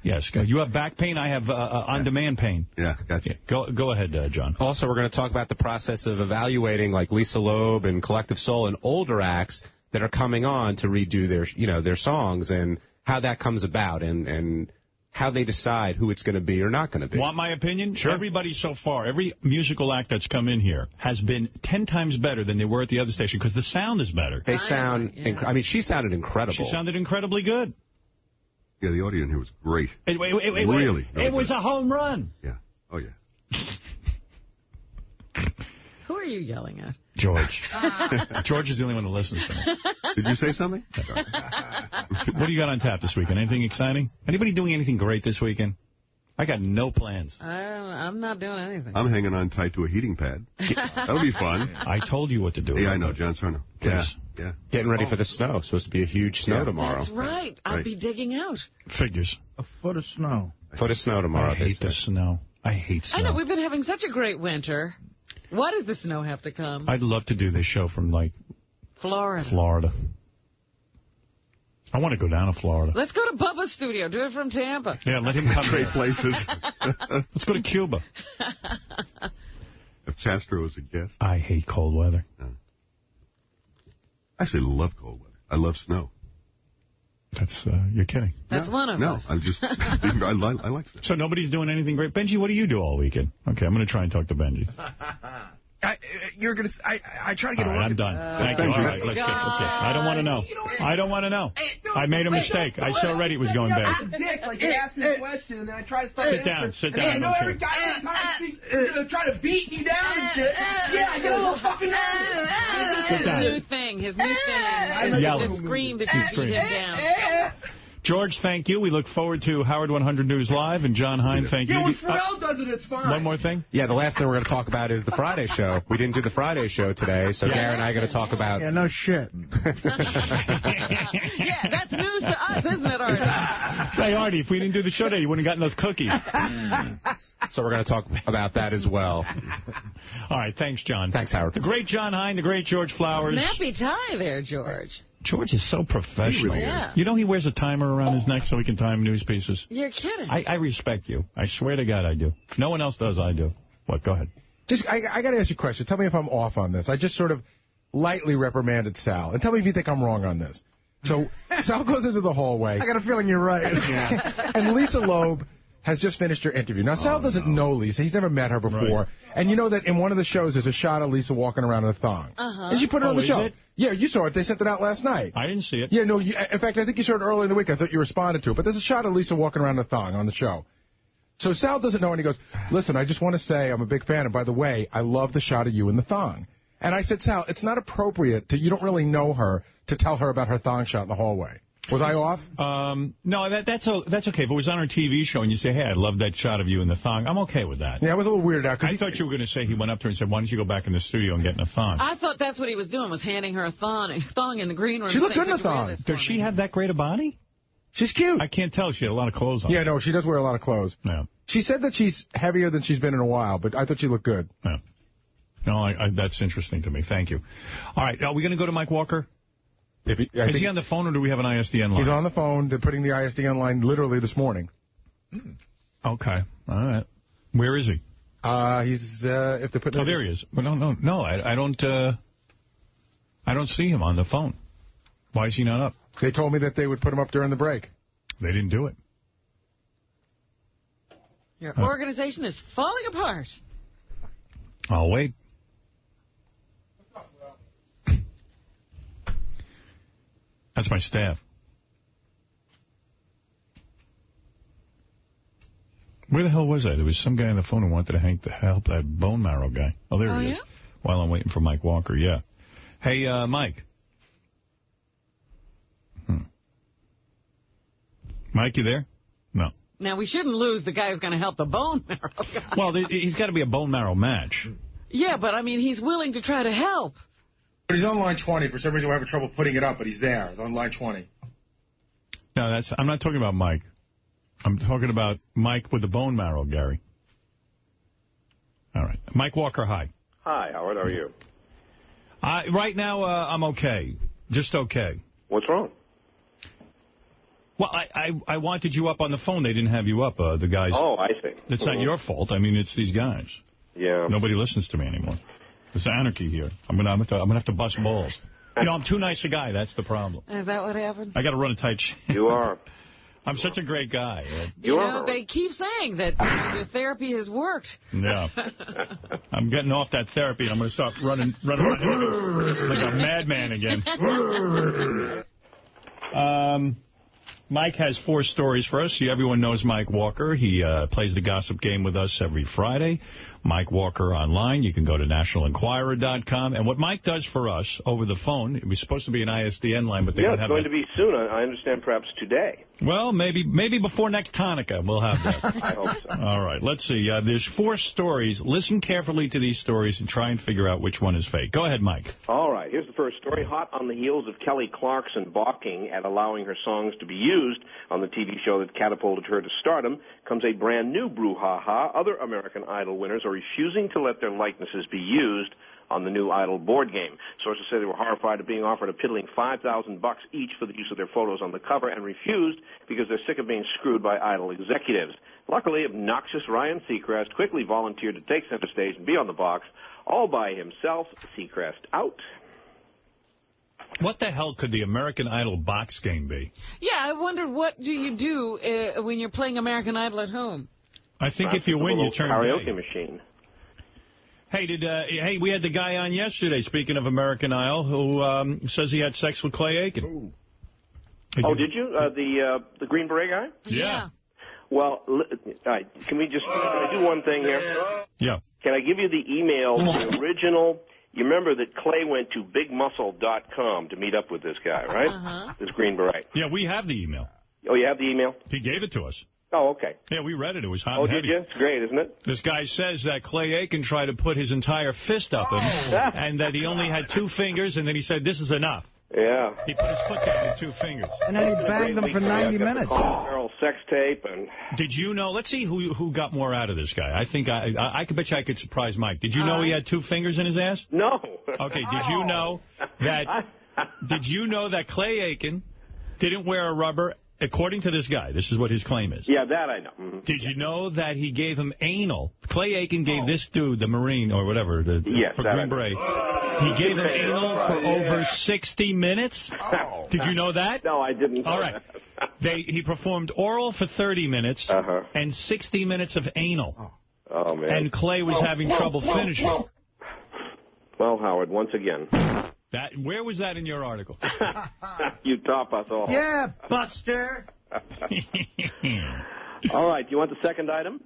Yes, go. you have back pain. I have uh, uh, on-demand pain. Yeah, gotcha. Go, go ahead, uh, John. Also, we're going to talk about the process of evaluating like Lisa Loeb and Collective Soul and older acts that are coming on to redo their, you know, their songs and how that comes about and, and how they decide who it's going to be or not going to be. Want my opinion? Sure. Everybody so far, every musical act that's come in here has been ten times better than they were at the other station because the sound is better. They sound, inc- I mean, she sounded incredible. She sounded incredibly good. Yeah, the audio in here was great. It, wait. really, really it was good. a home run. Yeah. Oh, yeah. Who are you yelling at? George. George is the only one who listens to me. Did you say something? What do you got on tap this weekend? Anything exciting? Anybody doing anything great this weekend? I got no plans. I don't, I'm not doing anything. I'm hanging on tight to a heating pad. That'll be fun. I told you what to do. Yeah, I know. John Sarno. Yeah, yeah. Getting ready for the oh. snow. Supposed to be a huge snow Yeah. tomorrow. That's right. I'll Right. be digging out. Figures. A foot of snow. A foot of snow tomorrow. I hate the snow. I hate snow. I know, we've been having such a great winter. Why does the snow have to come? I'd love to do this show from, like, Florida. Florida. I want to go down to Florida. Let's go to Bubba's studio. Do it from Tampa. Yeah, let him come Trade here. places. Let's go to Cuba. If Chastro was a guest. I hate cold weather. I actually love cold weather. I love snow. That's, uh, you're kidding. That's one of no, us. I'm just, I, like, I like snow. So nobody's doing anything great. Benji, what do you do all weekend? Okay, I'm going to try and talk to Benji. I, uh, you're gonna. I I try to get All a right, look I'm at- done. Uh, Thank you. All right, let's get, let's get. I don't want to know. I don't want to know. I made a mistake. I saw already it was going bad. dick, like you asked me a question and then I try to start Sit down, sit down, I I uh, know every guy every time I speak, you're gonna try to beat me down and shit. Yeah, I get a little fucking nervous. Sit down. His new thing. His new thing. He Yell. just screamed if He you beat screamed. him down. George, thank you. We look forward to Howard 100 News Live. And Jon Hein, thank Yeah, you. when Uh, Ferrall does it, it's fine. one more thing. Yeah, the last thing we're going to talk about is the Friday show. We didn't do the Friday show today, so Yeah. Gary and I are going to talk about. Yeah, no shit. Yeah, that's news to us, isn't it, Artie? Hey, Artie, if we didn't do the show today, you wouldn't have gotten those cookies. So we're going to talk about that as well. All right, thanks, John. Thanks, Howard. The great Jon Hein, the great George Flowers. Snappy tie there, George. George is so professional. really. Yeah. You know he wears a timer around his neck so he can time news pieces? You're kidding. I, I respect you. I swear to God I do. If no one else does, I do. What? Go ahead. Just, I, I got to ask you a question. Tell me if I'm off on this. I just sort of lightly reprimanded Sal. And tell me if you think I'm wrong on this. So Sal goes into the hallway. I got a feeling you're right. and Lisa Loeb has just finished her interview. Now, Sal doesn't know Lisa. He's never met her before. And you know that in one of the shows, there's a shot of Lisa walking around in a thong. Uh-huh. And she put it Oh, on the show. it? Yeah, you saw it. They sent it out last night. I didn't see it. Yeah, no, you, in fact, I think you saw it earlier in the week. I thought you responded to it. But there's a shot of Lisa walking around in a thong on the show. So Sal doesn't know, and he goes, listen, I just want to say I'm a big fan, and by the way, I love the shot of you in the thong. And I said, Sal, it's not appropriate to, you don't really know her, to tell her about her thong shot in the hallway. Was I off? Um, no, that, that's o- that's okay. If it was on our TV show and you say, hey, I love that shot of you in the thong, I'm okay with that. Yeah, I was a little weirded out. I thought you were going to say he went up to her and said, why don't you go back in the studio and get in a thong? I thought that's what he was doing, was handing her a thong, a thong in the green room. She looked good in a "Could you wear thong. Does she have that great a body? She's cute. I can't tell. She had a lot of clothes on. Yeah, no, she does wear a lot of clothes. Yeah. She said that she's heavier than she's been in a while, but I thought she looked good. Yeah. No, I, I, that's interesting to me. Thank you. All right, are we going to go to Mike Walker? If he, I Is think he on the phone or do we have an ISDN line? he's on the phone. They're putting the ISDN line literally this morning. Okay. All right. Where is he? Uh, he's uh, if they're putting. Oh, there he is. Well, no, no, no. I, I don't. Uh, I don't see him on the phone. Why is he not up? They told me that they would put him up during the break. They didn't do it. Your organization is falling apart. I'll wait. That's my staff. Where the hell was I? There was some guy on the phone who wanted to hang to help that bone marrow guy. Oh, there Oh, he is. yeah? While I'm waiting for Mike Walker, yeah. Hey, uh, Mike. Hmm. Mike, you there? No. Now, we shouldn't lose the guy who's going to help the bone marrow guy. Well, he's got to be a bone marrow match. Yeah, but I mean, he's willing to try to help. But he's on line 20. For some reason, we're having trouble putting it up, but he's there. He's on line 20. No, that's. I'm not talking about Mike. I'm talking about Mike with the bone marrow, Gary. All right. Mike Walker, hi. Hi, Howard. How are you? Uh, right now, uh, I'm okay. Just okay. What's wrong? Well, I, I, I wanted you up on the phone. They didn't have you up, uh, the guys. Oh, I see. It's not Mhm. your fault. I mean, it's these guys. Yeah. Nobody listens to me anymore. There's anarchy here. I'm gonna, I'm gonna, I'm gonna have to bust balls. You know, I'm too nice a guy. That's the problem. Is that what happened? I got to run a tight ship. You are. I'm such a great guy. uh, You know, they keep saying that the therapy has worked. Yeah. I'm getting off that therapy. and I'm going to start running, running around like a madman again. Um, Mike has four stories for us. See, Everyone knows Mike Walker. He uh, plays the gossip game with us every Friday. Mike Walker online. You can go to nationalenquirer.com. And what Mike does for us over the phone, it was supposed to be an ISDN line, but they yeah, don't it's have going that. to be soon. I I understand perhaps today. Well, maybe maybe before next Hanukkah we'll have that. I hope so. All right, let's see. Uh, there's four stories. Listen carefully to these stories and try and figure out which one is fake. Go ahead, Mike. All right, here's the first story. Hot on the heels of Kelly Clarkson balking at allowing her songs to be used on the TV show that catapulted her to stardom comes a brand new brouhaha. Other American Idol winners are refusing to let their likenesses be used on the new Idol board game. Sources say they were horrified at being offered a piddling 5000 bucks each for the use of their photos on the cover and refused because they're sick of being screwed by Idol executives. Luckily, obnoxious Ryan Seacrest quickly volunteered to take center stage and be on the box all by himself. Seacrest out. What the hell could the American Idol box game be? Yeah, I wondered what do you do uh, when you're playing American Idol at home? I think Perhaps if you win, you little turn karaoke gay. machine. Hey, did uh, hey, we had the guy on yesterday. Speaking of American Idol, who um, says he had sex with Clay Aiken. oh, did you? Uh, the uh, the Green Beret guy? Yeah. Well, all right. Can we just can I do one thing here? Yeah. Can I give you the email, the original? You remember that Clay went to bigmuscle.com to meet up with this guy, right? Uh-huh. This Green Beret. Yeah, we have the email. Oh, you have the email? He gave it to us. Oh, okay. Yeah, we read it. It was hot Oh, and did you? It's great, isn't it? This guy says that Clay Aiken tried to put his entire fist up him, and that he only had two fingers, and then he said, this is enough. Yeah. He put his foot down with two fingers. And then he banged them for 90 minutes. Carl sex tape and Did you know? Let's see who who got more out of this guy. I think I I, I could bet you I could surprise Mike. Did you know he had two fingers in his ass? no. Okay. Did you know that? Did you know that Clay Aiken didn't wear a rubber, according to this guy? This is what his claim is. Yeah, that I know. Mhm. Did you know that he gave him anal? Clay Aiken gave this dude, the Marine or whatever, the, Yes, for Green. Beret, he gave him anal for Yeah. over 60 minutes? Did you know that? No, I didn't. All right. They, he performed oral for 30 minutes and 60 minutes of anal. Oh, man. And Clay was having trouble finishing. Well, Howard, once again, That Where was that in your article? you top us all. Yeah, Buster. all right, do you want the second item?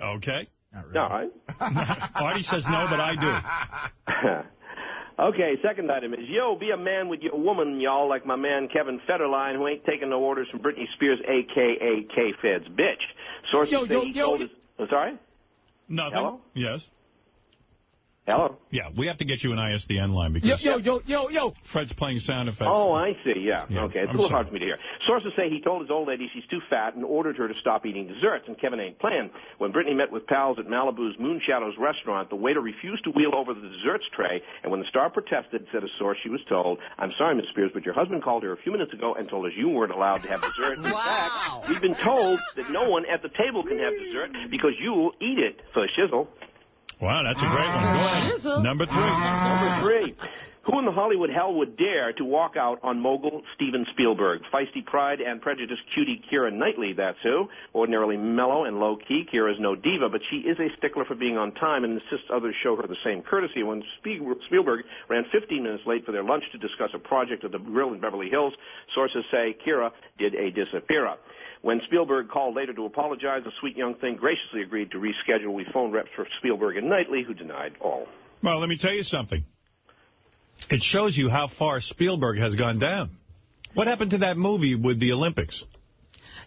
Okay. All right. Artie says no, but I do. okay, second item is, yo, be a man with your woman, y'all, like my man Kevin Federline, who ain't taking no orders from Britney Spears, a.k.a. K-Fed's bitch. Sources Yo, say yo, he yo. told his... I'm sorry? Nothing. Hello? Yes. Hello? Yeah, we have to get you an ISDN line because yo, yo, yo. yo. Fred's playing sound effects. Oh, I see. Yeah. Yeah, okay. It's I'm a little sorry. hard for me to hear. Sources say he told his old lady she's too fat and ordered her to stop eating desserts, and Kevin ain't playing. When Britney met with pals at Malibu's Moonshadows restaurant, the waiter refused to wheel over the desserts tray, and when the star protested, said a source she was told, I'm sorry, Miss Spears, but your husband called her a few minutes ago and told us you weren't allowed to have dessert. In Wow. fact, we've been told that no one at the table can have dessert because you'll eat it for a shizzle. Wow, that's a great one. Go ahead. Number three. Number three. Who in the Hollywood hell would dare to walk out on mogul Steven Spielberg? Feisty pride and prejudice cutie Keira Knightley, that's who. Ordinarily mellow and low-key, Keira's no diva, but she is a stickler for being on time and insists others show her the same courtesy. When Spielberg ran 15 minutes late for their lunch to discuss a project at the Grill in Beverly Hills, sources say Keira did a disappear. When Spielberg called later to apologize, the sweet young thing graciously agreed to reschedule. We phoned reps for Spielberg and Knightley, who denied all. Well, let me tell you something. It shows you how far Spielberg has gone down. What happened to that movie with the Olympics?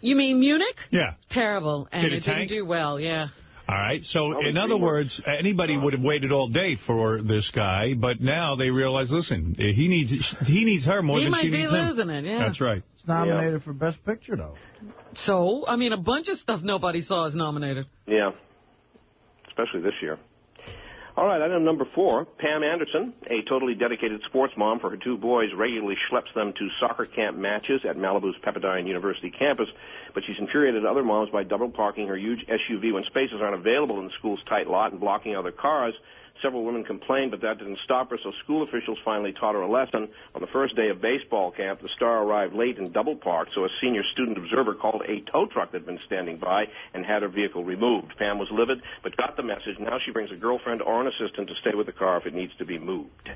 You mean Munich? Yeah. Terrible. And Did it it didn't do well, yeah. All right. So, Well, in other words, anybody would have waited all day for this guy, but now they realize, listen, he needs he needs her more He than she needs him. He might be losing it, yeah. That's right. It's nominated for Best Picture, though. So, I mean, a bunch of stuff nobody saw is nominated. Yeah, especially this year. All right, item number four. Pam Anderson, a totally dedicated sports mom for her two boys, regularly schleps them to soccer camp matches at Malibu's Pepperdine University campus, but she's infuriated other moms by double parking her huge SUV when spaces aren't available in the school's tight lot and blocking other cars. Several women complained, but that didn't stop her, so school officials finally taught her a lesson. On the first day of baseball camp, the star arrived late and double parked, so a senior student observer called a tow truck that had been standing by and had her vehicle removed. Pam was livid, but got the message. Now she brings a girlfriend or an assistant to stay with the car if it needs to be moved.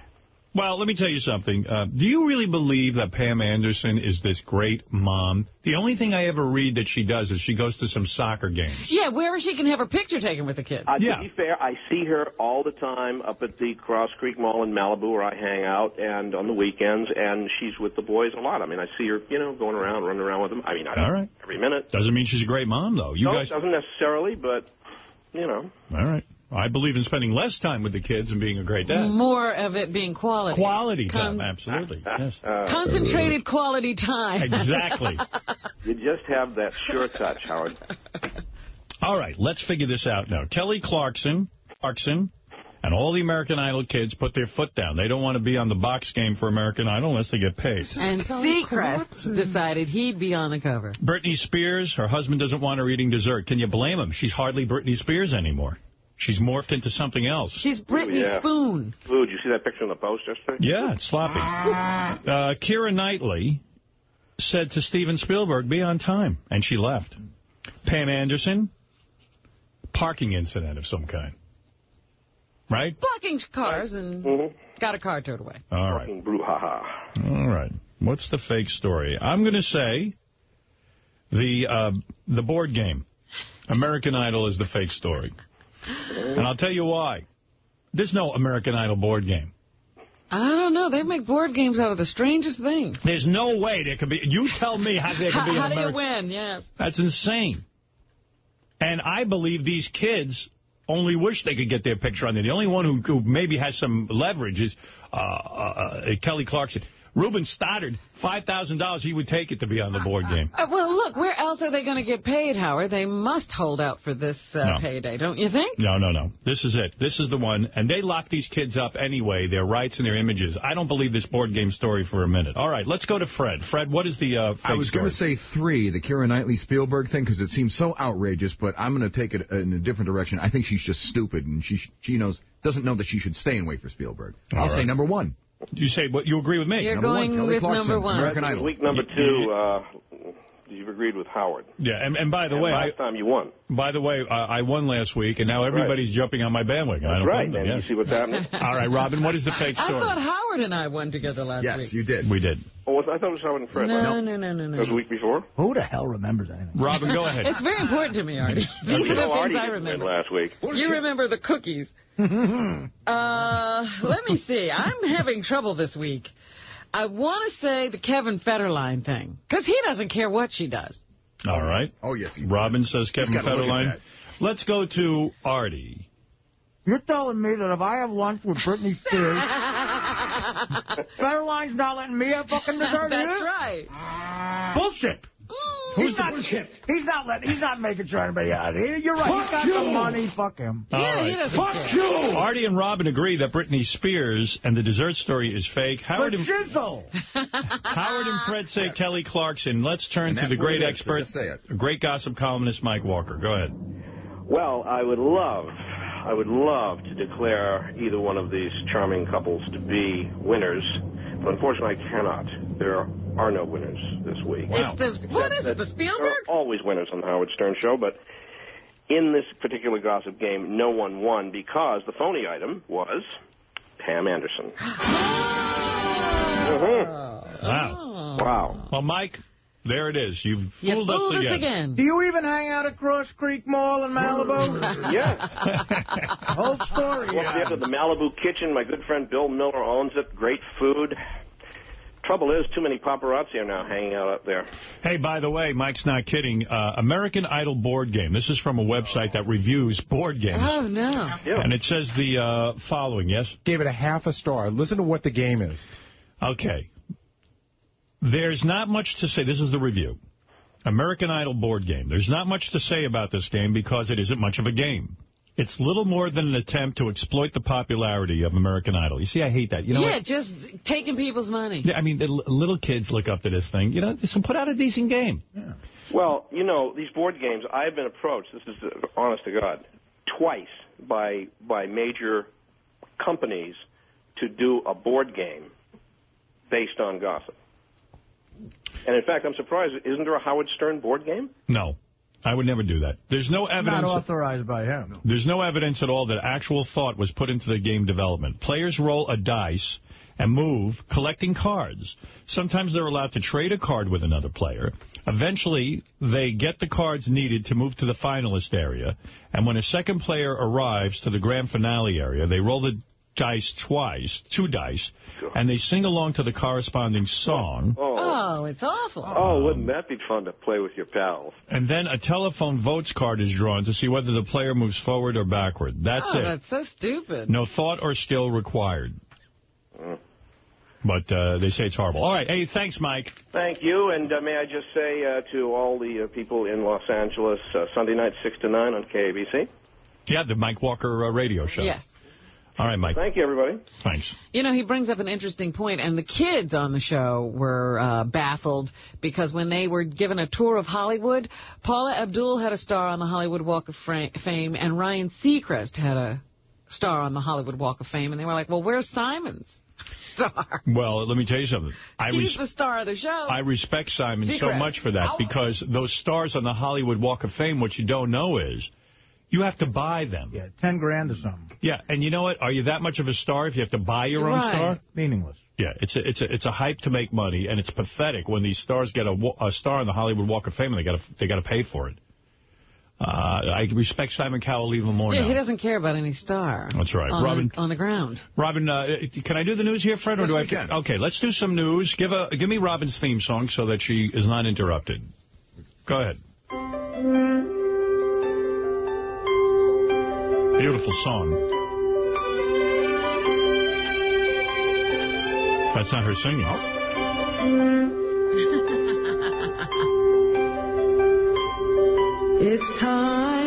Well, let me tell you something. Uh, do you really believe that Pam Anderson is this great mom? The only thing I ever read that she does is she goes to some soccer games. Yeah, wherever she can have her picture taken with the kids. Uh, To be fair, I see her all the time up at the Cross Creek Mall in Malibu where I hang out and on the weekends, and she's with the boys a lot. I mean, I see her, you know, going around, running around with them. I mean, I All right. every minute. Doesn't mean she's a great mom, though. You no, guys. it doesn't necessarily, but, you know. All right. I believe in spending less time with the kids and being a great dad. More of it being quality. Quality time, absolutely. Yes. Concentrated quality time. Exactly. You just have that sure touch, Howard. All right, let's figure this out now. Kelly Clarkson, Clarkson, and all the American Idol kids put their foot down. They don't want to be on the box game for American Idol unless they get paid. And Seacrest decided he'd be on the cover. Britney Spears, her husband doesn't want her eating dessert. Can you blame him? She's hardly Britney Spears anymore. She's morphed into something else. She's Britney yeah. Spoon. Ooh, did you see that picture in the post yesterday? Yeah, it's sloppy. Uh, Keira Knightley said to Steven Spielberg, be on time, and she left. Pam Anderson, parking incident of some kind. Right? Blocking cars and Mm-hmm. got a car towed away. All right. Brouhaha. All right. What's the fake story? I'm going to say the uh, the board game. American Idol is the fake story. And I'll tell you why. There's no American Idol board game. I don't know. They make board games out of the strangest things. There's no way there could be. You tell me how there could be how an do you win? Yeah. That's insane. And I believe these kids only wish they could get their picture on there. The only one who, who maybe has some leverage is uh, uh, uh, Kelly Clarkson. Ruben Studdard, $5,000, he would take it to be on the board game. Uh, well, look, where else are they going to get paid, Howard? They must hold out for this uh, No. payday, don't you think? No, no, no. This is it. This is the one. And they lock these kids up anyway, their rights and their images. I don't believe this board game story for a minute. All right, let's go to Fred. Fred, what is the uh, fake I was going to say three, the Keira Knightley Spielberg thing, because it seems so outrageous, but I'm going to take it in a different direction. I think she's just stupid, and she she knows doesn't know that she should stay and wait for Spielberg. All I'll right. say number one. You say what? You agree with me? You're Number one, going Kelly with Clarkson, number one. American Idol. Week number two, uh, you've agreed with Howard. Yeah, and, and by the And way, I, last time you won. by the way, uh, I won last week, and now everybody's jumping on my bandwagon. I don't right, them, and yeah. you see what's happening? All right, Robin, what is the fake story? I thought Howard and I won together last week. Yes, you did. We did. Oh, was- I thought it was Howard and Fred. No, no, no, no, no. That was the week before? Who the hell remembers anything? Robin, go ahead. It's very important to me, Artie. These You are the Artie things I remember. last week. You remember the cookies. uh, let me see. I'm having trouble this week. I want to say the Kevin Federline thing, because he doesn't care what she does. All right. Oh, yes. he- Robin says Kevin gotta look at Federline. Let's go to Artie. You're telling me that if I have lunch with Britney Spears, Federline's not letting me have fucking dessert That's either? right. Bullshit. He's not, he's not letting, he's not making sure anybody out here. You're right. he's got the money. Fuck him. All right. Artie and Robin agree that Britney Spears and the dessert story is fake. Howard the and, shizzle. Howard and Fred say Kelly Clarkson. Let's turn And to the great it is, so expert, say it. great gossip columnist Mike Walker. Go ahead. Well, I would love, I would love to declare either one of these charming couples to be winners, but unfortunately I cannot. There are no winners this week. It's the, what is it, the There Spielberg? are always winners on the Howard Stern Show, but in this particular gossip game, no one won because the phony item was Pam Anderson. Mhm. Wow. Wow. Well, Mike, there it is. You've You fooled, fooled us us again. again. Do you even hang out at Cross Creek Mall in Malibu? Yeah. Whole story. Walked into the Malibu kitchen. My good friend Bill Miller owns it. Great food. Trouble is, too many paparazzi are now hanging out up there. Hey, by the way, Mike's not kidding. Uh, American Idol board game. This is from a website that reviews board games. Oh, no. And it says the uh, following, yes? Gave it a half a star. Listen to what the game is. Okay. There's not much to say. This is the review. American Idol board game. There's not much to say about this game because it isn't much of a game. It's little more than an attempt to exploit the popularity of American Idol. You see, I hate that. You know yeah, what? just taking people's money. Yeah, I mean, the little kids look up to this thing. You know, so put out a decent game. Yeah. Well, you know, these board games, I've been approached, this is uh, honest to God, twice by by major companies to do a board game based on gossip. And in fact, I'm surprised, isn't there a Howard Stern board game? No, I would never do that. There's no evidence. Not authorized by him. There's no evidence at all that actual thought was put into the game development. Players roll a dice and move, collecting cards. Sometimes they're allowed to trade a card with another player. Eventually, they get the cards needed to move to the finalist area. And when a second player arrives to the grand finale area, they roll the dice twice, two dice, and they sing along to the corresponding song. Oh, it's awful. Oh, wouldn't that be fun to play with your pals? And then a telephone votes card is drawn to see whether the player moves forward or backward. That's oh, it. that's so stupid. No thought or skill required. But uh, they say it's horrible. All right. Hey, thanks, Mike. Thank you, and uh, may I just say uh, to all the uh, people in Los Angeles, uh, Sunday night, 6 to 9 on KABC. Yeah, the Mike Walker uh, radio show. Yes. All right, Mike. Thank you, everybody. Thanks. You know, he brings up an interesting point, and the kids on the show were uh, baffled because when they were given a tour of Hollywood, Paula Abdul had a star on the Hollywood Walk of Fame, and Ryan Seacrest had a star on the Hollywood Walk of Fame, and they were like, well, where's Simon's star? Well, let me tell you something. I He's the star of the show. I respect Simon so much for that because those stars on the Hollywood Walk of Fame, what you don't know is you have to buy them. Yeah, ten grand or something. Yeah, and you know what? Are you that much of a star if you have to buy your own Right. star? Meaningless. Yeah, it's a, it's a, it's a hype to make money, and it's pathetic when these stars get a, a star on the Hollywood Walk of Fame and they got to they got to pay for it. Uh, I respect Simon Cowell even more yeah, now. he doesn't care about any star. That's right. On, Robin- on the ground. Robin, uh, can I do the news here, Fred? Or Yes, do I we can. Okay, let's do some news. Give a give me Robin's theme song so that she is not interrupted. Go ahead. Beautiful song. That's not her singing. It's time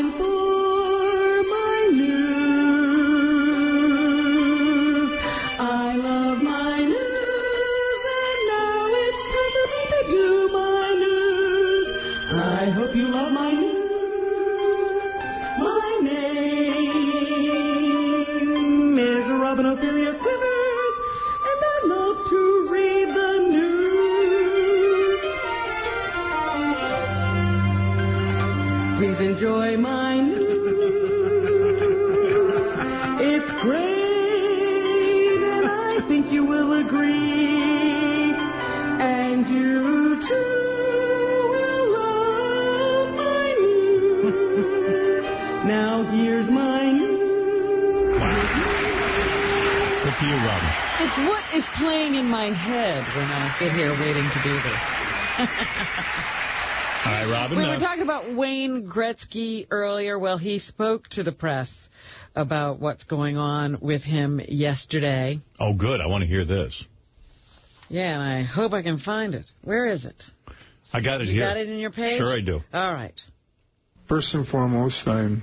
Gretzky earlier. Well, he spoke to the press about what's going on with him yesterday. oh, good. I want to hear this. Yeah, and I hope I can find it. Where is it? I got it You here. got it in your page? Sure I do. All right. First and foremost, I'm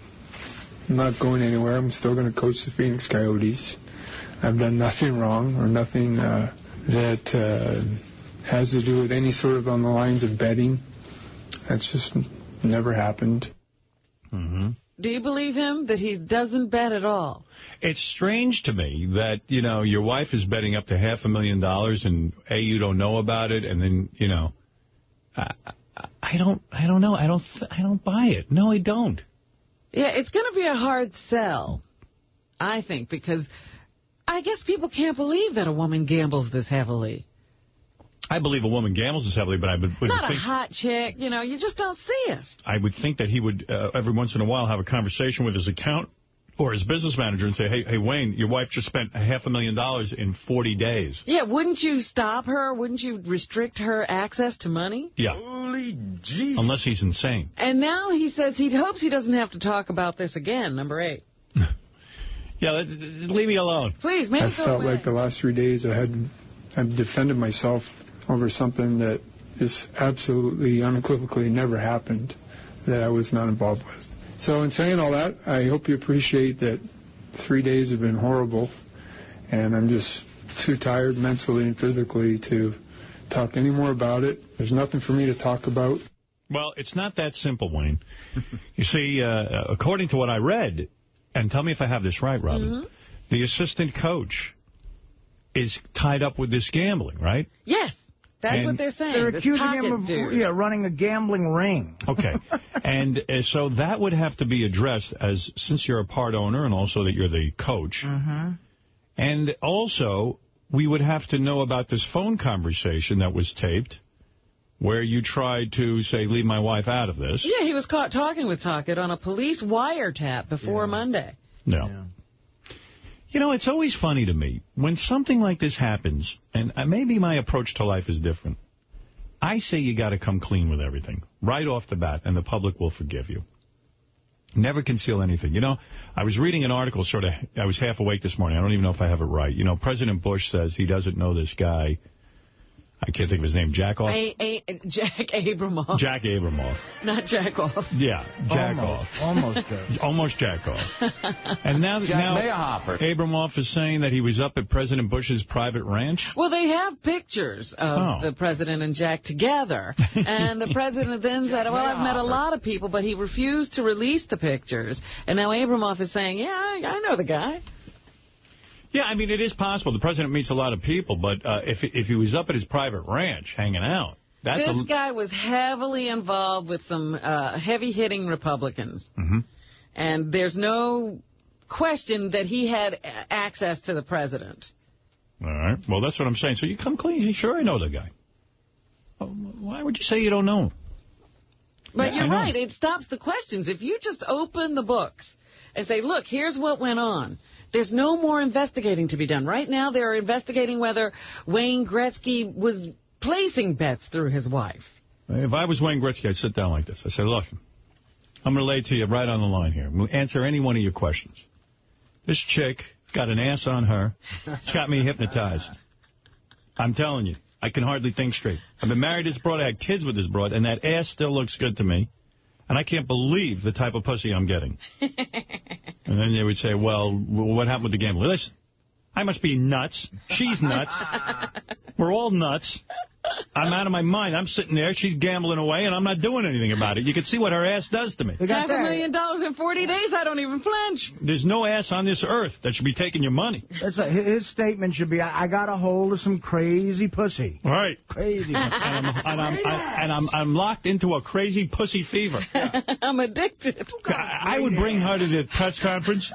not going anywhere. I'm still going to coach the Phoenix Coyotes. I've done nothing wrong or nothing uh, that uh, has to do with any sort of on the lines of betting. That's just never happened. Mm-hmm. Do you believe him that he doesn't bet at all? It's strange to me that, you know, your wife is betting up to half a million dollars and, A, you don't know about it, and then, you know, I, I, I don't, I don't know. I don't, th- I don't buy it. No, I don't. Yeah, it's going to be a hard sell, I think, because I guess people can't believe that a woman gambles this heavily. I believe a woman gambles this heavily, but I would, would Not a hot chick, you know, you just don't see it. I would think that he would uh, every once in a while have a conversation with his account or his business manager and say, "Hey, hey, Wayne, your wife just spent a half a million dollars in 40 days." Yeah, wouldn't you stop her? Wouldn't you restrict her access to money? Yeah. Holy jeez. Unless he's insane. And now he says he hopes he doesn't have to talk about this again, number eight. Yeah, let- leave me alone. Please, make I felt away. like the last three days I had I've defended myself over something that is absolutely unequivocally never happened that I was not involved with. So in saying all that, I hope you appreciate that three days have been horrible and I'm just too tired mentally and physically to talk any more about it. There's nothing for me to talk about. Well, it's not that simple, Wayne. you see, uh, according to what I read, and tell me if I have this right, Robin, Mm-hmm. the assistant coach is tied up with this gambling, right? Yes, that's And- what they're saying. They're accusing him of dude. yeah running a gambling ring. Okay. and uh, so that would have to be addressed as, since you're a part owner and also that you're the coach. Mm-hmm. And also, we would have to know about this phone conversation that was taped where you tried to say, leave my wife out of this. Yeah, he was caught talking with Tocchet on a police wiretap before Monday. No. You know, it's always funny to me when something like this happens, and uh, maybe my approach to life is different. I say you got to come clean with everything right off the bat, and the public will forgive you. Never conceal anything. You know, I was reading an article, sort of, I was half awake this morning. I don't even know if I have it right. You know, President Bush says he doesn't know this guy. I can't think of his name. Jackoff? A, a, Jack Abramoff. Jack Abramoff. Not Jack Jackoff. Yeah, jack Almost. off. Almost good. Almost jack off. And now, Jack now Meyerhofer. Abramoff is saying that he was up at President Bush's private ranch. Well, they have pictures of Oh. the president and Jack together. and the president then said, well, I've met a lot of people, but he refused to release the pictures. And now Abramoff is saying, yeah, I, I know the guy. Yeah, I mean, it is possible. The president meets a lot of people, but uh, if if he was up at his private ranch hanging out, that's this guy was heavily involved with some uh, heavy-hitting Republicans. Mhm. And there's no question that he had access to the president. All right. Well, that's what I'm saying. So you come clean. Sure, I know the guy. Why would you say you don't know him? But Yeah, you're right. It stops the questions. If you just open the books and say, look, here's what went on. There's no more investigating to be done. Right now, they're investigating whether Wayne Gretzky was placing bets through his wife. If I was Wayne Gretzky, I'd sit down like this. I'd say, look, I'm going to lay to you right on the line here. We'll answer any one of your questions. This chick got an ass on her. It's got me hypnotized. I'm telling you. I can hardly think straight. I've been married to this broad, I had kids with this broad, and that ass still looks good to me. And I can't believe the type of pussy I'm getting. and then they would say, well, what happened with the gambling? Listen, I must be nuts. She's nuts. We're all nuts. I'm out of my mind. I'm sitting there. She's gambling away, and I'm not doing anything about it. You can see what her ass does to me. Half a million dollars in 40 days, I don't even flinch. There's no ass on this earth that should be taking your money. That's right. His his statement should be, I I got a hold of some crazy pussy. Right. Crazy. and I'm, and I'm, I, and I'm, I'm locked into a crazy pussy fever. I'm addicted. I, I would bring her to the press conference.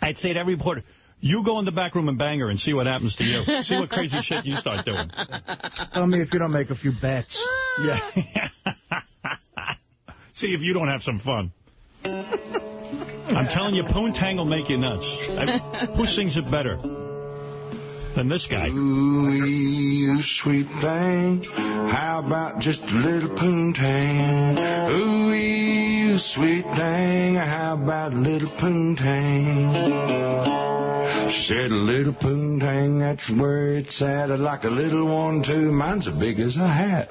I'd say to every reporter, you go in the back room and bang her and see what happens to you. See what crazy shit you start doing. Tell me if you don't make a few bets. Yeah. see if you don't have some fun. I'm telling you, Poontang will make you nuts. I, who sings it better than this guy? Ooh, you sweet thing. How about just a little poontang? Ooh, you sweet thing. How about a little poontang? She said a little poontang, that's where it's at. I'd like a little one too. Mine's as big as a hat.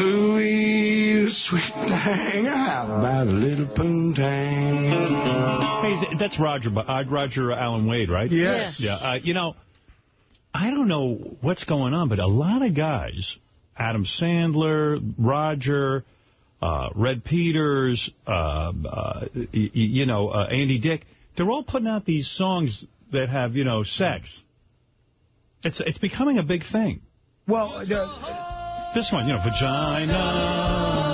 Ooh, you sweet thing. How about a little poontang? Hey, that's Roger, uh, Roger Allen Wade, right? Yes. Yeah. Uh, you know, I don't know what's going on, but a lot of guys, Adam Sandler, Roger, uh, Red Peters, uh, uh, you know, uh, Andy Dick, they're all putting out these songs that have, you know, sex. It's it's becoming a big thing. Well, this one, you know, vagina.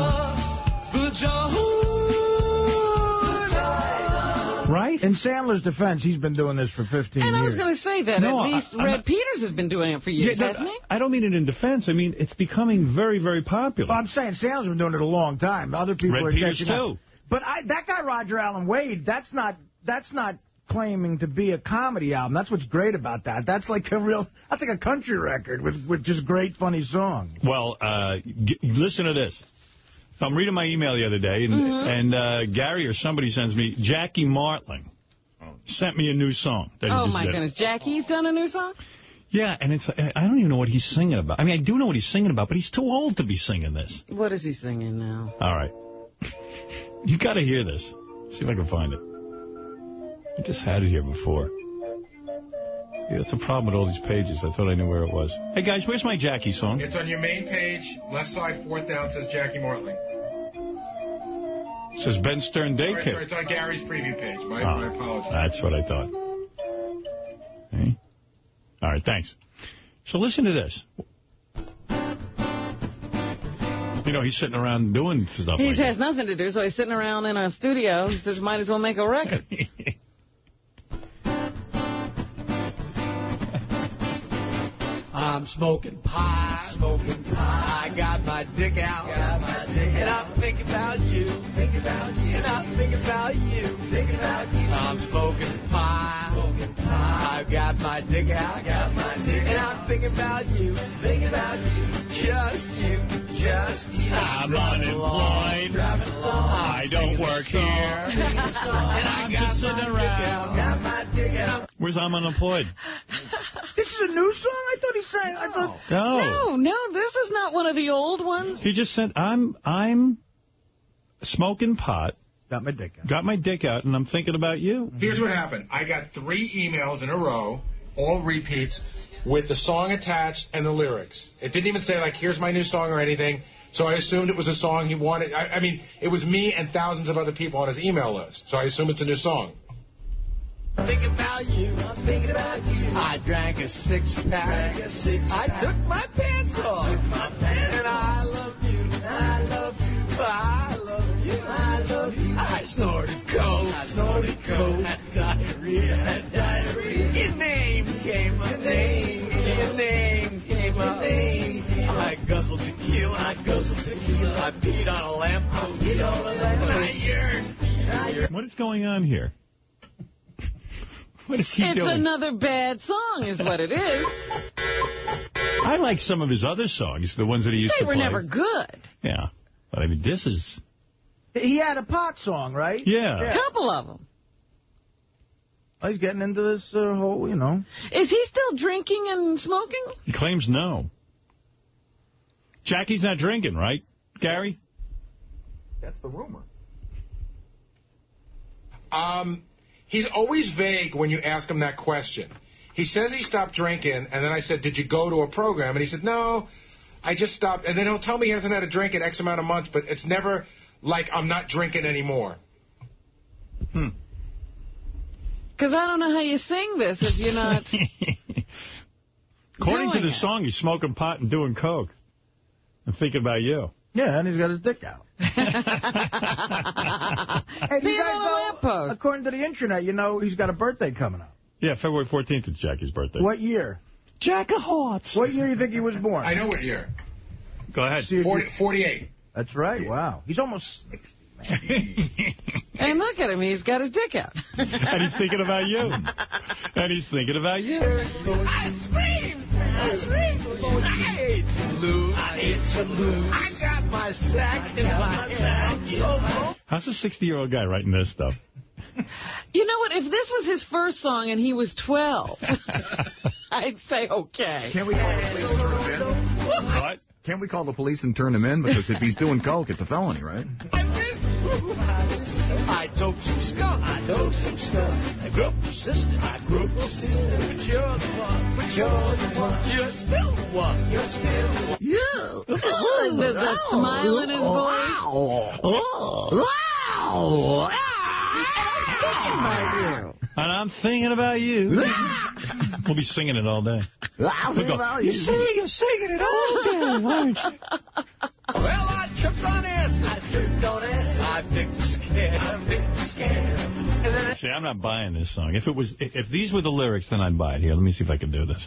In Sandler's defense, he's been doing this for 15 And I was going to say that. No, At least I'm Red not- Peters has been doing it for years, Yeah, hasn't he? I don't mean it in defense. I mean, it's becoming very, very popular. Well, I'm saying Sandler's been doing it a long time. Other people Red are Peters, catching up. too. But I, that guy Roger Allen Wade, that's not that's not claiming to be a comedy album. That's what's great about that. That's like a real that's like a country record with with just great funny songs. Well, uh, g- listen to this. I'm reading my email the other day, and, Mm-hmm. and uh, Gary or somebody sends me, Jackie Martling sent me a new song. That he Oh, just my did. goodness. Jackie's done a new song? Yeah, and it's I don't even know what he's singing about. I mean, I do know what he's singing about, but he's too old to be singing this. What is he singing now? All right. You got to hear this. See if I can find it. I just had it here before. Yeah, that's the problem with all these pages. I thought I knew where it was. Hey, guys, where's my Jackie song? It's on your main page, left side, fourth down, says Jackie Martling. It says Ben Stern Sorry, Daycare. sorry, it's on Gary's preview page. My, Oh, my apologies. That's what I thought. Okay. All right, thanks. So listen to this. You know, he's sitting around doing stuff He like has nothing to do, so he's sitting around in a studio. He says, might as well make a record. I'm smoking pot, smoking pot. I got my dick out, got my dick and I'm thinking about you, thinking about you, and I'm thinking about you, thinking about you. I'm smoking pot, smoking pot. I've got my dick out, got my dick and I'm thinking about you, thinking about you, just you, just you. I'm along, unemployed. driving along, I don't work song, here. singing a song, and I I'm got just sitting around. Where's I'm unemployed? This is a new song? I thought he sang. I thought. No. No, no, this is not one of the old ones. He just said, I'm I'm smoking pot. Got my dick out. Got my dick out, and I'm thinking about you. Here's what happened. I got three emails in a row, all repeats, with the song attached and the lyrics. It didn't even say, like, here's my new song or anything. So I assumed it was a song he wanted. I, I mean, it was me and thousands of other people on his email list. So I assume it's a new song. Thinking about you, I'm thinking about you. I drank a six pack. I took my pants off. and I love you. I love you. I love you. I love you. I snorted coke. I snorted coke. Had diarrhea. Had diarrhea. Your name came up. Your name. Your name came up. I guzzled tequila. I guzzled tequila. I peed on a lamppost. I peed on a lamppost. I yearned. What is going on here? What is he It's doing? another bad song is what it is. I like some of his other songs, the ones that he used They to were never good. Yeah. But I mean, this is... He had a pot song, right? Yeah. A couple of them. Oh, He's getting into this uh, whole, you know. Is he still drinking and smoking? He claims no. Jackie's not drinking, right, Gary? That's the rumor. Um, he's always vague when you ask him that question. He says he stopped drinking, and then I said, did you go to a program? And he said, no, I just stopped. And then he'll tell me he hasn't had a drink in X amount of months, but it's never like I'm not drinking anymore. Hmm. Because I don't know how you sing this if you're not... According to the it. song, he's smoking pot and doing coke. I'm thinking about you. Yeah, and he's got his dick out. hey, do you guys know, on according to the internet, you know he's got a birthday coming up. Yeah, February 14th is Jackie's birthday. What year? Jack of Hearts. What year do you think he was born? I know what year. Go ahead. 40, 48. That's right. Wow. He's almost 60. And look at him. He's got his dick out. and he's thinking about you. And he's thinking about you. I scream! I scream! I hate to lose. I hate to lose. I got my sack in my hand. So How's a 60-year-old guy writing this stuff? You know what? If this was his first song and he was 12, I'd say okay. Can we call the police and turn him in? What? Can we call the police and turn him in? Because if he's doing coke, it's a felony, right? I dope some skunk. I dope some skunk. I grew up persistent. I grew up persistent. But you're the one. But you're the one. You're still the one. You're still the one. Yeah. Oh, There's a smile in his voice. Wow. Oh, and I'm thinking about you. we'll be singing it all day. We'll go, You sing, you're singing it all day, aren't you? Well, I tripped on acid. I tripped on acid. I picked a. I picked a scare. And then I See, I'm not buying this song. If it was, if if these were the lyrics, then I'd buy it. Here, let me see if I can do this.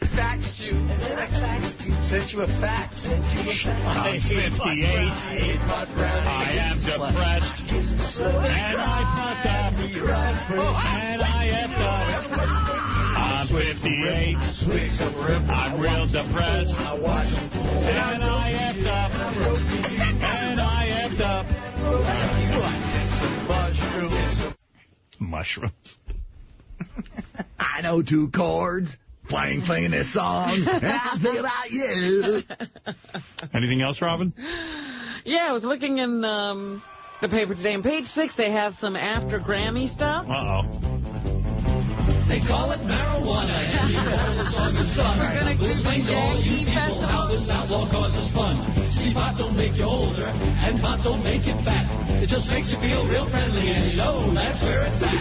faxed you. And then I faxed you. Sent you a fax. Sent you a fax. I'm 58. I am depressed. And I fucked up. And I effed up. I'm 58. I'm real depressed. And I effed up. And I effed up. Mushrooms. I know two chords. Playing, playing this song. And I think about you. Anything else, Robin? Yeah, I was looking in um, the paper today. On page six, they have some after Grammy stuff. Uh-oh. They call it marijuana, and you know the song is fun. We're gonna Explain the to all you people how this outlaw causes fun. See, pot don't make you older, and pot don't make you fat. It just makes you feel real friendly, and you know that's where it's at.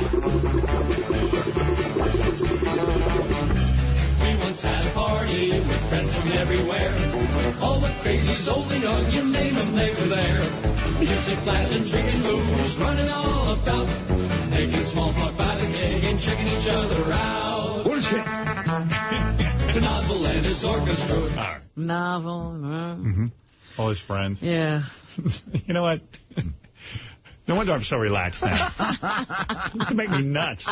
We once had a party with friends from everywhere. All the crazies, old and young, you name them, they were there. Music blasting, drinking booze, running all about. Making small talk by the gig and checking each other out. Bullshit. the nozzle and his orchestra. Novel. uh, hmm All his friends. Yeah. you know what? No wonder I'm so relaxed now. this will make me nuts.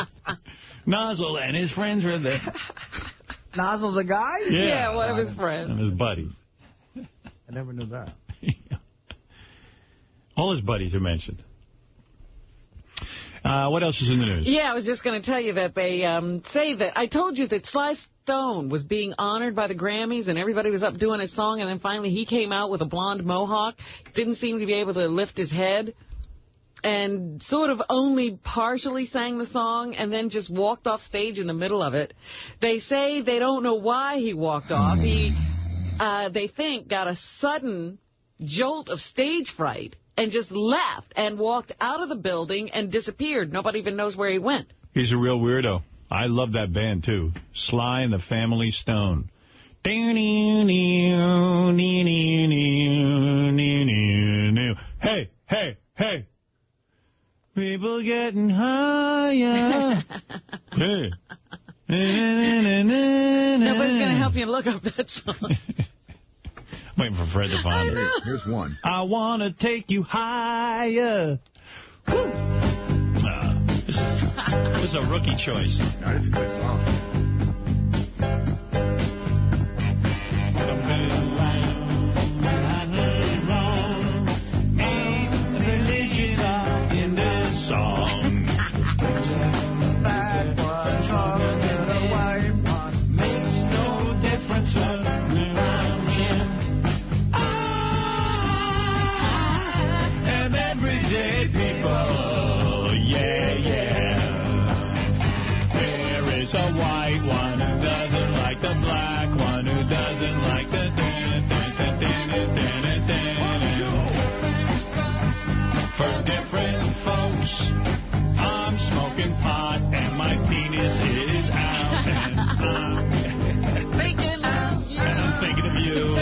Nozzle and his friends were there. Nozzle's a guy? Yeah, one of his friends. And his buddies. I never knew that. All his buddies are mentioned. Uh, what else is in the news? Yeah, I was just going to tell you that they um, say that I told you that Sly Stone was being honored by the Grammys and everybody was up doing his song and then finally he came out with a blonde mohawk, didn't seem to be able to lift his head and sort of only partially sang the song and then just walked off stage in the middle of it. They say they don't know why he walked off. He, uh, they think, got a sudden jolt of stage fright and just left and walked out of the building and disappeared. Nobody even knows where he went. He's a real weirdo. I love that band, too. Sly and the Family Stone. Hey, hey, hey. People getting higher. hey. Nobody's going to help you look up that song. Waiting for Fred to find it. Here's one. I want to take you higher. Woo. Uh, this, is, this is a rookie choice. No, this is a good song. smoking pot and my penis is out. And I'm thinking of you. And I'm thinking of you.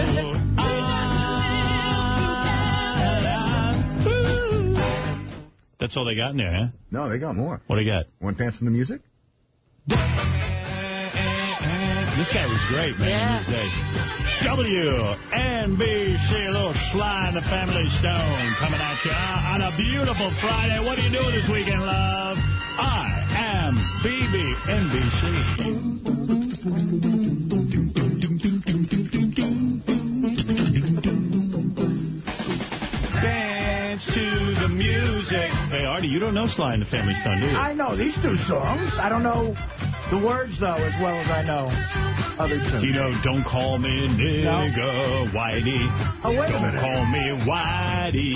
That's all they got in there, huh? No, they got more. What do you got? Want to dance to the music? This guy was great, man. Yeah. WNBC, little Sly and the Family Stone coming at you on a beautiful Friday. What are you doing this weekend, love? I am BB Dance to the music. Hey, Artie, you don't know Sly and the Family Stone, do you? I know these two songs. I don't know the words, though, as well as I know other tunes. You know Don't Call Me Nigger Whitey? Oh, wait don't minute. call me Whitey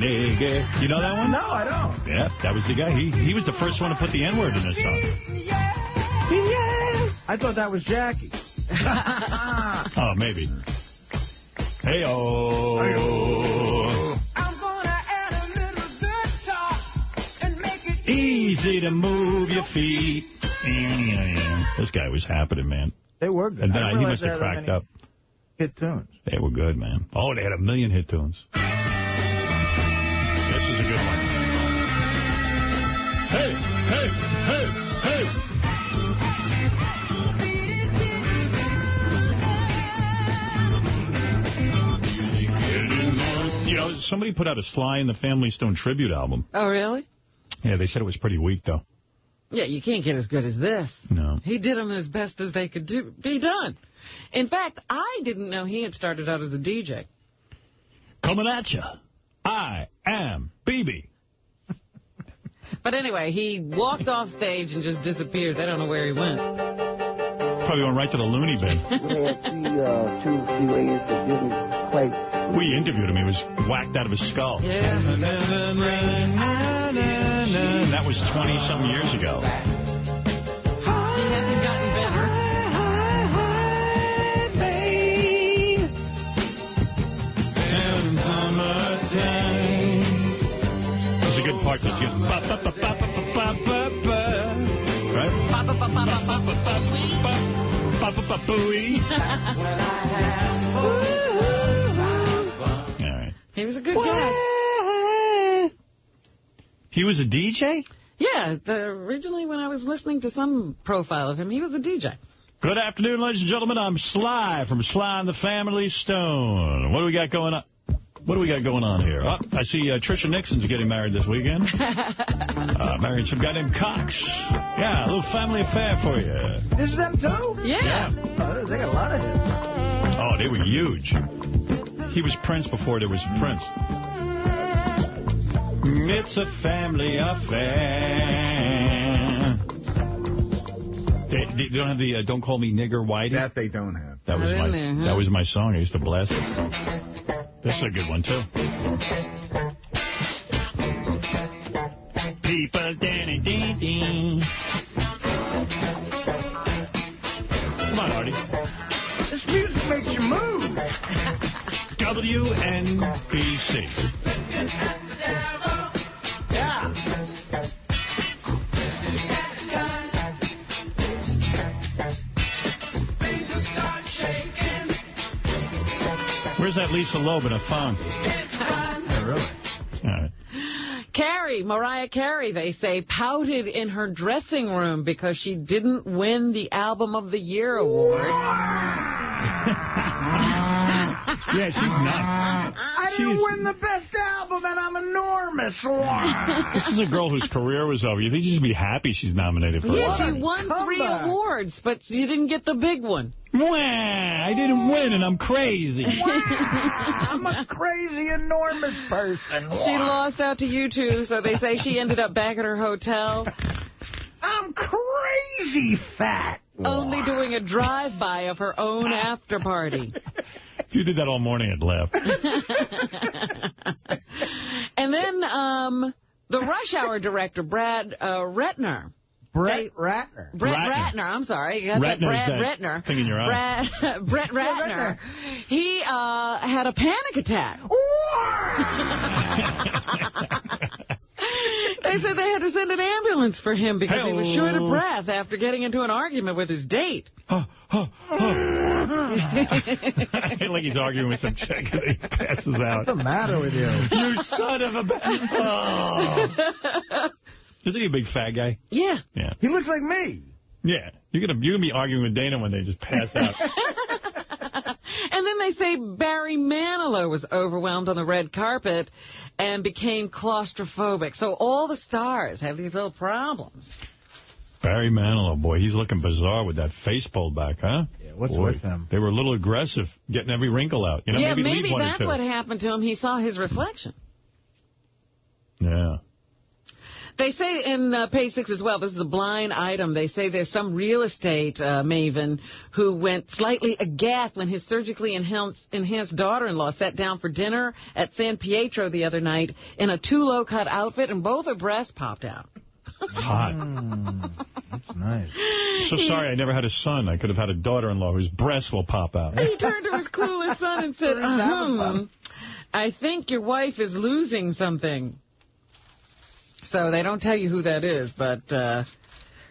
Nigger. You know that one? No, I don't. Yeah, that was the guy. He he was the first one to put the N-word in this song. I thought that was Jackie. Oh, maybe. Hey-oh. Easy to move your feet. This guy was happening, man. They were good. And then I I, he must have they had that cracked up. Hit tunes. They were good, man. Oh, they had a million hit tunes. This is a good one. Hey, hey, hey, hey. You know, somebody put out a Sly and the Family Stone tribute album. Oh, really? Yeah, they said it was pretty weak, though. Yeah, you can't get as good as this. No. He did them as best as they could do, be done. In fact, I didn't know he had started out as a DJ. Coming at you. I am BB. But anyway, he walked off stage and just disappeared. I don't know where he went. Probably went right to the loony bin. had three, uh, two, three ways quite. We interviewed him. He was whacked out of his skull. Yeah. That was 20-some years ago. He hasn't gotten better. There's a good part that goes ba ba ba ba ba ba ba ba. Right? Ba ba ba ba ba ba ba ba Ba ba ba booey. All right. He was a good guy. He was a DJ? Yeah, the, originally when I was listening to some profile of him, he was a DJ. Good afternoon, ladies and gentlemen. I'm Sly from Sly and the Family Stone. What do we got going on? What do we got going on here? Oh, I see uh, Tricia Nixon's getting married this weekend. uh, married some guy named Cox. Yeah, a little family affair for you. This is them too? Yeah. Oh, they got a lot of hits. Oh, they were huge. He was Prince before there was Prince. It's a family affair. They, they don't have the uh, "Don't Call Me Nigger Whitey." That they don't have. That was my in huh? that was my song. I used to blast it. This is a good one too. People, danny, dee, dee. Come on, Artie. This music makes you move. WNBC. Where's that Lisa Loeb in a thong? Oh, really? All right. Carrie, Mariah Carey, they say, pouted in her dressing room because she didn't win the Album of the Year award. Yeah, she's nuts. I didn't win the best album, and I'm enormous. This is a girl whose career was over. You think she'd be happy she's nominated for Yeah, it? she won three awards, but she didn't get the big one. Wah, I didn't win, and I'm crazy. I'm a crazy, enormous person. She lost out to U2, so they say she ended up back at her hotel. I'm crazy fat. Only doing a drive-by of her own after party. If you did that all morning, I'd laugh. And then um, the Rush Hour director, Brad uh, Retner. Brett Ratner. Brett Ratner. Ratner. I'm sorry. You got that Ratner's Brad that Ratner. thing in your eye. Brad, Brett Ratner. He uh, had a panic attack. they said they had to send an ambulance for him because he was short of breath after getting into an argument with his date. Yeah, like he's arguing with some chick and he passes out. What's the matter with you? You son of a... ba- Oh. Isn't he a big fat guy? Yeah. Yeah. He looks like me. Yeah. You're gonna you're gonna be arguing with Dana when they just pass out. And then they say Barry Manilow was overwhelmed on the red carpet and became claustrophobic. So all the stars have these little problems. Barry Manilow, boy, he's looking bizarre with that face pulled back, huh? Yeah, what's boy, with him? They were a little aggressive, getting every wrinkle out. You know, yeah, maybe, maybe that's what happened to him. He saw his reflection. Yeah. They say in uh, page six as well, this is a blind item, they say there's some real estate uh, maven who went slightly aghast when his surgically enhanced, enhanced daughter-in-law sat down for dinner at San Pietro the other night in a too low-cut outfit, and both her breasts popped out. It's hot. That's nice. I'm so sorry I never had a son. I could have had a daughter-in-law whose breasts will pop out. He turned to his clueless son and said, uh I think your wife is losing something. So they don't tell you who that is, but uh,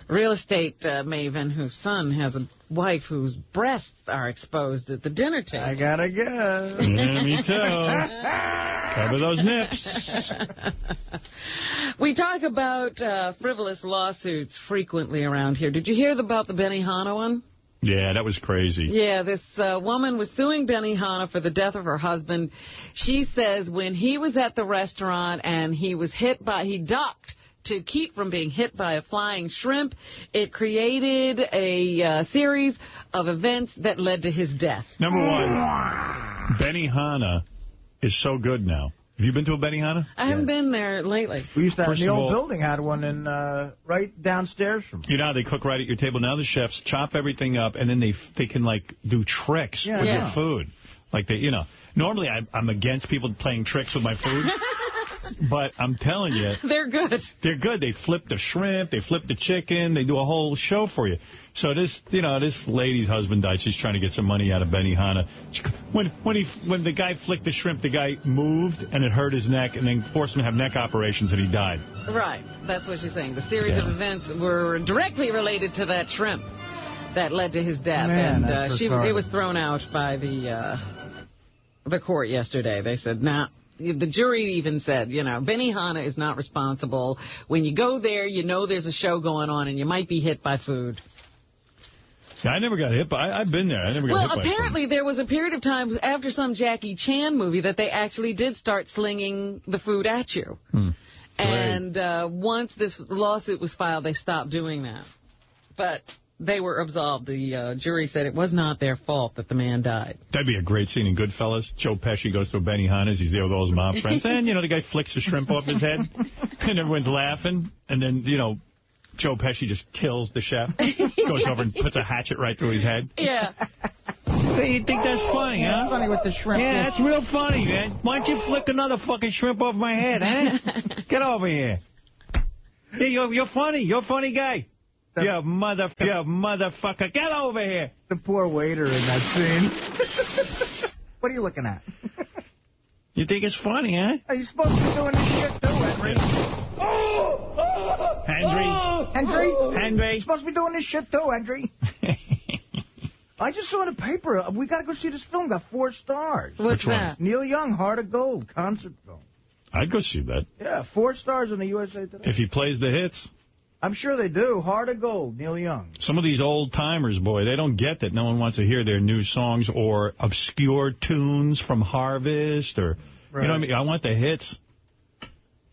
real estate uh, maven whose son has a wife whose breasts are exposed at the dinner table. I gotta go. Yeah, me too. Cover those nips. We talk about uh, frivolous lawsuits frequently around here. Did you hear about the Benihana one? Yeah, that was crazy. Yeah, this uh, woman was suing Benny Benihana for the death of her husband. She says when he was at the restaurant and he was hit by, he ducked to keep from being hit by a flying shrimp, it created a uh, series of events that led to his death. Number one, Benny Benihana is so good now. Have you been to a Benihana? I haven't been there lately. We used to have the old all- building had one in uh, right downstairs from. You know how they cook right at your table? Now the chefs chop everything up, and then they they can, like, do tricks Yeah, with yeah. your food. Like, they, you know, normally I, I'm against people playing tricks with my food, but I'm telling you, They're good. they're good. They flip the shrimp, they flip the chicken, they do a whole show for you. So this, you know, this lady's husband died. She's trying to get some money out of Benihana. She- When when he when the guy flicked the shrimp, the guy moved and it hurt his neck, and then forced him to have neck operations, and he died. Right. That's what she's saying. The series of events were directly related to that shrimp that led to his death. Man, and uh, she retarded. it was thrown out by the uh, the court yesterday. They said, nah. The jury even said, you know, Benihana is not responsible. When you go there, you know there's a show going on, and you might be hit by food. Yeah, I never got hit by. I, I've been there. I never got Well, hit by. apparently there was a period of time after some Jackie Chan movie that they actually did start slinging the food at you. Hmm. And uh, once this lawsuit was filed, they stopped doing that. But they were absolved. The uh, jury said it was not their fault that the man died. That'd be a great scene in Goodfellas. Joe Pesci goes to a Benihana's. He's there with all his mob friends. And, you know, the guy flicks a shrimp off his head. And everyone's laughing. And then, you know, Joe Pesci just kills the chef. Goes over and puts a hatchet right through his head. Yeah. Hey, you think that's funny, Yeah, huh? it's funny with the shrimp. Yeah, that's real funny, man. Why don't you flick another fucking shrimp off my head, huh? Get over here. Hey, you're, you're funny. You're a funny guy. You mother, you motherfucker. Get over here. The poor waiter in that scene. what are you looking at? You think it's funny, huh? Are you supposed to be doing this shit too, Henry? Henry. Henry? Henry. You're supposed to be doing this shit too, Henry. I just saw in the paper. uh, We got to go see this film. Got four stars. What's Which one? that? Neil Young, Heart of Gold, concert film. I'd go see that. Yeah, four stars in the USA Today. If he plays the hits. I'm sure they do. Heart of Gold, Neil Young. Some of these old timers, boy, they don't get that no one wants to hear their new songs or obscure tunes from Harvest or, you know what I mean? I want the hits.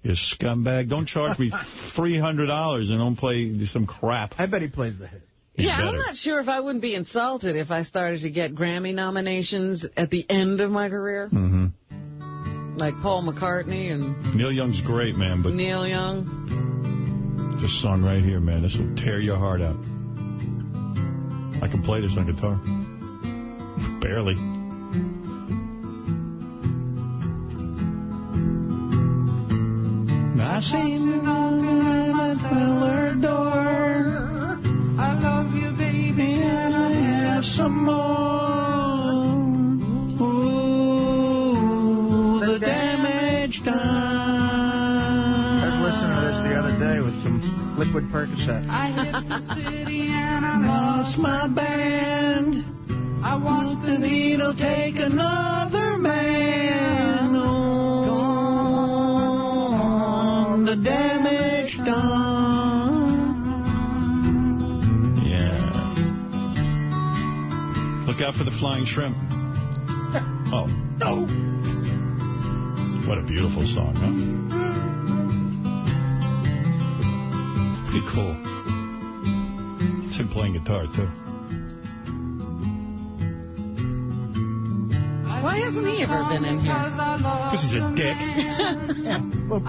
You scumbag. Don't charge me $300 and don't play some crap. I bet he plays the hit. He's yeah, I'm not sure if I wouldn't be insulted if I started to get Grammy nominations at the end of my career, hmm like Paul McCartney and Neil Young's great, man, but Neil Young. this song right here, man, this will tear your heart out. I can play this on guitar. Barely. I seen you knocking at the cellar door. I love you, baby, and I have some more. Ooh, the damage I was done. listening to this the other day with some liquid Percocet. I hit the city and I lost my band. I watched the needle take another out for the flying shrimp. Oh. No. What a beautiful song, huh? Pretty cool. It's him playing guitar, too. Why hasn't he ever been in here? Because he's a dick. yeah, a little.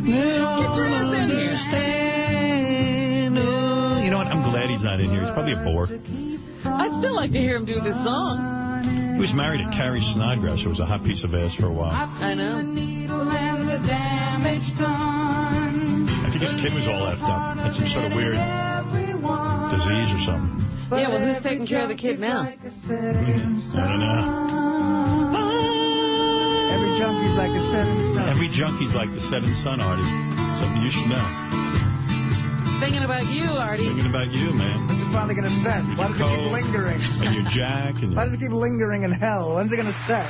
Get your ass in here. You know what? I'm glad he's not in here. He's probably a bore. I'd still like to hear him do this song. He was married to Carrie Snodgress, who was a hot piece of ass for a while. I know. I think his kid was all effed up. Had some sort of weird disease or something. Yeah, well, who's taking care of the kid now? Hmm. I don't know. Every junkie's like a seven son. Every junkie's like the Seven Son artist. Something you should know. Thinking about you, Artie. Thinking about you, man. When's it finally going to set? Why does it keep lingering? And your Jack. And Why does it keep lingering in hell? When's it going to set?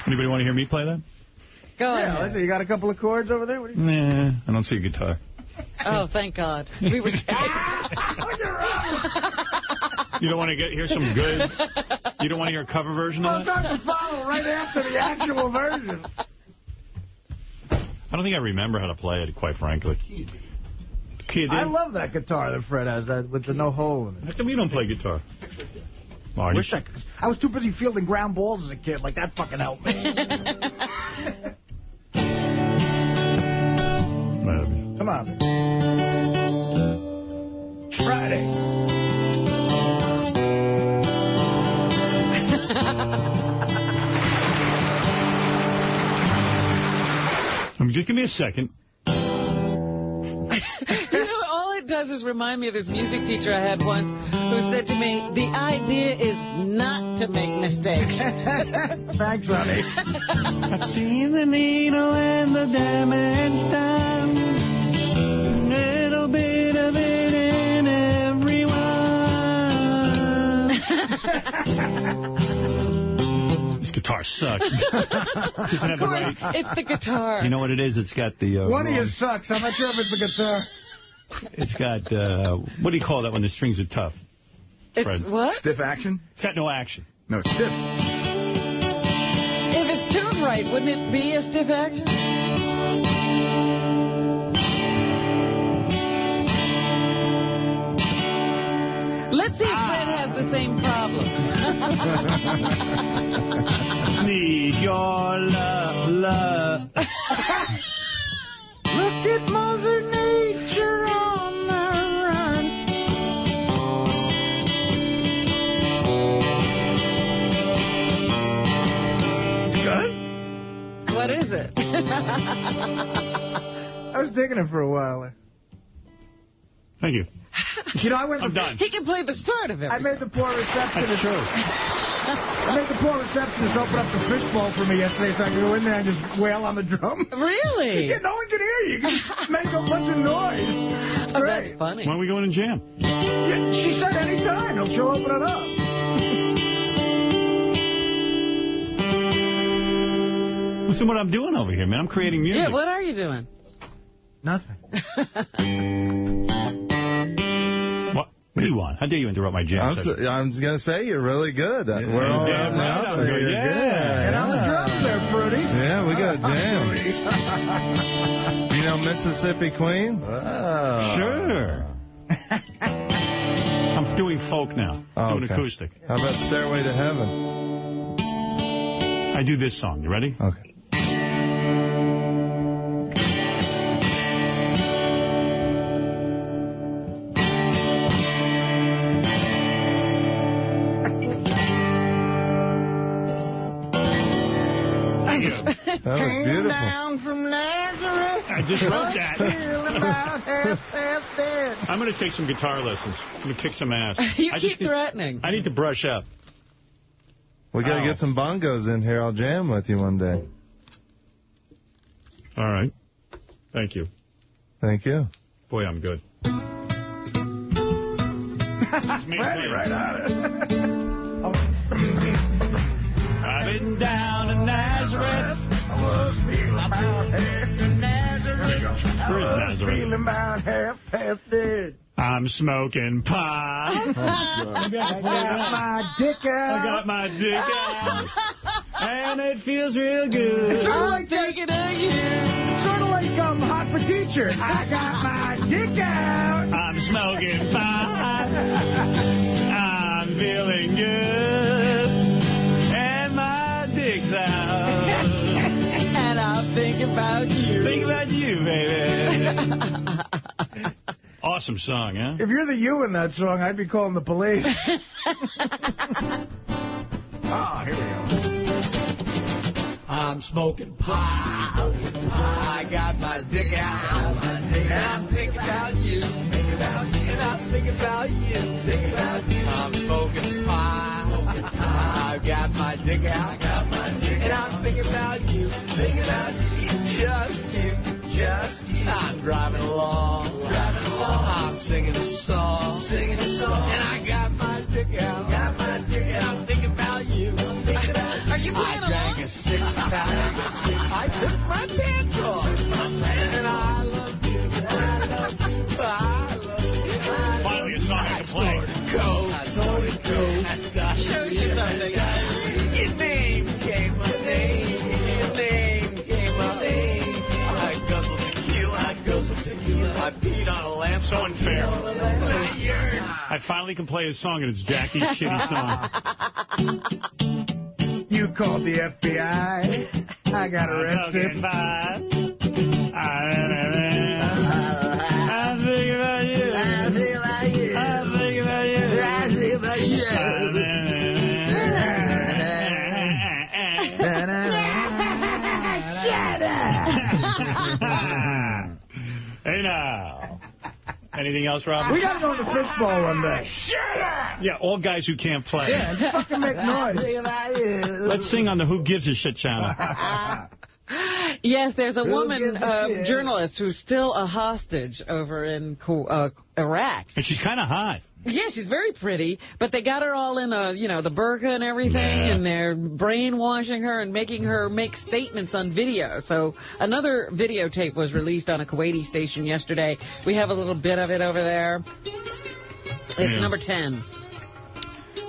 Anybody want to hear me play that? Go yeah, ahead. listen, you got a couple of chords over there? What you... Nah, I don't see a guitar. Oh, thank God. We were You don't want to get hear some good. You don't want to hear a cover version Well, of it's that? hard to follow right after the actual version. I don't think I remember how to play it, quite frankly. Kid, I love that guitar that Fred has that with the no hole in it. How come you don't play guitar? Marty? Wish I, could- I was too busy fielding ground balls as a kid. Like, that fucking helped me. Come on. Friday. I mean, just give me a second. Does is remind me of this music teacher I had once who said to me, the idea is not to make mistakes. Thanks, honey. I've seen the needle and the damage done. Little bit of it in everyone. This guitar sucks. Doesn't have of the course, right. it's the guitar. You know what it is? It's got the. Uh, One of you sucks. I'm not sure if it's the guitar. It's got. Uh, what do you call that when the strings are tough? It's Fred? what? Stiff action? It's got no action. No, it's stiff. If it's tuned right, wouldn't it be a stiff action? Let's see if Fred has the same problem. Need your love, love. Look at Mother What is it? I was digging it for a while. Thank you. You know, I went. I'm done. He can play the start of it. I made the poor receptionist. That's true. I made the poor receptionist open up the fishbowl for me yesterday so I could go in there and just wail on the drums. Really? Yeah, no one can hear you. You can make a bunch of noise. It's Oh, great. that's funny. When are we going to jam? Yeah, she said any time. She'll open it up. Listen what I'm doing over here, man. I'm creating music. Yeah, what are you doing? Nothing. What? What do you want? How dare you interrupt my jam I'm, session? so, I'm just going to say you're really good. Uh, We're all damn helping right out there. good. You're Yeah. good. And on the drums there, Fruity. Yeah, we got a jam. you know Mississippi Queen? Sure. I'm doing folk now. Oh, doing okay. acoustic. How about Stairway to Heaven? I do this song. You ready? Okay. You. That was beautiful. Down from Nazareth. I just wrote that. Feel about half past dead. I'm going to take some guitar lessons. I'm going to kick some ass. You I keep just need- threatening. I need to brush up. We got to Ow. get some bongos in here. I'll jam with you one day. All right. Thank you. Thank you. Boy, I'm good. Freddie right on I've been down to Nazareth. Where's Nazareth? Feeling about half, half dead. I'm smoking pot. I got my dick out. I got my dick out. And it feels real good. It's sort of like that. Thinking of you. It's sort of like um, Hot for Teacher. I got my dick out. I'm smoking pot. I'm feeling good. About you. Think about you, baby. Awesome song, huh? If you're the you in that song, I'd be calling the police. Ah, oh, here we go. I'm smoking pot. I got my dick out. And I'm thinking about you. And I'm thinking about you. I'm smoking pot. I got my dick out. And I'm thinking about you. Thinking about you. Just you. Just you. I'm driving along. Driving along. I'm singing a song. Singing a song. And I got my dick out. Got my dick out. I'm thinking about you. I'm thinking about you. Are you I playing drank a six pack. I took my pants off. And I love you. I love you. I love you. Finally a song I can play. Coke. I snorted coke. And I Shows I peed lamp. So unfair. I finally can play a song, and it's Jackie's shitty song. You called the FBI. I got arrested. I'm thinking Anything else, Rob? We got to go to the fishbowl one day. Shut up! Yeah, all guys who can't play. Yeah, just fucking make noise. Let's sing on the Who Gives a Shit channel. Yes, there's a Who woman a uh, journalist who's still a hostage over in uh, Iraq. And she's kind of hot. Yeah, she's very pretty, but they got her all in a, you know, the burqa and everything, Yeah. and they're brainwashing her and making her make statements on video. So another videotape was released on a Kuwaiti station yesterday. We have a little bit of it over there. It's Yeah. number 10.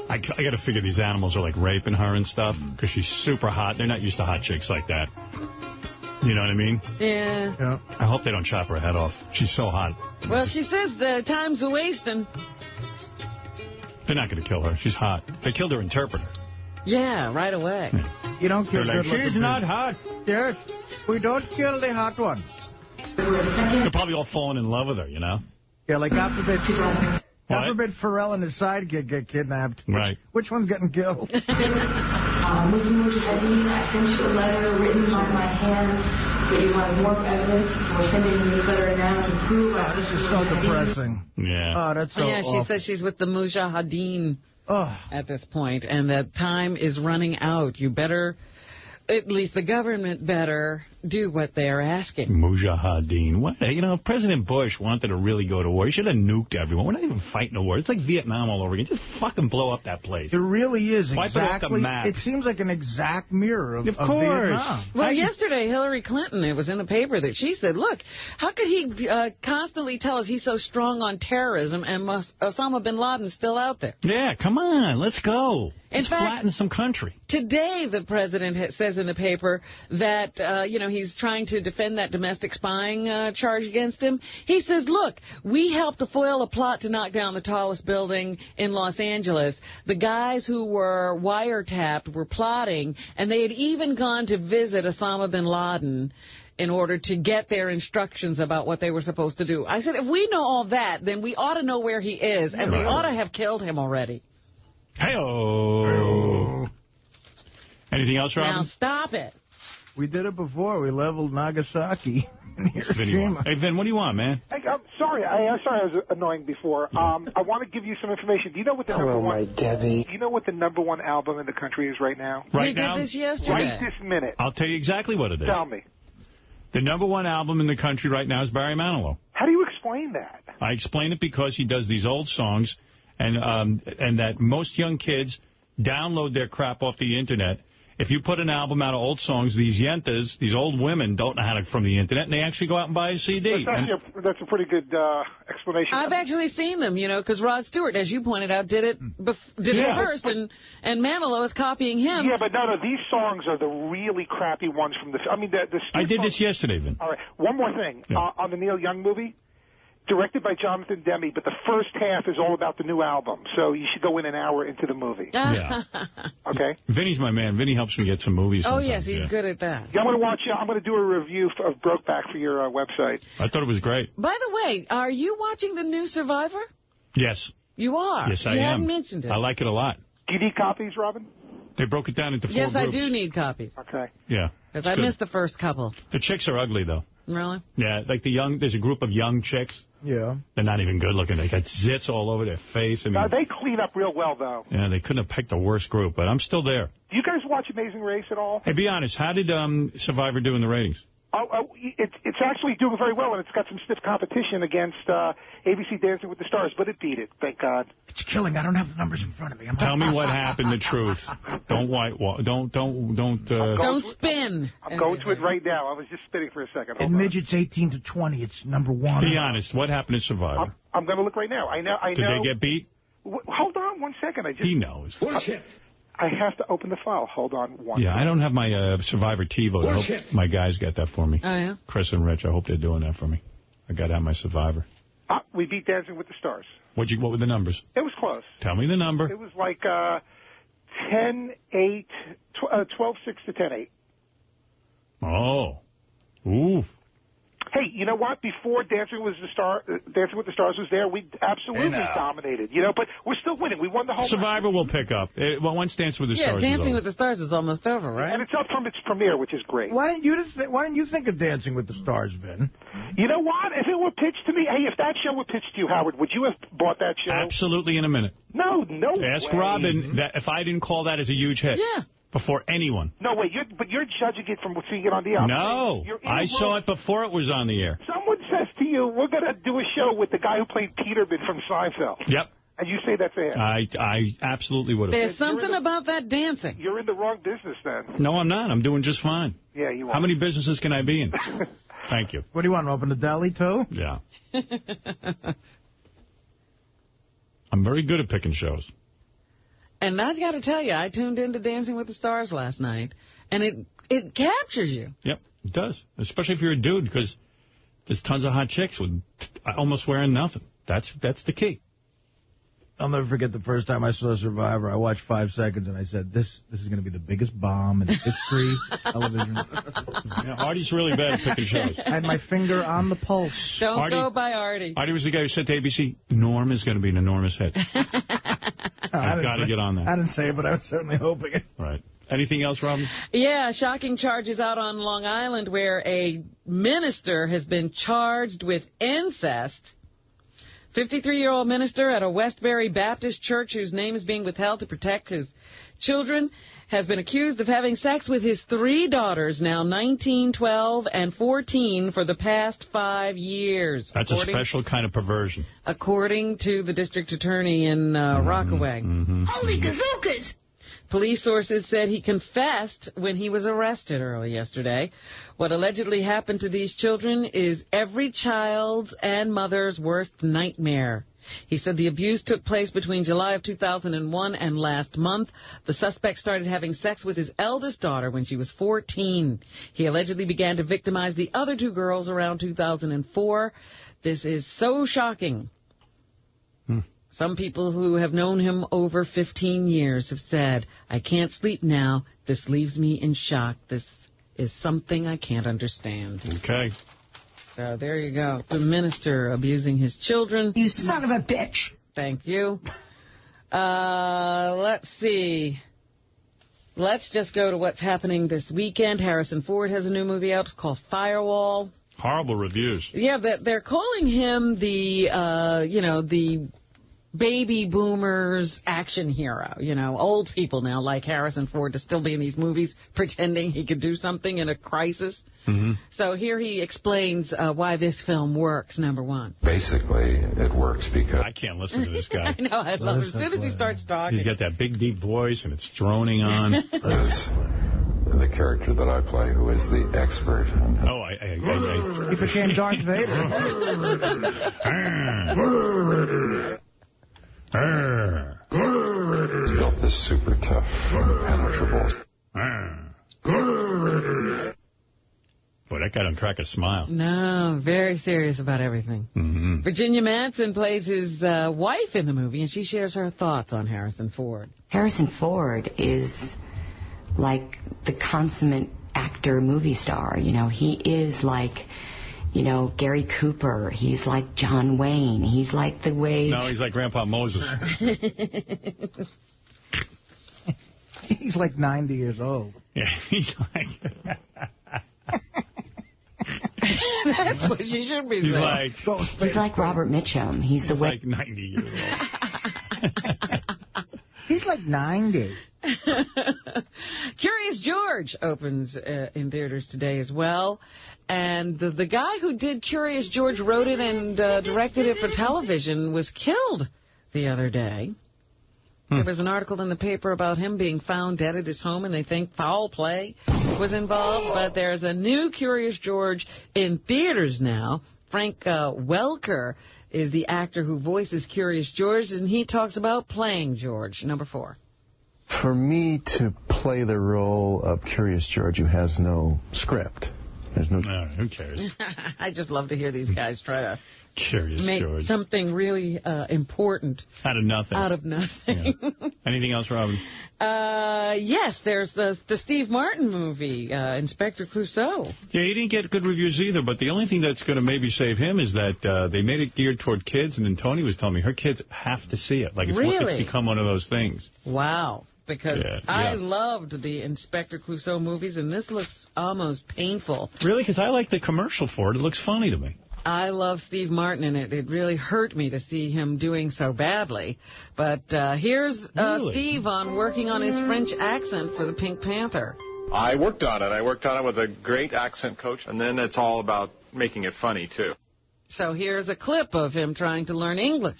I, I got to figure these animals are like raping her and stuff mm. because she's super hot. They're not used to hot chicks like that. You know what I mean? Yeah. Yeah. I hope they don't chop her head off. She's so hot. Well, she says the time's a wasting. They're not going to kill her. She's hot. They killed her interpreter. Yeah, right away. You don't kill They're like, good-looking she's people. not hot. Yes. We don't kill the hot one. They're probably all falling in love with her, you know? Yeah, like God forbid, God What? forbid Ferrall and his sidekick get kidnapped. Right. Which one's getting killed? Uh, Muslim Mujahideen, I sent you a letter written by my hand that you wanted more evidence, so we're sending you this letter now to prove our This is so depressing. Yeah. Oh, that's so yeah, she awful. says she's with the Mujahideen Oh, at this point, and that time is running out. You better, at least the government better do what they're asking. Mujahideen. What? You know, if President Bush wanted to really go to war, he should have nuked everyone. We're not even fighting a war. It's like Vietnam all over again. Just fucking blow up that place. it really is Wipe it off the exactly. map. It seems like an exact mirror of, Of of course. Vietnam. Well, yesterday, Hillary Clinton, it was in the paper that she said, look, how could he uh, constantly tell us he's so strong on terrorism and Mus- Osama bin Laden's still out there? Yeah, come on. Let's go. In Let's fact- flatten some country. Today, the president says in the paper that, uh, you know, he's trying to defend that domestic spying uh, charge against him. He says, look, we helped to foil a plot to knock down the tallest building in Los Angeles. The guys who were wiretapped were plotting, and they had even gone to visit Osama bin Laden in order to get their instructions about what they were supposed to do. I said, if we know all that, then we ought to know where he is, and we ought to have killed him already. Hey-oh. Anything else, Robin? Now stop it. We did it before. We leveled Nagasaki. Vin, you Hiroshima. want- Hey, Vin, what do you want, man? Hey, I'm sorry. I, I'm sorry I was annoying before. Um, I want to give you some information. Do you know what the number Hello, one? my Debbie. Do you know what the number one album in the country is right now? Right he now? did this yesterday. Right this minute. I'll tell you exactly what it is. Tell me. The number one album in the country right now is Barry Manilow. How do you explain that? I explain it because he does these old songs, and um, and that most young kids download their crap off the internet. If you put an album out of old songs, these yentas, these old women, don't know how to from the internet, and they actually go out and buy a CD. That's, And- actually a, that's a pretty good uh, explanation. I've actually seen them, you know, because Rod Stewart, as you pointed out, did it bef- did Yeah. it first, and and Manilow is copying him. Yeah, but no, no, these songs are the really crappy ones from the. I mean, the, the I did this yesterday, Vin. All right, one more thing uh, on the Neil Young movie, directed by Jonathan Demme, but the first half is all about the new album, so you should go in an hour into the movie. Yeah. Okay. Vinny's my man. Vinny helps me get some movies. oh yes, he's yeah. good at that. Yeah, I'm going to watch. Uh, I'm going to do a review of Brokeback for your uh, website. I thought it was great. By the way, are you watching the new Survivor? Yes. You are. Yes, I you am. hadn't mentioned it. I like it a lot. Do you need copies, Robin? They broke it down into four yes, I do need copies Okay. Yeah. because I good. missed the first couple. The chicks are ugly, though. Really? Yeah, like the young, there's a group of young chicks. Yeah. They're not even good looking. They got zits all over their face. I mean, they clean up real well, though. yeah, they couldn't have picked a worse group, but I'm still there. Do you guys watch Amazing Race at all? Hey, be honest, how did um, Survivor do in the ratings? Oh, oh, it, it's actually doing very well, and it's got some stiff competition against uh, ABC Dancing with the Stars, but it beat it, thank God. It's killing. I don't have the numbers in front of me. I'm Tell me what happened, the truth. Don't white, don't, don't, don't. Uh, Don't spin. I'm going to it right now. I was just spitting for a second. Hold In midgets 18 to 20, it's number one. Be honest, what happened to Survivor? I'm, I'm going to look right now. I know. I Did know. they get beat? W- hold on one second. I just. He knows. I have to open the file. Hold on one. Yeah, I don't have my uh, Survivor TiVo. I Bullshit. hope my guys got that for me. Oh yeah. Chris and Rich, I hope they're doing that for me. I got to have my Survivor. Uh, we beat Dancing with the Stars. What'd you, what were the numbers? It was close. Tell me the number. It was like uh, 10 8, tw- uh, 12 6 to 10 8. Oh. Ooh. Hey, you know what? Before Dancing with the Star, uh, Dancing with the Stars was there, we absolutely Hey, now. dominated. You know, but we're still winning. We won the whole. Survivor will pick up. Eh, well, once Dance with the Yeah, Stars is Dancing over. with the Stars is almost over, right? And it's up from its premiere, which is great. Why didn't you just th- Why didn't you think of Dancing with the Stars, Vin? You know what? If it were pitched to me, hey, if that show were pitched to you, Howard, would you have bought that show? Absolutely in a minute. No, no. Ask way. Robin that if I didn't call that as a huge hit. Yeah. Before anyone. No, wait, you're, but you're judging it from seeing it on the air. No. I the saw it before it was on the air. Someone says to you, we're going to do a show with the guy who played Peterman from Seinfeld. Yep. And you say that's it. I I absolutely would have. There's something about that dancing. You're in the wrong business then. No, I'm not. I'm doing just fine. Yeah, you are. How many businesses can I be in? Thank you. What do you want? to Open a deli too? Yeah. I'm very good at picking shows. And I've got to tell you, I tuned into Dancing with the Stars last night, and it it captures you. Yep, it does. Especially if you're a dude, because there's tons of hot chicks with almost wearing nothing. That's that's the key. I'll never forget the first time I saw Survivor. I watched five seconds and I said, "This this is going to be the biggest bomb in history of television." Yeah, Artie's really bad at picking shows. I had my finger on the pulse. Don't Artie- go by Artie. Artie was the guy who said to ABC, Norm is going to be an enormous hit. I I've got to get on that. I didn't say it, but I was certainly hoping it. Right. Anything else, Robin? Yeah, shocking charges out on Long Island where a minister has been charged with incest. 53-year-old minister at a Westbury Baptist church whose name is being withheld to protect his children has been accused of having sex with his three daughters, now 19, 12, and 14, for the past five years. That's a special kind of perversion. according to the district attorney in uh, mm-hmm. Rockaway. Mm-hmm. Holy gazookas! Mm-hmm. Police sources said he confessed when he was arrested early yesterday. What allegedly happened to these children is every child's and mother's worst nightmare. He said the abuse took place between July of 2001 and last month. The suspect started having sex with his eldest daughter when she was 14. He allegedly began to victimize the other two girls around 2004. This is so shocking. Hmm. Some people who have known him over 15 years have said, I can't sleep now. This leaves me in shock. This is something I can't understand. Okay. So there you go. The minister abusing his children. You son of a bitch. Thank you. Uh, let's see. Let's just go to what's happening this weekend. Harrison Ford has a new movie out. It's called Firewall. Horrible reviews. Yeah, but they're calling him the, uh, you know, the baby boomers action hero. You know, old people now like Harrison Ford to still be in these movies pretending he could do something in a crisis. Mm-hmm. So here he explains uh, why this film works, number one. Basically, it works because I can't listen to this guy. I know, I love it. As soon as he starts talking. He's got that big, deep voice, and it's droning on. is the character that I play, who is the expert. on- Oh, I, I, I, He became Darth Vader. He's built this super tough, impenetrable. Boy, that guy don't crack a smile. No, very serious about everything. Mm-hmm. Virginia Madsen plays his uh, wife in the movie, and she shares her thoughts on Harrison Ford. Harrison Ford is like the consummate actor movie star. You know, he is like, you know, Gary Cooper. He's like John Wayne. He's like the way. No, he's like Grandpa Moses. He's like 90 years old. Yeah, he's like... That's what she should be He's saying. like... He's like Robert Mitchum. He's the way. like 90 years old. He's like 90. Curious George opens uh, in theaters today as well. And the, the guy who did Curious George wrote it and uh, directed it for television was killed the other day. There was an article in the paper about him being found dead at his home, and they think foul play was involved. But there's a new Curious George in theaters now. Frank uh, Welker is the actor who voices Curious George, and he talks about playing George. Number four. For me to play the role of Curious George who has no script, there's no... who cares? I just love to hear these guys try to Curious make George. something really uh, important Out of nothing. out of nothing. Anything else, Robin? uh, yes, there's the the Steve Martin movie, uh, Inspector Clouseau. Yeah, he didn't get good reviews either, but the only thing that's going to maybe save him is that uh, they made it geared toward kids, and then Tony was telling me her kids have to see it. Like, it's, Really? it's become one of those things. Wow. Because Yeah, I yeah. loved the Inspector Clouseau movies, and this looks almost painful. Really? Because I like the commercial for it. It looks funny to me. I love Steve Martin in it. It really hurt me to see him doing so badly. But uh, here's uh, Really? Steve on working on his French accent for the Pink Panther. I worked on it. I worked on it with a great accent coach, and then it's all about making it funny, too. So here's a clip of him trying to learn English.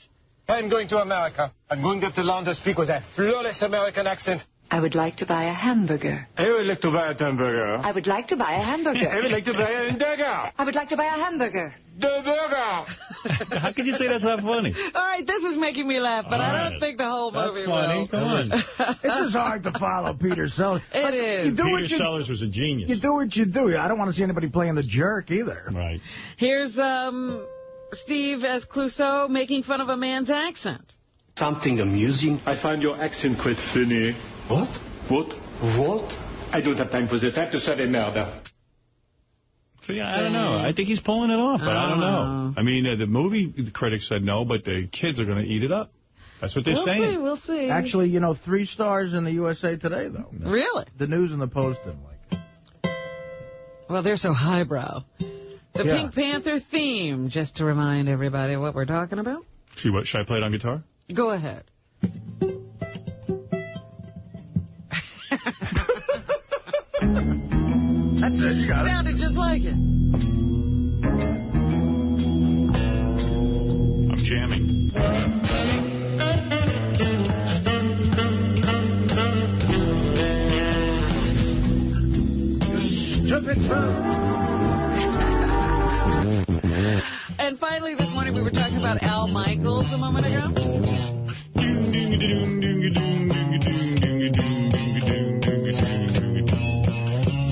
I'm going to America. I'm going to learn to speak with a flawless American accent. I would like to buy a hamburger. I would like to buy a hamburger. I would like to buy a hamburger. I would like to buy a hamburger. I would like to buy a hamburger. The burger. How can you say that's not funny? All right, this is making me laugh, but All I don't think the whole That's movie funny. will. Come on. This is hard to follow Peter Sellers. It But is. You do Peter what you, Sellers was a genius. you do what you do. I don't want to see anybody playing the jerk either. Right. Here's um, Steve as Clouseau making fun of a man's accent. Something amusing. I find your accent quite funny. What? What? What? I don't have time for this. I have to study murder. So, yeah, I don't know. I think he's pulling it off, but I don't know. I mean, uh, the movie critics said no, but the kids are going to eat it up. That's what they're we'll saying. see, we'll see. Actually, you know, three stars in the USA Today, though. Really? The News and the Post didn't like Well, they're so highbrow. The Yeah. Pink Panther theme, just to remind everybody what we're talking about. See what? Should I play it on guitar? Go ahead. That's it. You got it. Sounded just like it. I'm jamming. Stupid And finally, this morning we were talking about Al Michaels a moment ago.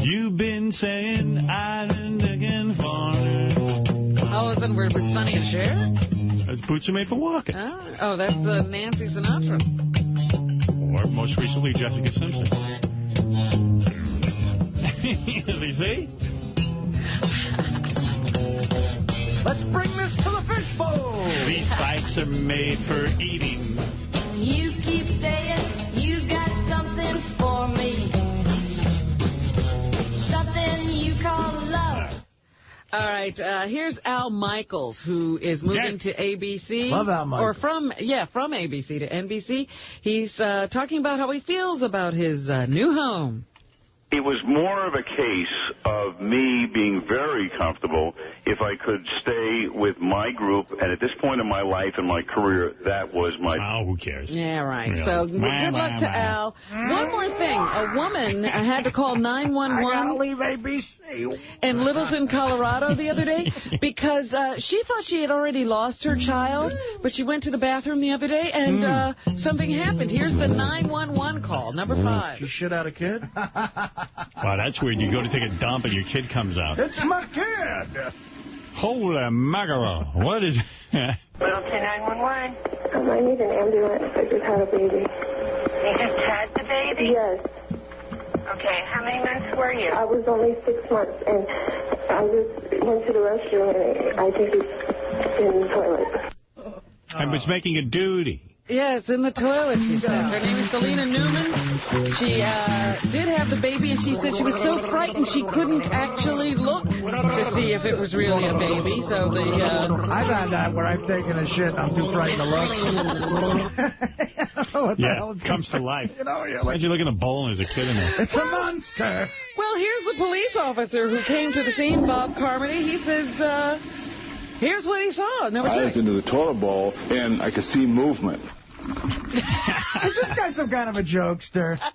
You've been saying I've been looking for Oh, is that where with Sonny and Cher? That's Boots are made for walking. Oh, oh that's uh, Nancy Sinatra. Or most recently, Jessica Simpson. you see? Let's bring this to the fishbowl. These bikes are made for eating. You keep saying you got something for me. Something you call love. All right, uh, here's Al Michaels, who is moving to ABC. Love Al Or from, yeah, from ABC to NBC. He's uh, talking about how he feels about his uh, new home. It was more of a case of me being very comfortable if I could stay with my group. And at this point in my life and my career, that was my. Oh, who cares? Yeah, right. Really? So good Wah, luck wah, to wah. Al. One more thing. A woman had to call 911. I gotta leave ABC. in Littleton, Colorado the other day because uh, she thought she had already lost her child, but she went to the bathroom the other day and uh, something happened. Here's the 911 call, number five. She shit out a kid? Wow, that's weird. You go to take a dump and your kid comes out. It's my kid. Holy mackerel. What is... Littleton 911. Um, I need an ambulance. I just had a baby. You just had the baby? Yes. Okay, how many months were you? I was only six months, and I just went to the restroom, and I think it's in the toilet. I was making a duty. Yeah, it's in the toilet, she says. Her name is Selena Newman. She uh, did have the baby, and she said she was so frightened she couldn't actually look to see if it was really a baby. So the... Uh, I've had that where I've taken a shit and I'm too frightened to look. what the yeah, hell is comes to life. You know, you're like, Imagine looking at a bowl and there's a kid in there. it's a monster. Well, here's the police officer who came to the scene, Bob Carmody. He says, uh, here's what he saw. Number I six. looked into the toilet bowl and I could see movement. Is this guy some kind of a jokester?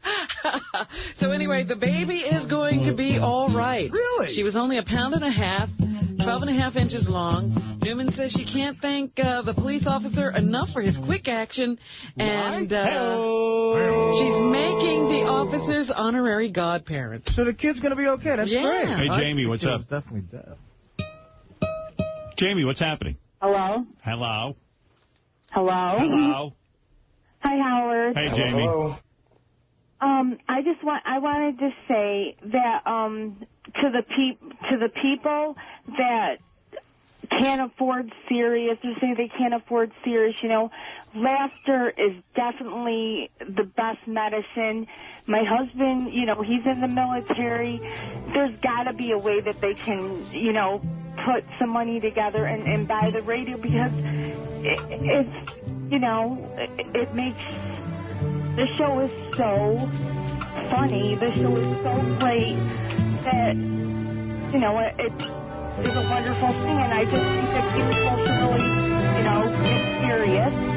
So anyway, the baby is going to be all right. Really? She was only a pound and a half, 12 and a half inches long. Newman says she can't thank uh, the police officer enough for his quick action, and uh, she's making the officers honorary godparents. So the kid's going to be okay. That's Yeah. great. Hey, Jamie, what's up? Definitely dead. Jamie, what's happening? Hello? Hello? Hello? Hello? Hi, Howard. Hey, Jamie. Um, I just want I wanted to say that um to the peop to the people that can't afford Sirius or say they can't afford Sirius, you know, laughter is definitely the best medicine. My husband, you know, he's in the military. There's got to be a way that they can, you know, put some money together and, and buy the radio because it, it's, you know, it, it makes the show is so funny. The show is so great that, you know, it, it's a wonderful thing. And I just think that people should really, you know, get serious.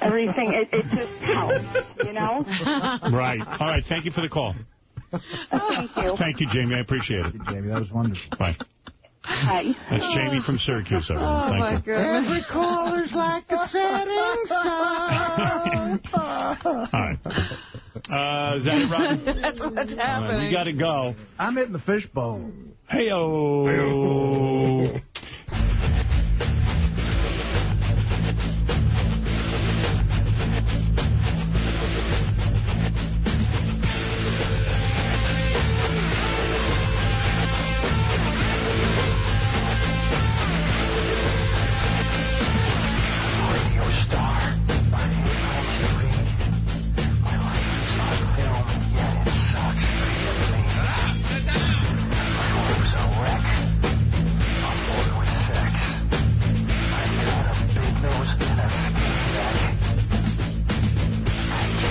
Everything. It, it just helps, you know? Right. All right. Thank you for the call. Thank you. Thank you, Jamie. I appreciate it. Jamie, that was wonderful. Bye. Hi. That's Jamie from Syracuse, everyone. Thank you. Every caller's like a setting sun. All right. Uh, is that it, Robin? That's what's All right, happening. we got to go. I'm hitting the fishbone. Hey-o.